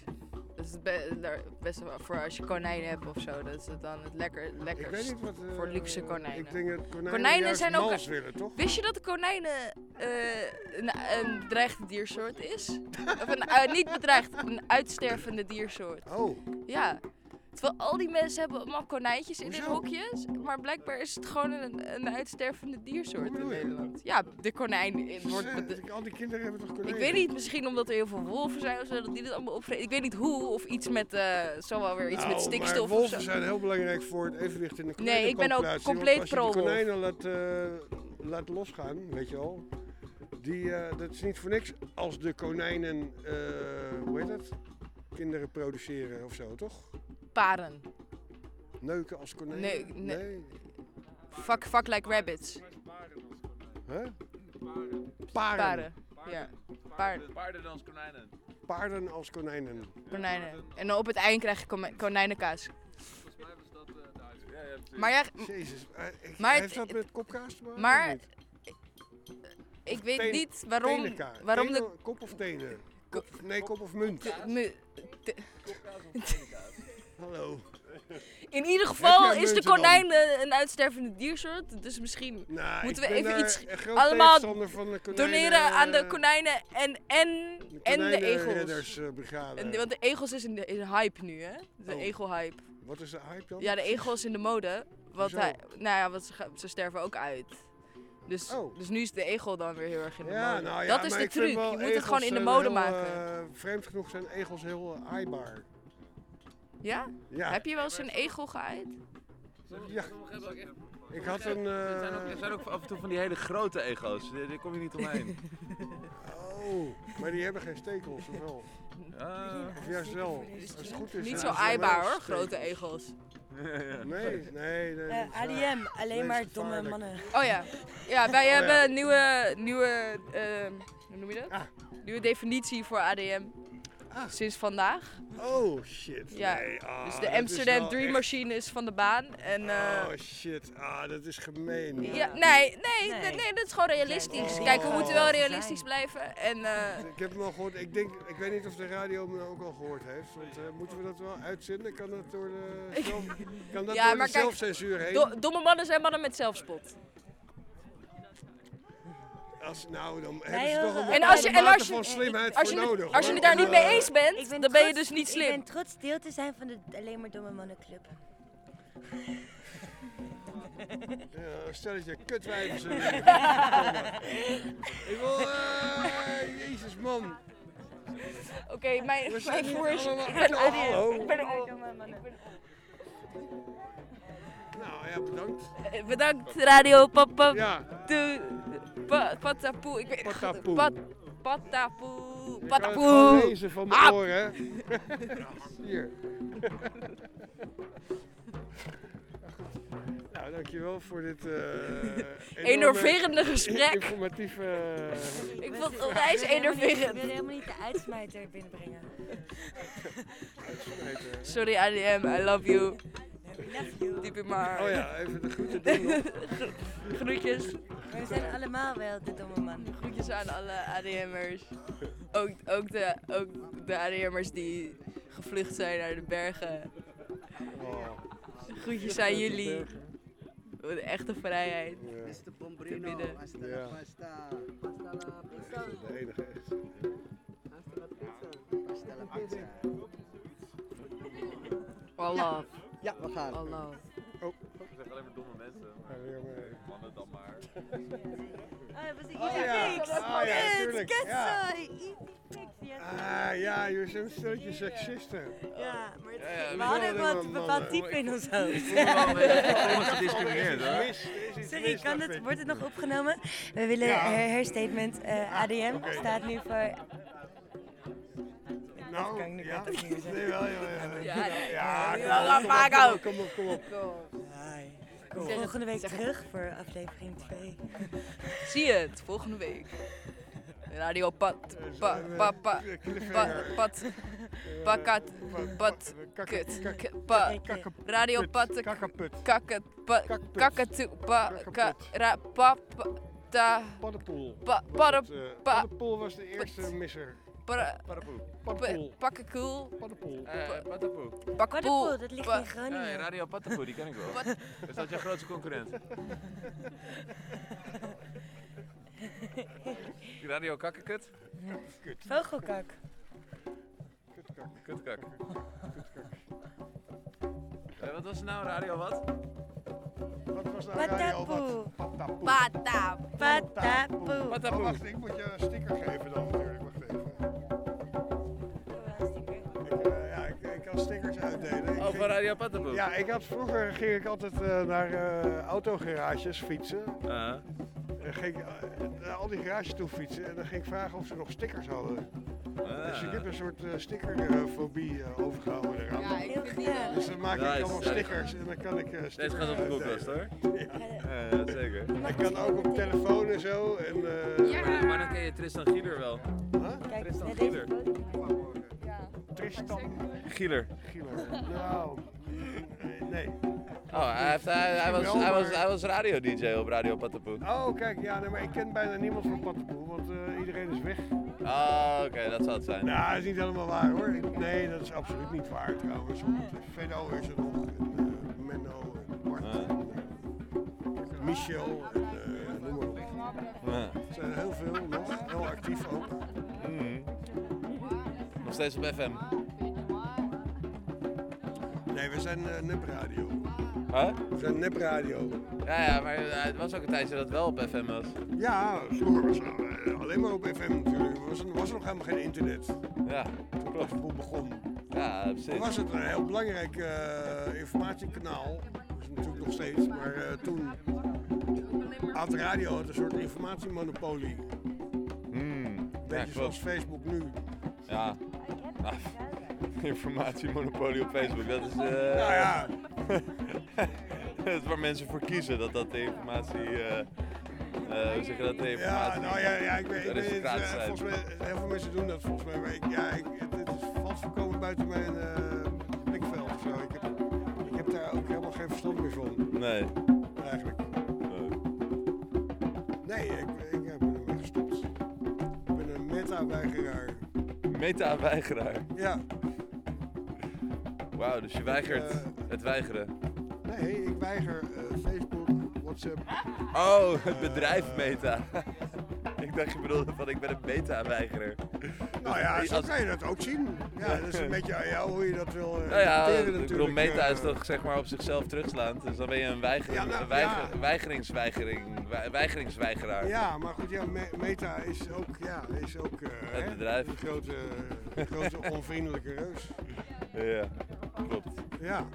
Dat is het be- daar- best wel voor als je konijnen hebt of zo. Dat is het dan het lekker, lekkerst weet niet wat, eh, voor luxe konijnen. ik denk dat konijnen juist zijn ook. willen, toch? Wist je dat de konijnen eh, een, een bedreigde diersoort is? of een, eh, niet bedreigd, een uitstervende diersoort. Oh. Ja. Terwijl al die mensen hebben allemaal konijntjes in hun hokjes. Maar blijkbaar is het gewoon een, een uitstervende diersoort in Nederland. Ja, de konijn eh, wordt... Al die kinderen hebben toch ik konijnen? weet niet, misschien omdat er heel veel wolven zijn of zo, dat die dit allemaal opvreten. Ik weet niet hoe, of iets met, wel weer iets met Nou, stikstof maar of wolven zijn heel belangrijk voor het evenwicht in de Nee, ik ben ook compleet want als je die konijnen laat, eh, laat losgaan, weet je wel. Die, eh, dat is niet voor niks als de konijnen, hoe heet het? Kinderen produceren of zo, toch? Paren. Neuken als konijnen? Nee, nee. Fuck, fuck like rabbits. Huh? Paren. Paren. Ja. Paarden. Paarden als konijnen. Paarden als konijnen. Konijnen. En dan op het eind krijg je konijnenkaas. Maar ja, Jezus, eh, maar heeft dat met kopkaas te maken? maar of niet? ik weet niet waarom, waarom de Kop of tenen? Kop, nee, kop of munt? mu- te- Hallo. In ieder geval is de dan? konijn eh, een uitstervende diersoort. Dus misschien Nou, moeten ik we ben even daar iets allemaal van de konijnen, doneren aan de eh, konijnen en, en, en de egels. En de- want de egels is een, is een hype nu, hè? De Oh. egelhype. Wat is de hype dan? Ja, de egels in de mode. Want hij, nou ja, want ze, ze sterven ook uit. Dus, dus nu is de egel dan weer heel erg in de Oh. Ja, mode. nou ja, dat is maar de ik vind truc. wel Je moet het gewoon in de egels mode heel, maken. eh, vreemd genoeg zijn egels heel eh, aaibaar. Ja? Ja. Heb je wel eens een egel geaaid? Ja. Ik had een... Er zijn, ook, eh, er zijn ook af en toe van die hele grote ego's. Daar, daar kom je niet omheen. Oh, maar die hebben geen stekels, of wel? Ja. Of juist wel. Als het goed is. Niet hebben zo aaibaar hoor, grote egels. Nee, nee. nee Eh, ADM, alleen maar domme mannen. Oh ja. Ja, wij Oh, hebben ja. een nieuwe, nieuwe ehm, hoe noem je dat? Ah. Nieuwe definitie voor ADM. Sinds vandaag. Oh shit. Ja. Nee, ah, dus de Amsterdam Dream echt- Machine is van de baan. En, eh, Oh shit, ah, dat is gemeen. ja, nee, nee, nee. nee, dat is gewoon realistisch. Oh. Kijk, we moeten wel realistisch blijven. En, eh, Ik heb hem al gehoord. Ik, denk, ik weet niet of de radio me ook al gehoord heeft. Want eh, moeten we dat wel uitzenden? Kan dat door de, zelf, kan dat ja, door maar de kijk, zelfcensuur heen? do- domme mannen zijn mannen met zelfspot. Als, nou, dan hebben ze toch een En als je, en als je, van slimheid als je, voor het- nodig. als je het daar niet mee eh, eens bent, Ik ben dan ben je dus niet Ik slim. ben trots deel te zijn van de Alleen maar Domme Mannen Club. Ja, een stelletje kutwijven zullen we Ik wil... eh, jezus man. Oké, mijn, zijn mijn niet voer is... Ik ben hallo. Ik ben Nou ja, bedankt. Eh, Bedankt Radio Papa. Ja. De, pa, patapoe. Ik weet Patapoe. Pat, patapoe. Je kan het Patapoe. gewoon lezen van mijn Ah. oren, hè? Hier. Nou, dankjewel voor dit eh enorme Enerverende gesprek. Informatieve... eh, Ik vond het Ik onwijs niet- Ik enerverend. wilde helemaal niet de uitsmijter binnenbrengen. Sorry ADM, I love you. Diep in mijn hart. Oh ja, even de groeten doen nog. Groetjes. Maar we zijn allemaal wel de domme man. Groetjes aan alle ADM'ers. Ook, ook, de, ook de ADM'ers die gevlucht zijn naar de bergen. Oh. Groetjes aan jullie. Voor de echte vrijheid. Ja. Te bieden. Ja. De enige echt. Allah. Ja, we gaan. Allah. Oh. We zeggen alleen maar domme mensen. Mannen dan maar. Oh, dat was een Oh easy ja. fix. Oh ja, tuurlijk. Ja. Easy fix, ja. Ah ja, jullie zijn een steltje seksisten. Ja, maar het Ja, ja, we we hadden wat bepaald type in ons hoofd. Ik voel gediscrimineerd, hoor. Sorry, kan het, wordt het nog opgenomen? We willen Ja. her, herstatement. eh, ADM oké. staat nu voor... Nou, kan ik nu ja. niet meer zeggen. Nee, wel, jawel, jawel. Ja, ja, Ja, ja, op, laat kom op, kom op, Kom volgende week terug voor aflevering 2. Zie je het volgende week. Radio Pat. Pa, pa, pa, pa, pat. Pakat. Pat. Kut. K- Pa. Radio Pat. Kakkaput. Kakket. Pa. Kakatu. Pa. Ka. Ra. Pa. pa- Ta. Paddenpoel. Pa. Eh. Paddenpoel was de eerste misser. Para. Paddenpoel. Pakkenkoel. Paddenpoel. Eh, Patapoe. Pakkenpoel. dat ligt in Groningen. Ja, Radio Patapoe, die ken ik wel. Is dat jouw grootste concurrent? Radio Kakkekut? Vogelkak. Kutkak. Eh, wat was het nou? Radio wat? Wat was nou radio wat? Patapoe. Pata. Patapoe. Oh, wacht, ik moet je een sticker geven dan natuurlijk. Stickers uitdelen. Ik Oh, van Radio? Ja, ik had, vroeger ging ik altijd eh, naar eh, autogarages fietsen. Ah. En ging ik eh, naar al die garages toe fietsen en dan ging ik vragen of ze nog stickers hadden. Ah. Dus ik heb een soort eh, stickerfobie eh, overgehouden eraan. Ja, ik vind. Dus dan maak ik Nice. allemaal Ja, stickers en dan kan ik eh stickers Deze gaat op de koelkast hoor. Ja, ja, zeker. Ik kan ook op telefoon en zo. En, eh, Maar, maar dan ken je Tristan Gieler wel. Kijk, Tristan net Gieler. Tristan Gieler. Gieler. Nou, nee. Oh, hij, heeft, hij, hij, was, hij, was, hij was radio-dj op Radio Patapoe. Oh, kijk, ja, nee, maar ik ken bijna niemand van Pattenpoel, want eh, iedereen is weg. Ah, oké, dat zou het zijn. Nou, dat is niet helemaal waar hoor. Nee, dat is absoluut niet waar trouwens. Want is er nog, en, eh, Menno, en Bart, en, eh, Michel, en, eh, noem maar op. Ja. Er zijn heel veel nog, heel actief ook. Mhm. Nog steeds op FM. Nee, we zijn eh, nepradio. Huh? We zijn nepradio. Ja, ja, maar eh, het was ook een tijdje dat het wel op FM was. Ja, vroeger was het eh, alleen maar op FM natuurlijk. Er was, was nog helemaal geen internet. Ja, Toen Pattenpoel begon. Ja, precies. Toen was het een heel belangrijk informatiekanaal. Dat is natuurlijk nog steeds. Maar toen had radio had een soort informatiemonopolie. Beetje ja, zoals. Facebook nu. Ja. Ah, informatiemonopolie op Facebook, dat is... eh Nou ja. dat is waar mensen voor kiezen, dat dat de informatie... eh eh, hoe zeg je dat, de Ja, informatie... nou ja, ja ik weet, het. volgens mij, heel veel mensen doen dat volgens mij. Maar ik, ja, ik, het, het is valt voorkomen buiten mijn eh blikveld of zo. Ik heb, ik heb daar ook helemaal geen verstand meer van. Nee. Meta-weigeraar. Ja. Wauw, dus je weigert eh, het weigeren. Nee, ik weiger eh, Facebook, WhatsApp. Oh, het bedrijf Meta. ik dacht je bedoelde van ik ben een meta-weigerer. Nou ja, zo Als- kan je dat ook zien. Ja, dat is een beetje aan jou hoe je dat wil eh Nou ja, ik bedoel, meta is toch zeg maar op zichzelf terugslaand. Dus dan ben je een, weiger, Ja, nou, een weiger- ja. weigeringsweigering, weigeringsweigeraar. Ja, maar goed, ja, Me- Meta is ook, ja, is ook eh, Het hè, bedrijf. Een grote, een grote onvriendelijke reus. Ja, klopt. Ja.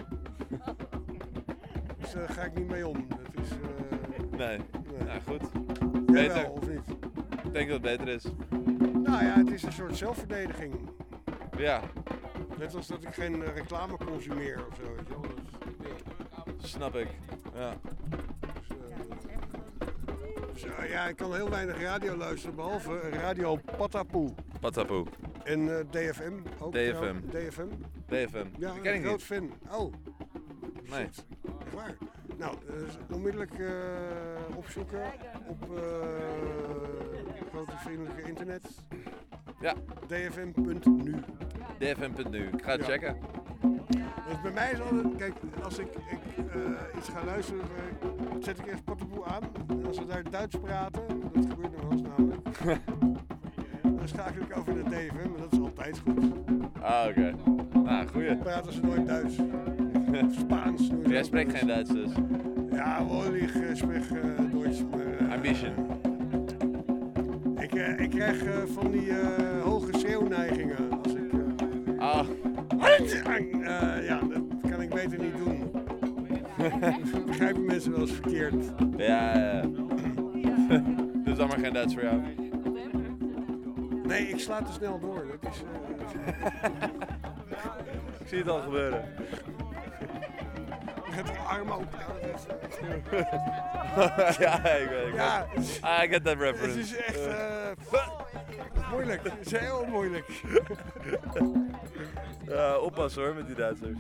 Dus daar ga ik niet mee om. Dat is, eh, Nee. Nou goed. Beter. of niet? Ik denk dat het beter is. Nou ja, het is een soort zelfverdediging. Ja, Net als dat ik geen eh, reclame consumeer of zo. Weet je wel. Dat is- snap ik. Ja. Dus, eh, ja, ik kan heel weinig radio luisteren, behalve Radio Patapoe. Patapoe. En eh, DFM ook. DFM. trouwens. DFM. DFM. Ja, ken ik een groot niet. fan. Oh. Nee. Nou, eh, onmiddellijk eh, opzoeken op eh grote vriendelijke internet. Ja. dfm.nu. DFM.nu. Ik ga het Ja. checken. Dus bij mij is altijd, kijk, als ik, ik eh, iets ga luisteren, zet ik eerst Patapoe aan. En als we daar Duits praten, dat gebeurt nog wel eens namelijk, dan schakel ik over naar DFM en dat is altijd goed. Ah, oké. Nou, goeie. Praten ze nooit Duits. Spaans. Jij spreekt geen Duits dus. Ja, wohl, ik uh, spreek eh, Duits. Maar, eh, Ambition. ik, eh, ik krijg eh, van die eh, hoge schreeuwneigingen als ik... eh, Ah. eh, ja, dat kan ik beter niet doen. Begrijpen mensen wel eens verkeerd. Ja, ja, dus dan maar geen Duits voor jou. Nee, ik sla te snel door. Dat is... eh, Ik zie het al gebeuren. Met die arm open. ja, ik weet het. Ja. Ah, I get that reference. Het is echt Eh. eh, moeilijk. Het is heel moeilijk. Ja, oppassen hoor met die Duitsers.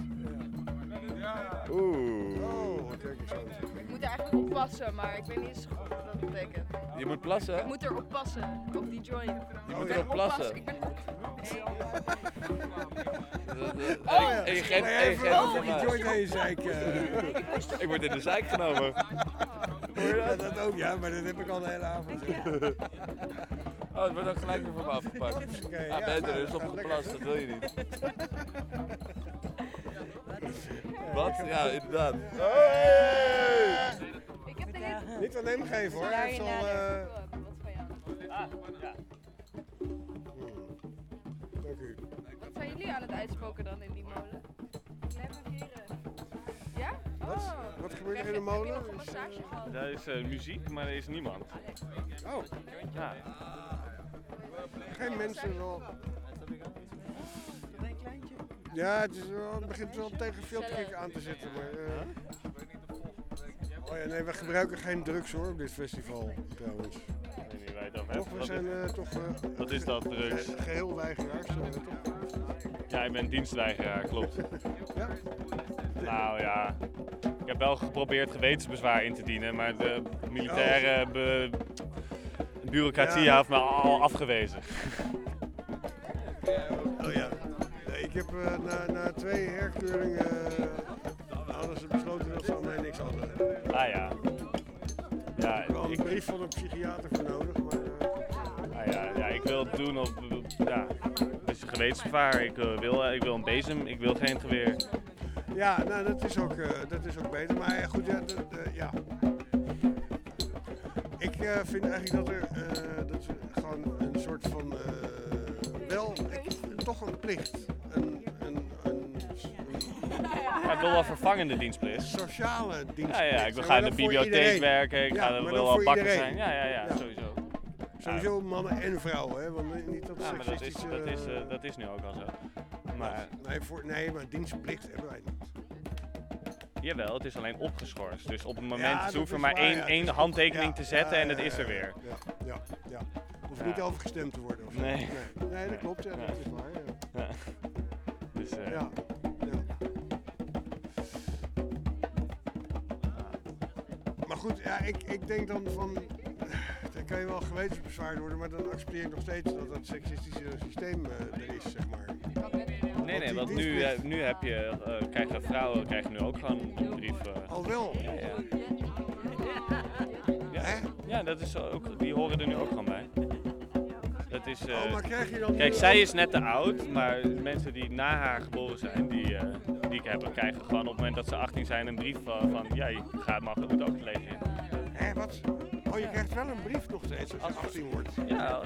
Oeh. Oh, kijk eens aan. Ik moet er eigenlijk oppassen, maar ik weet niet eens goed wat dat betekent. Je moet plassen? Ik moet erop passen, op die joint. Je moet Ik ben erop plassen. Ik ben... Oh, en je geeft, en je geeft Oh, die zeiken. Ik word in de zeik genomen. Ja, dat ook, ja, maar dat heb ik al de hele avond. Oh, het wordt ook gelijk weer van me afgepakt. Oké, ja, ja, ben er is gaat opgeplast, dat wil je niet. Wat? Ja, inderdaad. Ik heb de hele... Niet aan hem geven hoor, hij heeft al... eh, Dank u. Wat zijn jullie aan het uitspoken dan in die molen? Ja? Wat? Oh. Wat gebeurt er Heb in de heb je molen? nog een massage gehad? Daar is eh, muziek, maar er is niemand. Oh. Ja. Geen mensen wel. Ja, het, is wel, het begint wel tegen filterkick aan te zitten. Maar, eh, Oh ja, nee, we gebruiken geen drugs hoor op dit festival trouwens. Niet je Toch, we zijn eh, toch... eh, Wat is dat, drugs? ge- Geheel weigeraars, toch? Ja, ik ben dienstweigeraar, klopt. Ja? Nou ja, ik heb wel geprobeerd gewetensbezwaar in te dienen, maar de militaire be- bureaucratie Ja. heeft me al afgewezen. Oh ja. Ik heb eh, na, na twee herkeuringen eh, hadden ze besloten dat ze aan mij niks hadden. Ah ja. Ja, Ik heb wel een ik, brief van een psychiater voor nodig, maar... eh, ah ja, ja, ik wil het doen op ja, dus gewetensbezwaar. Ik eh, wil, eh, ik wil een bezem, ik wil geen geweer. Ja, nou, dat is ook, dat is ook beter. Maar ja, goed, ja. ja. Ik vind eigenlijk dat er dat gewoon een soort van. wel, ik, toch een plicht. Een, een, een, ik wil wel vervangende dienstplicht. sociale dienst. Ja, ja, ik wil gaan in de bibliotheek werken, ik ga, wil wel bakker zijn. Ja, ja, ja, sowieso. Sowieso mannen en vrouwen, hè? Want niet dat Ja, maar dat is, dat, is, eh, dat is nu ook al zo. Maar Nee, voor, nee, maar dienstplicht hebben wij niet. Jawel, het is alleen opgeschorst. Dus op het moment, Ja, ze dat hoeven is maar waar, één, ja, één handtekening ja, te zetten ja, en het ja, is er weer. Ja, ja, ja. Hoeft Ja. niet overgestemd te worden of zo. Nee. Nee, nee dat Nee. klopt, ja, Ja. dat is waar. Ja. Ja. Dus, eh, Ja. Maar goed, ja, ik, ik denk dan van. Dan kan je wel gewetensbezwaard worden, maar dan accepteer ik nog steeds dat dat seksistische systeem eh, er is, zeg maar. Nee, nee, want nu, eh, nu heb je, eh, krijgen vrouwen krijgen nu ook gewoon een brief. Al wel? Ja, ja. Ja, ja dat is ook, die horen er nu ook gewoon bij. Dat is, Oh, maar krijg je dan Kijk, zij ook- is net te oud, maar mensen die na haar geboren zijn, die, die ik heb, krijgen gewoon op het moment dat ze 18 zijn een brief van, van ja, je gaat mag, ook het leger in. Hé, wat? Oh, je krijgt wel een brief nog steeds als je 18 wordt. Ja,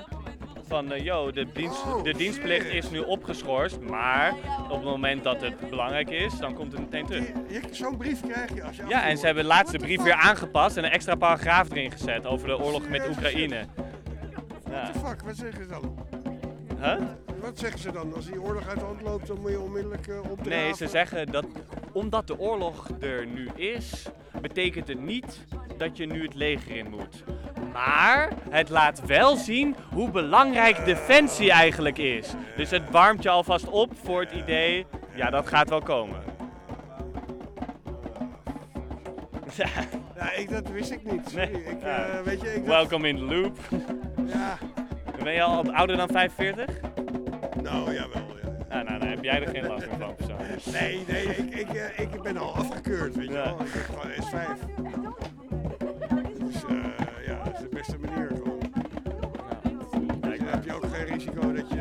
van yo, de, dienst, Oh, de dienstplicht is nu opgeschorst, maar op het moment dat het belangrijk is, dan komt het meteen terug. Zo'n brief krijg je als je 18 Ja, en ze hebben de brief weer aangepast en een extra paragraaf erin gezet over de oorlog met? Oekraïne. What the fuck, wat zeggen ze dan? Huh? Wat zeggen ze dan? Als die oorlog uit de hand loopt, dan moet je onmiddellijk uh, opdraven? Nee, ze zeggen dat omdat de oorlog er nu is, betekent het niet dat je nu het leger in moet. Maar het laat wel zien hoe belangrijk defensie eigenlijk is. Dus het warmt je alvast op voor het idee, ja, dat gaat wel komen. Ja. Ja, ik, dat wist ik niet. Sorry. Nee. Ik, eh, weet je, ik Welcome in the loop. Ja. Ben je al ouder dan 45? Nou, jawel. Ja. Nou, dan heb jij er geen last meer van persoonlijk. Nee, nee, ik, ik, eh, ik ben al afgekeurd, weet je Ja. wel. Ik heb gewoon S5. Dus eh, ja, dat is de beste manier gewoon. Dus dan heb je ook geen risico dat je,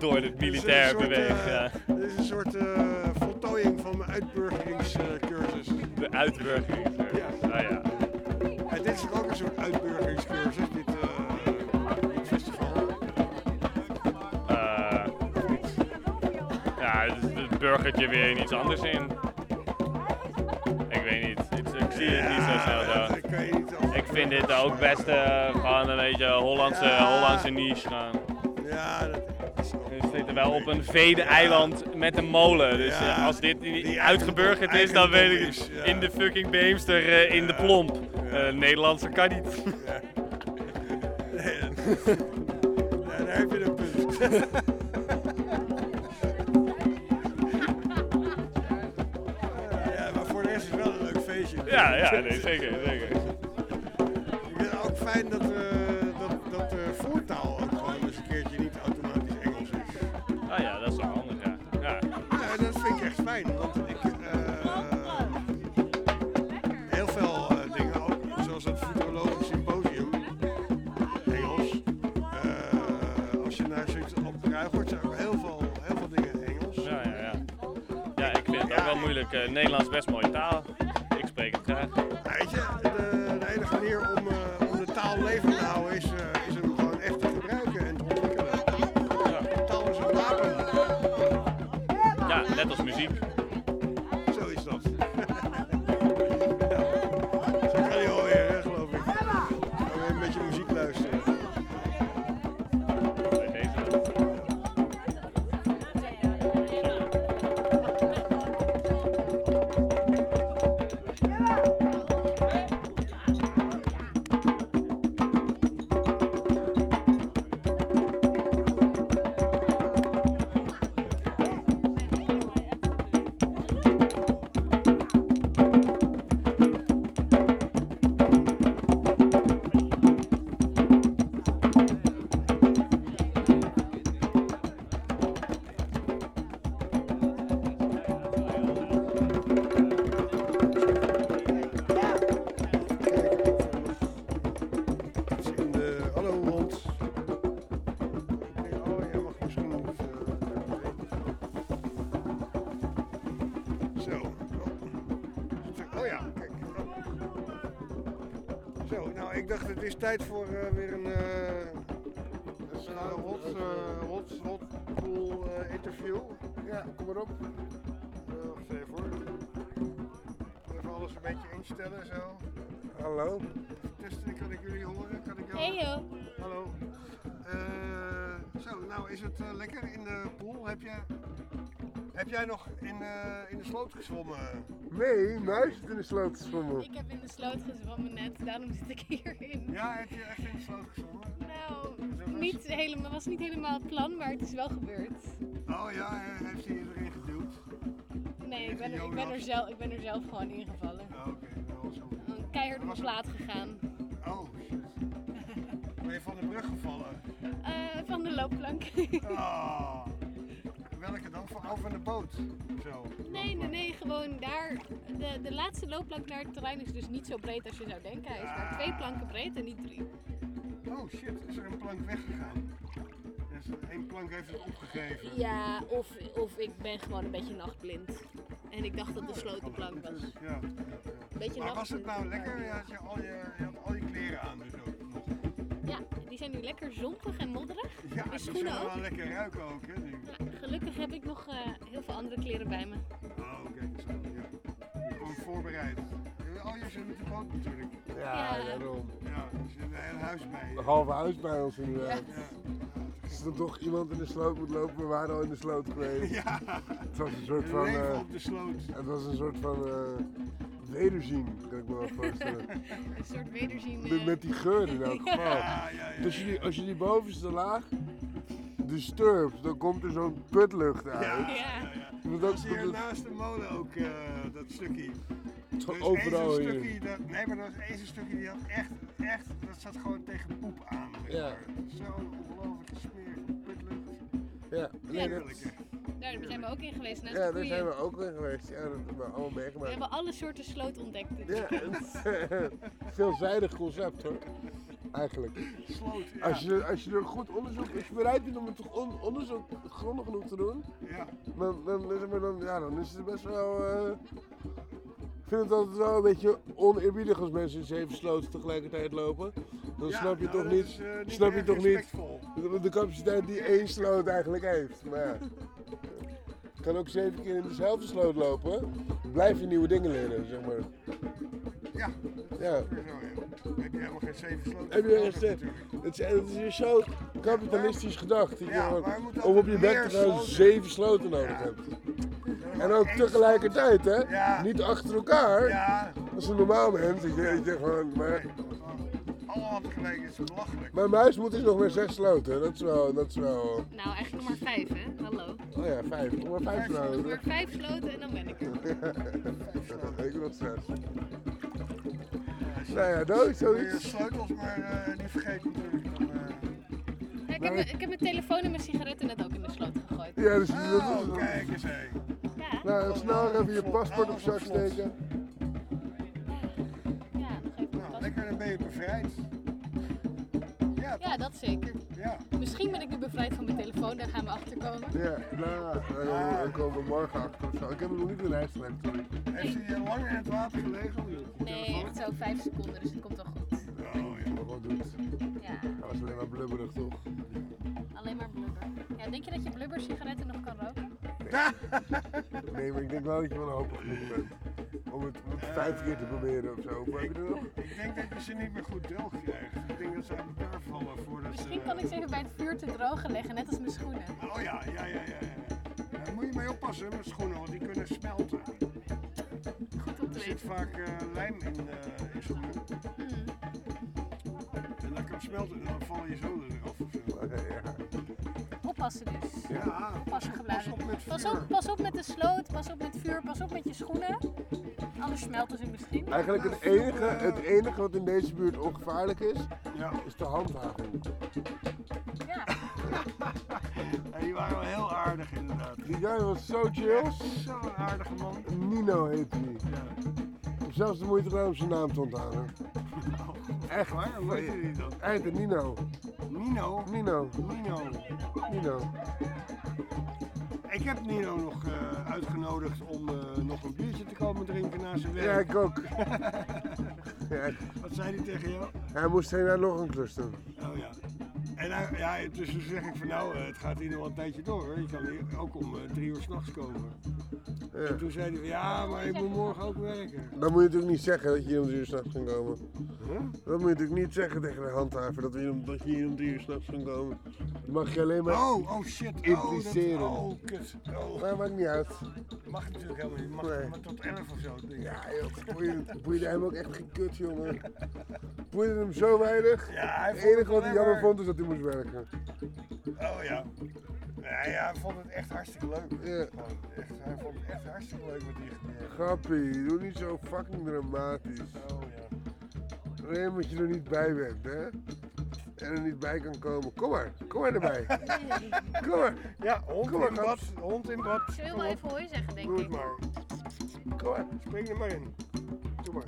Door het militair bewegen. eh. Dit is een soort eh, voltooiing van mijn uitburgeringscursus. De uitburgering. Ja. Ah ja. En dit is ook een soort uitburgeringscursus, dit, eh, dit festival. Ja, het, het burgert je weer in iets anders in. Ik weet niet. Ik, zie het niet zo snel zo. Ik vind dit ook best gewoon een beetje Hollandse. Hollandse niche gaan. Ja, dat zitten wel op een vede-eiland met een molen. Dus Ja, eh, als dit niet uitgeburgerd is, dan weet ik het. ja. In de fucking Beemster, eh, in de plomp. Eh Nederlandse kan niet. Ja, daar heb je een punt. ja, maar voor de rest is het wel een leuk feestje. Ja, ja, nee, zeker, zeker. Ik vind het ook fijn dat, eh, Eh, Nederlands best wacht even hoor. Even alles een beetje instellen zo. Hallo. Even testen, kan ik jullie horen? Kan ik jou? Hey, joh. Hallo. Eh, zo, nou is het eh, lekker in de pool. Heb, je, heb jij nog in, eh, in de sloot gezwommen? Nee, mij zit in de sloot gezwommen. Ik heb in de sloot gezwommen net, daarom zit ik hierin. Ja, heb je echt in de sloot gezwommen? Nou, niet helemaal, was niet helemaal het plan, maar het is wel gebeurd. Oh ja, heeft hij erin. Nee, ik ben, er, ik, ben er zelf, ik ben er zelf gewoon ingevallen. Oh, oké, wel zo. Een keihard op plaat gegaan. Oh, shit. Ben je van de brug gevallen? Eh, van de loopplank. Oh. Welke dan? Van, oh, van de boot? Zo. Nee, nee, nee, gewoon daar. De, de laatste loopplank naar het terrein is dus niet zo breed als je zou denken. Hij is maar twee planken breed en niet drie. Oh shit, is er een plank weggegaan? Dus één plank heeft het opgegeven. Ja, of, of ik ben gewoon een beetje nachtblind. En ik dacht dat de slotenplank was. Ja. Beetje maar was het nou lekker? Je had, je, al je, je had al je kleren aan dus ook nog. Ja, die zijn nu lekker zompig en modderig. Ja, die schoenen zullen ook. wel lekker ruiken ook, hè? nu. Ja, gelukkig heb ik nog eh, heel veel andere kleren bij me. Oh, oké, zo, ja. Gewoon voorbereid. Oh, je zit met de boot natuurlijk. Ja, Ja. daarom. Ja, er zit een heel huis bij. Een huis bij ons inderdaad. Als er toch iemand in de sloot moet lopen, we waren al in de sloot geweest. Ja. Het was een soort van... eh, op de sloot. Het was een soort van eh wederzien, kan ik me wel voorstellen. Een soort wederzien. Met, eh, met die geur in elk geval. Ja, ja, ja. Dus als, je die, als je die bovenste laag disturbt, dan komt er zo'n putlucht uit. Ja, ja, ja. Dat hier naast de molen ook, eh, dat stukje. Is gewoon Er overal stukje, dat, nee, maar er was één zo'n stukje die had echt, echt, dat zat gewoon tegen poep aan. Ja. maar. Zo'n ongelooflijke smerige putlucht. Ja, nee, dat, Heerlijk. Daar zijn we ook in geweest. Naast ja, daar zijn we ook in geweest. Ja, dat hebben we allemaal We meegemaakt. hebben alle soorten sloot ontdekt. Ja, een veelzijdig concept hoor. Eigenlijk. Sloot, ja. Als je, als je er goed onderzoek, als je bereid bent om het on- onderzoek grondig genoeg te doen, Ja. dan, dan, ja, dan is het best wel. eh, vind het altijd wel een beetje oneerbiedig als mensen in zeven sloten tegelijkertijd lopen. Dan Ja, snap je nou, toch dat niet, is, eh, niet snap je toch niet de, de capaciteit die één sloot eigenlijk heeft. Maar ja, je kan ook zeven keer in dezelfde sloot lopen, blijf je nieuwe dingen leren, zeg maar. Ja, Ja. dat is weer zo, heb je helemaal geen zeven sloten. Heb je nodig echt, eh, het, is, het is weer zo, kapitalistisch gedacht. Je Ja, om op je bek meer te gaan zeven sloten nodig hebt. En ook tegelijkertijd, hè? Ja. Niet achter elkaar. Ja. Als een normaal mens. Ik denk, gewoon, maar, Allemaal tegelijk is belachelijk. mijn muis moet dus nog maar zes sloten. Dat is wel, dat is wel... Nou, eigenlijk nog maar vijf, hè? Hallo. Oh ja, vijf. Nog maar vijf Nog sloten. maar vijf sloten en dan ben ik er. ik wil zes. Nou ja, Je zoiets. sleutels maar eh, niet vergeten natuurlijk. Dan, eh, Ja, ik, heb, mijn- ik heb mijn telefoon en mijn sigaretten net ook in de sloot gegooid. Ja, dus dat Oh, is... kijk eens hé. Ja. Nou, snel even je paspoort op zak steken. Ja, nog even Nou, lekker, dan ben je bevrijd. Ja, Ja, dat zeker. Misschien ben ik nu bevrijd van mijn telefoon, daar gaan we achter komen. Ja, nou, dan- dan komen we morgen achter of zo. Ik heb hem nog niet in lijst gelegd, sorry. Heeft hij eh, lang in het water gelegen? Nee, echt zo vijf seconden, dus het komt wel goed. Oh ja. Maar wat doet? Ja, Hij was alleen maar blubberig, toch? alleen maar blubber. Ja, denk je dat je blubber sigaretten nog kan roken? Nee, maar ik denk wel dat je wel genoeg bent. Om het, om het vijf keer te proberen of zo. Nog? Ik denk dat je ze niet meer goed droog krijgt. Ik denk dat ze uit elkaar vallen voordat Misschien ze... kan ik ze even bij het vuur te drogen leggen, net als mijn schoenen. Oh ja, ja, ja, ja. ja. Daar moet je mee oppassen met schoenen, want die kunnen smelten. Goed om te Er zit weten. vaak eh, lijm in, eh, in schoenen. En dat kan smelten en dan vallen je zolen eraf of zo. Oppassen dus. Ja, Oppassen geblazen. pas op met Pas op, pas op met de sloot, pas op met vuur, pas op met je schoenen. Anders smelten ze misschien. Eigenlijk het enige, het enige wat in deze buurt ongevaarlijk is, Ja. is de handhaving. Ja. Ja, die waren wel heel aardig inderdaad. Die guy was zo chill. Zo'n aardige man. Nino heet hij. Ik zelfs de moeite gedaan om zijn naam te onthouden. Echt? Waar? Hoe die dan? Hij heette Nino. Nino? Nino. Nino. Nino. Ik heb Nino nog eh, uitgenodigd om eh, nog een biertje te komen drinken na zijn werk. Ja, ik ook. Ja, Wat zei hij tegen jou? hij moest heen naar nog een klus doen. Oh ja. En ja, dus toen zeg ik van nou, eh, het gaat hier nog wel een tijdje door hoor. Je kan hier ook om eh, drie uur s'nachts komen. Ja. En toen zei hij van ja, maar ik moet morgen ook werken. Dan moet je natuurlijk niet zeggen dat je hier om drie uur s'nachts kan komen. Dat moet je natuurlijk niet zeggen tegen de handhaver dat, om, dat je hier om drie uur s'nachts kan komen. Dat mag je alleen maar Oh, oh shit. impliceren. Oh, dat, oh kut. Oh. Maar maakt niet uit. Mag natuurlijk helemaal niet. Mag Nee. maar tot 11 of zo. Ja joh, boeide, boeide hem ook echt geen kut jongen. Boeide hem zo weinig. Ja, hij het vond enige het wat hij jammer vond is dat hij moest werken. Oh ja. Ja, ja, hij vond het echt hartstikke leuk. Ja. Gewoon, echt, hij vond het echt hartstikke leuk hij gedaan Grappie, doe niet zo fucking dramatisch. Oh ja. Alleen omdat je er niet bij bent, hè? En er niet bij kan komen. Kom maar, kom maar erbij. Kom maar. Ja, hond Kom maar, in bad, hond in bad. Ze wil Kom wel op. even hooi zeggen, denk Doe het ik. maar. Kom maar. Spring er maar in. Doe maar.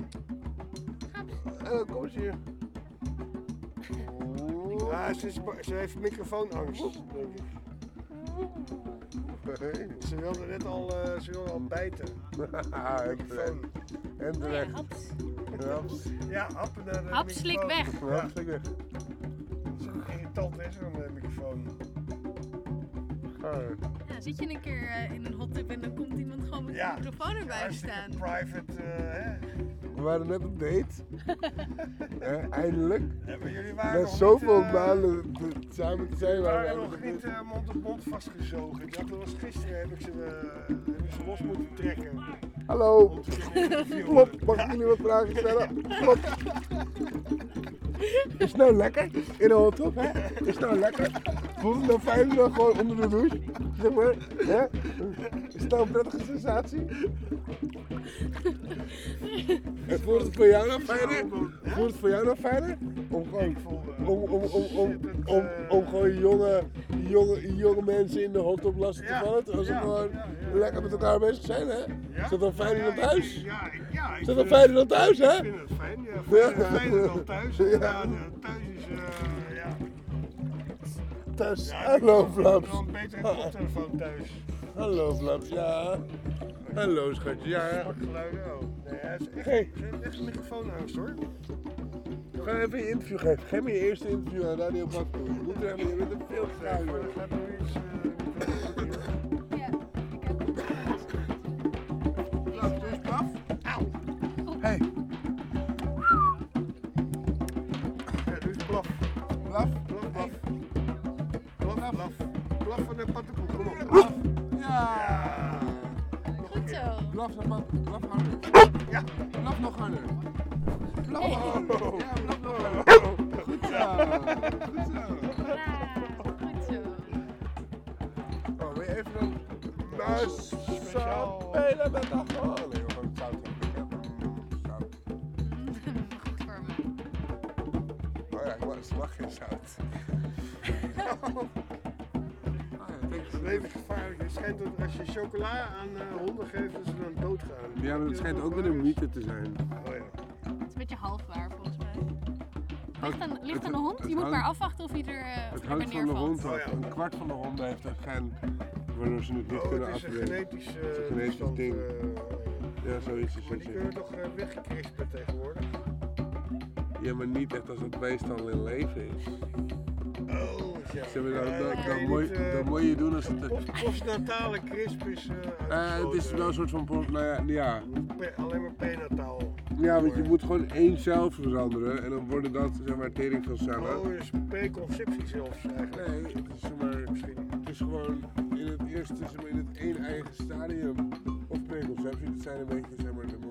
Hallo, kom eens hier. Ja, ze, is, ba- ze heeft microfoonangst. denk ik. Ze wilde net al, eh, ze wilde al bijten. en terecht. En terecht. Haps. Ja, happen naar de Hap, slik microfoon. weg. Hap, slik weg. Zo irritant is zo'n eh, microfoon. Ja, zit je een keer eh, in een hot tub en dan komt iemand gewoon met Ja. een microfoon erbij staan. private, eh, hè? We waren net op date. Hè, eindelijk. Ja, maar jullie waren nog zoveel niet, eh, maanden samen te zijn. We waren we waren nog niet eh, mond op mond vastgezogen. Ik had dat was gisteren heb ik ze, eh, heb ik ze los moeten trekken. Hallo. Klopt, mag ik jullie wat vragen stellen? Klopt. Is het nou lekker in de hot tub, hè? Is het nou lekker? Voelt het nou fijn dan gewoon onder de douche? Zeg maar, hè? Is het nou een prettige sensatie? En voelt het voor jou nou fijner? Voelt het voor jou nou fijner? Om gewoon, om, om, om, om, om, om gewoon jonge, jonge, jonge mensen in de hot tub lastig te vallen? Als ze gewoon lekker met elkaar bezig zijn, hè? Is dat dan fijner dan thuis? Ja, Is dat dan fijner dan thuis, hè? Ik vind het fijn, ja. Fijner, dan thuis. Ja, ja, thuis is, eh, ja. Thuis. Ja, Hallo, ik Flaps. heb wel een betere koptelefoon thuis. Hallo, Flaps. Ja. Hallo, schatje. Ja. Zwak geluiden. Nee, hij is echt, Hey. echt een microfoonangst hoor. We gaan even een interview geven. Geef me je eerste interview aan Radio Bakkoe. Je moet er je bent er veel zo. Blaf harder. Ja. Blaf nog harder. Blaf Hey. harder. Ja, blaf nog harder. Goed zo. Goed zo. Goed zo. Oh, wil je even een muis spelen met de hand? Nee, we gaan het zout hebben. Ik heb een zout. Goed voor me. Oh ja, ik mag- geen zout. Het is levensgevaarlijk. Het schijnt dat als je chocola aan eh, honden geeft, dat maar het schijnt ook weer een mythe te zijn. Oh ja. Het is een beetje half waar volgens mij. Ligt aan, ligt het- aan de hond. Je moet maar afwachten of hij er, eh, of Het hangt van de hond af. Een kwart van de honden heeft een gen waardoor ze het niet Oh, kunnen een afbreken. Het is eh, een genetisch toestand, ding. eh, ja, zoiets is Maar het. die kunnen toch eh, weggekrispen tegenwoordig? Ja, maar niet echt als het beest al in leven is. Ja. Zeg maar, dan, kan je moet, je- eh, doen als het... Post- Postnatale crisp is eh, Eh, het is wel een soort van... Nou ja, ja. Alleen maar penataal. ja, want je moet gewoon één cel veranderen en dan worden dat zeg maar tering van cellen. Oh, dus preconceptie zelfs eigenlijk. Nee, het is, zeg maar, het is gewoon in het eerste, zeg maar, in het één eigen stadium of preconceptie, dat zijn een beetje zeg maar, de.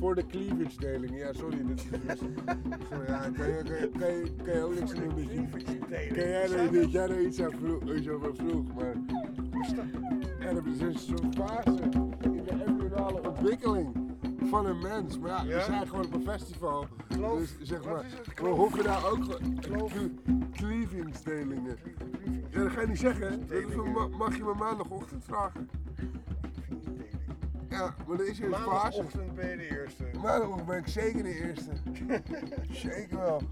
Voor de cleavage-deling, ja, sorry, dit is, sorry, ja, kan je, kan, je, kan, je, kan je ook niks doen dat je, kan jij er, dat jij er iets aan vroeg, iets over vroeg, maar, dat is een soort fase in de embryonale ontwikkeling van een mens, maar ja, we Ja? zijn gewoon op een festival, Kloof. dus zeg maar, we hoeven daar ook cleavingsdelingen. Ja, dat ga je niet zeggen. Dat mag je me maandagochtend vragen. Ja, maar er is fase. Maandagochtend ben je de eerste. Maandagochtend ben ik zeker de eerste. zeker wel.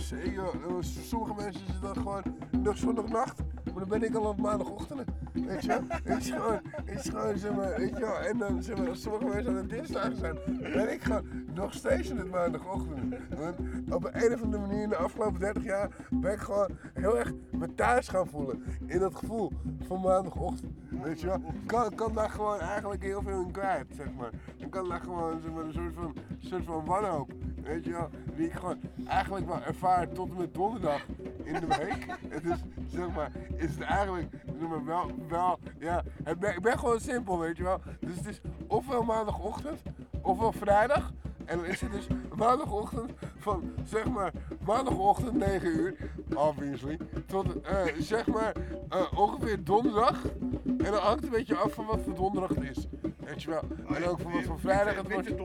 Zeker. Er was- Sommige mensen zitten dan gewoon nog zondagnacht, maar dan ben ik al op maandagochtend. Weet je is gewoon, is gewoon zeg maar, weet je wel. En dan zeg maar, als sommige mensen aan het dinsdag zijn, ben ik gewoon nog steeds in het maandagochtend. Want op een of andere manier in de afgelopen 30 jaar ben ik gewoon heel erg me thuis gaan voelen. In dat gevoel van maandagochtend. Weet je wel? Kan, kan daar gewoon eigenlijk heel veel in kwijt, zeg maar. Ik kan daar gewoon zeg maar, een soort van, soort van wanhoop. Weet je wel? Die ik gewoon eigenlijk wel ervaar tot en met donderdag in de week. Het is, zeg maar, is het eigenlijk zeg maar, wel, wel, ja, ben, ik ben gewoon simpel, weet je wel. Dus het is ofwel maandagochtend, ofwel vrijdag. En dan is het dus maandagochtend van, zeg maar, maandagochtend 9 uur, obviously, tot, eh, zeg maar, eh, ongeveer donderdag. En dan hangt het een beetje af van wat voor donderdag het is. Weet je wel. En ook van wat voor vrijdag het wordt. En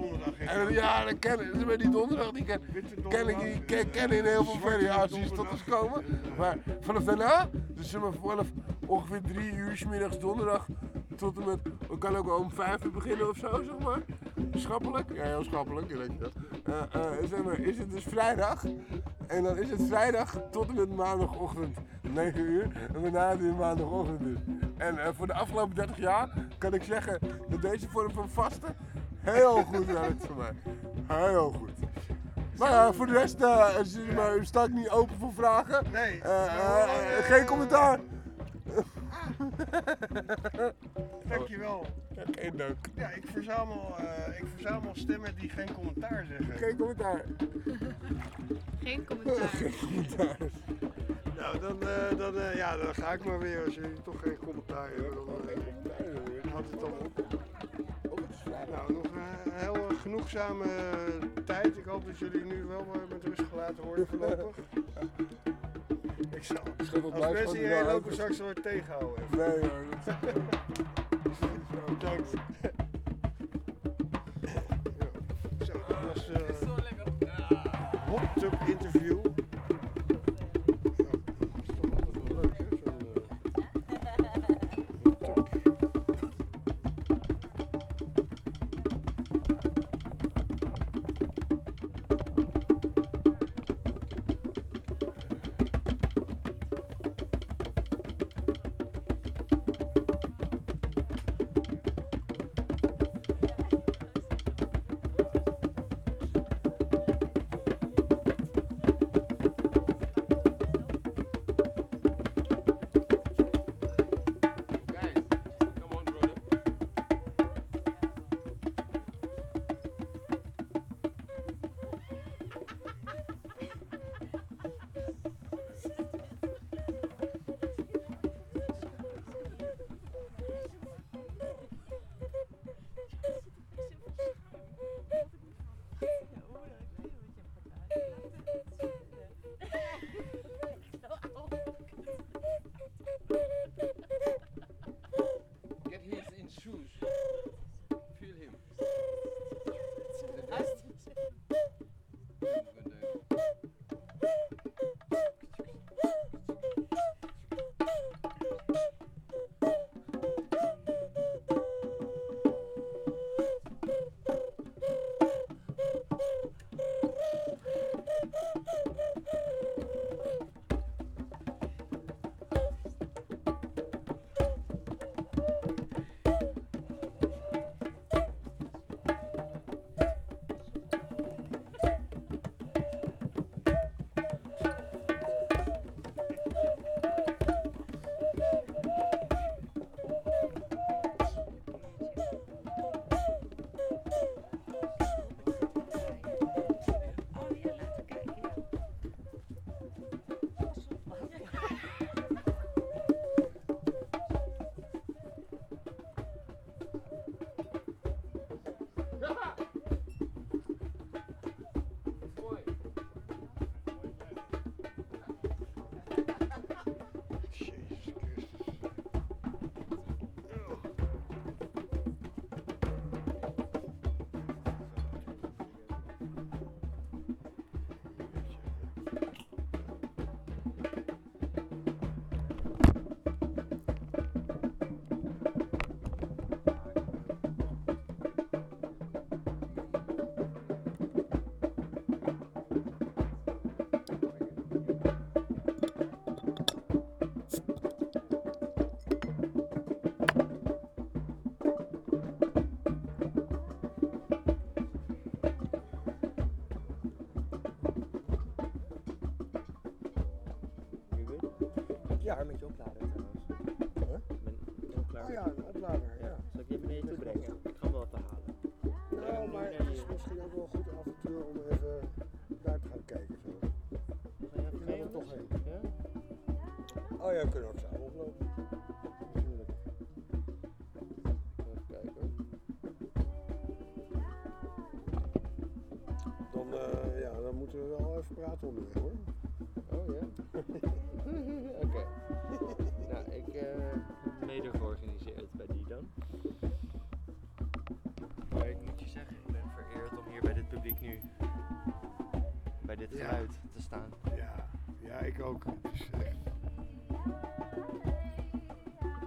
dan- ja, dan ken, zeg maar, die donderdag ik ken, in heel veel variaties tot ons komen. Maar vanaf daarna, dus vanaf ongeveer drie uur 's middags donderdag tot en met, het kan ook wel om vijf uur beginnen of zo, zeg maar. Schappelijk, ja heel schappelijk, je weet dat. Eh, eh, zeg maar, is het dus vrijdag. En dan is het vrijdag tot en met maandagochtend 9 uur. En daarna het maandagochtend is. En eh, voor de afgelopen 30 jaar kan ik zeggen dat deze vorm van vasten heel goed werkt voor mij. Heel goed. Maar ja, voor de rest eh, maar sta ik niet open voor vragen. Nee. Eh, eh, eh, geen commentaar. Dankjewel. Ja, geen dank. Ja, ik verzamel, eh, ik verzamel stemmen die geen commentaar zeggen. Geen commentaar. Geen commentaar. geen commentaar. Nou, dan, eh, dan, eh, ja, dan ga ik maar weer. Als jullie toch geen commentaar hebben, dan uh, houdt het dan op. Nou, nog genoegzame tijd. Ik hoop dat jullie nu wel eh, met rust gelaten worden voorlopig. Ik zal. Als mensen van hier de heen auto. lopen, straks wel tegenhouden. Nee hoor. dat- Bedankt. Ja. Praten onderweg hoor. Oh ja? Oké. nou, ik eh mede georganiseerd bij die dan. Maar ik moet je zeggen, ik ben vereerd om hier bij dit publiek nu, bij dit Ja. geluid te staan. Ja, ja ik ook. Echt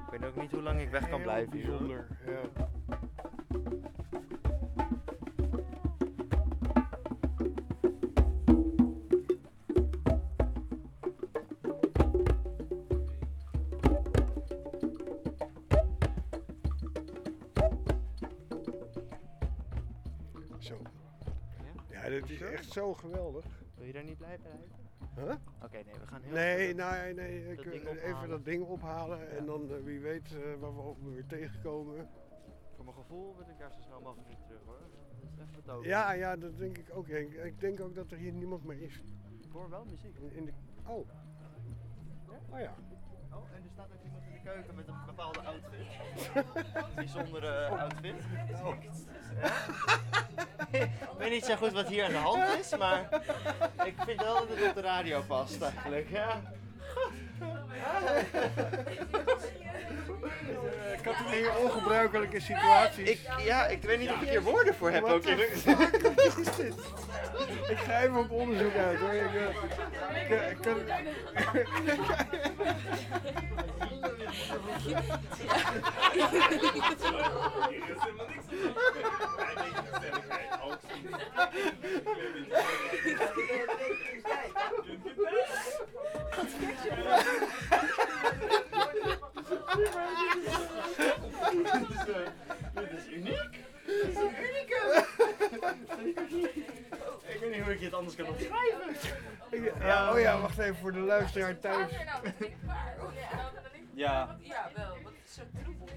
Ik weet ook niet hoe lang ik weg kan heel blijven hier. bijzonder. Huh? Oké, nee, we gaan heel Nee, even nee, nee. Ik, eh, even dat ding ophalen en dan eh, wie weet eh, waar we ook weer tegenkomen. Voor mijn gevoel wil ik daar zo snel mogelijk terug hoor. Dat is echt betogen. Ja, ja, dat denk ik ook. Henk. Ik denk ook dat er hier niemand meer is. Ik hoor wel muziek. In, in de... Oh. Oh ja. Oh, en er staat ook iemand in de keuken met een bepaalde outfit. Een bijzondere Oh. outfit. ik weet niet zo goed wat hier aan de hand is, maar ik vind wel dat het op de radio past eigenlijk. Ja. Ik had een hele ongebruikelijke situatie. Ik, ja, ik weet niet of ik hier woorden voor heb ook. Wat is dit? Ik ga even op onderzoek uit hoor. Ik, eh, ik, kan- ik kan- Dit is uniek. Dit is een unicum. Ik weet niet hoe ik dit anders kan omschrijven. Ja, oh ja, wacht even voor de luisteraar thuis. Ja. Ja, wel.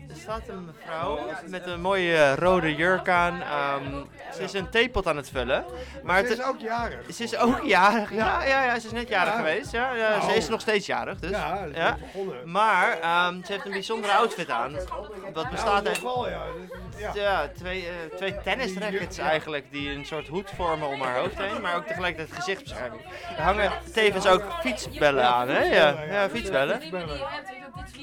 Er staat een mevrouw met een mooie eh, rode jurk aan. Ehm, ze is een theepot aan het vullen. Maar Ze is ook jarig. Ze is ook jarig. Ja, ja, ja ze is net jarig Ja. geweest. Ja, ja, Ze Oh. is nog steeds jarig. Dus. Ja, begonnen. Maar ehm, ze heeft een bijzondere outfit aan. Wat bestaat Ja, uit nogal, ja. Ja. ja, twee, eh, twee tennisrackets eigenlijk die een soort hoed vormen om haar hoofd heen, maar ook tegelijkertijd gezichtsbescherming. Er hangen tevens ook fietsbellen aan, hè? Ja, ja fietsbellen.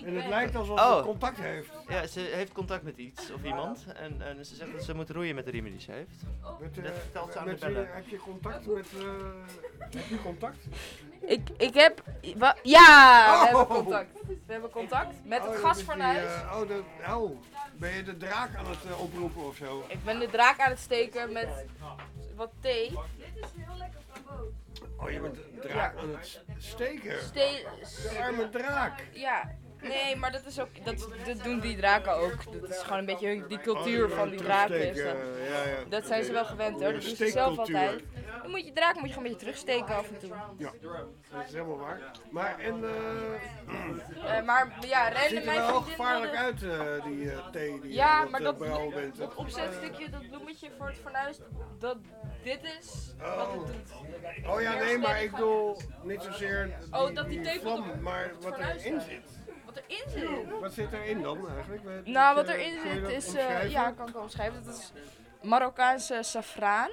En het lijkt alsof Oh. Contact heeft. Ja, ze heeft contact met iets of iemand en, en ze zegt dat ze moet roeien met de riemen die ze heeft. Met, Dat eh, vertelt ze aan de met bellen. wie- heb je contact met... eh, heb je contact? Ik, ik heb... wa- ja, we Oh. hebben contact. We hebben contact met Oh, het dat gasfornuis. is die, eh, oh, dat, oh, ben je de draak aan het oproepen of zo? Ik ben de draak aan het steken met wat thee. Oh, je bent de draak aan het steken. Ste- de arme draak. Ja, nee, maar dat is ook, dat, dat doen die draken ook. Dat is gewoon een beetje hun, die cultuur Oh, van die draken. Is dat. ja, ja. dat zijn ze wel gewend hoor, dat doen ze zelf altijd. Dan moet je draak moet je gewoon een beetje terugsteken af en toe. Ja, dat is helemaal waar. Maar en... eh Eh, maar ja, ziet Rijn er wel gevaarlijk uit, eh, die eh, thee die Ja, maar eh, dat, bent. dat opzetstukje, dat bloemetje voor het fornuis, dat dit is wat het doet. Oh ja, nee, maar ik bedoel niet zozeer die, Oh, dat die die vlam, maar wat erin zit. Wat erin zit? Wat zit erin dan eigenlijk? Nou, wat erin zit is, eh, ja, kan ik omschrijven. Dat is Marokkaanse safraan.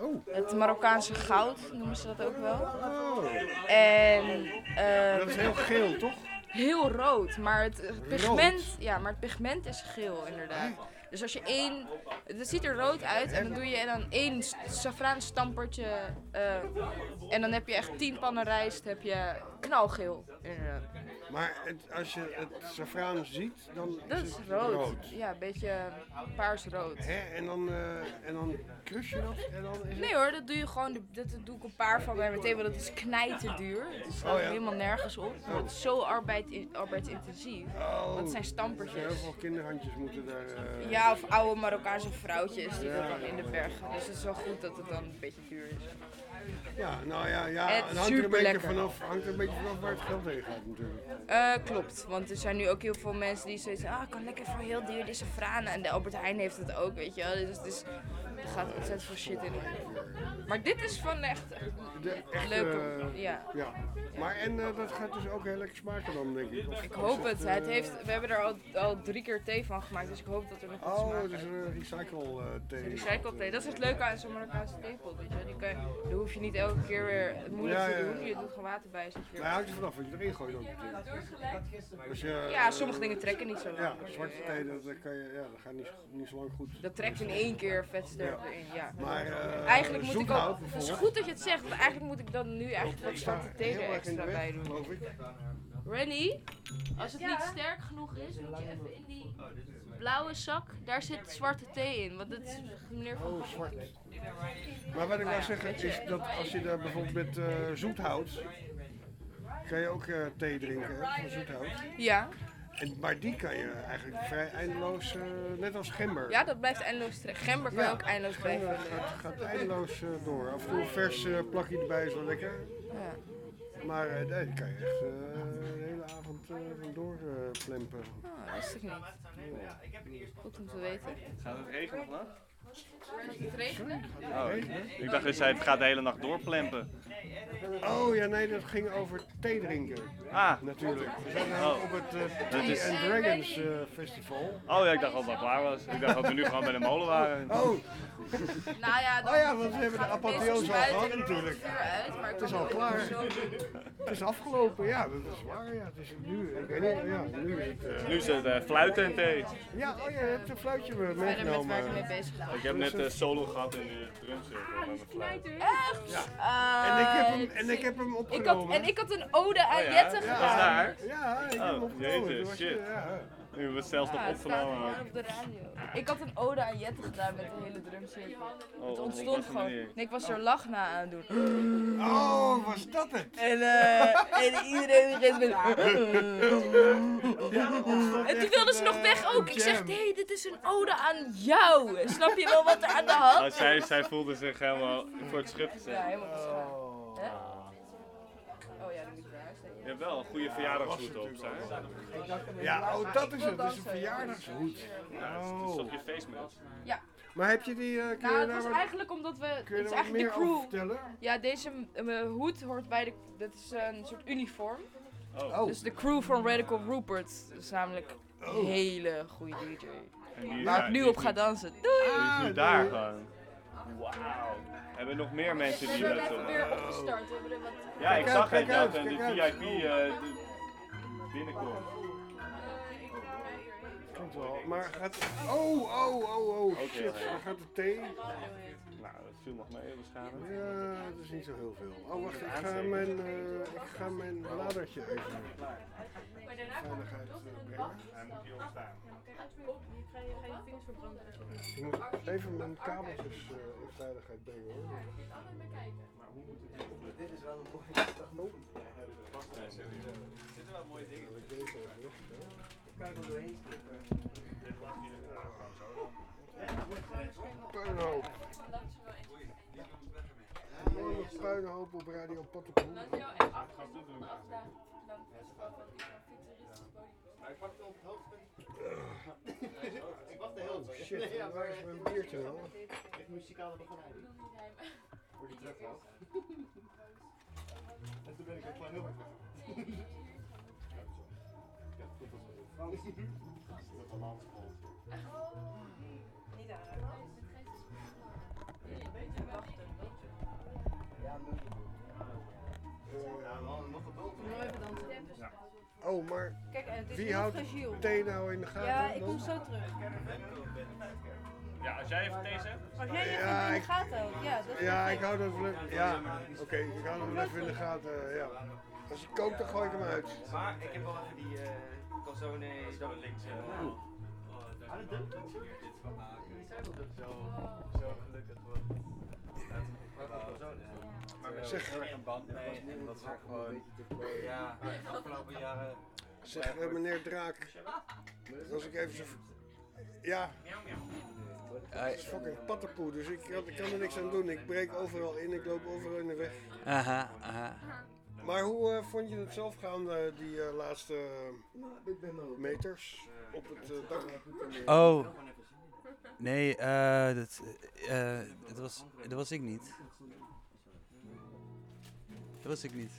Oh. Het Marokkaanse goud noemen ze dat ook wel. Oh. En eh, Dat is heel geel, toch? Heel rood, maar het pigment, ja, maar het pigment is geel inderdaad. Dus als je één, het ziet er rood uit en dan doe je dan één safraanstampertje eh, en dan heb je echt tien pannen rijst, heb je knalgeel inderdaad. Maar het, als je het safraan ziet, dan Dat is het rood. Ja, een beetje paarsrood. Hè? En dan, eh, en dan je dat en dan is het... Nee hoor, dat doe je gewoon, de- dat doe ik een paar van bij meteen, want dat is knijterduur. Het staat Oh ja. helemaal nergens op. Oh. Het is zo arbeid, arbeidsintensief. Oh, dat zijn Heel stampertjes. veel kinderhandjes moeten daar... eh, Ja, of oude Marokkaanse vrouwtjes die dat dan in de bergen. Dus het is wel goed dat het dan een beetje duur is. Ja, nou ja, ja Het het hangt er een beetje vanaf, hangt er een beetje vanaf waar het geld heen gaat natuurlijk. Eh, klopt, want er zijn nu ook heel veel mensen die zoiets ah, ik kan lekker voor heel duur deze franen. En de Albert Heijn heeft het ook, weet je wel. Dus, dus er gaat ontzettend veel shit in. Maar dit is van echt Echt, leuke, eh, ja. ja. Maar en eh, dat gaat dus ook heel lekker smaken dan, denk ik. Of Ik hoop het. eh, het heeft, we hebben er al, al drie keer thee van gemaakt, dus ik hoop dat er nog iets Oh, smaak het is een recycle eh, thee. Recycle thee, dat is het leuke aan zo'n Marokkaanse theepot, weet je. Die kan, je- daar hoef je niet elke keer weer het moeilijk Ja, te ja, ja. doen. Je doet gewoon water bij. Je weer Maar hangt er vanaf wat je erin gooit ook je, Ja, sommige dingen trekken niet zo lang. Ja, zwarte thee, dat, kan je, ja, dat gaat niet, niet zo lang goed. Dat trekt in één keer vetsterk Ja. Erin, ja. Maar, eh, eigenlijk moet ik ook... Het is goed dat je het zegt, want eigenlijk moet ik dan nu eigenlijk wat zwarte thee heel er extra bij doen. Rennie, als het niet sterk genoeg is, moet je even in die blauwe zak, daar zit zwarte thee in. Want dat is meneer Van Oh, zwart. Maar wat ik Nou wil ja, zeggen is dat als je daar bijvoorbeeld met eh, zoethout, kan je ook eh, thee drinken hè, van zoethout. Ja. En, maar die kan je eigenlijk vrij eindeloos, eh, net als gember. Ja, dat blijft eindeloos trekken. Gember kan je Ja, ook eindeloos blijven. Gember gaat, gaat eindeloos eh, door. Af en toe een vers eh, plakje erbij is wel lekker. Ja. Maar eh, nee, die kan je echt eh, de hele avond van door eh, plempen. Ah, wist ik niet. Goed om te weten. Gaat het regenen vannacht? Oh, ik dacht dat zei het gaat de hele nacht doorplempen. Oh ja, nee, dat ging over thee drinken. Ah. Natuurlijk. We zijn Oh. op het eh, Tea is- and Dragons eh, Festival. Oh ja, ik dacht al dat het klaar was. Ik dacht dat we nu gewoon bij de molen waren. Oh. Nou ja, dan Oh ja, want we hebben de apotheose al gehad natuurlijk. vuur uit, maar ik Het is al klaar. Het is afgelopen, ja, dat is waar. Ja. Het is nu, ik weet niet, ja, nu is het... eh, Nu is het eh, fluiten en thee. Ja, oh ja, je hebt een fluitje met meegenomen. ik Ik heb net eh, solo gehad in de drumcirkel met mijn fluit. Echt? Ja. En ik heb hem, en ik heb hem Ik had, opgenomen. en ik had een ode aan Oh ja? Jette Dat is gedaan. daar? Ja, ik heb hem Oh, opgenomen. Jeetje, shit. Ja. Nu hebben we het zelfs nog Ja, opgenomen. hier op de radio. Ik had een ode aan Jette gedaan met de hele drumcirkel. Oh, het op ontstond gewoon. Nee, ik was er lach na aan het doen. Oh, was dat het? En, eh en iedereen begint met... En toen wilden ze nog weg ook. Ik zeg, nee, dit is een ode aan jou. Snap je wel wat er aan de hand Oh, zij, zij voelde zich helemaal voor het schut gezet. Ja, helemaal Je hebt wel een goede verjaardagshoed op, hè? Ja, oh, dat is het. Dat is een verjaardagshoed. Het is Oh. toch je feestmuts? Ja. Maar heb je die... eh, kun Nou, je het was wat- eigenlijk omdat we. Kun je Het is eigenlijk de crew. vertellen? Ja, deze uh, hoed hoort bij de. Dat is een soort uniform. Oh. Dus de crew van Radical Rupert is namelijk een Oh. hele goede DJ. Waar ik nu op ga dansen. Die Doei! is nu daar gewoon. Wauw. Hebben we nog meer mensen die We met... hebben eh, weer opgestart. We hebben er wat. Ja, ik zag het dat uit, en de. VIP eh, binnenkomt. Komt wel. Maar gaat... Oh, oh, oh, oh. Oké. Shit, dan gaat de thee. Viel nog mee waarschijnlijk. Ja, dat is niet zo heel veel. Oh, wacht. Ik ga mijn, eh, ik ga mijn ladertje even veiligheid eh, brengen. Hij moet hier staan. Ik moet even mijn kabeltjes eh, in veiligheid brengen hoor. Dit is wel een mooie Oh. Dit is wel een mooie ding. Laat ik deze even weg. Ik kan er wel doorheen skippen. Puinhoop. Een enorme puinhoop op Radio Pottenpoel. Ik pak het op het hoofd. Ik wacht de hele Oh tijd. shit, Nee, ja, waar is mijn biertje nou? Echt muzikale begeleiding. Voor die was. En toen ben ik een klein heel Oh, maar Kijk, en het is wie heel houdt fragiel. thee nou in de gaten? Ja, ik dan? kom zo terug. Ja, als jij even deze hebt. Als jij je Ja, even in ik- de gaten houdt, ja, dat is Ja, perfect. ik hou dat wel even. Ja, oké, ik hou dat wel even in de gaten. Ja. Als je kookt, dan gooi ik hem uit. Maar ik heb wel even die eh calzone double links. Ah, dat doet Jullie zijn wel zo, zo gelukkig wordt. Wat een calzone is. Maar we Zeg- heel erg een band mee en dat is ook gewoon, ja, de afgelopen jaren... Zeg, eh, meneer Draak, als ik even zo. Ja. Het is fucking pattenpoe, dus ik kan, ik kan er niks aan doen. Ik breek overal in, ik loop overal in de weg. Aha, aha. Maar hoe eh, vond je het zelf gaan, eh, die eh, laatste eh, meters op het dak? Oh. Nee, eh, dat, eh, dat, was, dat was ik niet. Dat was ik niet.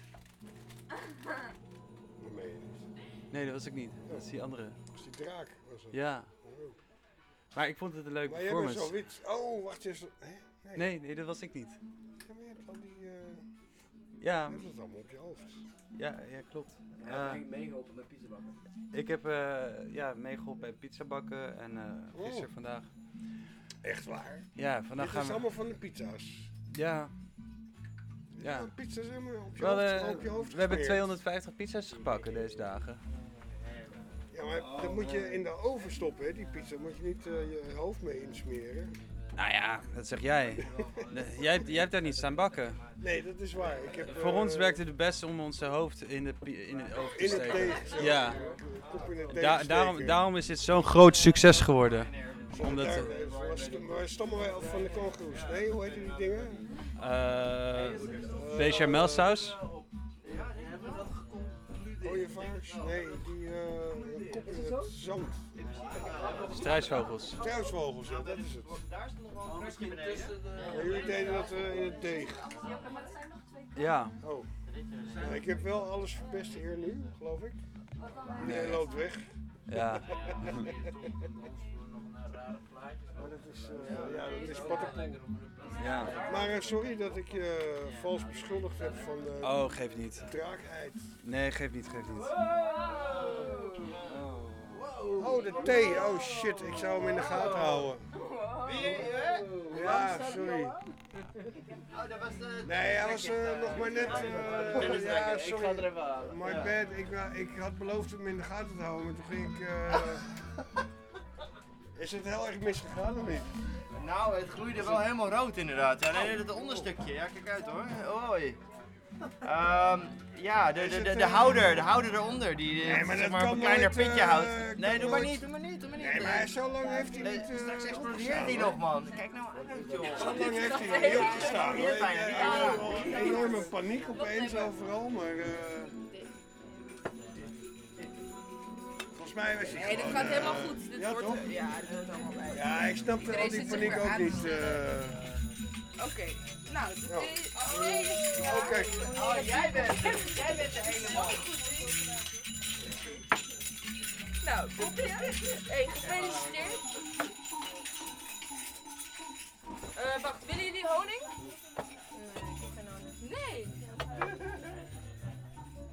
Dat meen je niet. Nee, dat was ik niet. Dat is die andere. Dat is die draak. Was het. Ja. Maar ik vond het een leuke Maar jij bent performance. zoiets. Oh, wacht eens. Hè? Nee. Nee, nee, dat was ik niet. Ja, maar je hebt al die. eh, Ja. Je hebt het allemaal op je hoofd. Ja, ja klopt. Ja, Eh, ik meegeholpen met pizza bakken. ik heb eh, ja, meegeholpen bij pizza bakken en eh gisteren Oh. vandaag. Echt waar? Ja, vandaag Dit gaan is we... allemaal van de pizza's. Ja. Ja, Ja. pizza's helemaal op je, op je hoofd we hebben gesmeerd. 250 pizza's gebakken deze dagen. Ja, maar dat moet je in de oven stoppen, hè, die pizza. Moet je niet eh, je hoofd mee insmeren. Nou ja, dat zeg jij. Jij, hebt- jij hebt daar niet staan bakken. Nee, dat is waar. Ik heb, Voor eh, ons werkt het het beste om onze hoofd in de, in de oven te In het steken. deeg. Ja. In het Da- steken. daarom, daarom is dit zo'n groot succes geworden. Omdat, Daar, eh, stammen wij af van de kangoeroes? Nee, hoe heet die dingen? Eh bechamelsaus. Ooievaars? Nee, die eh kop in het zand. Struisvogels. Struisvogels, ja, dat is het. Ja, jullie deden dat eh, in het deeg. Ja. Oh. Ja, ik heb wel alles verpest hier nu, geloof ik. Iedereen loopt weg. Ja. Maar dat is, eh, ja, dat is pattenpoel. Ja. Maar eh, sorry dat ik je vals beschuldigd heb van eh, Oh, geeft niet. draakheid. Nee, geeft niet, geeft niet. Oh, de thee. Oh shit, ik zou hem in de gaten houden. Wie? Ja, sorry. Oh, dat was. Nee, hij was eh, nog maar net. eh, ja, sorry. My bad. Ik, ik had beloofd hem in de gaten te houden, maar toen ging ik. Is het heel erg misgegaan of niet? Nou, het gloeide wel helemaal rood inderdaad. Ja, nee, het onderstukje. Ja, kijk uit hoor. Hoi. Ehm, ja, de, de, de, de eh, houder, de houder eronder, die Nee, maar zeg maar een kleiner nooit, pitje eh, houdt. Nee, doe maar niet, doe maar niet, doe maar niet. Nee, maar zo lang heeft hij Nee, niet. eh, Straks explodeert hij nog, man. Kijk nou uit, joh. Zo lang heeft hij niet opgestaan. had enorme paniek opeens overal, maar. Mij was hij. Nee, dit gewoon, gaat eh, helemaal goed. Dit ja, wordt, toch? ja, dit wordt allemaal bij. Ja, ik snapte Iedereen al die zit zich paniek weer ook aan niet. te eh. Oké, nou, de Ja. thee. Oh, nee. Oh, kijk. Oh, jij bent, jij bent er helemaal. Nou, kopje. Hey, gefeliciteerd. Eh, wacht, willen jullie honing? Nee, ik heb geen honing. Nee.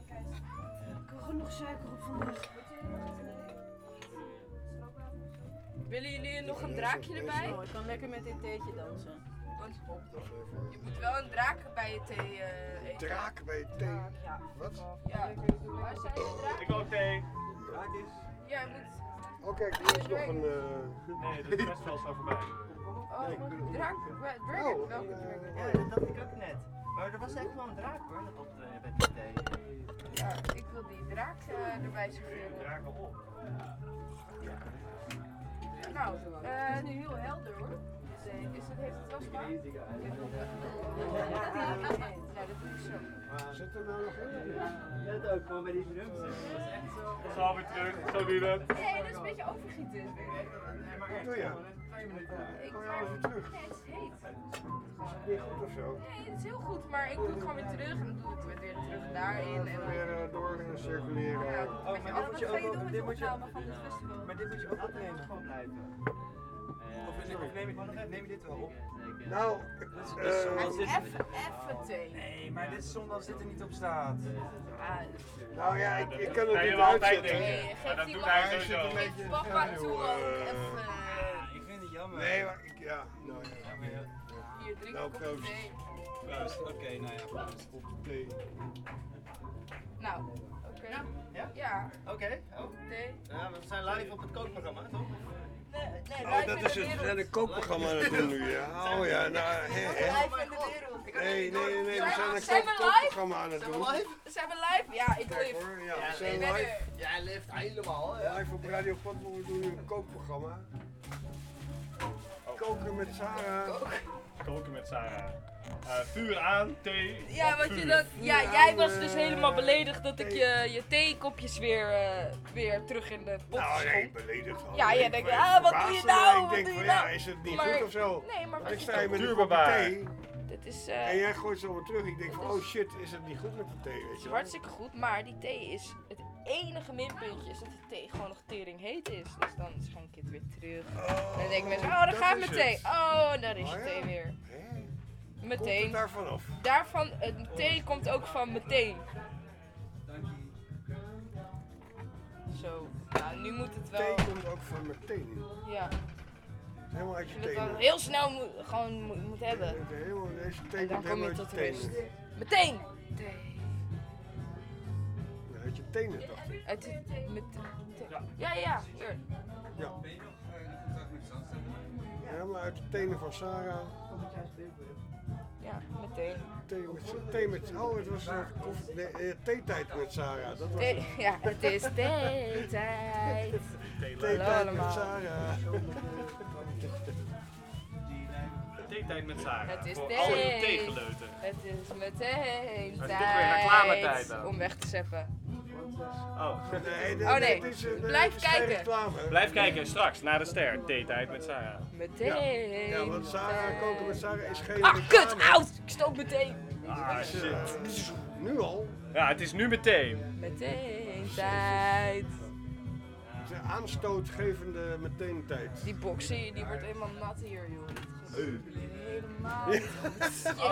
Ik heb genoeg suiker op vandaag. Willen jullie nog een draakje erbij? Oh, ik kan lekker met dit theetje dansen. Want je moet wel een draak bij je thee eh eten. Draak bij je thee? Wat? Ja. Waar zijn de draken? Ik wil thee. Ja, je moet... Oh, kijk, hier is nog een. eh, Nee, dat is best wel zo voorbij. Oh, draak, wa- dragon, Oh. welke dragon? Ja, dat dacht ik ook net. Maar er was echt wel een draak hoor, dat op de, bij de thee. Ja, ik wil die draak eh, erbij serveren. Draken op. Nou, eh, is nu heel helder hoor. Dus, eh, is het, heeft het wel smaak? Ja, dat doe ik zo. Zit er nou nog in? Net ook gewoon bij die drums. Dat is echt zo. Ga weer terug, zo het. Nee, dat is een beetje overgieten. Wat doe je? Ik ga alweer terug? Nee, het is heet. Niet goed of zo? Nee, het is heel goed, maar ik doe het gewoon weer terug en dan doe ik het weer terug daarin. En. Weer eh, door eh, circuleren. Ja, Oh, maar je ga je ook- doen met dit de moet je- opname van dit festival? Maar dit moet je ook opnemen. gewoon blijven. Of, of neem, je, neem je dit wel op? Nou, eh, zonder dit- Even, even thee. Nee, maar dit is zonder als dit er niet op staat. Nou ja, ik, ik kan het niet uitzetten. Nee, Maar geef dat die sowieso. een beetje papa toe ook eh. even. Jammer. Nee, maar ik, ja. Nou ja. Hier, drink Nou, een kopje proost. thee. Proost. Oké, nou ja, proost. Op de thee. Nou, oké. Ja? Ja. Oké, oh. Thee. Ja, we zijn live op het kookprogramma, toch? Nee, nee, Oh, dat is het. We zijn een kookprogramma aan het doen nu, ja. Oh ja, nou, hè, hè. Live in de wereld. Nee, nee, nee, we zijn een kook- kookprogramma aan het Zijn we doen. live? Zijn we live? Ja, ik live. hoor, ja, Ja, we zijn live. Jij leeft helemaal, hè? Live op Radio Potmo, we doen nu een kookprogramma. Koken met Sarah. Koken met Sarah. Eh, vuur aan, thee. Ja, want je dat, ja, jij was dus helemaal beledigd dat ik je, je theekopjes weer, eh, weer terug in de pot Nou, nee, schonk. beledigd. Ja, jij Ik denkt, ben ah, wat doe je verbaasd, nou? Ik Wat denk doe van, je nou? ja, is het niet Maar- goed of zo? Nee, maar wat ik je sta hier met een kopje Duurbaar. thee. Dit is, eh, En jij gooit zo weer terug. Ik denk van, oh shit, is het niet goed met de thee, weet Het je is wel? hartstikke goed, maar die thee is het enige minpuntje is dat die thee gewoon nog tering heet is. Dus dan schenk ik het weer terug. en dan denken mensen, oh, daar dat gaat mijn thee. het. Oh, daar is Oh, je ja. thee weer. Komt Meteen. het daarvan af? Daarvan, het thee komt ook van meteen. Zo, nou nu moet het wel. Thee komt ook van meteen. Ja. Helemaal uit je Dat je het tenen. dan heel snel moet, gewoon moet, moet hebben. Helemaal, deze thee En dan komt kom je tot rust. Meteen! Thee. Ja, uit je tenen, dacht ik. Uit het, met, ja, ja, hier. Ja. Helemaal uit de tenen van Sarah. Ja, meteen. Thee met, thee met oh, het was uh, koffie, nee, eh, theetijd met Sarah. Dat was Thee- het. ja, het is theetijd. Theetijd met. Sarah. Theetijd met Sarah. Het is Voor thee. alle theegeleuten. Het is meteen toch tijd weer reclametijd dan. om weg te zeppen. Oh. Nee, Oh nee, dit is, eh, blijf is geen kijken. reclame. Blijf kijken, straks, na de ster. Theetijd met Sarah. Meteen. Ja, want Sarah, koken met Sarah is geen Ah, reclame. kut, oud! Ik stoot meteen. Ah, shit. eh, nu al. Ja, het is nu meteen. Meteen tijd. De aanstootgevende meteen tijd. Die box zie je, die wordt helemaal nat hier, joh. ut. Helemaal.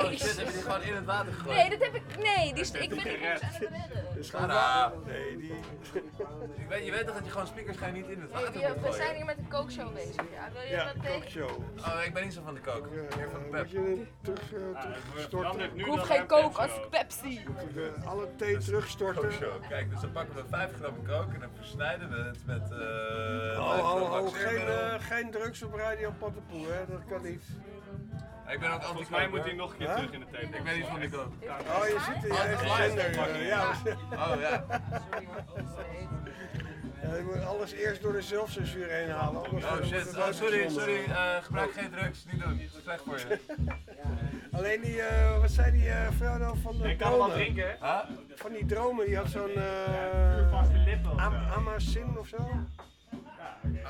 Oh shit, heb je die gewoon in het water gegooid? Nee, dat heb ik. Nee, die, ik ben die box aan het redden. Dus gewoon. Nee, die... Ik weet, je weet toch dat je gewoon speakers ga je niet in het Nee, water we, moet we zijn hier met een kookshow bezig. Ja, wil je Ja, thee? kookshow. Oh, ik ben niet zo van de kook. Meer van de pep. Moet je terug, eh, terugstorten? Ik hoef geen kook als Pepsi. Moeten we alle thee terugstorten? Kookshow. Kijk, dus dan pakken we 5 gram kook en dan versnijden we het met eh Oh, 5 oh, oh, eh, geen drugs op Radio Pattenpoel, hè? Dat kan niet. Ik ben ook Volgens mij moet hij nog een keer Huh? terug in de tijd. Ik ben niet van die kook. Oh, je zit hier, Oh, hij het zender. eh, Ja, Oh ja. Ja, je moet alles eerst door de zelfcensuur heen halen. Oh shit, het oh, sorry, sorry. eh, gebruik geen drugs, niet doen. Dat is slecht voor je. Alleen die, eh, wat zei die eh, vrouw nou van de Ik kan wel dromen? drinken, hè? Huh? Van die dromen, die had zo'n eh Am Amazin of zo.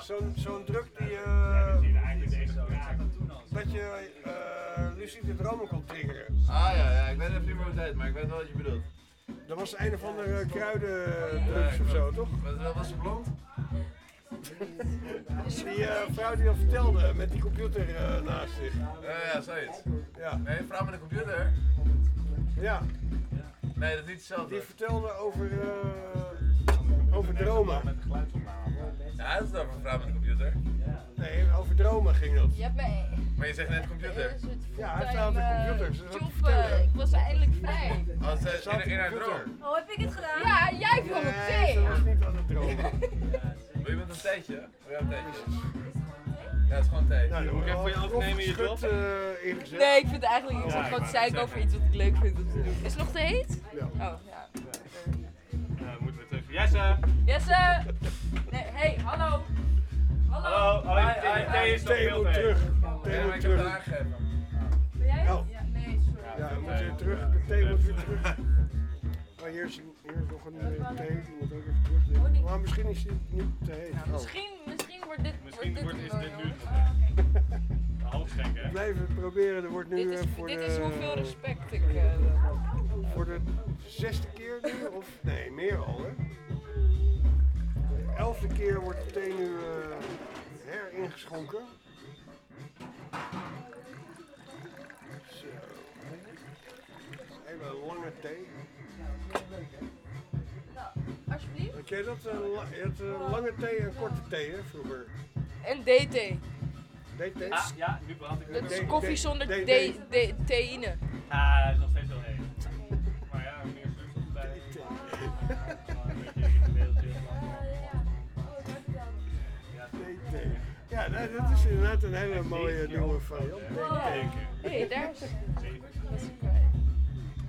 Zo'n zo'n druk die, eh, dat je eh lucide dromen kon triggeren. Ah ja, ja, ik weet even niet meer hoe het heet, maar ik weet wel wat je bedoelt. Dat was een of andere kruidendrugs of zo, toch? Wat was ze blond? Die eh, vrouw die dat vertelde met die computer eh, naast zich. Ja, ja, zoiets. Ja. Nee, een vrouw met een computer? Ja. Nee, dat is niet hetzelfde. Die vertelde over, eh, over dromen. Ja, dat is over een vrouw met een computer. Nee, over dromen ging dat. Je hebt mij. Maar je zegt net computer. Ja, hij staat op de computer. Ze zat te Tjoepen, vertellen. ik was eindelijk vrij. Oh, ze in, in haar een computer. droom. Oh, heb ik het gedaan? Ja, jij wil een Nee, thee. ze was niet aan het dromen. Wil je met een theetje? Wil je een theetje? Ja, het is gewoon thee. Nou, dan Moet ik even voor je al overnemen, je job? eh, ingezet. Nee, ik vind het eigenlijk, ik zit Ja, gewoon ik te wou zeiken het over iets wat ik leuk vind om te doen. Is het nog te heet? Ja. Oh, ja. Jesse! Jesse! Nee, hey, hallo! Hallo! Oh, hi. thee is nog veel terug. Maar moet ik heb het terug. Ben jij? Oh. Ja, nee, sorry. Ja, moet je terug. De thee moet weer terug. Oh, hier, is, hier is nog een eh, thee. Die moet ook even terug. ik. Maar misschien is die niet te heet. Nou, Oh. misschien, misschien wordt dit, Misschien wordt wordt, dit is dit nu een? Blijven proberen. Er wordt nu Dit is, eh, voor dit de... is hoeveel respect ik... eh, Voor de zesde keer nu, of nee, meer al hè. De elfde keer wordt de thee nu eh heringeschonken. Zo. Hele lange thee. alsjeblieft. Had jij dat? eh, la- je had lange thee en korte thee hè, vroeger. En DT. Ah, ja, nu brand ik Dat is koffie zonder D- D- D- theïne. Ah, dat is nog steeds wel heet. Maar ja, meer zuurstof erbij. Ingebeeld, ja. DT. Ja, nou, dat is inderdaad een hele mooie nieuwe variant. Teken. Hé, hey, daar is...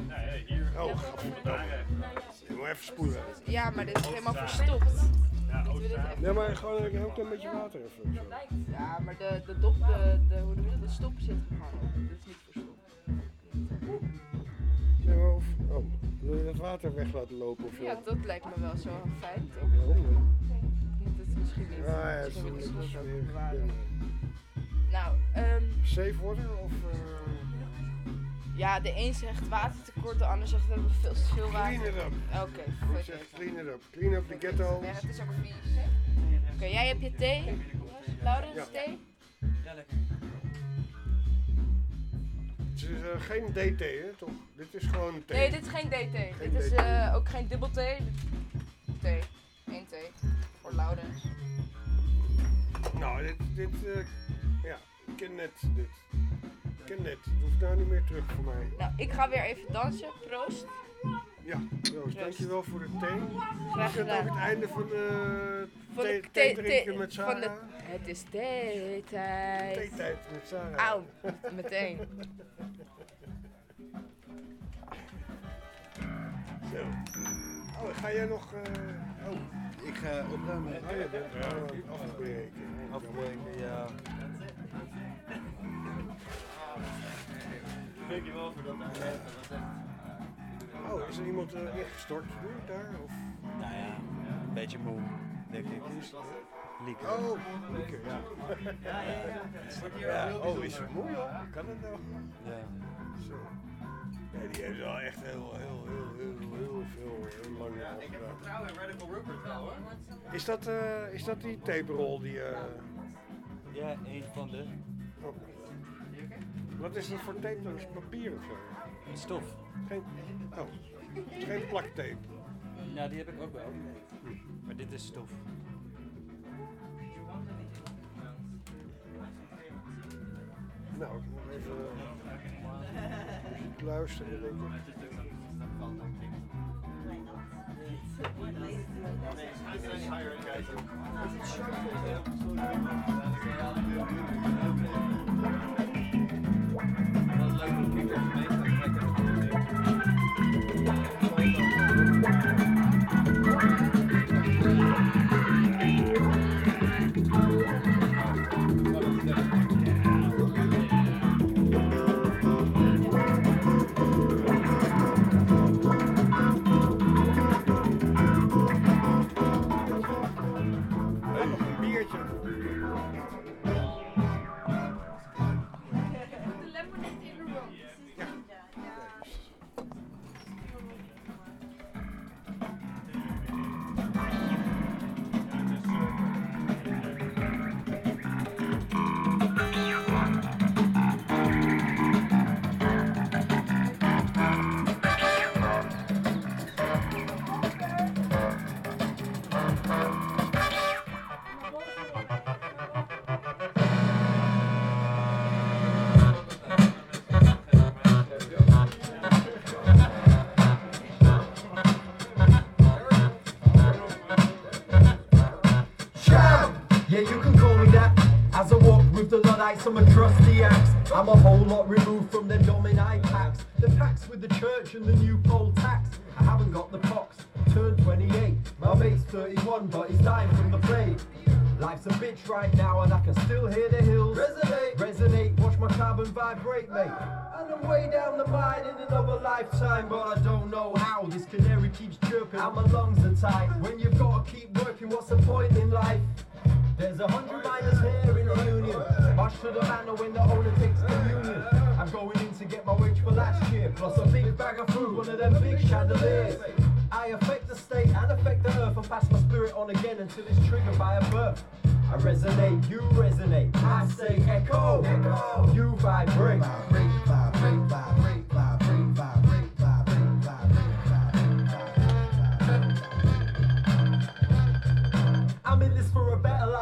Nou ja, hier. Oh, godverdomme. Je moet even spoelen. Ja, maar dit is helemaal verstopt. Ja, Nee, maar gewoon een heel klein beetje water even. Dat lijkt. Ja, maar de, de dop, de, de, hoe noem je dat, de stop zit gewoon. Dat is niet voor stop. Ja, maar of, oh, wil je dat water weg laten lopen of Ja, dat lijkt me wel zo fijn, toch? Waarom? Dat is misschien niet. Ah, ja, misschien is het. ook. Nou, ehm Safe water of... Eh, ja, de een zegt watertekort, de ander zegt we hebben veel te veel water. Clean it up. Oké, Ik fuck zeg it. clean it up. Clean up the ghetto. Ja, het is ook vies. Oké, jij hebt je thee. Laurens, Ja. thee? Ja, lekker. Het is eh, geen DT, hè, toch? Dit is gewoon thee. Nee, dit is geen DT. Geen dit is DT. eh, ook geen dubbel thee. Thee. Eén thee. Voor Laurens. Nou, dit, dit, eh, ja, ik ken net dit. Ik ken net. Het hoeft nou niet meer terug voor mij. Nou, ik ga weer even dansen. Proost. Ja, Roos, dankjewel voor de thee. Graag Is het gedaan. ook het einde van de Van thee, de thee thee- drinken met van Sarah? de- Het is theetijd. Theetijd met Sarah. Auw, meteen. Zo. Oh, ga jij nog... eh, oh. Ik ga opruimen. Oh, je bent afgebreken. Afgebreken, ja. Dankjewel voor dat aangeven. Dat was echt... Oh, is er iemand eh, ingestort nu daar? Of? Nou ja, een beetje moe, denk ik. Lieke. Oh, Lieke, ja. Ja. ja. Oh, is ze moe joh? Kan het nou? Ja. Zo. Ja, die heeft wel echt heel, heel, heel, heel, heel veel, heel lang Ja, ik heb vertrouwen in Radical Rupert wel hoor. Is dat, eh, is dat die taperol die... eh Ja, een van de. oh. Wat is dat voor tape dan? Is papier of zo? Stof. Geen, oh, geen plaktape. Ja, die heb ik ook wel. Maar dit is stof. Nou, ik moet even muziek luisteren, denk ik. Hey, Luddites, I'm a trusty axe. I'm a whole lot removed from the Domini packs. The packs with the church and the new poll tax. I haven't got the pox, turned 28. My mate's 31, but he's dying from the plague. Life's a bitch right now, and I can still hear the hills resonate. Resonate, watch my carbon vibrate, mate. And I'm way down the mine in another lifetime, but I don't know how. This canary keeps chirping, and my lungs are tight. When you've got to keep working, what's the point in life? There's a hundred miners here in the union. March to the manor when the owner takes communion. I'm going in to get my wage for last year, plus a big bag of food, one of them big chandeliers. I affect the state and affect the earth and pass my spirit on again until it's triggered by a birth. I resonate, you resonate. I say echo, echo. You. Vibrate, vibrate, vibrate, vibrate,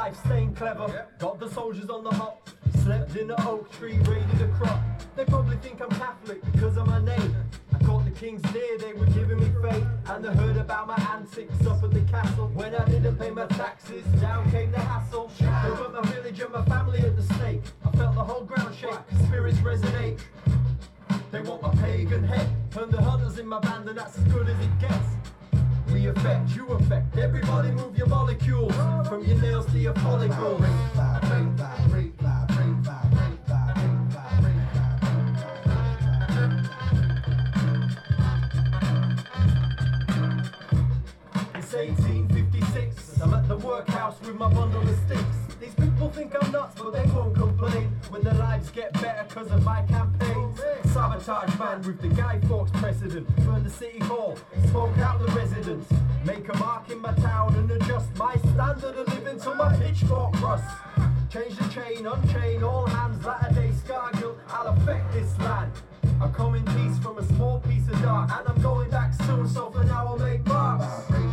life, staying clever. Got the soldiers on the hop. Slept in the oak tree, raided a crop. They probably think I'm Catholic because of my name. I caught the kings near, they were giving me faith. And they heard about my antics up at the castle. When I didn't pay my taxes, down came the hassle. They put my village and my family at the stake. I felt the whole ground shake, spirits resonate. They want my pagan head. Turn the hunters in my band, and that's as good as it gets. We affect, you affect. Everybody move your molecules from your nails to your follicles. Vibrate, vibrate, 1856. I'm at the workhouse with my bundle of sticks vibrate, people think I'm nuts, but they won't complain when their lives get better because of my campaigns. Sabotage man with the Guy Fawkes precedent. Burn the city hall, smoke out the residents. Make a mark in my town and adjust my standard of living till my pitchfork rusts. Change the chain, unchain all hands. Latter day Scargill, I'll affect this land. I come in peace from a small piece of dark, and I'm going back soon, so for now I'll make marks.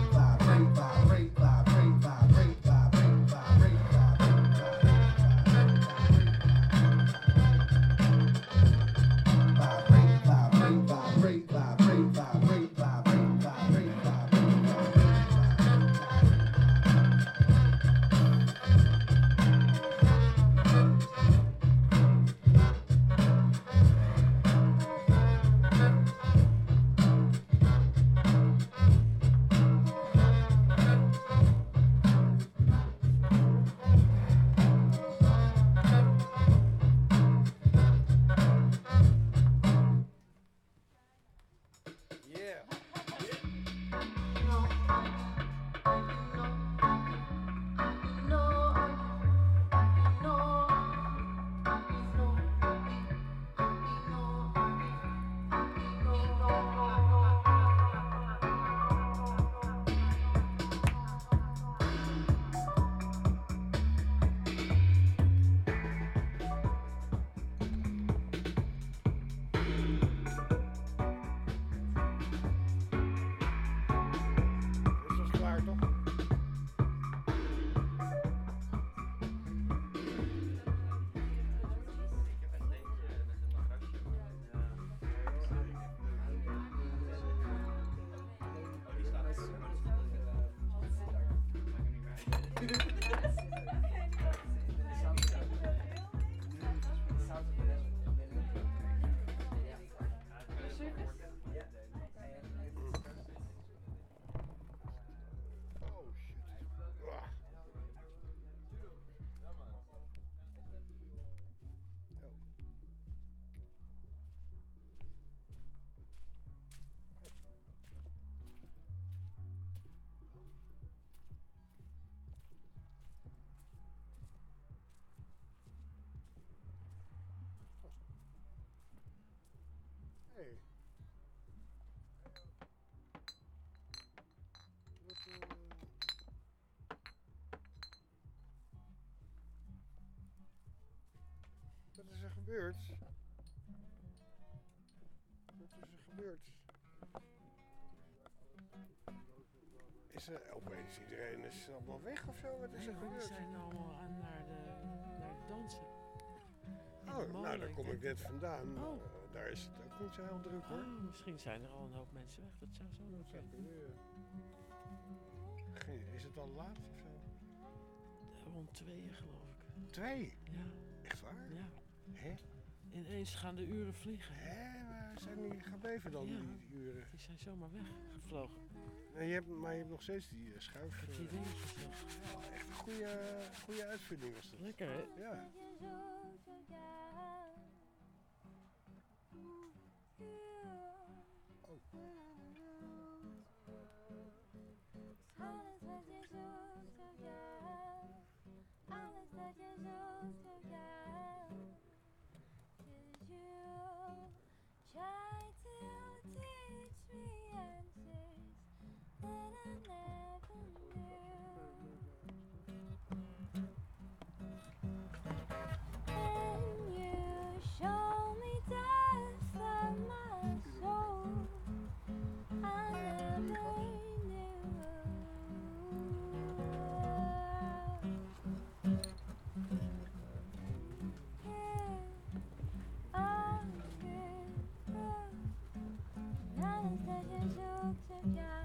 Gebeurd? Wat is er gebeurd? Is er opeens iedereen is allemaal weg of zo? Wat is er gebeurd? zijn allemaal aan naar de, naar de dansen. Oh, nou daar kom ik net vandaan. Oh. Eh, daar is het ook niet zo heel druk hoor. Oh, misschien zijn er al een hoop mensen weg. Dat zou zo Dat. Geen- Is het al laat of zo? Rond tweeën geloof ik. Twee? Ja. Echt waar? Ja. Hè? Ineens gaan de uren vliegen. Hè, waar zijn die gebleven dan, Ja. die uren? Die zijn zomaar weggevlogen. Nee, je hebt, maar je hebt nog steeds die eh, schuif. Ik heb die eh, echt een goede, goede uitvinding was dat. Lekker hè? Ja. Thank you.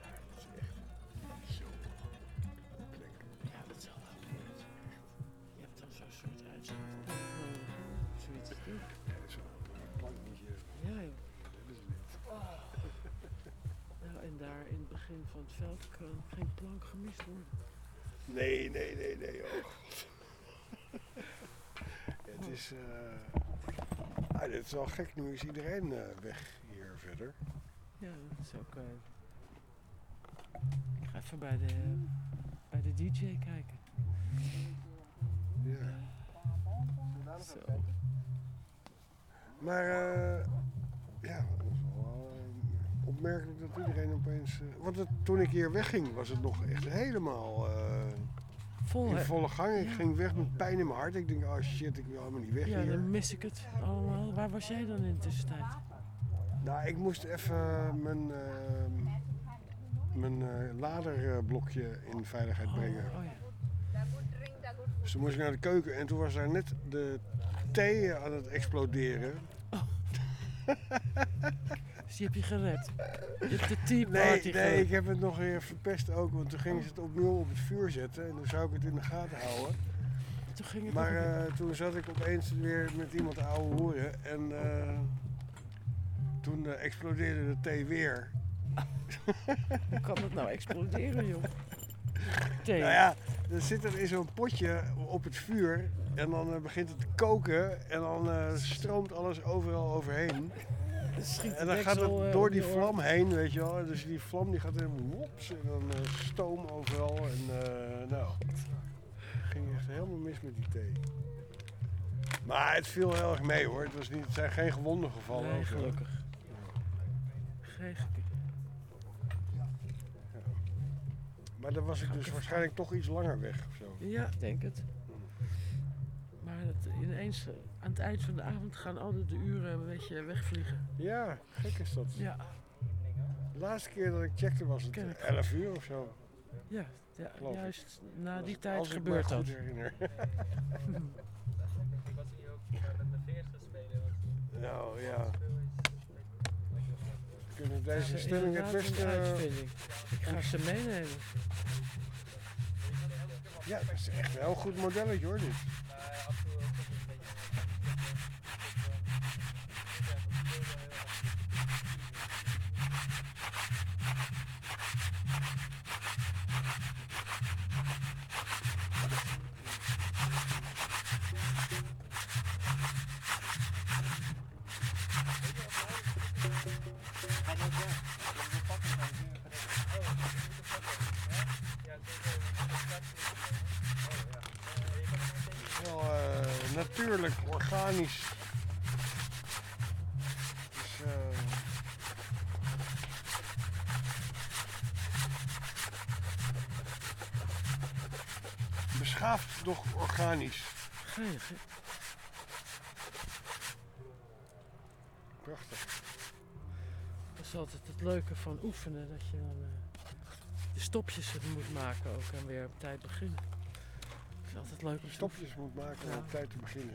Ja, dat is echt. Ja, dat wel. Je hebt dan zo'n soort uitzicht. Zoiets is dit. Ja, dat plank niet hier. Ja, ja. Dat hebben niet. Nou, en daar in het begin van het veld kan geen plank gemist worden. Nee, nee, nee, nee. Het is eh. Dit is wel gek nu, is iedereen eh, weg is ook. eh, ik ga even bij de, bij de DJ kijken. Ja. Zo. Maar eh, ja, dat is wel eh, opmerkelijk dat iedereen opeens. eh, want het, toen ik hier wegging, was het nog echt helemaal eh, Vol, in volle gang. Ik Ja. ging weg met pijn in mijn hart. Ik denk, oh shit, ik wil helemaal niet weg Ja, hier. dan mis ik het allemaal. Waar was jij dan in de tussentijd? Nou, ik moest even mijn, eh, mijn eh, laderblokje in veiligheid brengen. Oh, ja. Dus toen moest ik naar de keuken en toen was daar net de thee aan het exploderen. Dus die heb je gered. Je hebt de tea Nee, nee, gered. ik heb het nog weer verpest ook, want toen gingen ze het opnieuw op het vuur zetten en dan zou ik het in de gaten houden. Toen ging het Maar eh, toen zat ik opeens weer met iemand te ouwe horen en toen eh, explodeerde de thee weer. Hoe kan dat nou exploderen, joh? Thee. Nou ja, dan zit er in zo'n potje op het vuur en dan eh, begint het te koken en dan eh, stroomt alles overal overheen. En dan gaat het door die vlam heen, weet je wel. Dus die vlam die gaat helemaal wops en dan stoom overal. En nou, ging echt helemaal mis met die thee. Maar het viel heel erg mee hoor. Het, was niet, het zijn geen gewonden gevallen. Nee, gelukkig. Maar dan was ik dus waarschijnlijk toch iets langer weg of zo. Ja, ik denk het. Maar het, ineens, eh, aan het eind van de avond gaan altijd de uren een beetje wegvliegen. Ja, gek is dat. Ja. De laatste keer dat ik checkte was het Ken ik 11 uur of zo. Ja, ja juist na Als- die tijd als ik me gebeurt dat. goed herinner. Ik was We kunnen deze is stelling het beste... Ik ga ze meenemen. Ja, dat is echt wel een goed modelletje hoor dit. Eh, natuurlijk, organisch. Dus, eh, beschaafd, doch organisch. Prachtig. Dat is altijd het leuke van oefenen, dat je dan eh, de stopjes moet maken ook en weer op tijd beginnen. Dat is altijd leuk om te Stopjes moet maken om Ja. op tijd te beginnen.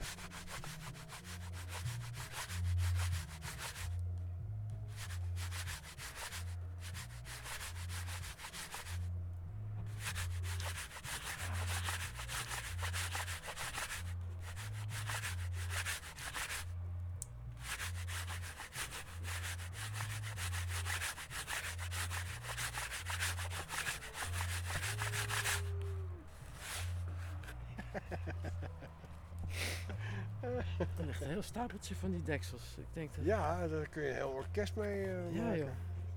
Er stapeltje van die deksels. Ik denk dat... Ja, daar kun je een heel orkest mee eh, Ja, maken. joh.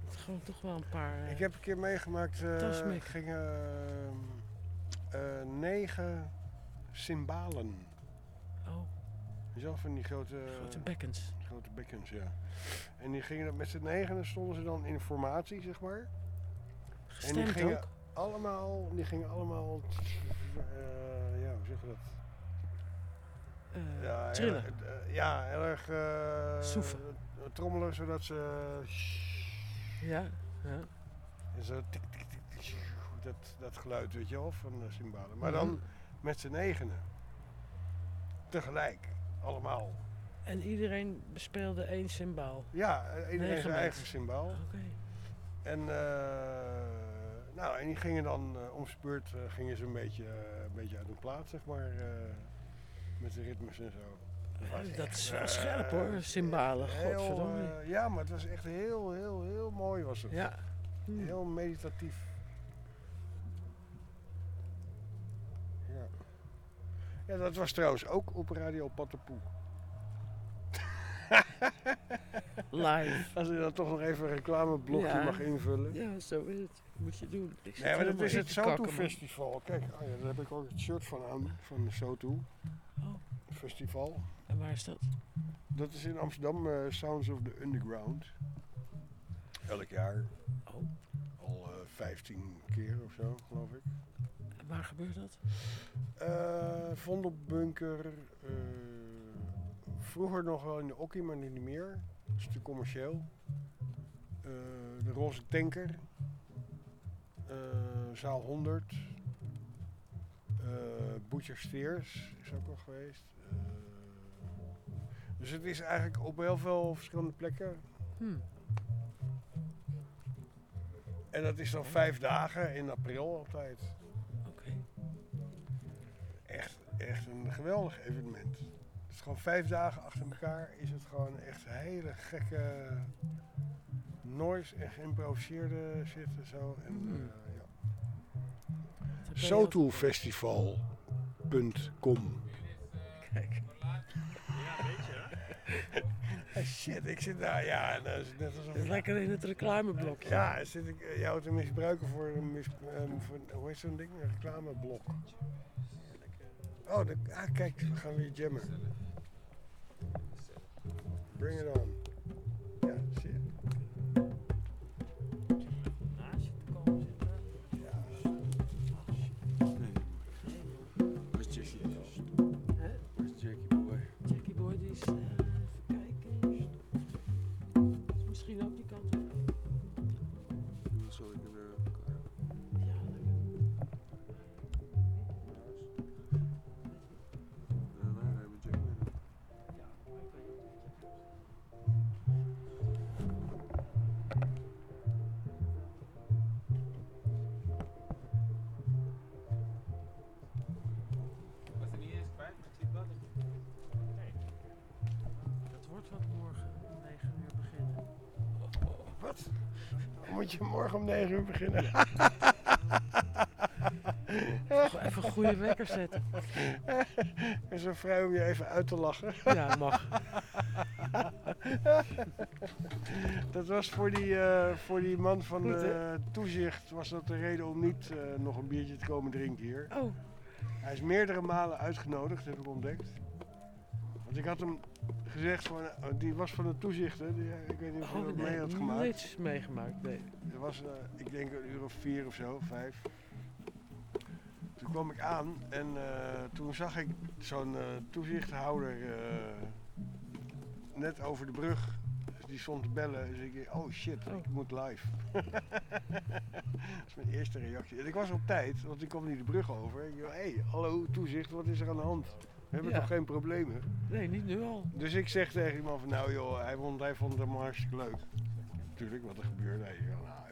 Het is gewoon toch wel een paar... eh, Ik heb een keer meegemaakt, eh Tasmik. gingen eh, negen cymbalen. Oh. Zo van die grote... Grote bekkens. Grote bekkens, ja. En die gingen dat met z'n negenen stonden ze dan in formatie, zeg maar. en die Gestemd gingen ook? allemaal, die gingen allemaal, eh, ja, hoe zeg je dat? Eh, ja, trillen. eh, ja, heel erg eh, Soeven. trommelen zodat ze Ja, ja. en zo tik tik tik tik, dat, dat geluid weet je wel van de cymbalen. Maar Mhm. dan met z'n negenen. Tegelijk, allemaal. En iedereen bespeelde één symbaal. Ja, iedereen zijn eigen symbaal. Oké. En, nou, en die gingen dan uh, om eh, gingen ze een beetje, een beetje uit hun plaat, zeg maar. Eh, met de ritmes en zo. Dat is wel eh, scherp hoor, cymbalen. heel, Godverdomme. eh, ja, maar het was echt heel, heel, heel mooi was het. Ja. Heel meditatief. Ja. ja, dat was trouwens ook op Radio Pattenpoe. Live. Als je dan toch nog even een reclameblokje Ja. mag invullen. Ja, zo is het. Moet je doen. Nee, maar dat is het Soto. Festival. Kijk, oh ja, daar heb ik ook het shirt van aan, van de Soto Oh. Festival. En waar is dat? Dat is in Amsterdam, eh, Sounds of the Underground. Elk jaar. Oh. Al eh 15 keer of zo, geloof ik. En waar gebeurt dat? Eh Vondelbunker. eh, vroeger nog wel in de Okkie, maar nu niet meer. Dat is te commercieel. Eh, de Roze Tanker. Eh, Zaal 100. eh Butcher Steers is ook nog geweest. Eh, dus het is eigenlijk op heel veel verschillende plekken. Hmm. En dat is dan vijf dagen in april altijd. Oké. Echt, echt een geweldig evenement. Het is gewoon vijf dagen achter elkaar is het gewoon echt hele gekke noise en geïmproviseerde shit en zo. En, Hmm. eh, ja. Sotoolfestival.com Kijk. Ja, weet je. Eh, Shit, ik zit daar, ja, dat is net alsof... Lekker in het reclameblokje. Ja, zit ik eh, jou te misbruiken voor een mis, ehm, voor, hoe heet zo'n ding? Een reclameblok. Oh, ah, kijk, we gaan weer jammen. Bring it on. Morgen om 9 uur beginnen? Even een goede wekker zetten. Is er vrij om je even uit te lachen? Ja, mag. dat was voor die, eh, voor die man van Goed, de toezicht was dat de reden om niet eh, nog een biertje te komen drinken hier. Oh. Hij is meerdere malen uitgenodigd, heb ik ontdekt. Want ik had hem gezegd, van, eh, die was van de toezicht, hè? Die, ik weet niet of je Oh, dat nee, mee had gemaakt. niets meegemaakt, nee. Er was, eh, ik denk een uur of vier of zo, vijf. Toen kwam ik aan en eh, toen zag ik zo'n eh, toezichthouder eh, net over de brug. Dus die stond te bellen. Dus ik dacht, oh shit, ik moet live. dat is mijn eerste reactie. En ik was op tijd, want ik kwam niet de brug over. Ik dacht, hé, hey, hallo toezicht, wat is er aan de hand? We hebben Ja. toch geen problemen? Nee, niet nu al. Dus ik zeg tegen die man van, nou joh, hij vond, hij vond het helemaal hartstikke leuk. Natuurlijk, wat er gebeurde. Hij,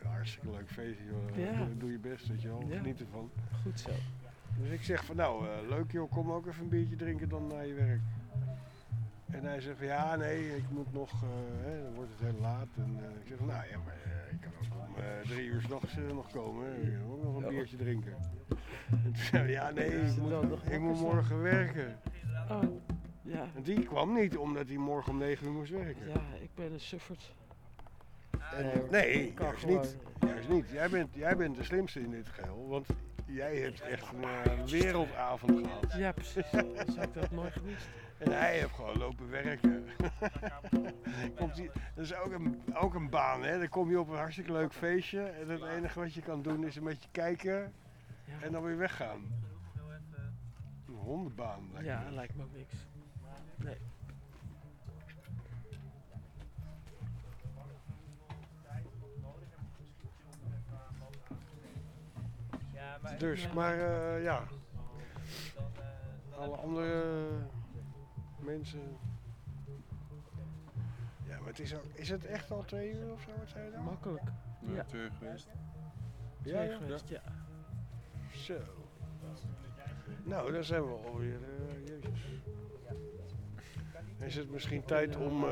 nou, hartstikke leuk feestje, joh. Ja. Doe, doe je best, weet je wel. Ja. Geniet ervan. Goed zo. Dus ik zeg van, nou, eh, leuk joh, kom ook even een biertje drinken dan na je werk. En hij zegt van, ja, nee, ik moet nog, eh, hè, dan wordt het heel laat. En eh, ik zeg van, nou ja, maar ik kan ook om drie uur s'nachts nog komen. hè. Ik kan ook nog een biertje drinken. En toen zei hij, ja, nee, ik moet, ik moet morgen werken. Oh, ja. En die kwam niet, omdat hij morgen om negen uur moest werken. Ja, ik ben een sufferd. En- Nee, juist niet. Juist niet. Jij bent, jij bent de slimste in dit geheel, want jij hebt echt een eh, wereldavond gehad. Ja, precies. Heb ik dat mooi gemist. En hij heeft gewoon lopen werken. Komt dat is ook een, ook een baan, hè? Dan kom je op een hartstikke leuk feestje en het enige wat je kan doen is een beetje kijken en dan weer weggaan. Hondenbaan. lijkt Ja, me. lijkt me ook niks. Nee. Ja, maar... Dus, maar eh, ja. Alle andere mensen. Ja, maar het is ook. Is het echt al twee uur of zo? Wat zei je dan? Makkelijk. Ja, Ja. twee geweest. Ja, Twee ja. geweest, ja. Zo. Nou, daar zijn we alweer. Uh, jezus. Is het misschien tijd om. Uh,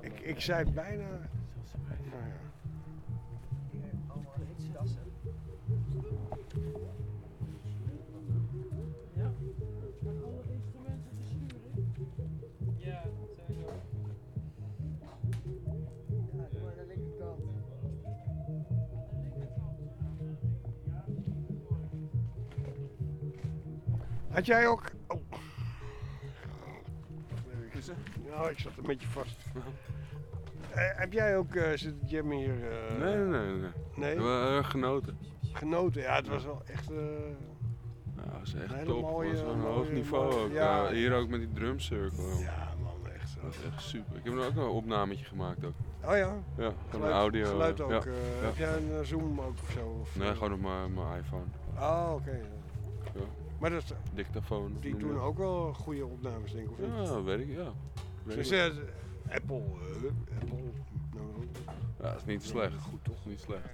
ik, ik zei bijna. Had jij ook. Oh. Nou, ik zat een beetje vast. Eh, heb jij ook uh, zitten jammen hier? eh? Nee, nee, nee. nee. We hebben erg genoten. Genoten, ja, het was wel echt. eh, Ja, dat was echt hele top. Het mooie- was wel een mooie- hoog niveau mooie- ook. ja. Eh, hier ook met die drumcircle. Ja, man, echt. Dat is echt super. Ik heb er ook een opnametje gemaakt ook. Oh ja? Ja, gewoon Geluid- een audio. Geluid ook. Ja. eh, ja. Heb jij een eh, Zoom ook of zo? Of, Nee, eh? gewoon op mijn mijn iPhone. Ah, oké. Ja. Maar dat, Dictafoon. die doen ook wel goede opnames, denk ik, of niet? Ja, weet ik, ja. Weet zeggen, Apple, eh, Apple, nou, Ja, dat is niet slecht. Goed toch? Niet slecht.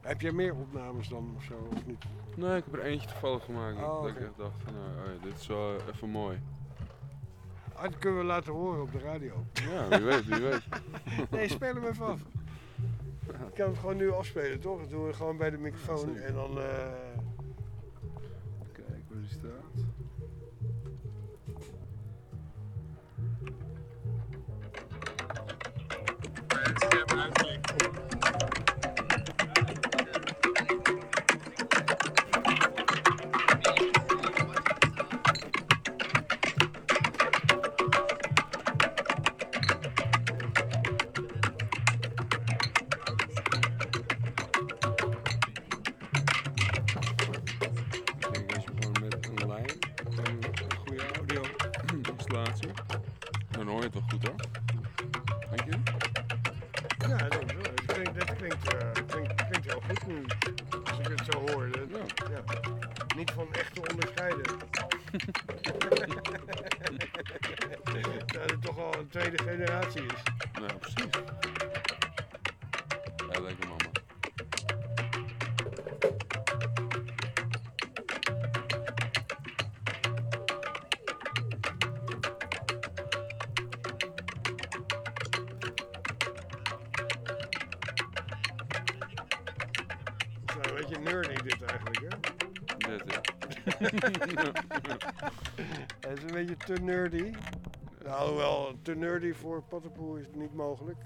Heb jij meer opnames dan of zo, of niet? Nee, ik heb er eentje toevallig gemaakt. Oh, dat ik echt dacht van, nou, oh ja, dit is wel even mooi. Ah, dat kunnen we laten horen op de radio. Ja, wie weet, wie weet. nee, speel hem even af. Ik kan het gewoon nu afspelen, toch? Dat doen we gewoon bij de microfoon en dan... eh, beetje te nerdy. Nou, hoewel te nerdy voor Pattenpoel is niet mogelijk.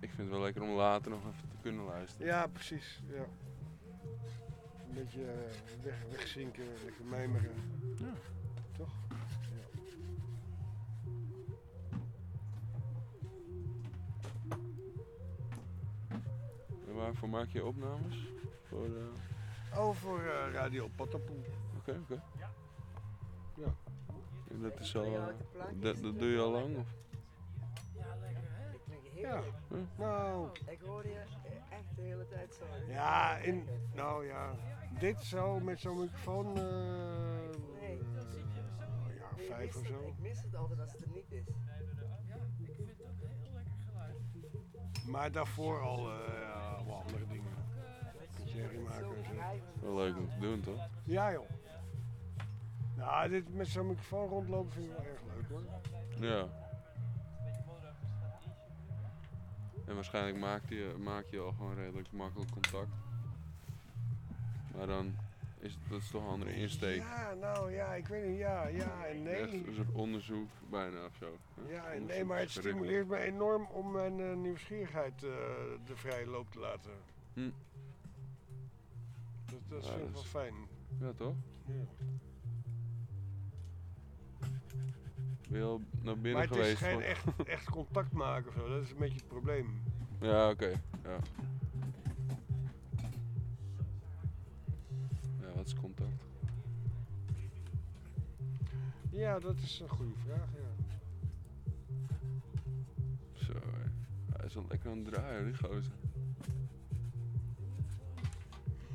Ik vind het wel lekker om later nog even te kunnen luisteren. Ja, precies. Ja. Een beetje eh, weg, wegzinken, lekker mijmeren. Ja. Toch? Ja. En waarvoor maak je opnames? Voor, eh, Oh, voor eh, Radio Pattenpoel. Oké, oké. En dat is al, eh, dat, dat doe je al lang? Of? Ja, lekker hè? Ik klink Ja. heerlijk. Nou. Ik hoorde je echt de hele tijd zo. Ja, in, nou ja, dit zo met zo'n microfoon, eh Nee. een jaar of vijf of zo. Ik mis het altijd als het er niet is. Ik vind het ook heel lekker geluid. Maar daarvoor al eh, ja, andere dingen. Jerry maken en zo. Wel leuk om te doen, toch? Ja joh. Nou, dit met zo'n microfoon rondlopen vind ik wel erg leuk hoor. Ja. En waarschijnlijk maak je, maak je al gewoon redelijk makkelijk contact. Maar dan is het, dat is toch een andere insteek. Ja, nou ja, ik weet niet, ja, ja en nee. Echt een soort onderzoek bijna of zo. Ja en nee, maar het stimuleert me enorm om mijn eh, nieuwsgierigheid eh, de vrije loop te laten. Hm. Dat, dat Ja, vind ik wel fijn. Ja, toch? Ja. Al naar binnen Maar het is geweest? geen echt, echt contact maken of zo, dat is een beetje het probleem. Ja, oké. Ja. ja, wat is contact? Ja, dat is een goede vraag, ja. Zo, hij is wel lekker aan het draaien, die gozer.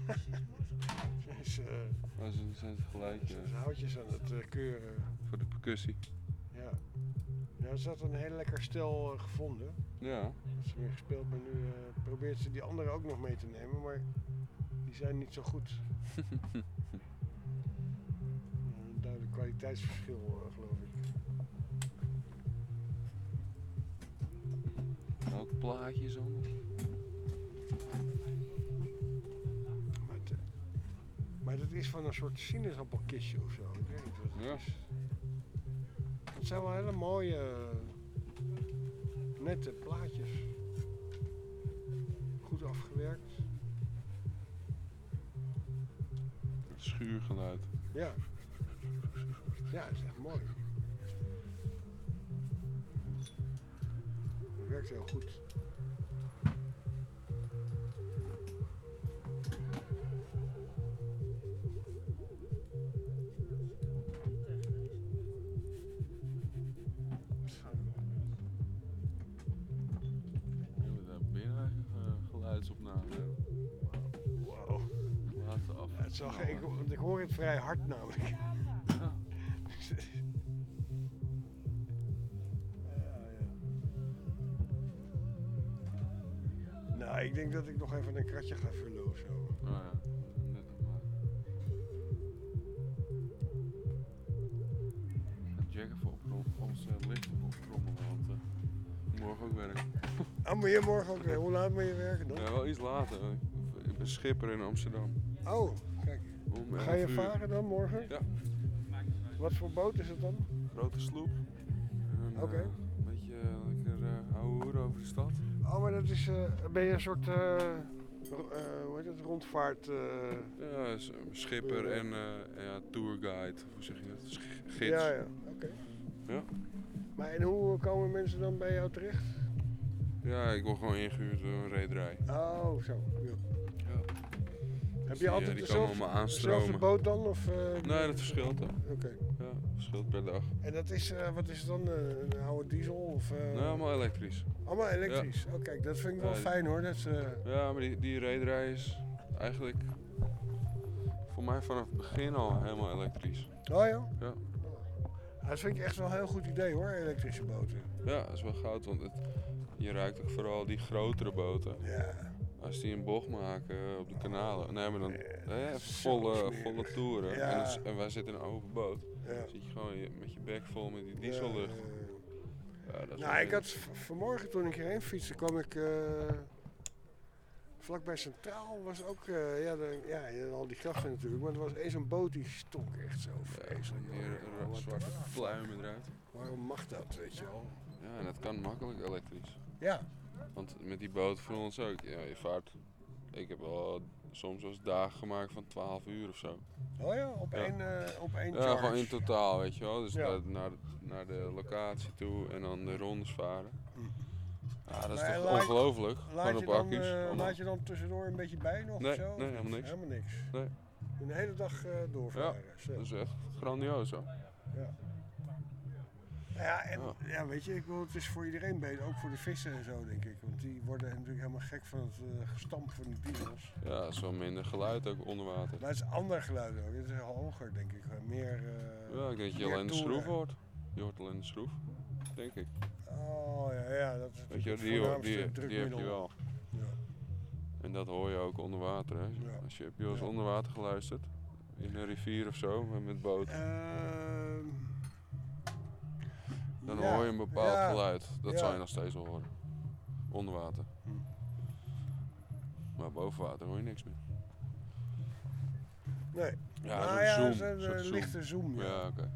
Ze is, eh, Maar ze zijn gelijk ze is houtjes aan het eh, keuren. voor de percussie. Ja. Ja, ze had een heel lekker stel eh, gevonden. Ja. Dat ze weer gespeeld, maar nu eh, probeert ze die anderen ook nog mee te nemen, maar die zijn niet zo goed. kwaliteitsverschil, eh, geloof ik. Elk plaatje is anders. Maar, het, maar dat is van een soort sinaasappelkistje of zo. Ik weet niet wat het Ja. is. Het zijn wel hele mooie, nette plaatjes. Goed afgewerkt. Schuurgeluid. Ja. Ja, dat is echt mooi. Het werkt heel goed. Het ik, ik hoor het vrij hard namelijk. Nou, ik denk dat ik nog even een kratje ga vullen of zo. Oh ja, net maar. Ga Jack even op ons uh, licht even optrommelen, want eh, morgen ook werken. Ah, moet je morgen ook weer? Hoe laat moet je werken dan? Ja, wel iets later. Ik- Ik ben schipper in Amsterdam. Oh. Om Ga je 11 uur. varen dan morgen? Ja. Wat voor boot is het dan? Grote sloep. Eh, Oké. Een beetje eh, lekker uh, ouwe over de stad. Oh, maar dat is, eh, ben je een soort, eh, eh, hoe heet het, rondvaart... eh, Ja, schipper en eh, ja, tourguide, hoe zeg je dat? Gids. Ja, ja, oké. Ja. Maar en hoe komen mensen dan bij jou terecht? Ja, ik word gewoon ingehuurd door een rederij. Oh, zo. Ja. Heb je altijd die dezelfde, komen allemaal dezelfde aanstromen. boot dan? Of, eh, Nee, dat verschilt dan. Oké. Ja, verschilt per dag. En dat is, eh, wat is het dan? eh, een oude diesel? Of, eh, Nee, allemaal elektrisch. Allemaal elektrisch? Oh, kijk, dat vind ik wel Ja, die- fijn hoor. Dat, ze- Ja, maar die, die rederij is eigenlijk voor mij vanaf het begin al helemaal elektrisch. Oh ja? Ja. Ah, Dat vind ik echt wel een heel goed idee hoor, elektrische boten. Ja, dat is wel goud, want het, je ruikt ook vooral die grotere boten. Ja. Als die een bocht maken op de kanalen, nee, maar dan hè, volle, volle toeren. Ja. En, wij zitten in een open boot. Ja. Dan zit je gewoon je- met je bek vol met die diesellucht. Ja, dat Nou, ik had vanmorgen toen ik hierheen fietste, kwam ik eh vlakbij Centraal was ook, eh, ja, de, ja, je had al die grachten natuurlijk, maar er was eens een boot die stonk echt zo vreselijk. R- What the zwarte pluimen eruit. Waarom mag dat, weet je wel? Ja, en dat kan makkelijk elektrisch. Ja. Want met die boot van ons ook, ja, je vaart. Ik heb wel soms wel eens dagen gemaakt van 12 uur of zo. Oh ja, op Ja. één, eh, op één Ja, charge. gewoon in totaal, weet je wel. Dus Ja. naar, naar, de locatie toe en dan de rondes varen. Ja, dat is Maar toch ongelooflijk? Gewoon je op dan, accu's. eh, laat je dan tussendoor een beetje bij nog Nee, of zo? nee, helemaal niks. Helemaal niks. Nee. Een hele dag Ja, doorvaren. zo. dat is echt grandioos hoor. Ja. Ja, en ja. weet je, ik bedoel, het is voor iedereen beter, ook voor de vissen en zo, denk ik. Want die worden natuurlijk helemaal gek van het eh, gestamp van die diesels. Ja, wel minder geluid ook onder water. Maar het is ander geluid ook, het is hoger, denk ik. eh, Meer. eh, Ja, ik denk dat je alleen de schroef hoort. Je hoort alleen de schroef, denk ik. Oh ja, ja, dat is Weet je, die, hoor- die, die heb je wel. Ja. En dat hoor je ook onder water. Hè. Als je, heb je wel eens Ja. onder water geluisterd? In een rivier of zo, met- met boot. Ehm, Dan ja, hoor je een bepaald ja, geluid. Dat ja. zou je nog steeds wel horen. Onder water. Hm. Maar boven water hoor je niks meer. Nee. Ja, nou ja, zoom, eh, zoom. lichte zoom. Ja. Ja, oké.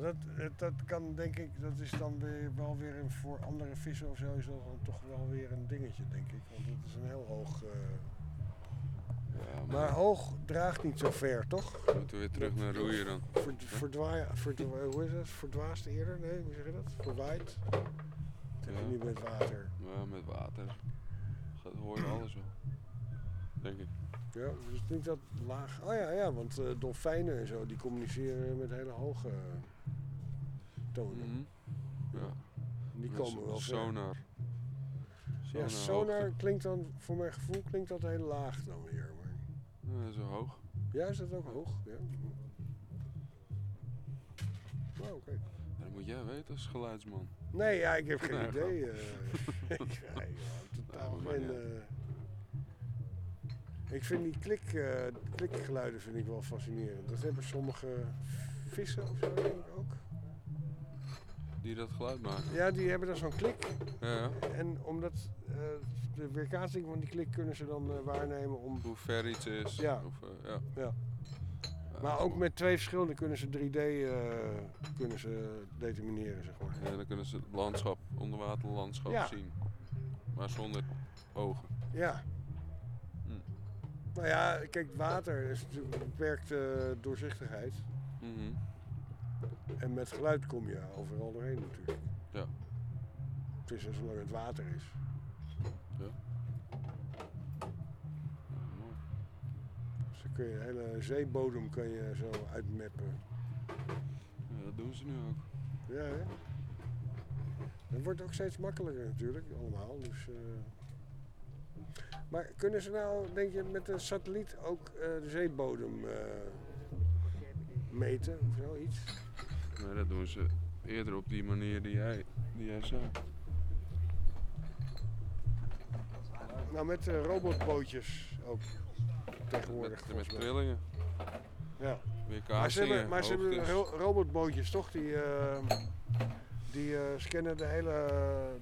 Dat, dat, dat kan denk ik, dat is dan weer, wel weer een, voor andere vissen of zo is dat dan toch wel weer een dingetje, denk ik. Want het is een heel hoog. Eh, maar- maar hoog draagt niet zo ver, toch? Moeten we weer terug naar roeien dan? Verd, verdwaai, verdwa- hoe is dat? Verdwaasd eerder? Nee, hoe zeg je dat? Verwaaid? Dat heb je Ja. niet met water. Ja, met water. Dat hoor je alles wel. Denk ik. Ja, dus niet dat laag. Oh ja, ja, want eh, dolfijnen en zo, die communiceren met hele hoge tonen. Mhm. Ja. Die Met komen wel ver. Sonar. Ja, sonar klinkt dan, voor mijn gevoel klinkt dat heel laag dan weer. Ja, zo hoog. Ja, is dat ook hoog? Ja. Oh, oké. Ja, dat moet jij weten als geluidsman. Nee, ja, ik heb geen Nee, idee. eh. ik, ja, totaal geen... ja. eh, ik vind die klik, eh, klikgeluiden vind ik wel fascinerend. Dat hebben sommige vissen of zo, denk ik ook. Die dat geluid maken. Ja, die hebben dan zo'n klik. Ja. En omdat eh, de weerkaatsing van die klik kunnen ze dan eh, waarnemen om... Hoe ver iets is. Ja. Of, eh, ja. ja. Maar ook met twee verschillende kunnen ze 3D eh, kunnen ze determineren, zeg maar. Ja, dan kunnen ze het landschap, onderwaterlandschap Ja. zien. Maar zonder ogen. Ja. Hm. Nou ja, kijk, water is natuurlijk een beperkte doorzichtigheid. Mhm. En met geluid kom je overal doorheen natuurlijk. Ja. Het is zolang het water is. Ja. Dus dan kun je de hele zeebodem kan je zo uitmappen. Ja, dat doen ze nu ook. Ja, hè? Dat wordt ook steeds makkelijker natuurlijk, allemaal. Dus, eh. Maar kunnen ze nou, denk je, met een satelliet ook eh, de zeebodem eh, meten of zoiets? Nee, dat doen ze eerder op die manier die jij, die jij zei. Nou, met eh, robotbootjes ook tegenwoordig. Met, met trillingen. Ja. Weer Maar ze hebben, maar ze hebben robotbootjes toch? Die, eh, die eh, scannen de hele,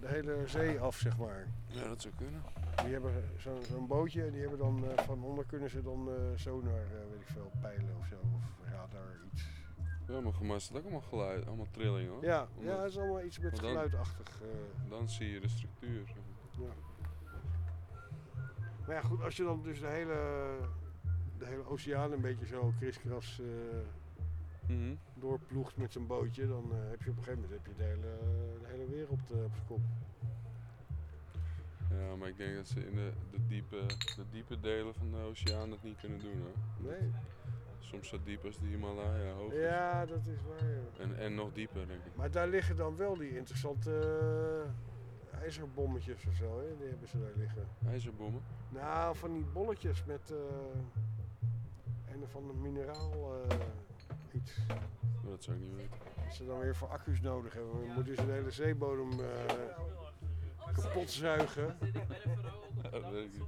de hele zee af, zeg maar. Ja, dat zou kunnen. Die hebben zo'n zo'n bootje en die hebben dan eh, van onder kunnen ze dan sonar, weet ik veel, pijlen of zo. Of radar, iets. Ja, maar voor mij is het ook allemaal geluid, allemaal trilling hoor. Ja, Omdat- ja, het is allemaal iets met dan- geluidachtig. eh. Dan zie je de structuur. Ja. Maar ja, goed, als je dan dus de hele, de hele oceaan een beetje zo kriskras Mhm. doorploegt met zo'n bootje, dan eh, heb je op een gegeven moment heb je de hele, de hele wereld op zijn kop. Ja, maar ik denk dat ze in de, de, diepe, de diepe delen van de oceaan dat niet kunnen doen hoor. Nee. Soms zo diep als de Himalaya hoog is. Ja, dat is waar. ja. En, en nog dieper denk ik. Maar daar liggen dan wel die interessante eh, ijzerbommetjes of zo, hè? die hebben ze daar liggen. IJzerbommen? Nou, van die bolletjes met eh, een of ander mineraal eh, iets. Dat zou ik niet weten. Dat ze dan weer voor accu's nodig hebben. Dan moeten ze de hele zeebodem eh, kapot zuigen. Ja, dat weet ik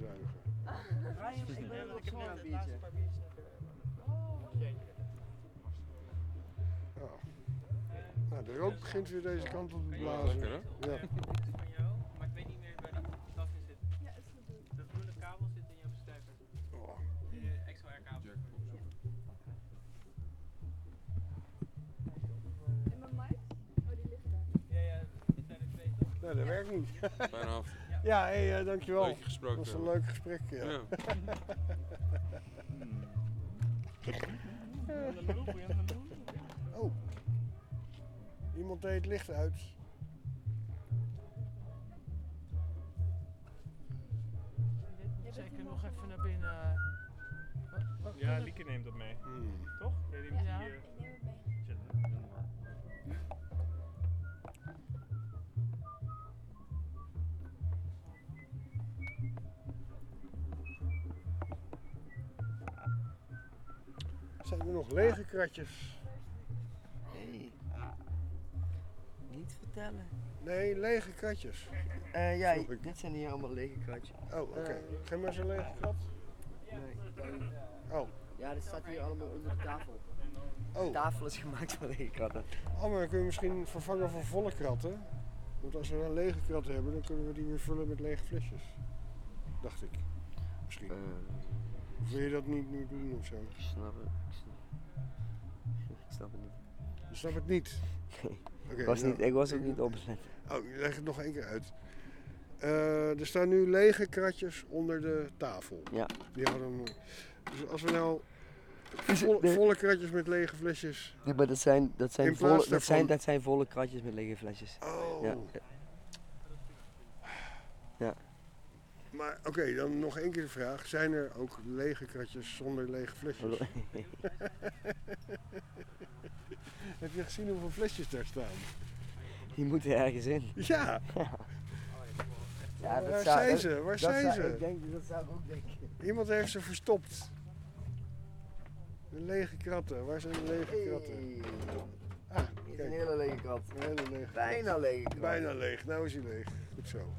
niet. Om, eh, om die bolletjes eh, op te zuigen. Ja. Nou, de rook begint weer deze kant op te blazen. Lekker, hè? Ja. Maar ik weet niet meer waar die tas in zit. Ja. Dat groene kabel zit in jouw versterker. Oh. Die eh, XLR-kabel. En mijn mic? Oh, die ligt daar. Ja, ja, dit zijn er twee toch? Nou, dat werkt niet. Bijna af. Ja, hé, hey, eh, dankjewel. Leuk je gesproken Dat was een leuk gesprek, ja. Ja. Oh. Iemand deed het licht uit. Zeker nog even naar binnen. Wat, wat Ja, Lieke neemt dat mee. Hmm. Toch? Ja. die, nog lege kratjes? Hey. Niet vertellen. Nee, lege kratjes. Eh, ja, dit zijn hier allemaal lege kratjes. Oh, oké. Eh, Geen maar zo'n lege krat? nee. Oh. Ja, dit staat hier allemaal onder de tafel. Oh. De tafel is gemaakt van lege kratten. Oh, maar dan kun je misschien vervangen voor volle kratten. Want als we een lege krat hebben, dan kunnen we die weer vullen met lege flesjes. Dacht ik. Misschien. Of wil je dat niet nu doen of zo? Ik snap het. Snap, het niet. Je snapt het niet? Nee. Was nou, niet, ik was ook niet opgelet. Oh, je legt het nog één keer uit. Eh, er staan nu lege kratjes onder de tafel. Ja. Die hadden, dus als we nou volle, kratjes met lege flesjes. Nee, maar dat zijn, dat zijn, volle, dat, zijn, dat zijn volle kratjes met lege flesjes. Oh. Ja. ja. Maar oké, dan nog één keer de vraag. Zijn er ook lege kratjes zonder lege flesjes? Heb je gezien hoeveel flesjes daar staan? Die moeten ergens in. Ja. Ja, dat Waar zou- zijn ze? Waar dat zijn zou- ze? Ik denk, dat zou ik ook denken. Iemand heeft ze verstopt. De lege kratten. Waar zijn de lege kratten? Ah, is een hele lege krat. Een hele lege Bijna lege krat. Bijna leeg. Nou is hij leeg. Goed. Zo.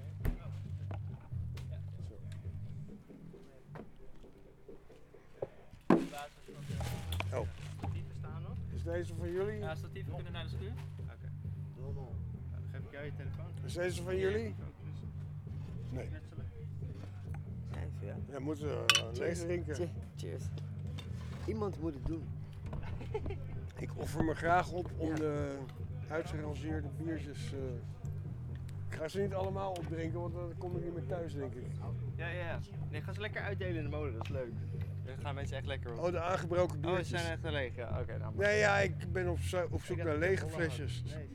Deze van jullie? Ja, statief kunnen naar de schuur. Oké. Nou, dan geef ik jou je telefoon. Is deze van jullie? Nee. Even, ja. Ja, moeten we uh, leeg Cheers. drinken. Che- Cheers. Iemand moet het doen. Ik offer me graag op om de uitgerangeerde biertjes. eh, ik ga ze niet allemaal opdrinken, want dan kom ik niet meer thuis, denk ik. Ja, ja, ja. Nee, ga ze lekker uitdelen in de molen, dat is leuk. Dan gaan mensen echt lekker op. Oh, de aangebroken Oh, ze biertjes. zijn echt leeg, ja. Oké, nou. Nee, ja, ik ben op, zo- op zoek naar lege flesjes. Nee,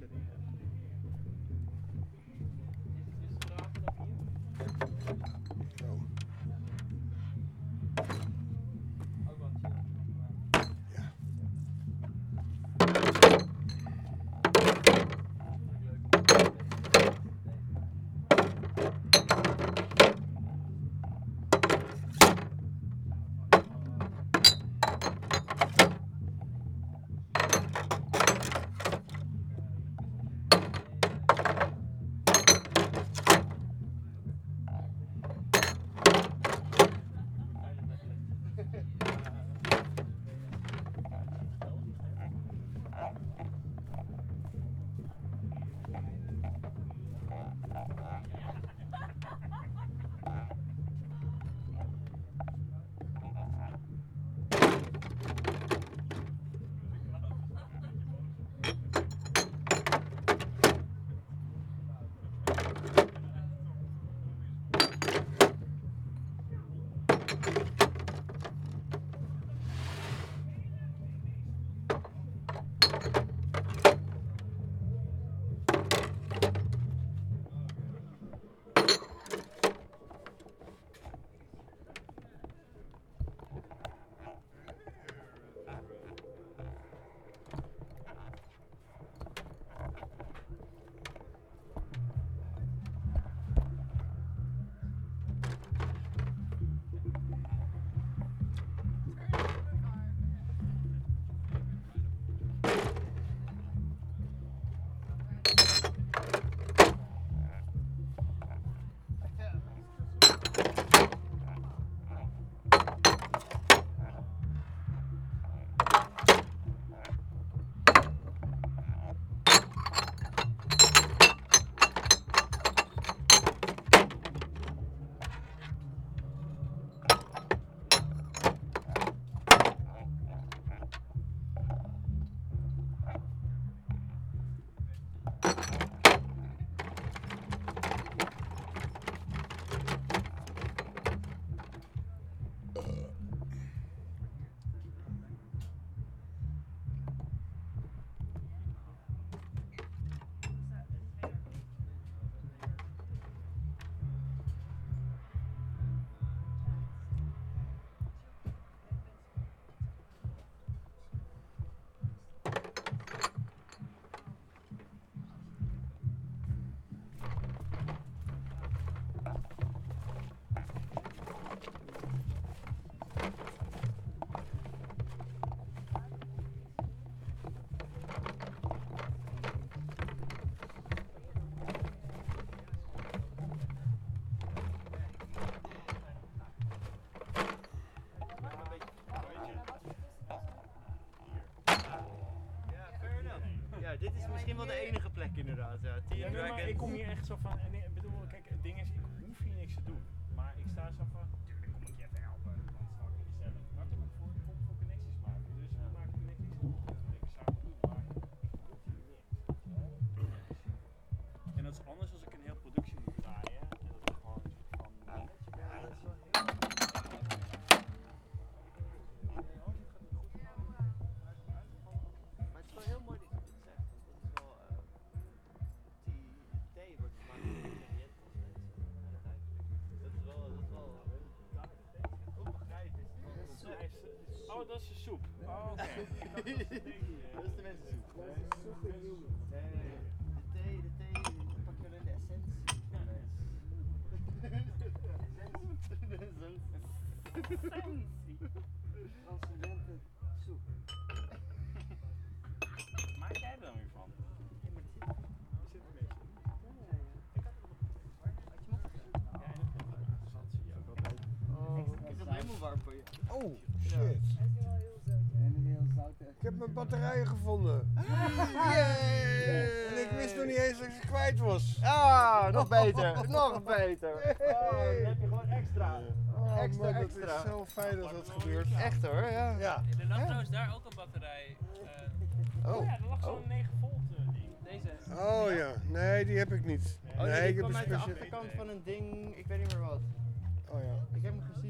misschien wel de enige plek inderdaad. Ja, Tea Ja, nee, maar ik kom hier echt zo van. Dat is de mensensoep. Nee, nee. De thee, de thee, dan pak je alleen de essentie. Nee. De essentie. Transcendente soep. Maak jij er dan weer van? Oh, Ik had helemaal warm voor je. Oh, shit. Ik heb mijn batterijen gevonden. Yay! En ik wist nog niet eens dat ik ze kwijt was. Ah, nog beter. nog beter. Oh, dan heb je gewoon extra. Oh, extra, man, dat extra. is zo fijn als dat gebeurt. Echt hoor, ja. Ja. In de Natro is daar ook een batterij. eh, Oh. Ja, er lag zo'n Oh. 9 volt eh, ding. Deze. Oh ja, nee, die heb ik niet. Oh, nee, die ik heb kwam een uit de achterkant van een ding, ik weet niet meer wat. Oh ja. Ik heb hem gezien.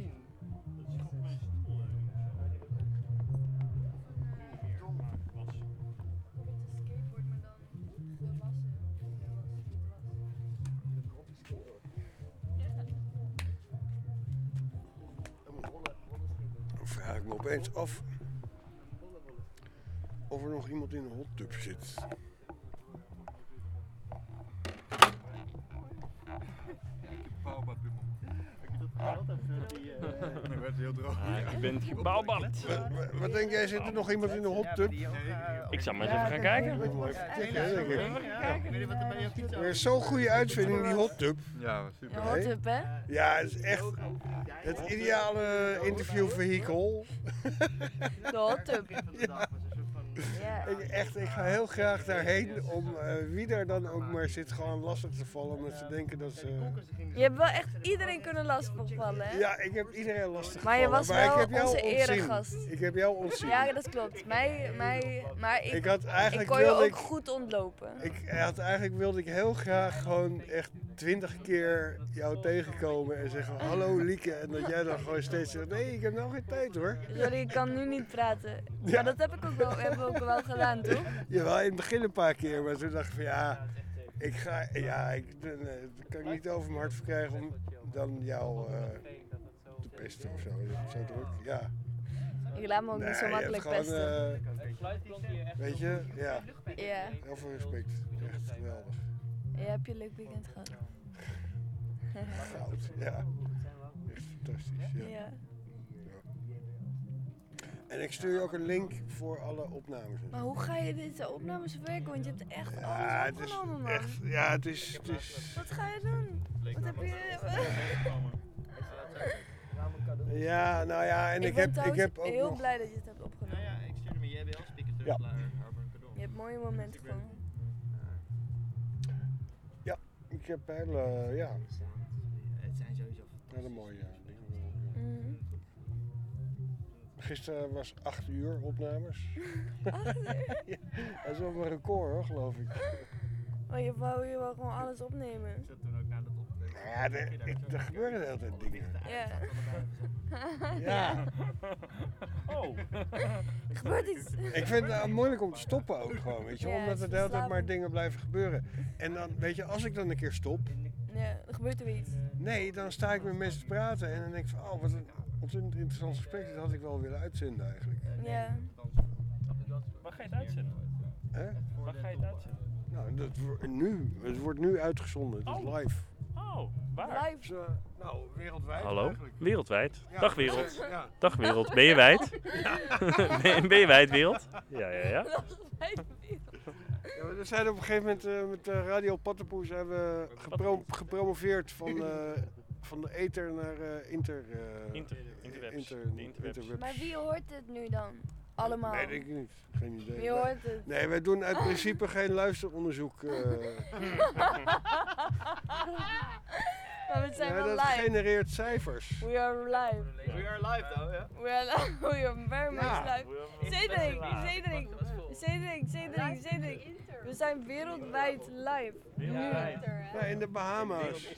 Vraag ik me opeens af of er nog iemand in een hot tub zit. Ik werd heel droog. Ah, je bent gebaubad. Wat, denk jij, zit er nog iemand in de hot tub? Ik zal maar eens even gaan kijken. Ik even checken, ik. Ik er bij je fiets Er is zo'n goede uitvinding, die hot tub. Ja, super. Hot tub, hè? Ja, het is echt het ideale interviewvehikel. De hot tub. Ja. Ik, echt, ik ga heel graag daarheen om eh, wie daar dan ook maar zit gewoon lastig te vallen. Omdat ze denken dat ze... Je hebt wel echt iedereen kunnen lastigvallen, hè? Ja, ik heb iedereen lastig Maar je was maar wel ik heb jou onze eregast. Ik heb jou ontzien. Ja, dat klopt. Mij, mij, maar ik, Ik had eigenlijk ik kon je wilde ook ik- goed ontlopen. Ik had eigenlijk wilde ik heel graag gewoon echt twintig keer jou tegenkomen en zeggen hallo Lieke. En dat jij dan gewoon steeds zegt nee ik heb nou geen tijd hoor. Sorry, ik kan nu niet praten. Maar dat heb ik ook wel, hebben we ook wel gedaan, toch? Jawel, in het begin een paar keer, maar toen dacht ik van ja, ik ga, ja, ik, nee, dat kan ik niet over mijn hart verkrijgen om dan jou eh, te pesten of zo. Zo druk, ja. Ik laat me ook niet zo makkelijk gewoon, pesten. eh, weet je, ja. Ja. Heel veel respect, echt geweldig. Ja, heb je een leuk weekend gehad? Goud, ja. Echt fantastisch, ja. Ja. En ik stuur je ook een link voor alle opnames. Maar hoe ga je deze opnames verwerken? Want je hebt echt Ja, alles het is opgenomen, man. echt, ja, het is, het is, Wat ga je doen? Wat heb je... ja, nou ja, en ik, ik heb, ik heb ook heel nog, blij dat je het hebt opgenomen. Ja, ik stuurde mijn JBL-speaker terug Ja. naar Harbor Cadeau. Je hebt mooie momenten gevonden. ja, ik heb hele, ja, Het zijn sowieso hele mooie dingen. Mhm. Gisteren was 8 uur opnames. Acht uur? ja, dat is wel een record hoor, geloof ik. Oh, je wou je wou gewoon alles opnemen. zat toen ook na dat opnemen. Ja, er, ik, er gebeuren de hele tijd dingen. Ja. Ja. Oh. Er gebeurt iets. Ik vind het nou moeilijk om te stoppen ook gewoon, weet je, Ja, omdat het er is de hele tijd maar dingen blijven gebeuren. En dan, weet je, als ik dan een keer stop, Ja, er gebeurt er weer iets. nee, dan sta ik met mensen te praten en dan denk ik van, oh, wat een ontzettend interessant gesprek, dat had ik wel willen uitzenden eigenlijk. Ja. Waar ga je het uitzenden? Hè? Waar ga je het uitzenden? Nou, dat, nu, het wordt nu uitgezonden, het is Oh. live. Oh, waar? Live. Dus, eh, nou, wereldwijd Hallo? eigenlijk. Wereldwijd. Ja, Dag wereld. ja. Dag wereld. Ben je wijd? ben, ben je wijd wereld? Ja, ja, ja. Ja, we zijn op een gegeven moment eh, met eh, Radio Pattenpoes zijn we gepro- gepromoveerd van, eh, van de ether naar eh, inter, eh, Inter- interwebs. inter- De interwebs. interwebs. Maar wie hoort het nu dan? Allemaal. Nee, denk ik niet. Geen idee. Wie hoort het? Nee, wij doen uit principe geen luisteronderzoek. eh. maar we zijn Nee, wel dat live. genereert cijfers. We are live. We are live though, ja. We are live. We are very much Ja. live. Cedric, Cedric, Cedric, Cedric, Cedric. We zijn wereldwijd live. Wereldwijd. Ja, in de Bahama's.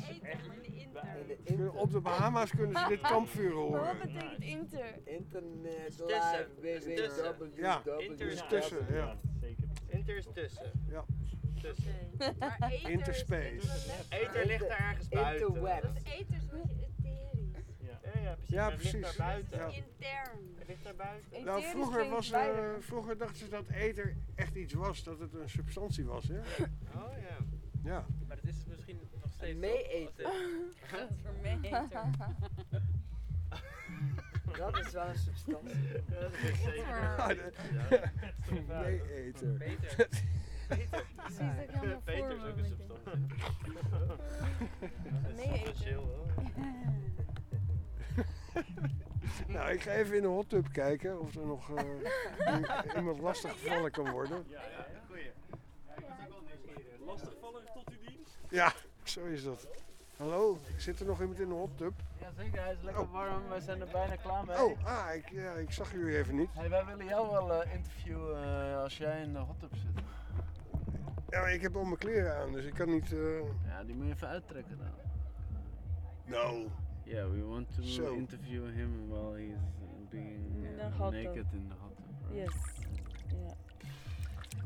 Op de Bahama's kunnen ze dit kampvuur Maar horen. wat betekent inter? Internet Tussen. live Tussen. www. Ja, het is tussen. Ja. Zeker. Inter is tussen. Ja. Tussen. Interspace. Ether ligt daar ergens buiten. Interweb. Eters moet je etherisch. Ja, ja, precies. Ja, het ligt precies. daar buiten. Ja. Intern. Het ligt daar buiten. Nou, vroeger, was, eh, bijna. vroeger dachten ze dat ether echt iets was, dat het een substantie was. Hè? Oh ja. Ja. Maar het is misschien nog steeds. Mee-eter. Dat is voor mij eter. Dat is wel een substantie. Ja, dat is zeker. Ja. Nee, ether. Peter. Precies, dat ik helemaal Peter voor is ook een substantie. Officieel hoor. Nou, ik ga even in de hot tub kijken of er nog eh, i- iemand lastig gevallen kan worden. Ja, ja, goeie. Ja, ik was ook wel nieuwsgierig. Lastigvallen tot uw dienst? Ja, zo is dat. Hallo, zit er nog iemand in de hot tub? Jazeker, hij is lekker Oh. warm. We zijn er bijna klaar mee. Oh, ah, ik, ja, ik zag jullie even niet. Hey, wij willen jou wel eh, interviewen eh, als jij in de hot tub zit. Ja, maar ik heb al mijn kleren aan, dus ik kan niet... eh, Ja, die moet je even uittrekken dan. No. Yeah, we want to So. interview him while he's uh, being uh, naked in the hot tub. Right? Yes. Yeah.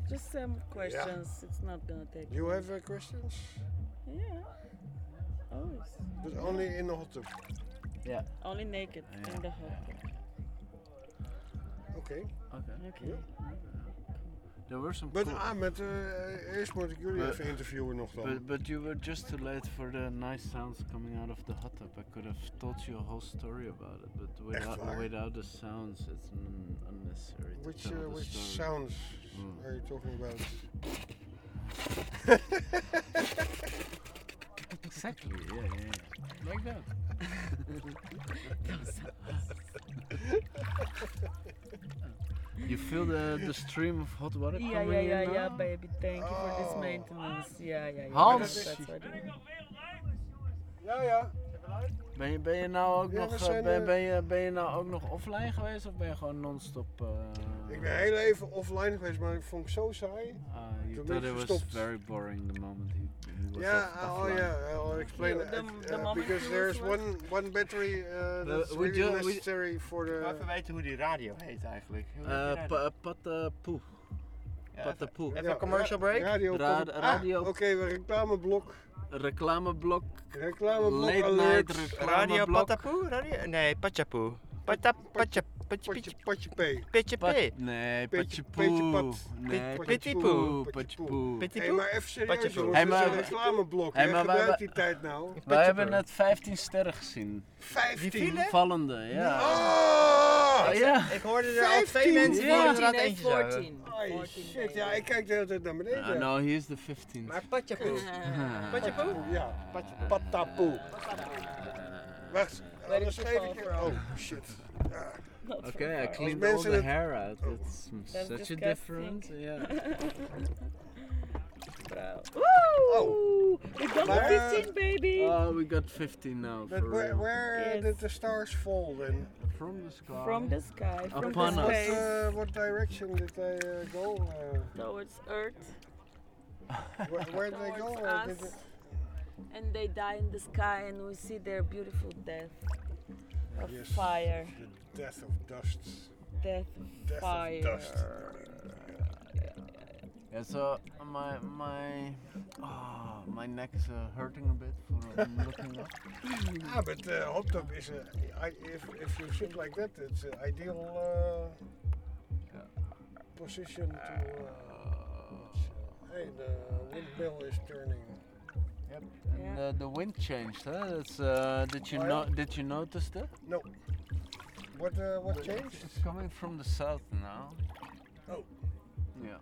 Just some questions. It's not gonna take. You long. have uh, questions? Yeah. Always. But only in the hot tub. Yeah. Only naked in the hot tub. Oké. Okay. Okay. There were some But cool- ah, met, eh, eerst moet ik jullie But- even interviewen nog dan. But, but you were just too late for the nice sounds coming out of the hot tub. I could have told you a whole story about it, but without, without the sounds, it's un- unnecessary. to Which, tell uh, the which story. sounds Mm. are you talking about? Exactly, yeah, yeah, yeah. Like that. you feel the, the stream of hot water Yeah, coming yeah, in yeah, now? yeah, baby. Thank you for this Oh. maintenance. Yeah, yeah, yeah. Hans! That's what I do. Ja, ja. Ben je, ben je nou ook Ja, nog, eh, ben, eh, ben, je, ben je nou ook nog offline geweest of ben je gewoon non-stop? eh, Ik ben heel even offline geweest, maar ik vond het zo saai. Ah, you thought it was very boring the moment he, Yeah, oh offline. yeah, I'll explain Yeah, it. the- the uh, because he there's one one battery uh, that's we really we- necessary for Ik wil the. even weten hoe die radio heet eigenlijk. Eh, radio? pa- Patapoe. Patapoe. Even een commercial break. Radio. Ra- ah, radio. Oké, we reclameblok. Reclameblok. Reclameblok Late night Radio reclameblok. Patapoe? Radio? Nee, Pachapoe. Pacha, patje, Patje, patje P. Pitje Pat- P. Nee, Beetje- Patjepoe. beetje pat. Nee, Pit- Patjepoe. Patjepoe. Patjepoe. Pitje Hé, Poe? maar even serieus jongens, Hey, maar- reclameblok. Hey, maar Gebruik die tijd nou. We hebben net 15 sterren gezien. 15? Vallende, ja. Oh! Oh, ja. Ik hoorde er al 15? twee mensen inderdaad 14, eentje zagen. 14. Ai, shit, ja, ik kijk de hele tijd naar beneden. Uh, no, he is the 15th. Maar Patjapoe. Patjapoe? Ja, patapoe. Wacht, Ready anders to fall ik Oh, shit. Ja. Okay, I Als cleaned all the hair out. That's That's such a difference. Yeah. Wow. Oh. We got Maar, the eh, 15, baby. Oh, we got 15 now. But for where, where Yes. did the stars fall then? From the sky. From the sky, from Upon the us. What, uh, what direction did they uh, go? Uh, towards Earth, where, where did they go? towards Or did us, it- and they die in the sky, and we see their beautiful death of Yes, fire, The death of dust. death Death of of fire. dust. Yeah, so my my oh, my neck is uh, hurting a bit for um, looking up. Ah, but uh, hot tub is a, I, if, if you sit like that, it's an ideal uh, position to. Uh, hey, the windmill is turning. Yep. And uh, the wind changed, huh? That's, uh, did you Oh, yeah? Did you notice that? No. What uh, what changed? It's coming from the south now. Oh. Yeah.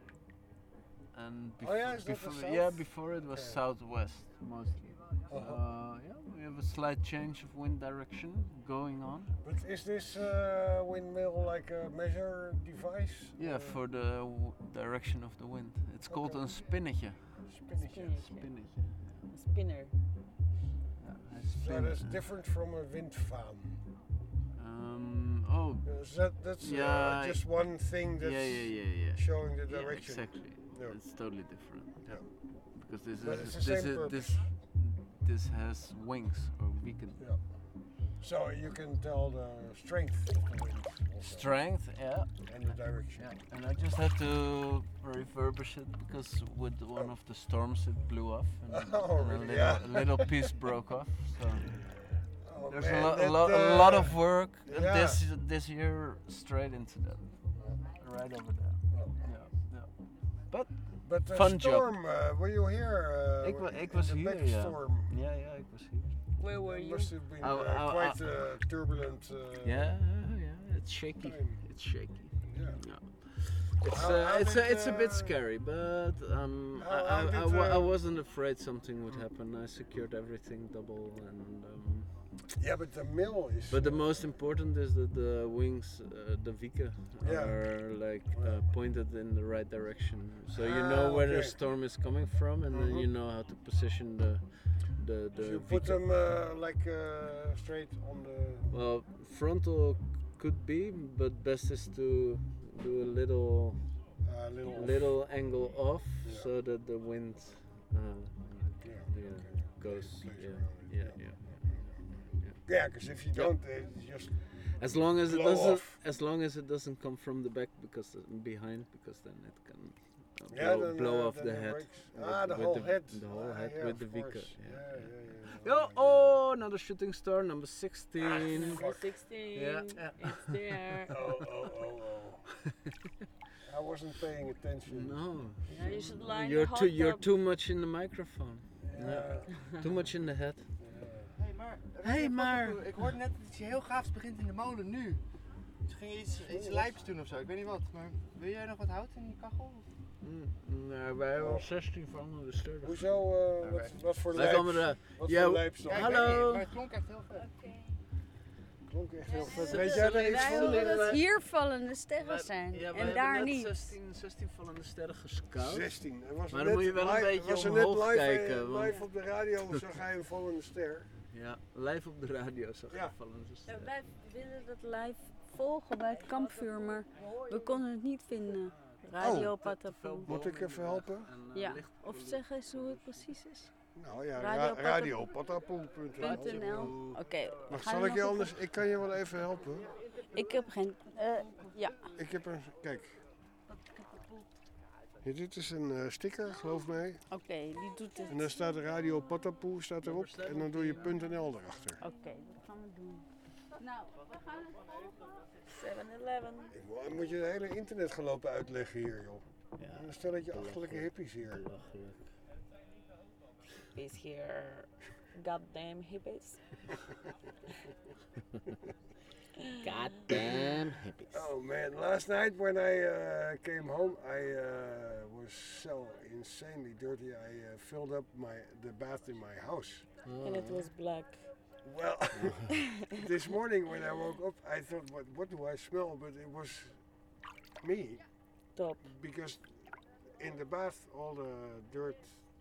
And Oh, yeah, is that the before, yeah, before it was Okay. southwest mostly. So, Uh-huh. uh, yeah, we have a slight change of wind direction going on. But is this uh, windmill like a measure device? Yeah, for the direction of the wind. It's called Okay. a spinnetje. Spinnetje. Spinnetje. Spinner. Yeah, I So that's different from a wind farm. Um, oh, Is that that's yeah, uh, just one thing that's yeah, yeah, yeah, yeah. showing the direction. Yeah, direction. exactly. Yeah. It's totally different. Yeah. Because this But is it's the this same is this this has wings or beacon. Yeah. So you can tell the strength of the wind. also, Strength, yeah. And the direction. Yeah. And I just had to refurbish it because with one of the storms it blew off and, Oh, and really? a, little, Yeah. a little piece broke off. So Oh, there's man, a, lo- that, a, lo- a lot of uh, work yeah. this this year straight into that, right over there. Yeah, yeah. But But the fun job. storm, uh, were you here? Uh, Ik, wa- ik was hier, big ja. storm? Ja, ja, ik was hier. Where were It you? must have been I- uh, I- quite I- uh, turbulent. Uh, Yeah, yeah, it's shaky. time. It's shaky. Yeah. It's uh, it's did, uh, it's a bit scary, but um, how- I, I, I, I wasn't afraid something would happen. I secured everything double, and um, Yeah, but the mill is. But the most important is that the wings, uh, the Vika, Yeah. are like uh, pointed in the right direction. So you Ah, know where the storm is coming from, and then you Mhm. know how to position the the the. So you put them uh, like uh, straight on the. Well, frontal could be, but best is to do a little Uh, little off. angle off Yeah. so that the wind uh, Yeah, yeah, goes. plays Yeah, yeah, yeah. Yeah, because if you don't, it's just. As long as it doesn't, off. as long as it doesn't come from the back, because behind, because then it can Yeah, blow, then, blow uh, off the head. with- Ah, the whole head. The whole Ah, head yeah, with the course. Yeah, Yeah, yeah, yeah. Oh, oh, another shooting star, number 16. Number 16. Yeah, yeah. It's there. Oh, oh, oh, oh. I wasn't paying attention. No. Yeah, you should line You're too, you're too much in the microphone. Too much in the head. Hey, maar. Hey, maar. Ik hoorde net dat iets heel gaafs begint in de molen nu. Ging je iets, iets lijps doen of zo, ik weet niet wat. Maar wil jij nog wat hout in die kachel? Mm, nou, wij hebben al 16 van de sterren. Hoezo, eh, wat, wat voor er- Wat Ja, voor? Ja, hallo. maar het klonk echt heel vet. Klonk echt heel vet. Weet jij iets van? horen dat hier vallende sterren zijn Ja, en daar niet. 16, 16 vallende sterren gescout. 16. Er was maar net dan moet je wel een beetje was er omhoog net live, eh, kijken. want- live op de radio zag hij een vallende ster. Ja, live op de radio zag je Ja. vallende Ja, sterren. wij willen dat live volgen bij het kampvuur, maar we konden het niet vinden. Radio Oh. Patapoe. Moet ik even helpen? Ja, of zeg eens hoe het precies is. Nou ja, Radio ra- Patapoe. radiopatapoe.nl. Oké. Mag ga zal ik je anders? Ik kan je wel even helpen. Ik heb geen. eh, ja. Ik heb een. Kijk. Ja, dit is een eh, sticker, geloof mij. Oké, die doet het. En dan staat Radio Patapoe staat erop. En dan doe je .nl erachter. Oké, dat gaan we doen. Nou, we gaan het volgen. 7-Eleven. Ik moet- Dan moet je het hele internet gaan lopen uitleggen hier, joh. En dan stel je achterlijke hippies hier. Is here goddamn hippies. Goddamn hippies. Oh man, last night when I uh, came home, I uh, was so insanely dirty. I uh, filled up my the bath in my house. And it was black. Well, this morning when I woke up, I thought, what, what do I smell? But it was me. Top. Because in the bath, all the dirt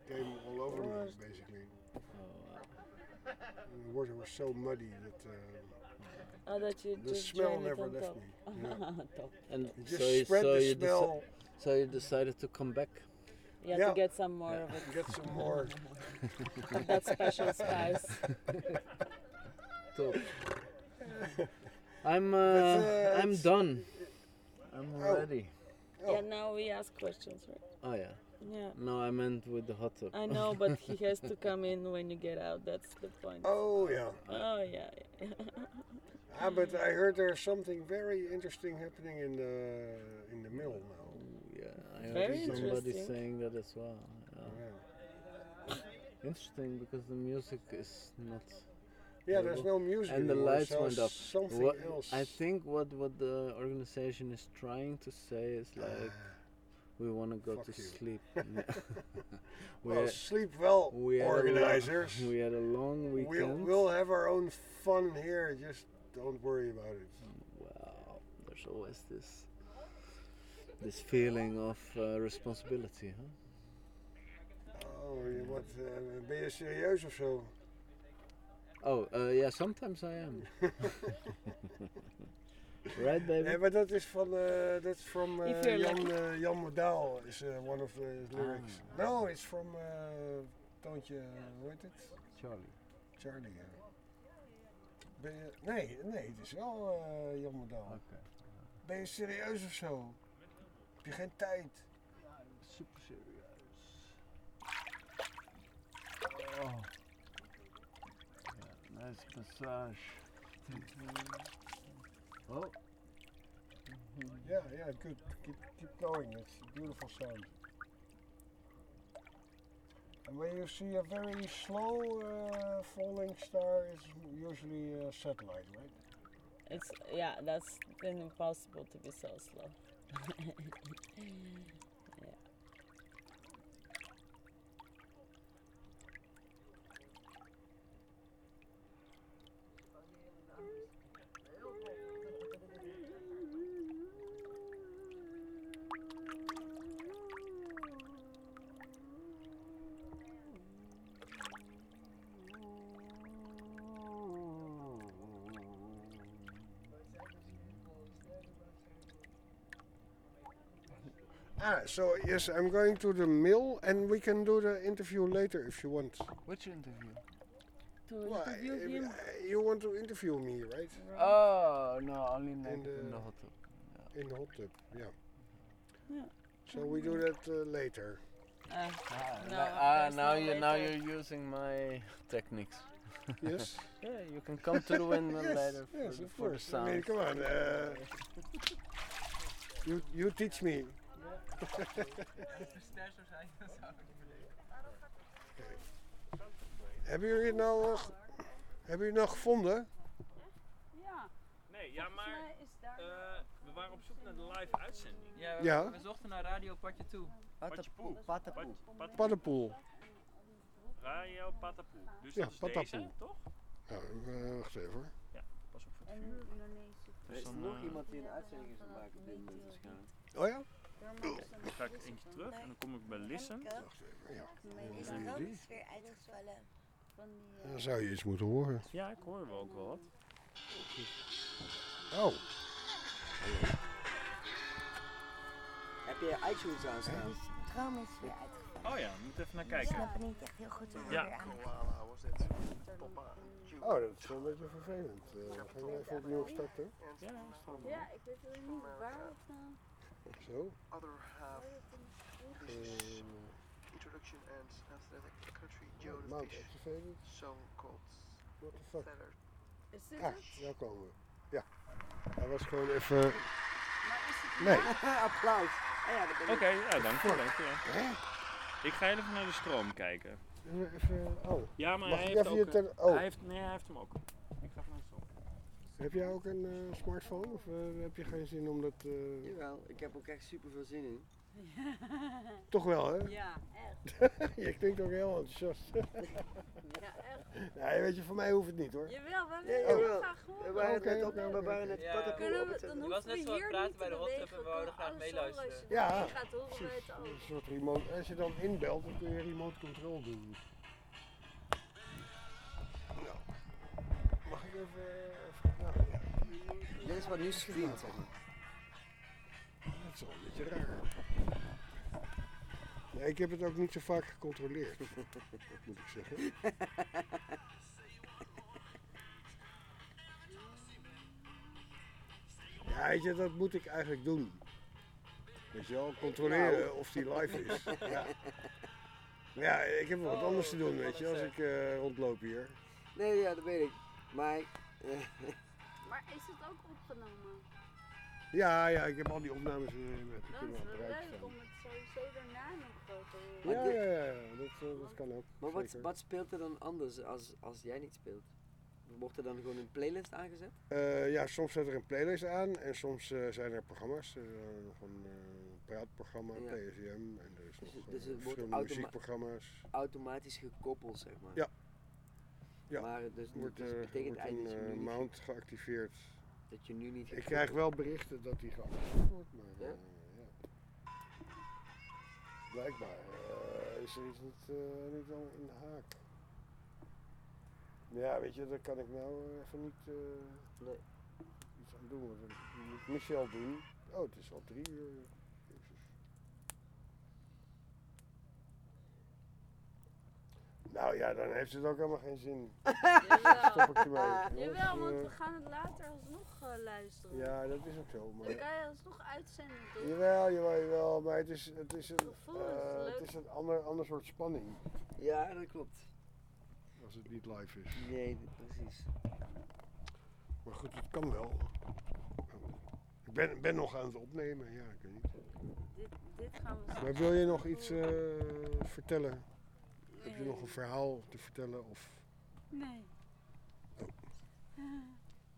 came all over me, Worst. basically. And the water was so muddy that uh, Oh, that you the just smell drain it never left top. me. Yeah. top. And You just so you, spread so the you smell. so you decided to come back. Yeah, Yeah. to get some more Yeah. of it. Get some more. Of that special spice. Top. I'm uh, uh, I'm done. I'm Oh. ready. Yeah, now we ask questions, right? Oh yeah. Yeah. No, I meant with the hot tub. I know, but he has to come in when you get out. That's the point. Oh yeah. Oh yeah. yeah. Ah, but I heard there's something very interesting happening in the in the mill now. Yeah, I Very heard somebody saying that as well. Yeah. Interesting because the music is not. Yeah, there's no music And the lights went up. something What- else. I think what what the organization is trying to say is like. We want to go Fuck to you. sleep. Yeah. Well, had- sleep well, we had a organizers. we had a long We'll, weekend. we'll have our own fun here. Just don't worry about it. Wow, there's always this this feeling of uh, responsibility, huh? Oh, je- wat, eh, ben je serieus of zo? Oh, uh, yeah, sometimes I am. right, baby? Nee, maar dat is van, eh dat is from eh, Jan, eh, Jan Modaal is eh, one of the lyrics. No, it's from uh, Toontje, hoe heet het? Charlie. Charlie, ja. Ben je, nee, nee, het is wel eh, Jan Modaal. Ben je serieus of zo? Heb je geen tijd? Super serieus. Oh. Yeah, nice massage. Oh. Yeah, yeah, good. Keep, keep going. It's a beautiful sound. And when you see a very slow uh, falling star, it's usually a satellite, right? It's yeah, that's then impossible to be so slow. yeah. Ah, so yes, I'm going to the mill and we can do the interview later if you want. Which interview? To Well, interview I- him. I- you want to interview me, right? Oh, no, only in, In the, the- in the hot tub. In the hot tub, yeah. Yeah. So we do that uh, later. Ah, no, na- ah, now no you now later. you're using my techniques. Yes. yeah, you can come to the window yes, later for, Yes, the, of for the course. I mean, come on. Uh, you you teach me. Hebben jullie het nou, eh, hebben jullie het nou gevonden? Ja. Nee, ja, maar eh, we waren op zoek naar de live uitzending. Ja, we, Ja. we zochten naar Radio Patje Toe. Patapoe. Pat- Paddenpoel. Radio Patapoe. Dus Ja, dat is Patapoe. deze, toch? Nou, eh, wacht even hoor. Ja, pas op voor het vuur. Er is dan, nog eh, iemand die een uitzending is gemaakt op dit moment waarschijnlijk. Oh ja? Dan ga ik eentje terug en dan kom ik bij Listen. Ja. Is En de die? weer uitgevallen? Van die, eh, Dan zou je iets moeten horen. Ja, ik hoor wel ook wel wat. Oh. Heb je iTunes aanstaan? Droom is weer uitgevallen. Oh ja, we moeten even naar Ik kijken. snap niet echt heel goed hoe we Ja. weer aan Oh, dat is wel een beetje vervelend. Uh, gaan we even opnieuw starten? Ja, Ja, ik weet wel niet waar het nou... Zo. Other half Eh, introduction and aesthetic country Joe Fish activated. song called What the fuck? Feather. Is dit Ah, daar komen we. Ja. Hij was gewoon even... Maar is het Nee. Applaus. Ah. Oké, ja, dank je, dank je. Ik ga even naar de stroom kijken. Even, oh. Ja, maar Mag hij heeft ook... oh. Hij heeft, nee, hij heeft hem ook. Ik ga even naar de stroom. Heb jij ook een eh, smartphone of eh, heb je geen zin om dat... eh, Jawel, ik heb ook echt super veel zin in. Toch wel, hè? Ja, echt. je klinkt ook heel enthousiast. Ja, echt. nee, weet je, voor mij hoeft het niet hoor. Jawel, we Ja, jawel. het graag We horen. waren Oké, net op, oké, we waren net Ja, op we, het dan Je hoeven was net we zo aan het hier praten bij de en we wouden graag meeluisteren. Ja, gaat horen we het. Een soort remote. Als je dan inbelt, dan kun je remote control doen. Nou, mag ik even... Dit is wat nu zeg maar. Dat is wel een beetje raar. Ja, ik heb het ook niet zo vaak gecontroleerd, moet ik zeggen. Ja, weet je, dat moet ik eigenlijk doen. Weet je wel, controleren Nou. of die live is. Ja. Maar ja, ik heb wel wat anders te doen, weet je, als ik eh, rondloop hier. Nee, ja, dat weet ik. Maar... eh, Maar is het ook opgenomen? Ja, ja, ik heb al die opnames eh, met Dat is wel leuk om het sowieso daarna nog te Ja, ja, ja, ja, dat, eh, dat kan ook. maar wat, zeker. wat speelt er dan anders als, als jij niet speelt? Wordt er dan gewoon een playlist aangezet? Eh, ja, soms zet er een playlist aan en soms eh, zijn er programma's. Er is nog een praatprogramma, Ja. PSM en er is nog Dus, dus het wordt verschillende automa- muziekprogramma's. automatisch gekoppeld, zeg maar. Ja. Ja, Maar dus, wordt, dus het betekent wordt eigenlijk een mount geactiveerd. Dat je nu niet Ik krijg wel berichten dat die geactiveerd wordt, maar Ja? eh, ja. Blijkbaar eh, is er iets niet, eh, niet al in de haak. Ja, weet je, daar kan ik nou even niet Nee. iets aan doen. Dat moet Michel doen. Oh, het is al drie uur. Jezus. Nou ja, dan heeft het ook helemaal geen zin. Stop ik ermee. Jawel, Want, want eh, we gaan het later alsnog eh, luisteren. Ja, dat is ook zo. Maar... Dan kan je alsnog uitzenden, toch? Jawel, jawel, jawel, maar het is, het is, een, eh, het is een ander, ander soort spanning Ja, dat klopt. als het niet live is. Nee, precies. Maar goed, het kan wel. Ik ben, ben nog aan het opnemen, ja, ik weet niet. Dit, dit gaan we Maar wil je nog iets eh, vertellen? Heb je nog een verhaal te vertellen? Of... Nee. Ja,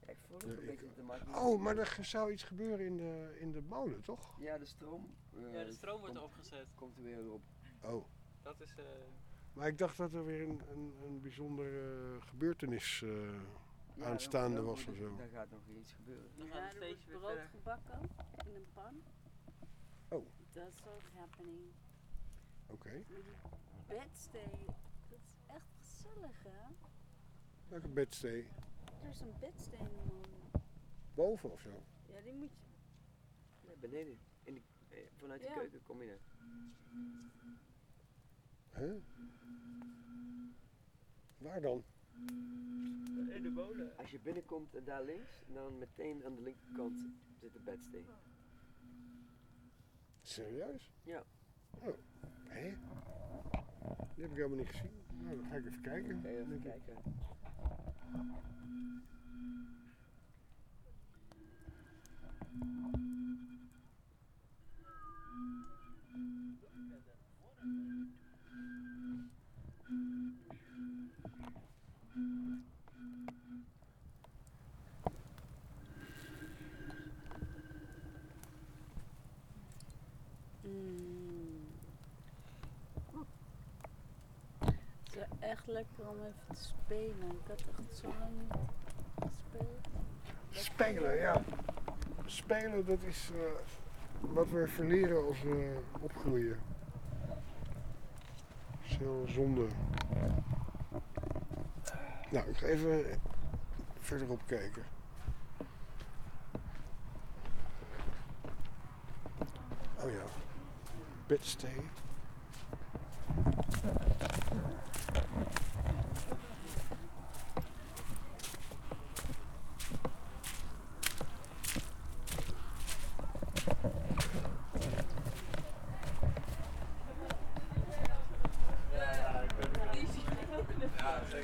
ik voel het Ja, een ik- beetje te maken. Oh, maar er zou iets gebeuren in de, in de molen, toch? Ja, de stroom. eh, Ja, de stroom wordt komt- opgezet. Komt er weer op. Oh. Dat is... eh Maar ik dacht dat er weer een, een, een bijzondere gebeurtenis eh, Ja, aanstaande was of zo. Daar gaat nog iets gebeuren. Dan Ja, gaat er wordt steeds brood gebakken in een pan. Oh. That's what's happening. Oké. Bedstee, dat is echt gezellig, hè? Welke bedstee? Er is een bedstee in de molen. Boven of zo? Ja, die moet je... Nee, beneden. In de, eh, vanuit de Ja. keuken kom je er. Huh? Waar dan? In de molen. Als je binnenkomt en daar links, dan meteen aan de linkerkant zit de bedstee. Serieus? Ja. Oh, hé? Die heb ik helemaal niet gezien. Nou, dan ga ik even kijken. Ga even kijken. Het is wel lekker om even te spelen. Ik had echt zo lang niet gespeeld. Spelen, ja. Spelen, dat is eh, wat we verleren als we opgroeien. Dat is heel zonde. Nou, ik ga even verderop kijken. Oh ja, bedstee.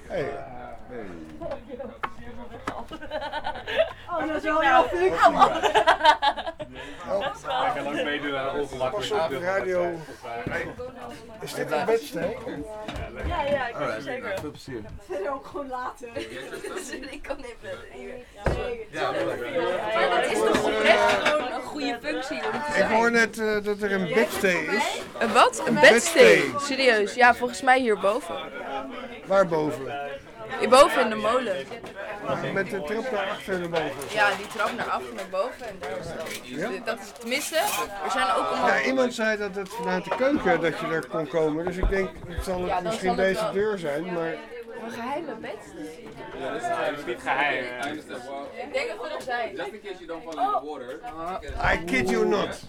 Hey. Oh, dat is wel heel functie. Hij kan ook meedoen aan ongemakkelijk. Pas op de radio. Is dit een bedstee? Ja, ja, ik weet zeker. veel plezier. Is ook gewoon later. ik kan even hier. Ja, Maar dat is toch oprecht gewoon een goede functie om te Ik hoor net eh, dat er een bedstee is. Een wat? Een bedstee? Serieus? Ja, volgens mij hierboven. Waarboven? Hierboven in de molen. Met de trap naar achter naar boven. Ja, die trap naar achter naar boven en daar is dat. Dat is tenminste, er zijn ook allemaal... Ja, iemand zei dat het vanuit de keuken dat je er kon komen. Dus ik denk, het zal het Ja, misschien zal het deze deur zijn. Maar Een geheime bedstee. Ja, dat is niet geheim. Ik denk dat we er zijn. Just in case you don't fall in the water. I kid you not.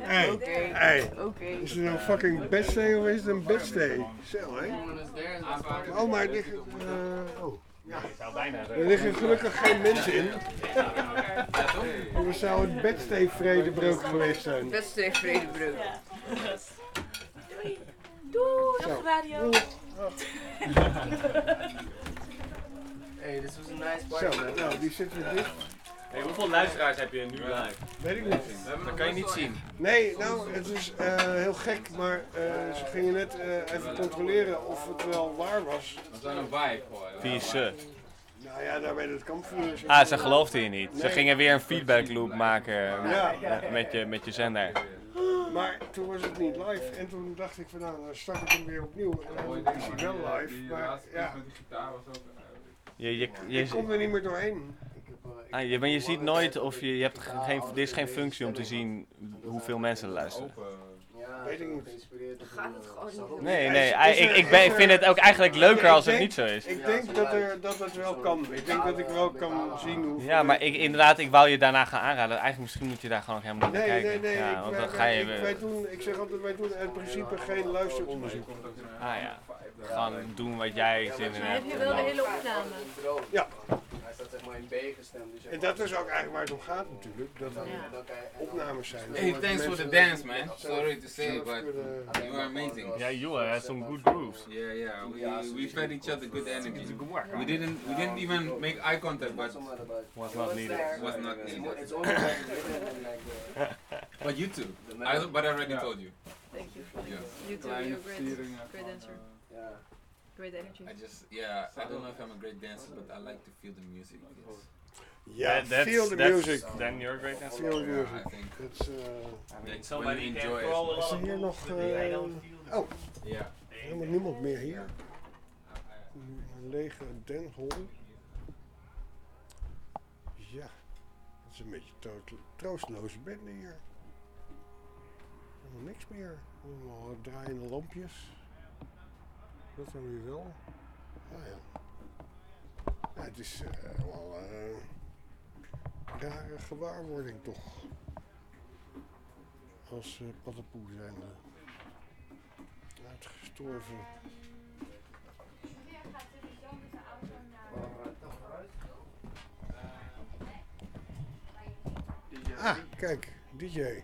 Hey, Oké, hey. oké. Is het een fucking bedstee of is het een bedstee? Zo, hè? Oh, maar er liggen... eh, oh. Ja. Er liggen gelukkig geen mensen in. Anders zou het bedstee vredebreuk geweest zijn. Bedstee vredebreuk. Doei, Zo. dag radio. Hey, this was a nice Zo, party. man. nou, die zitten dicht. Hey, hoeveel luisteraars heb je nu live? Weet ik niet. Dat kan je niet zien. Nee, nou, het is eh, heel gek, maar eh, ze gingen net eh, even controleren of het wel waar was. Dat is een vibe gewoon. Wie is ze? Nou ja, daar bij het kampvuur. Ah, ze geloofden je niet. Ze gingen weer een feedback loop maken Ja. met- met, je, met je zender. Maar toen was het niet live en toen dacht ik van nou, dan start ik hem weer opnieuw. En dan is hij wel live, maar ja, Met die gitaar was ook. Je, je, je, ik kom er niet meer doorheen. ah, je, maar je ziet nooit of je, je hebt ge- geen, er is geen functie om te zien hoeveel mensen er luisteren. Weet ik niet. Gaat het gewoon niet. Nee, nee, ik, ik, ben, ik vind het ook eigenlijk leuker als het niet zo is. Ik denk dat, er, dat het wel kan. Ik denk dat ik wel kan zien hoe. Ja, maar ik, inderdaad, ik wou je daarna gaan aanraden. Eigenlijk misschien moet je daar gewoon helemaal niet naar Nee, kijken. nee, nee. Ja, ik, want dan ga je ik, wij weer... doen, ik zeg altijd, wij doen in principe geen luisteronderzoek. Ah ja, gewoon doen wat jij zin in hebt. Heb je wel de hele opname? Ja. Hij staat zeg maar in B gestemd. Dus En dat is ook eigenlijk waar het om gaat natuurlijk. Dat er opnames zijn. Hey, thanks for the dance, man. Sorry to say, but you are amazing. Yeah, you had some good grooves. Yeah, yeah. We, we fed each other good energy. We didn't we didn't even make eye contact, but Was not needed. Was not needed. It's only like written and like the- But you too. I, but I already told you. Thank you. Yeah. You too, you're a great, great dancer. Yeah. Great energy. I just yeah. I don't know if I'm a great dancer, but I like to feel the music. Yes. Ja, That- that's- feel the that's- music. then you're a great dancer. Feel the Yeah, music. I think. It's, uh, somebody you enjoy a it. lot is er hier nog... eh, oh, Yeah. helemaal niemand meer hier. Een lege denhol. Ja, het is een beetje troostloze bende hier. Helemaal niks meer. Allemaal draaiende lampjes. Dat dan weer wel. Ah ja. ja het is eh, wel... eh, rare gewaarwording toch. Als uh, paddenpoel zijn uitgestorven. Ah, kijk, DJ.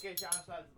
Gaan we die gewoon nog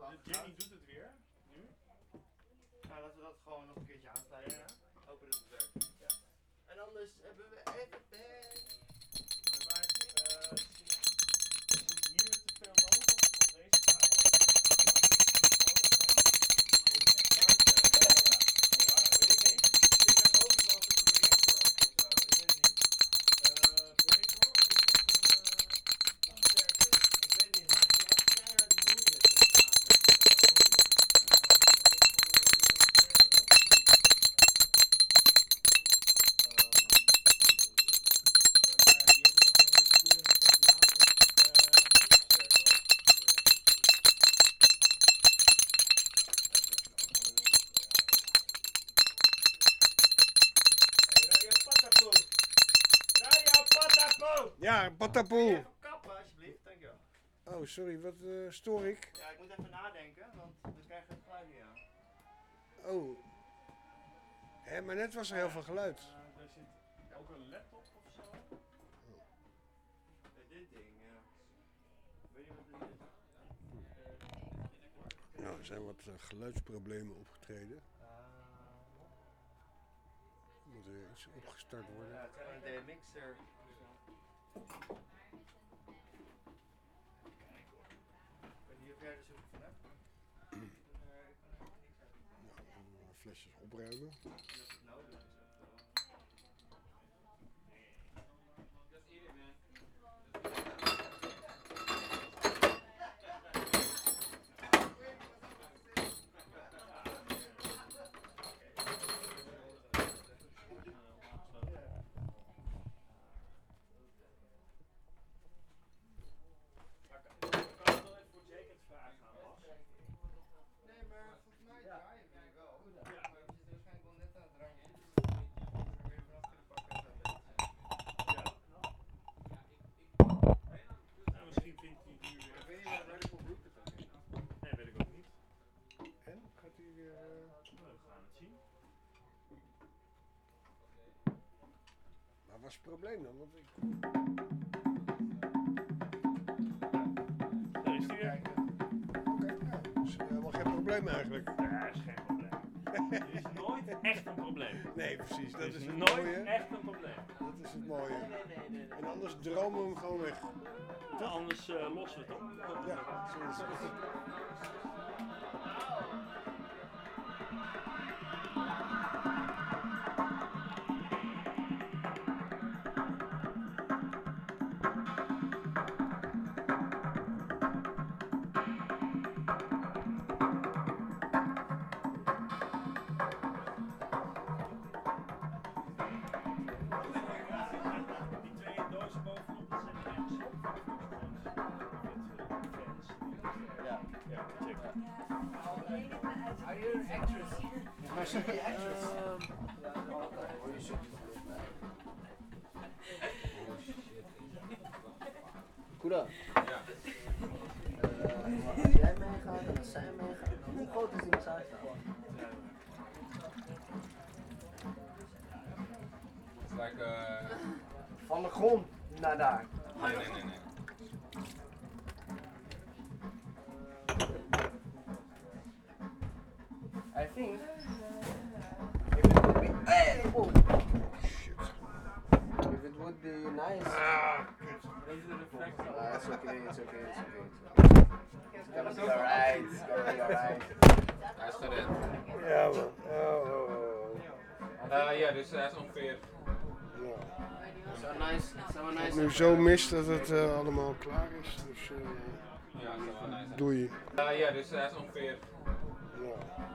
Patapoe. Kappen, alsjeblieft, dankjewel. Oh, sorry, wat eh, stoor ik? Ja, ik moet even nadenken, want we krijgen het geluid niet aan. Oh. Hé, maar net was er heel veel geluid. er zit ook een laptop of zo. Bij dit ding, ja. Weet je wat dit is? Nou, er zijn wat eh, geluidsproblemen opgetreden. Moet er iets opgestart worden. Ja, het zijn een mixer. Ik weet niet of jij er van hebt. Nou, flesjes opruimen. Nee, maar volgens mij draaien we nu wel. Maar we zitten waarschijnlijk wel net aan het randje. Dus we weer vanaf kunnen pakken. Nou, misschien vindt hij nu weer. Ik weet niet waar Radical Root het ook is. Nee, weet ik ook niet. En? Gaat hij weer... Nou, we gaan het zien. Maar wat is het probleem dan? Want ik... Daar is hij weer. Dat is helemaal geen probleem eigenlijk. Ja, is geen probleem. Er is nooit echt een probleem. Nee, precies. Dat Er is, is het nooit mooie. echt een probleem. Dat is het mooie. En anders dromen we hem gewoon weg. Ja, anders eh, lossen we het op. Ja, zo is het. Koeda. Ja. als jij meegaat en als zij meegaat, hoe groot is die massagezaal? It's like uh Van de grond naar daar. Nee, nee, nee, nee. I think if it would be hey, oh. If it would be nice. Ah, okay, it's okay, it's okay. It's, okay. it's gonna be alright, it's gonna be alright. Hij is gered. Ja, man. Oh, oh, oh. Eh, ja, dus hij is ongeveer. So nice, nice. nu zo mist dat het eh, allemaal klaar is. Dus eh, Ja, nice doei. Eh, ja, dus hij is ongeveer. Ja.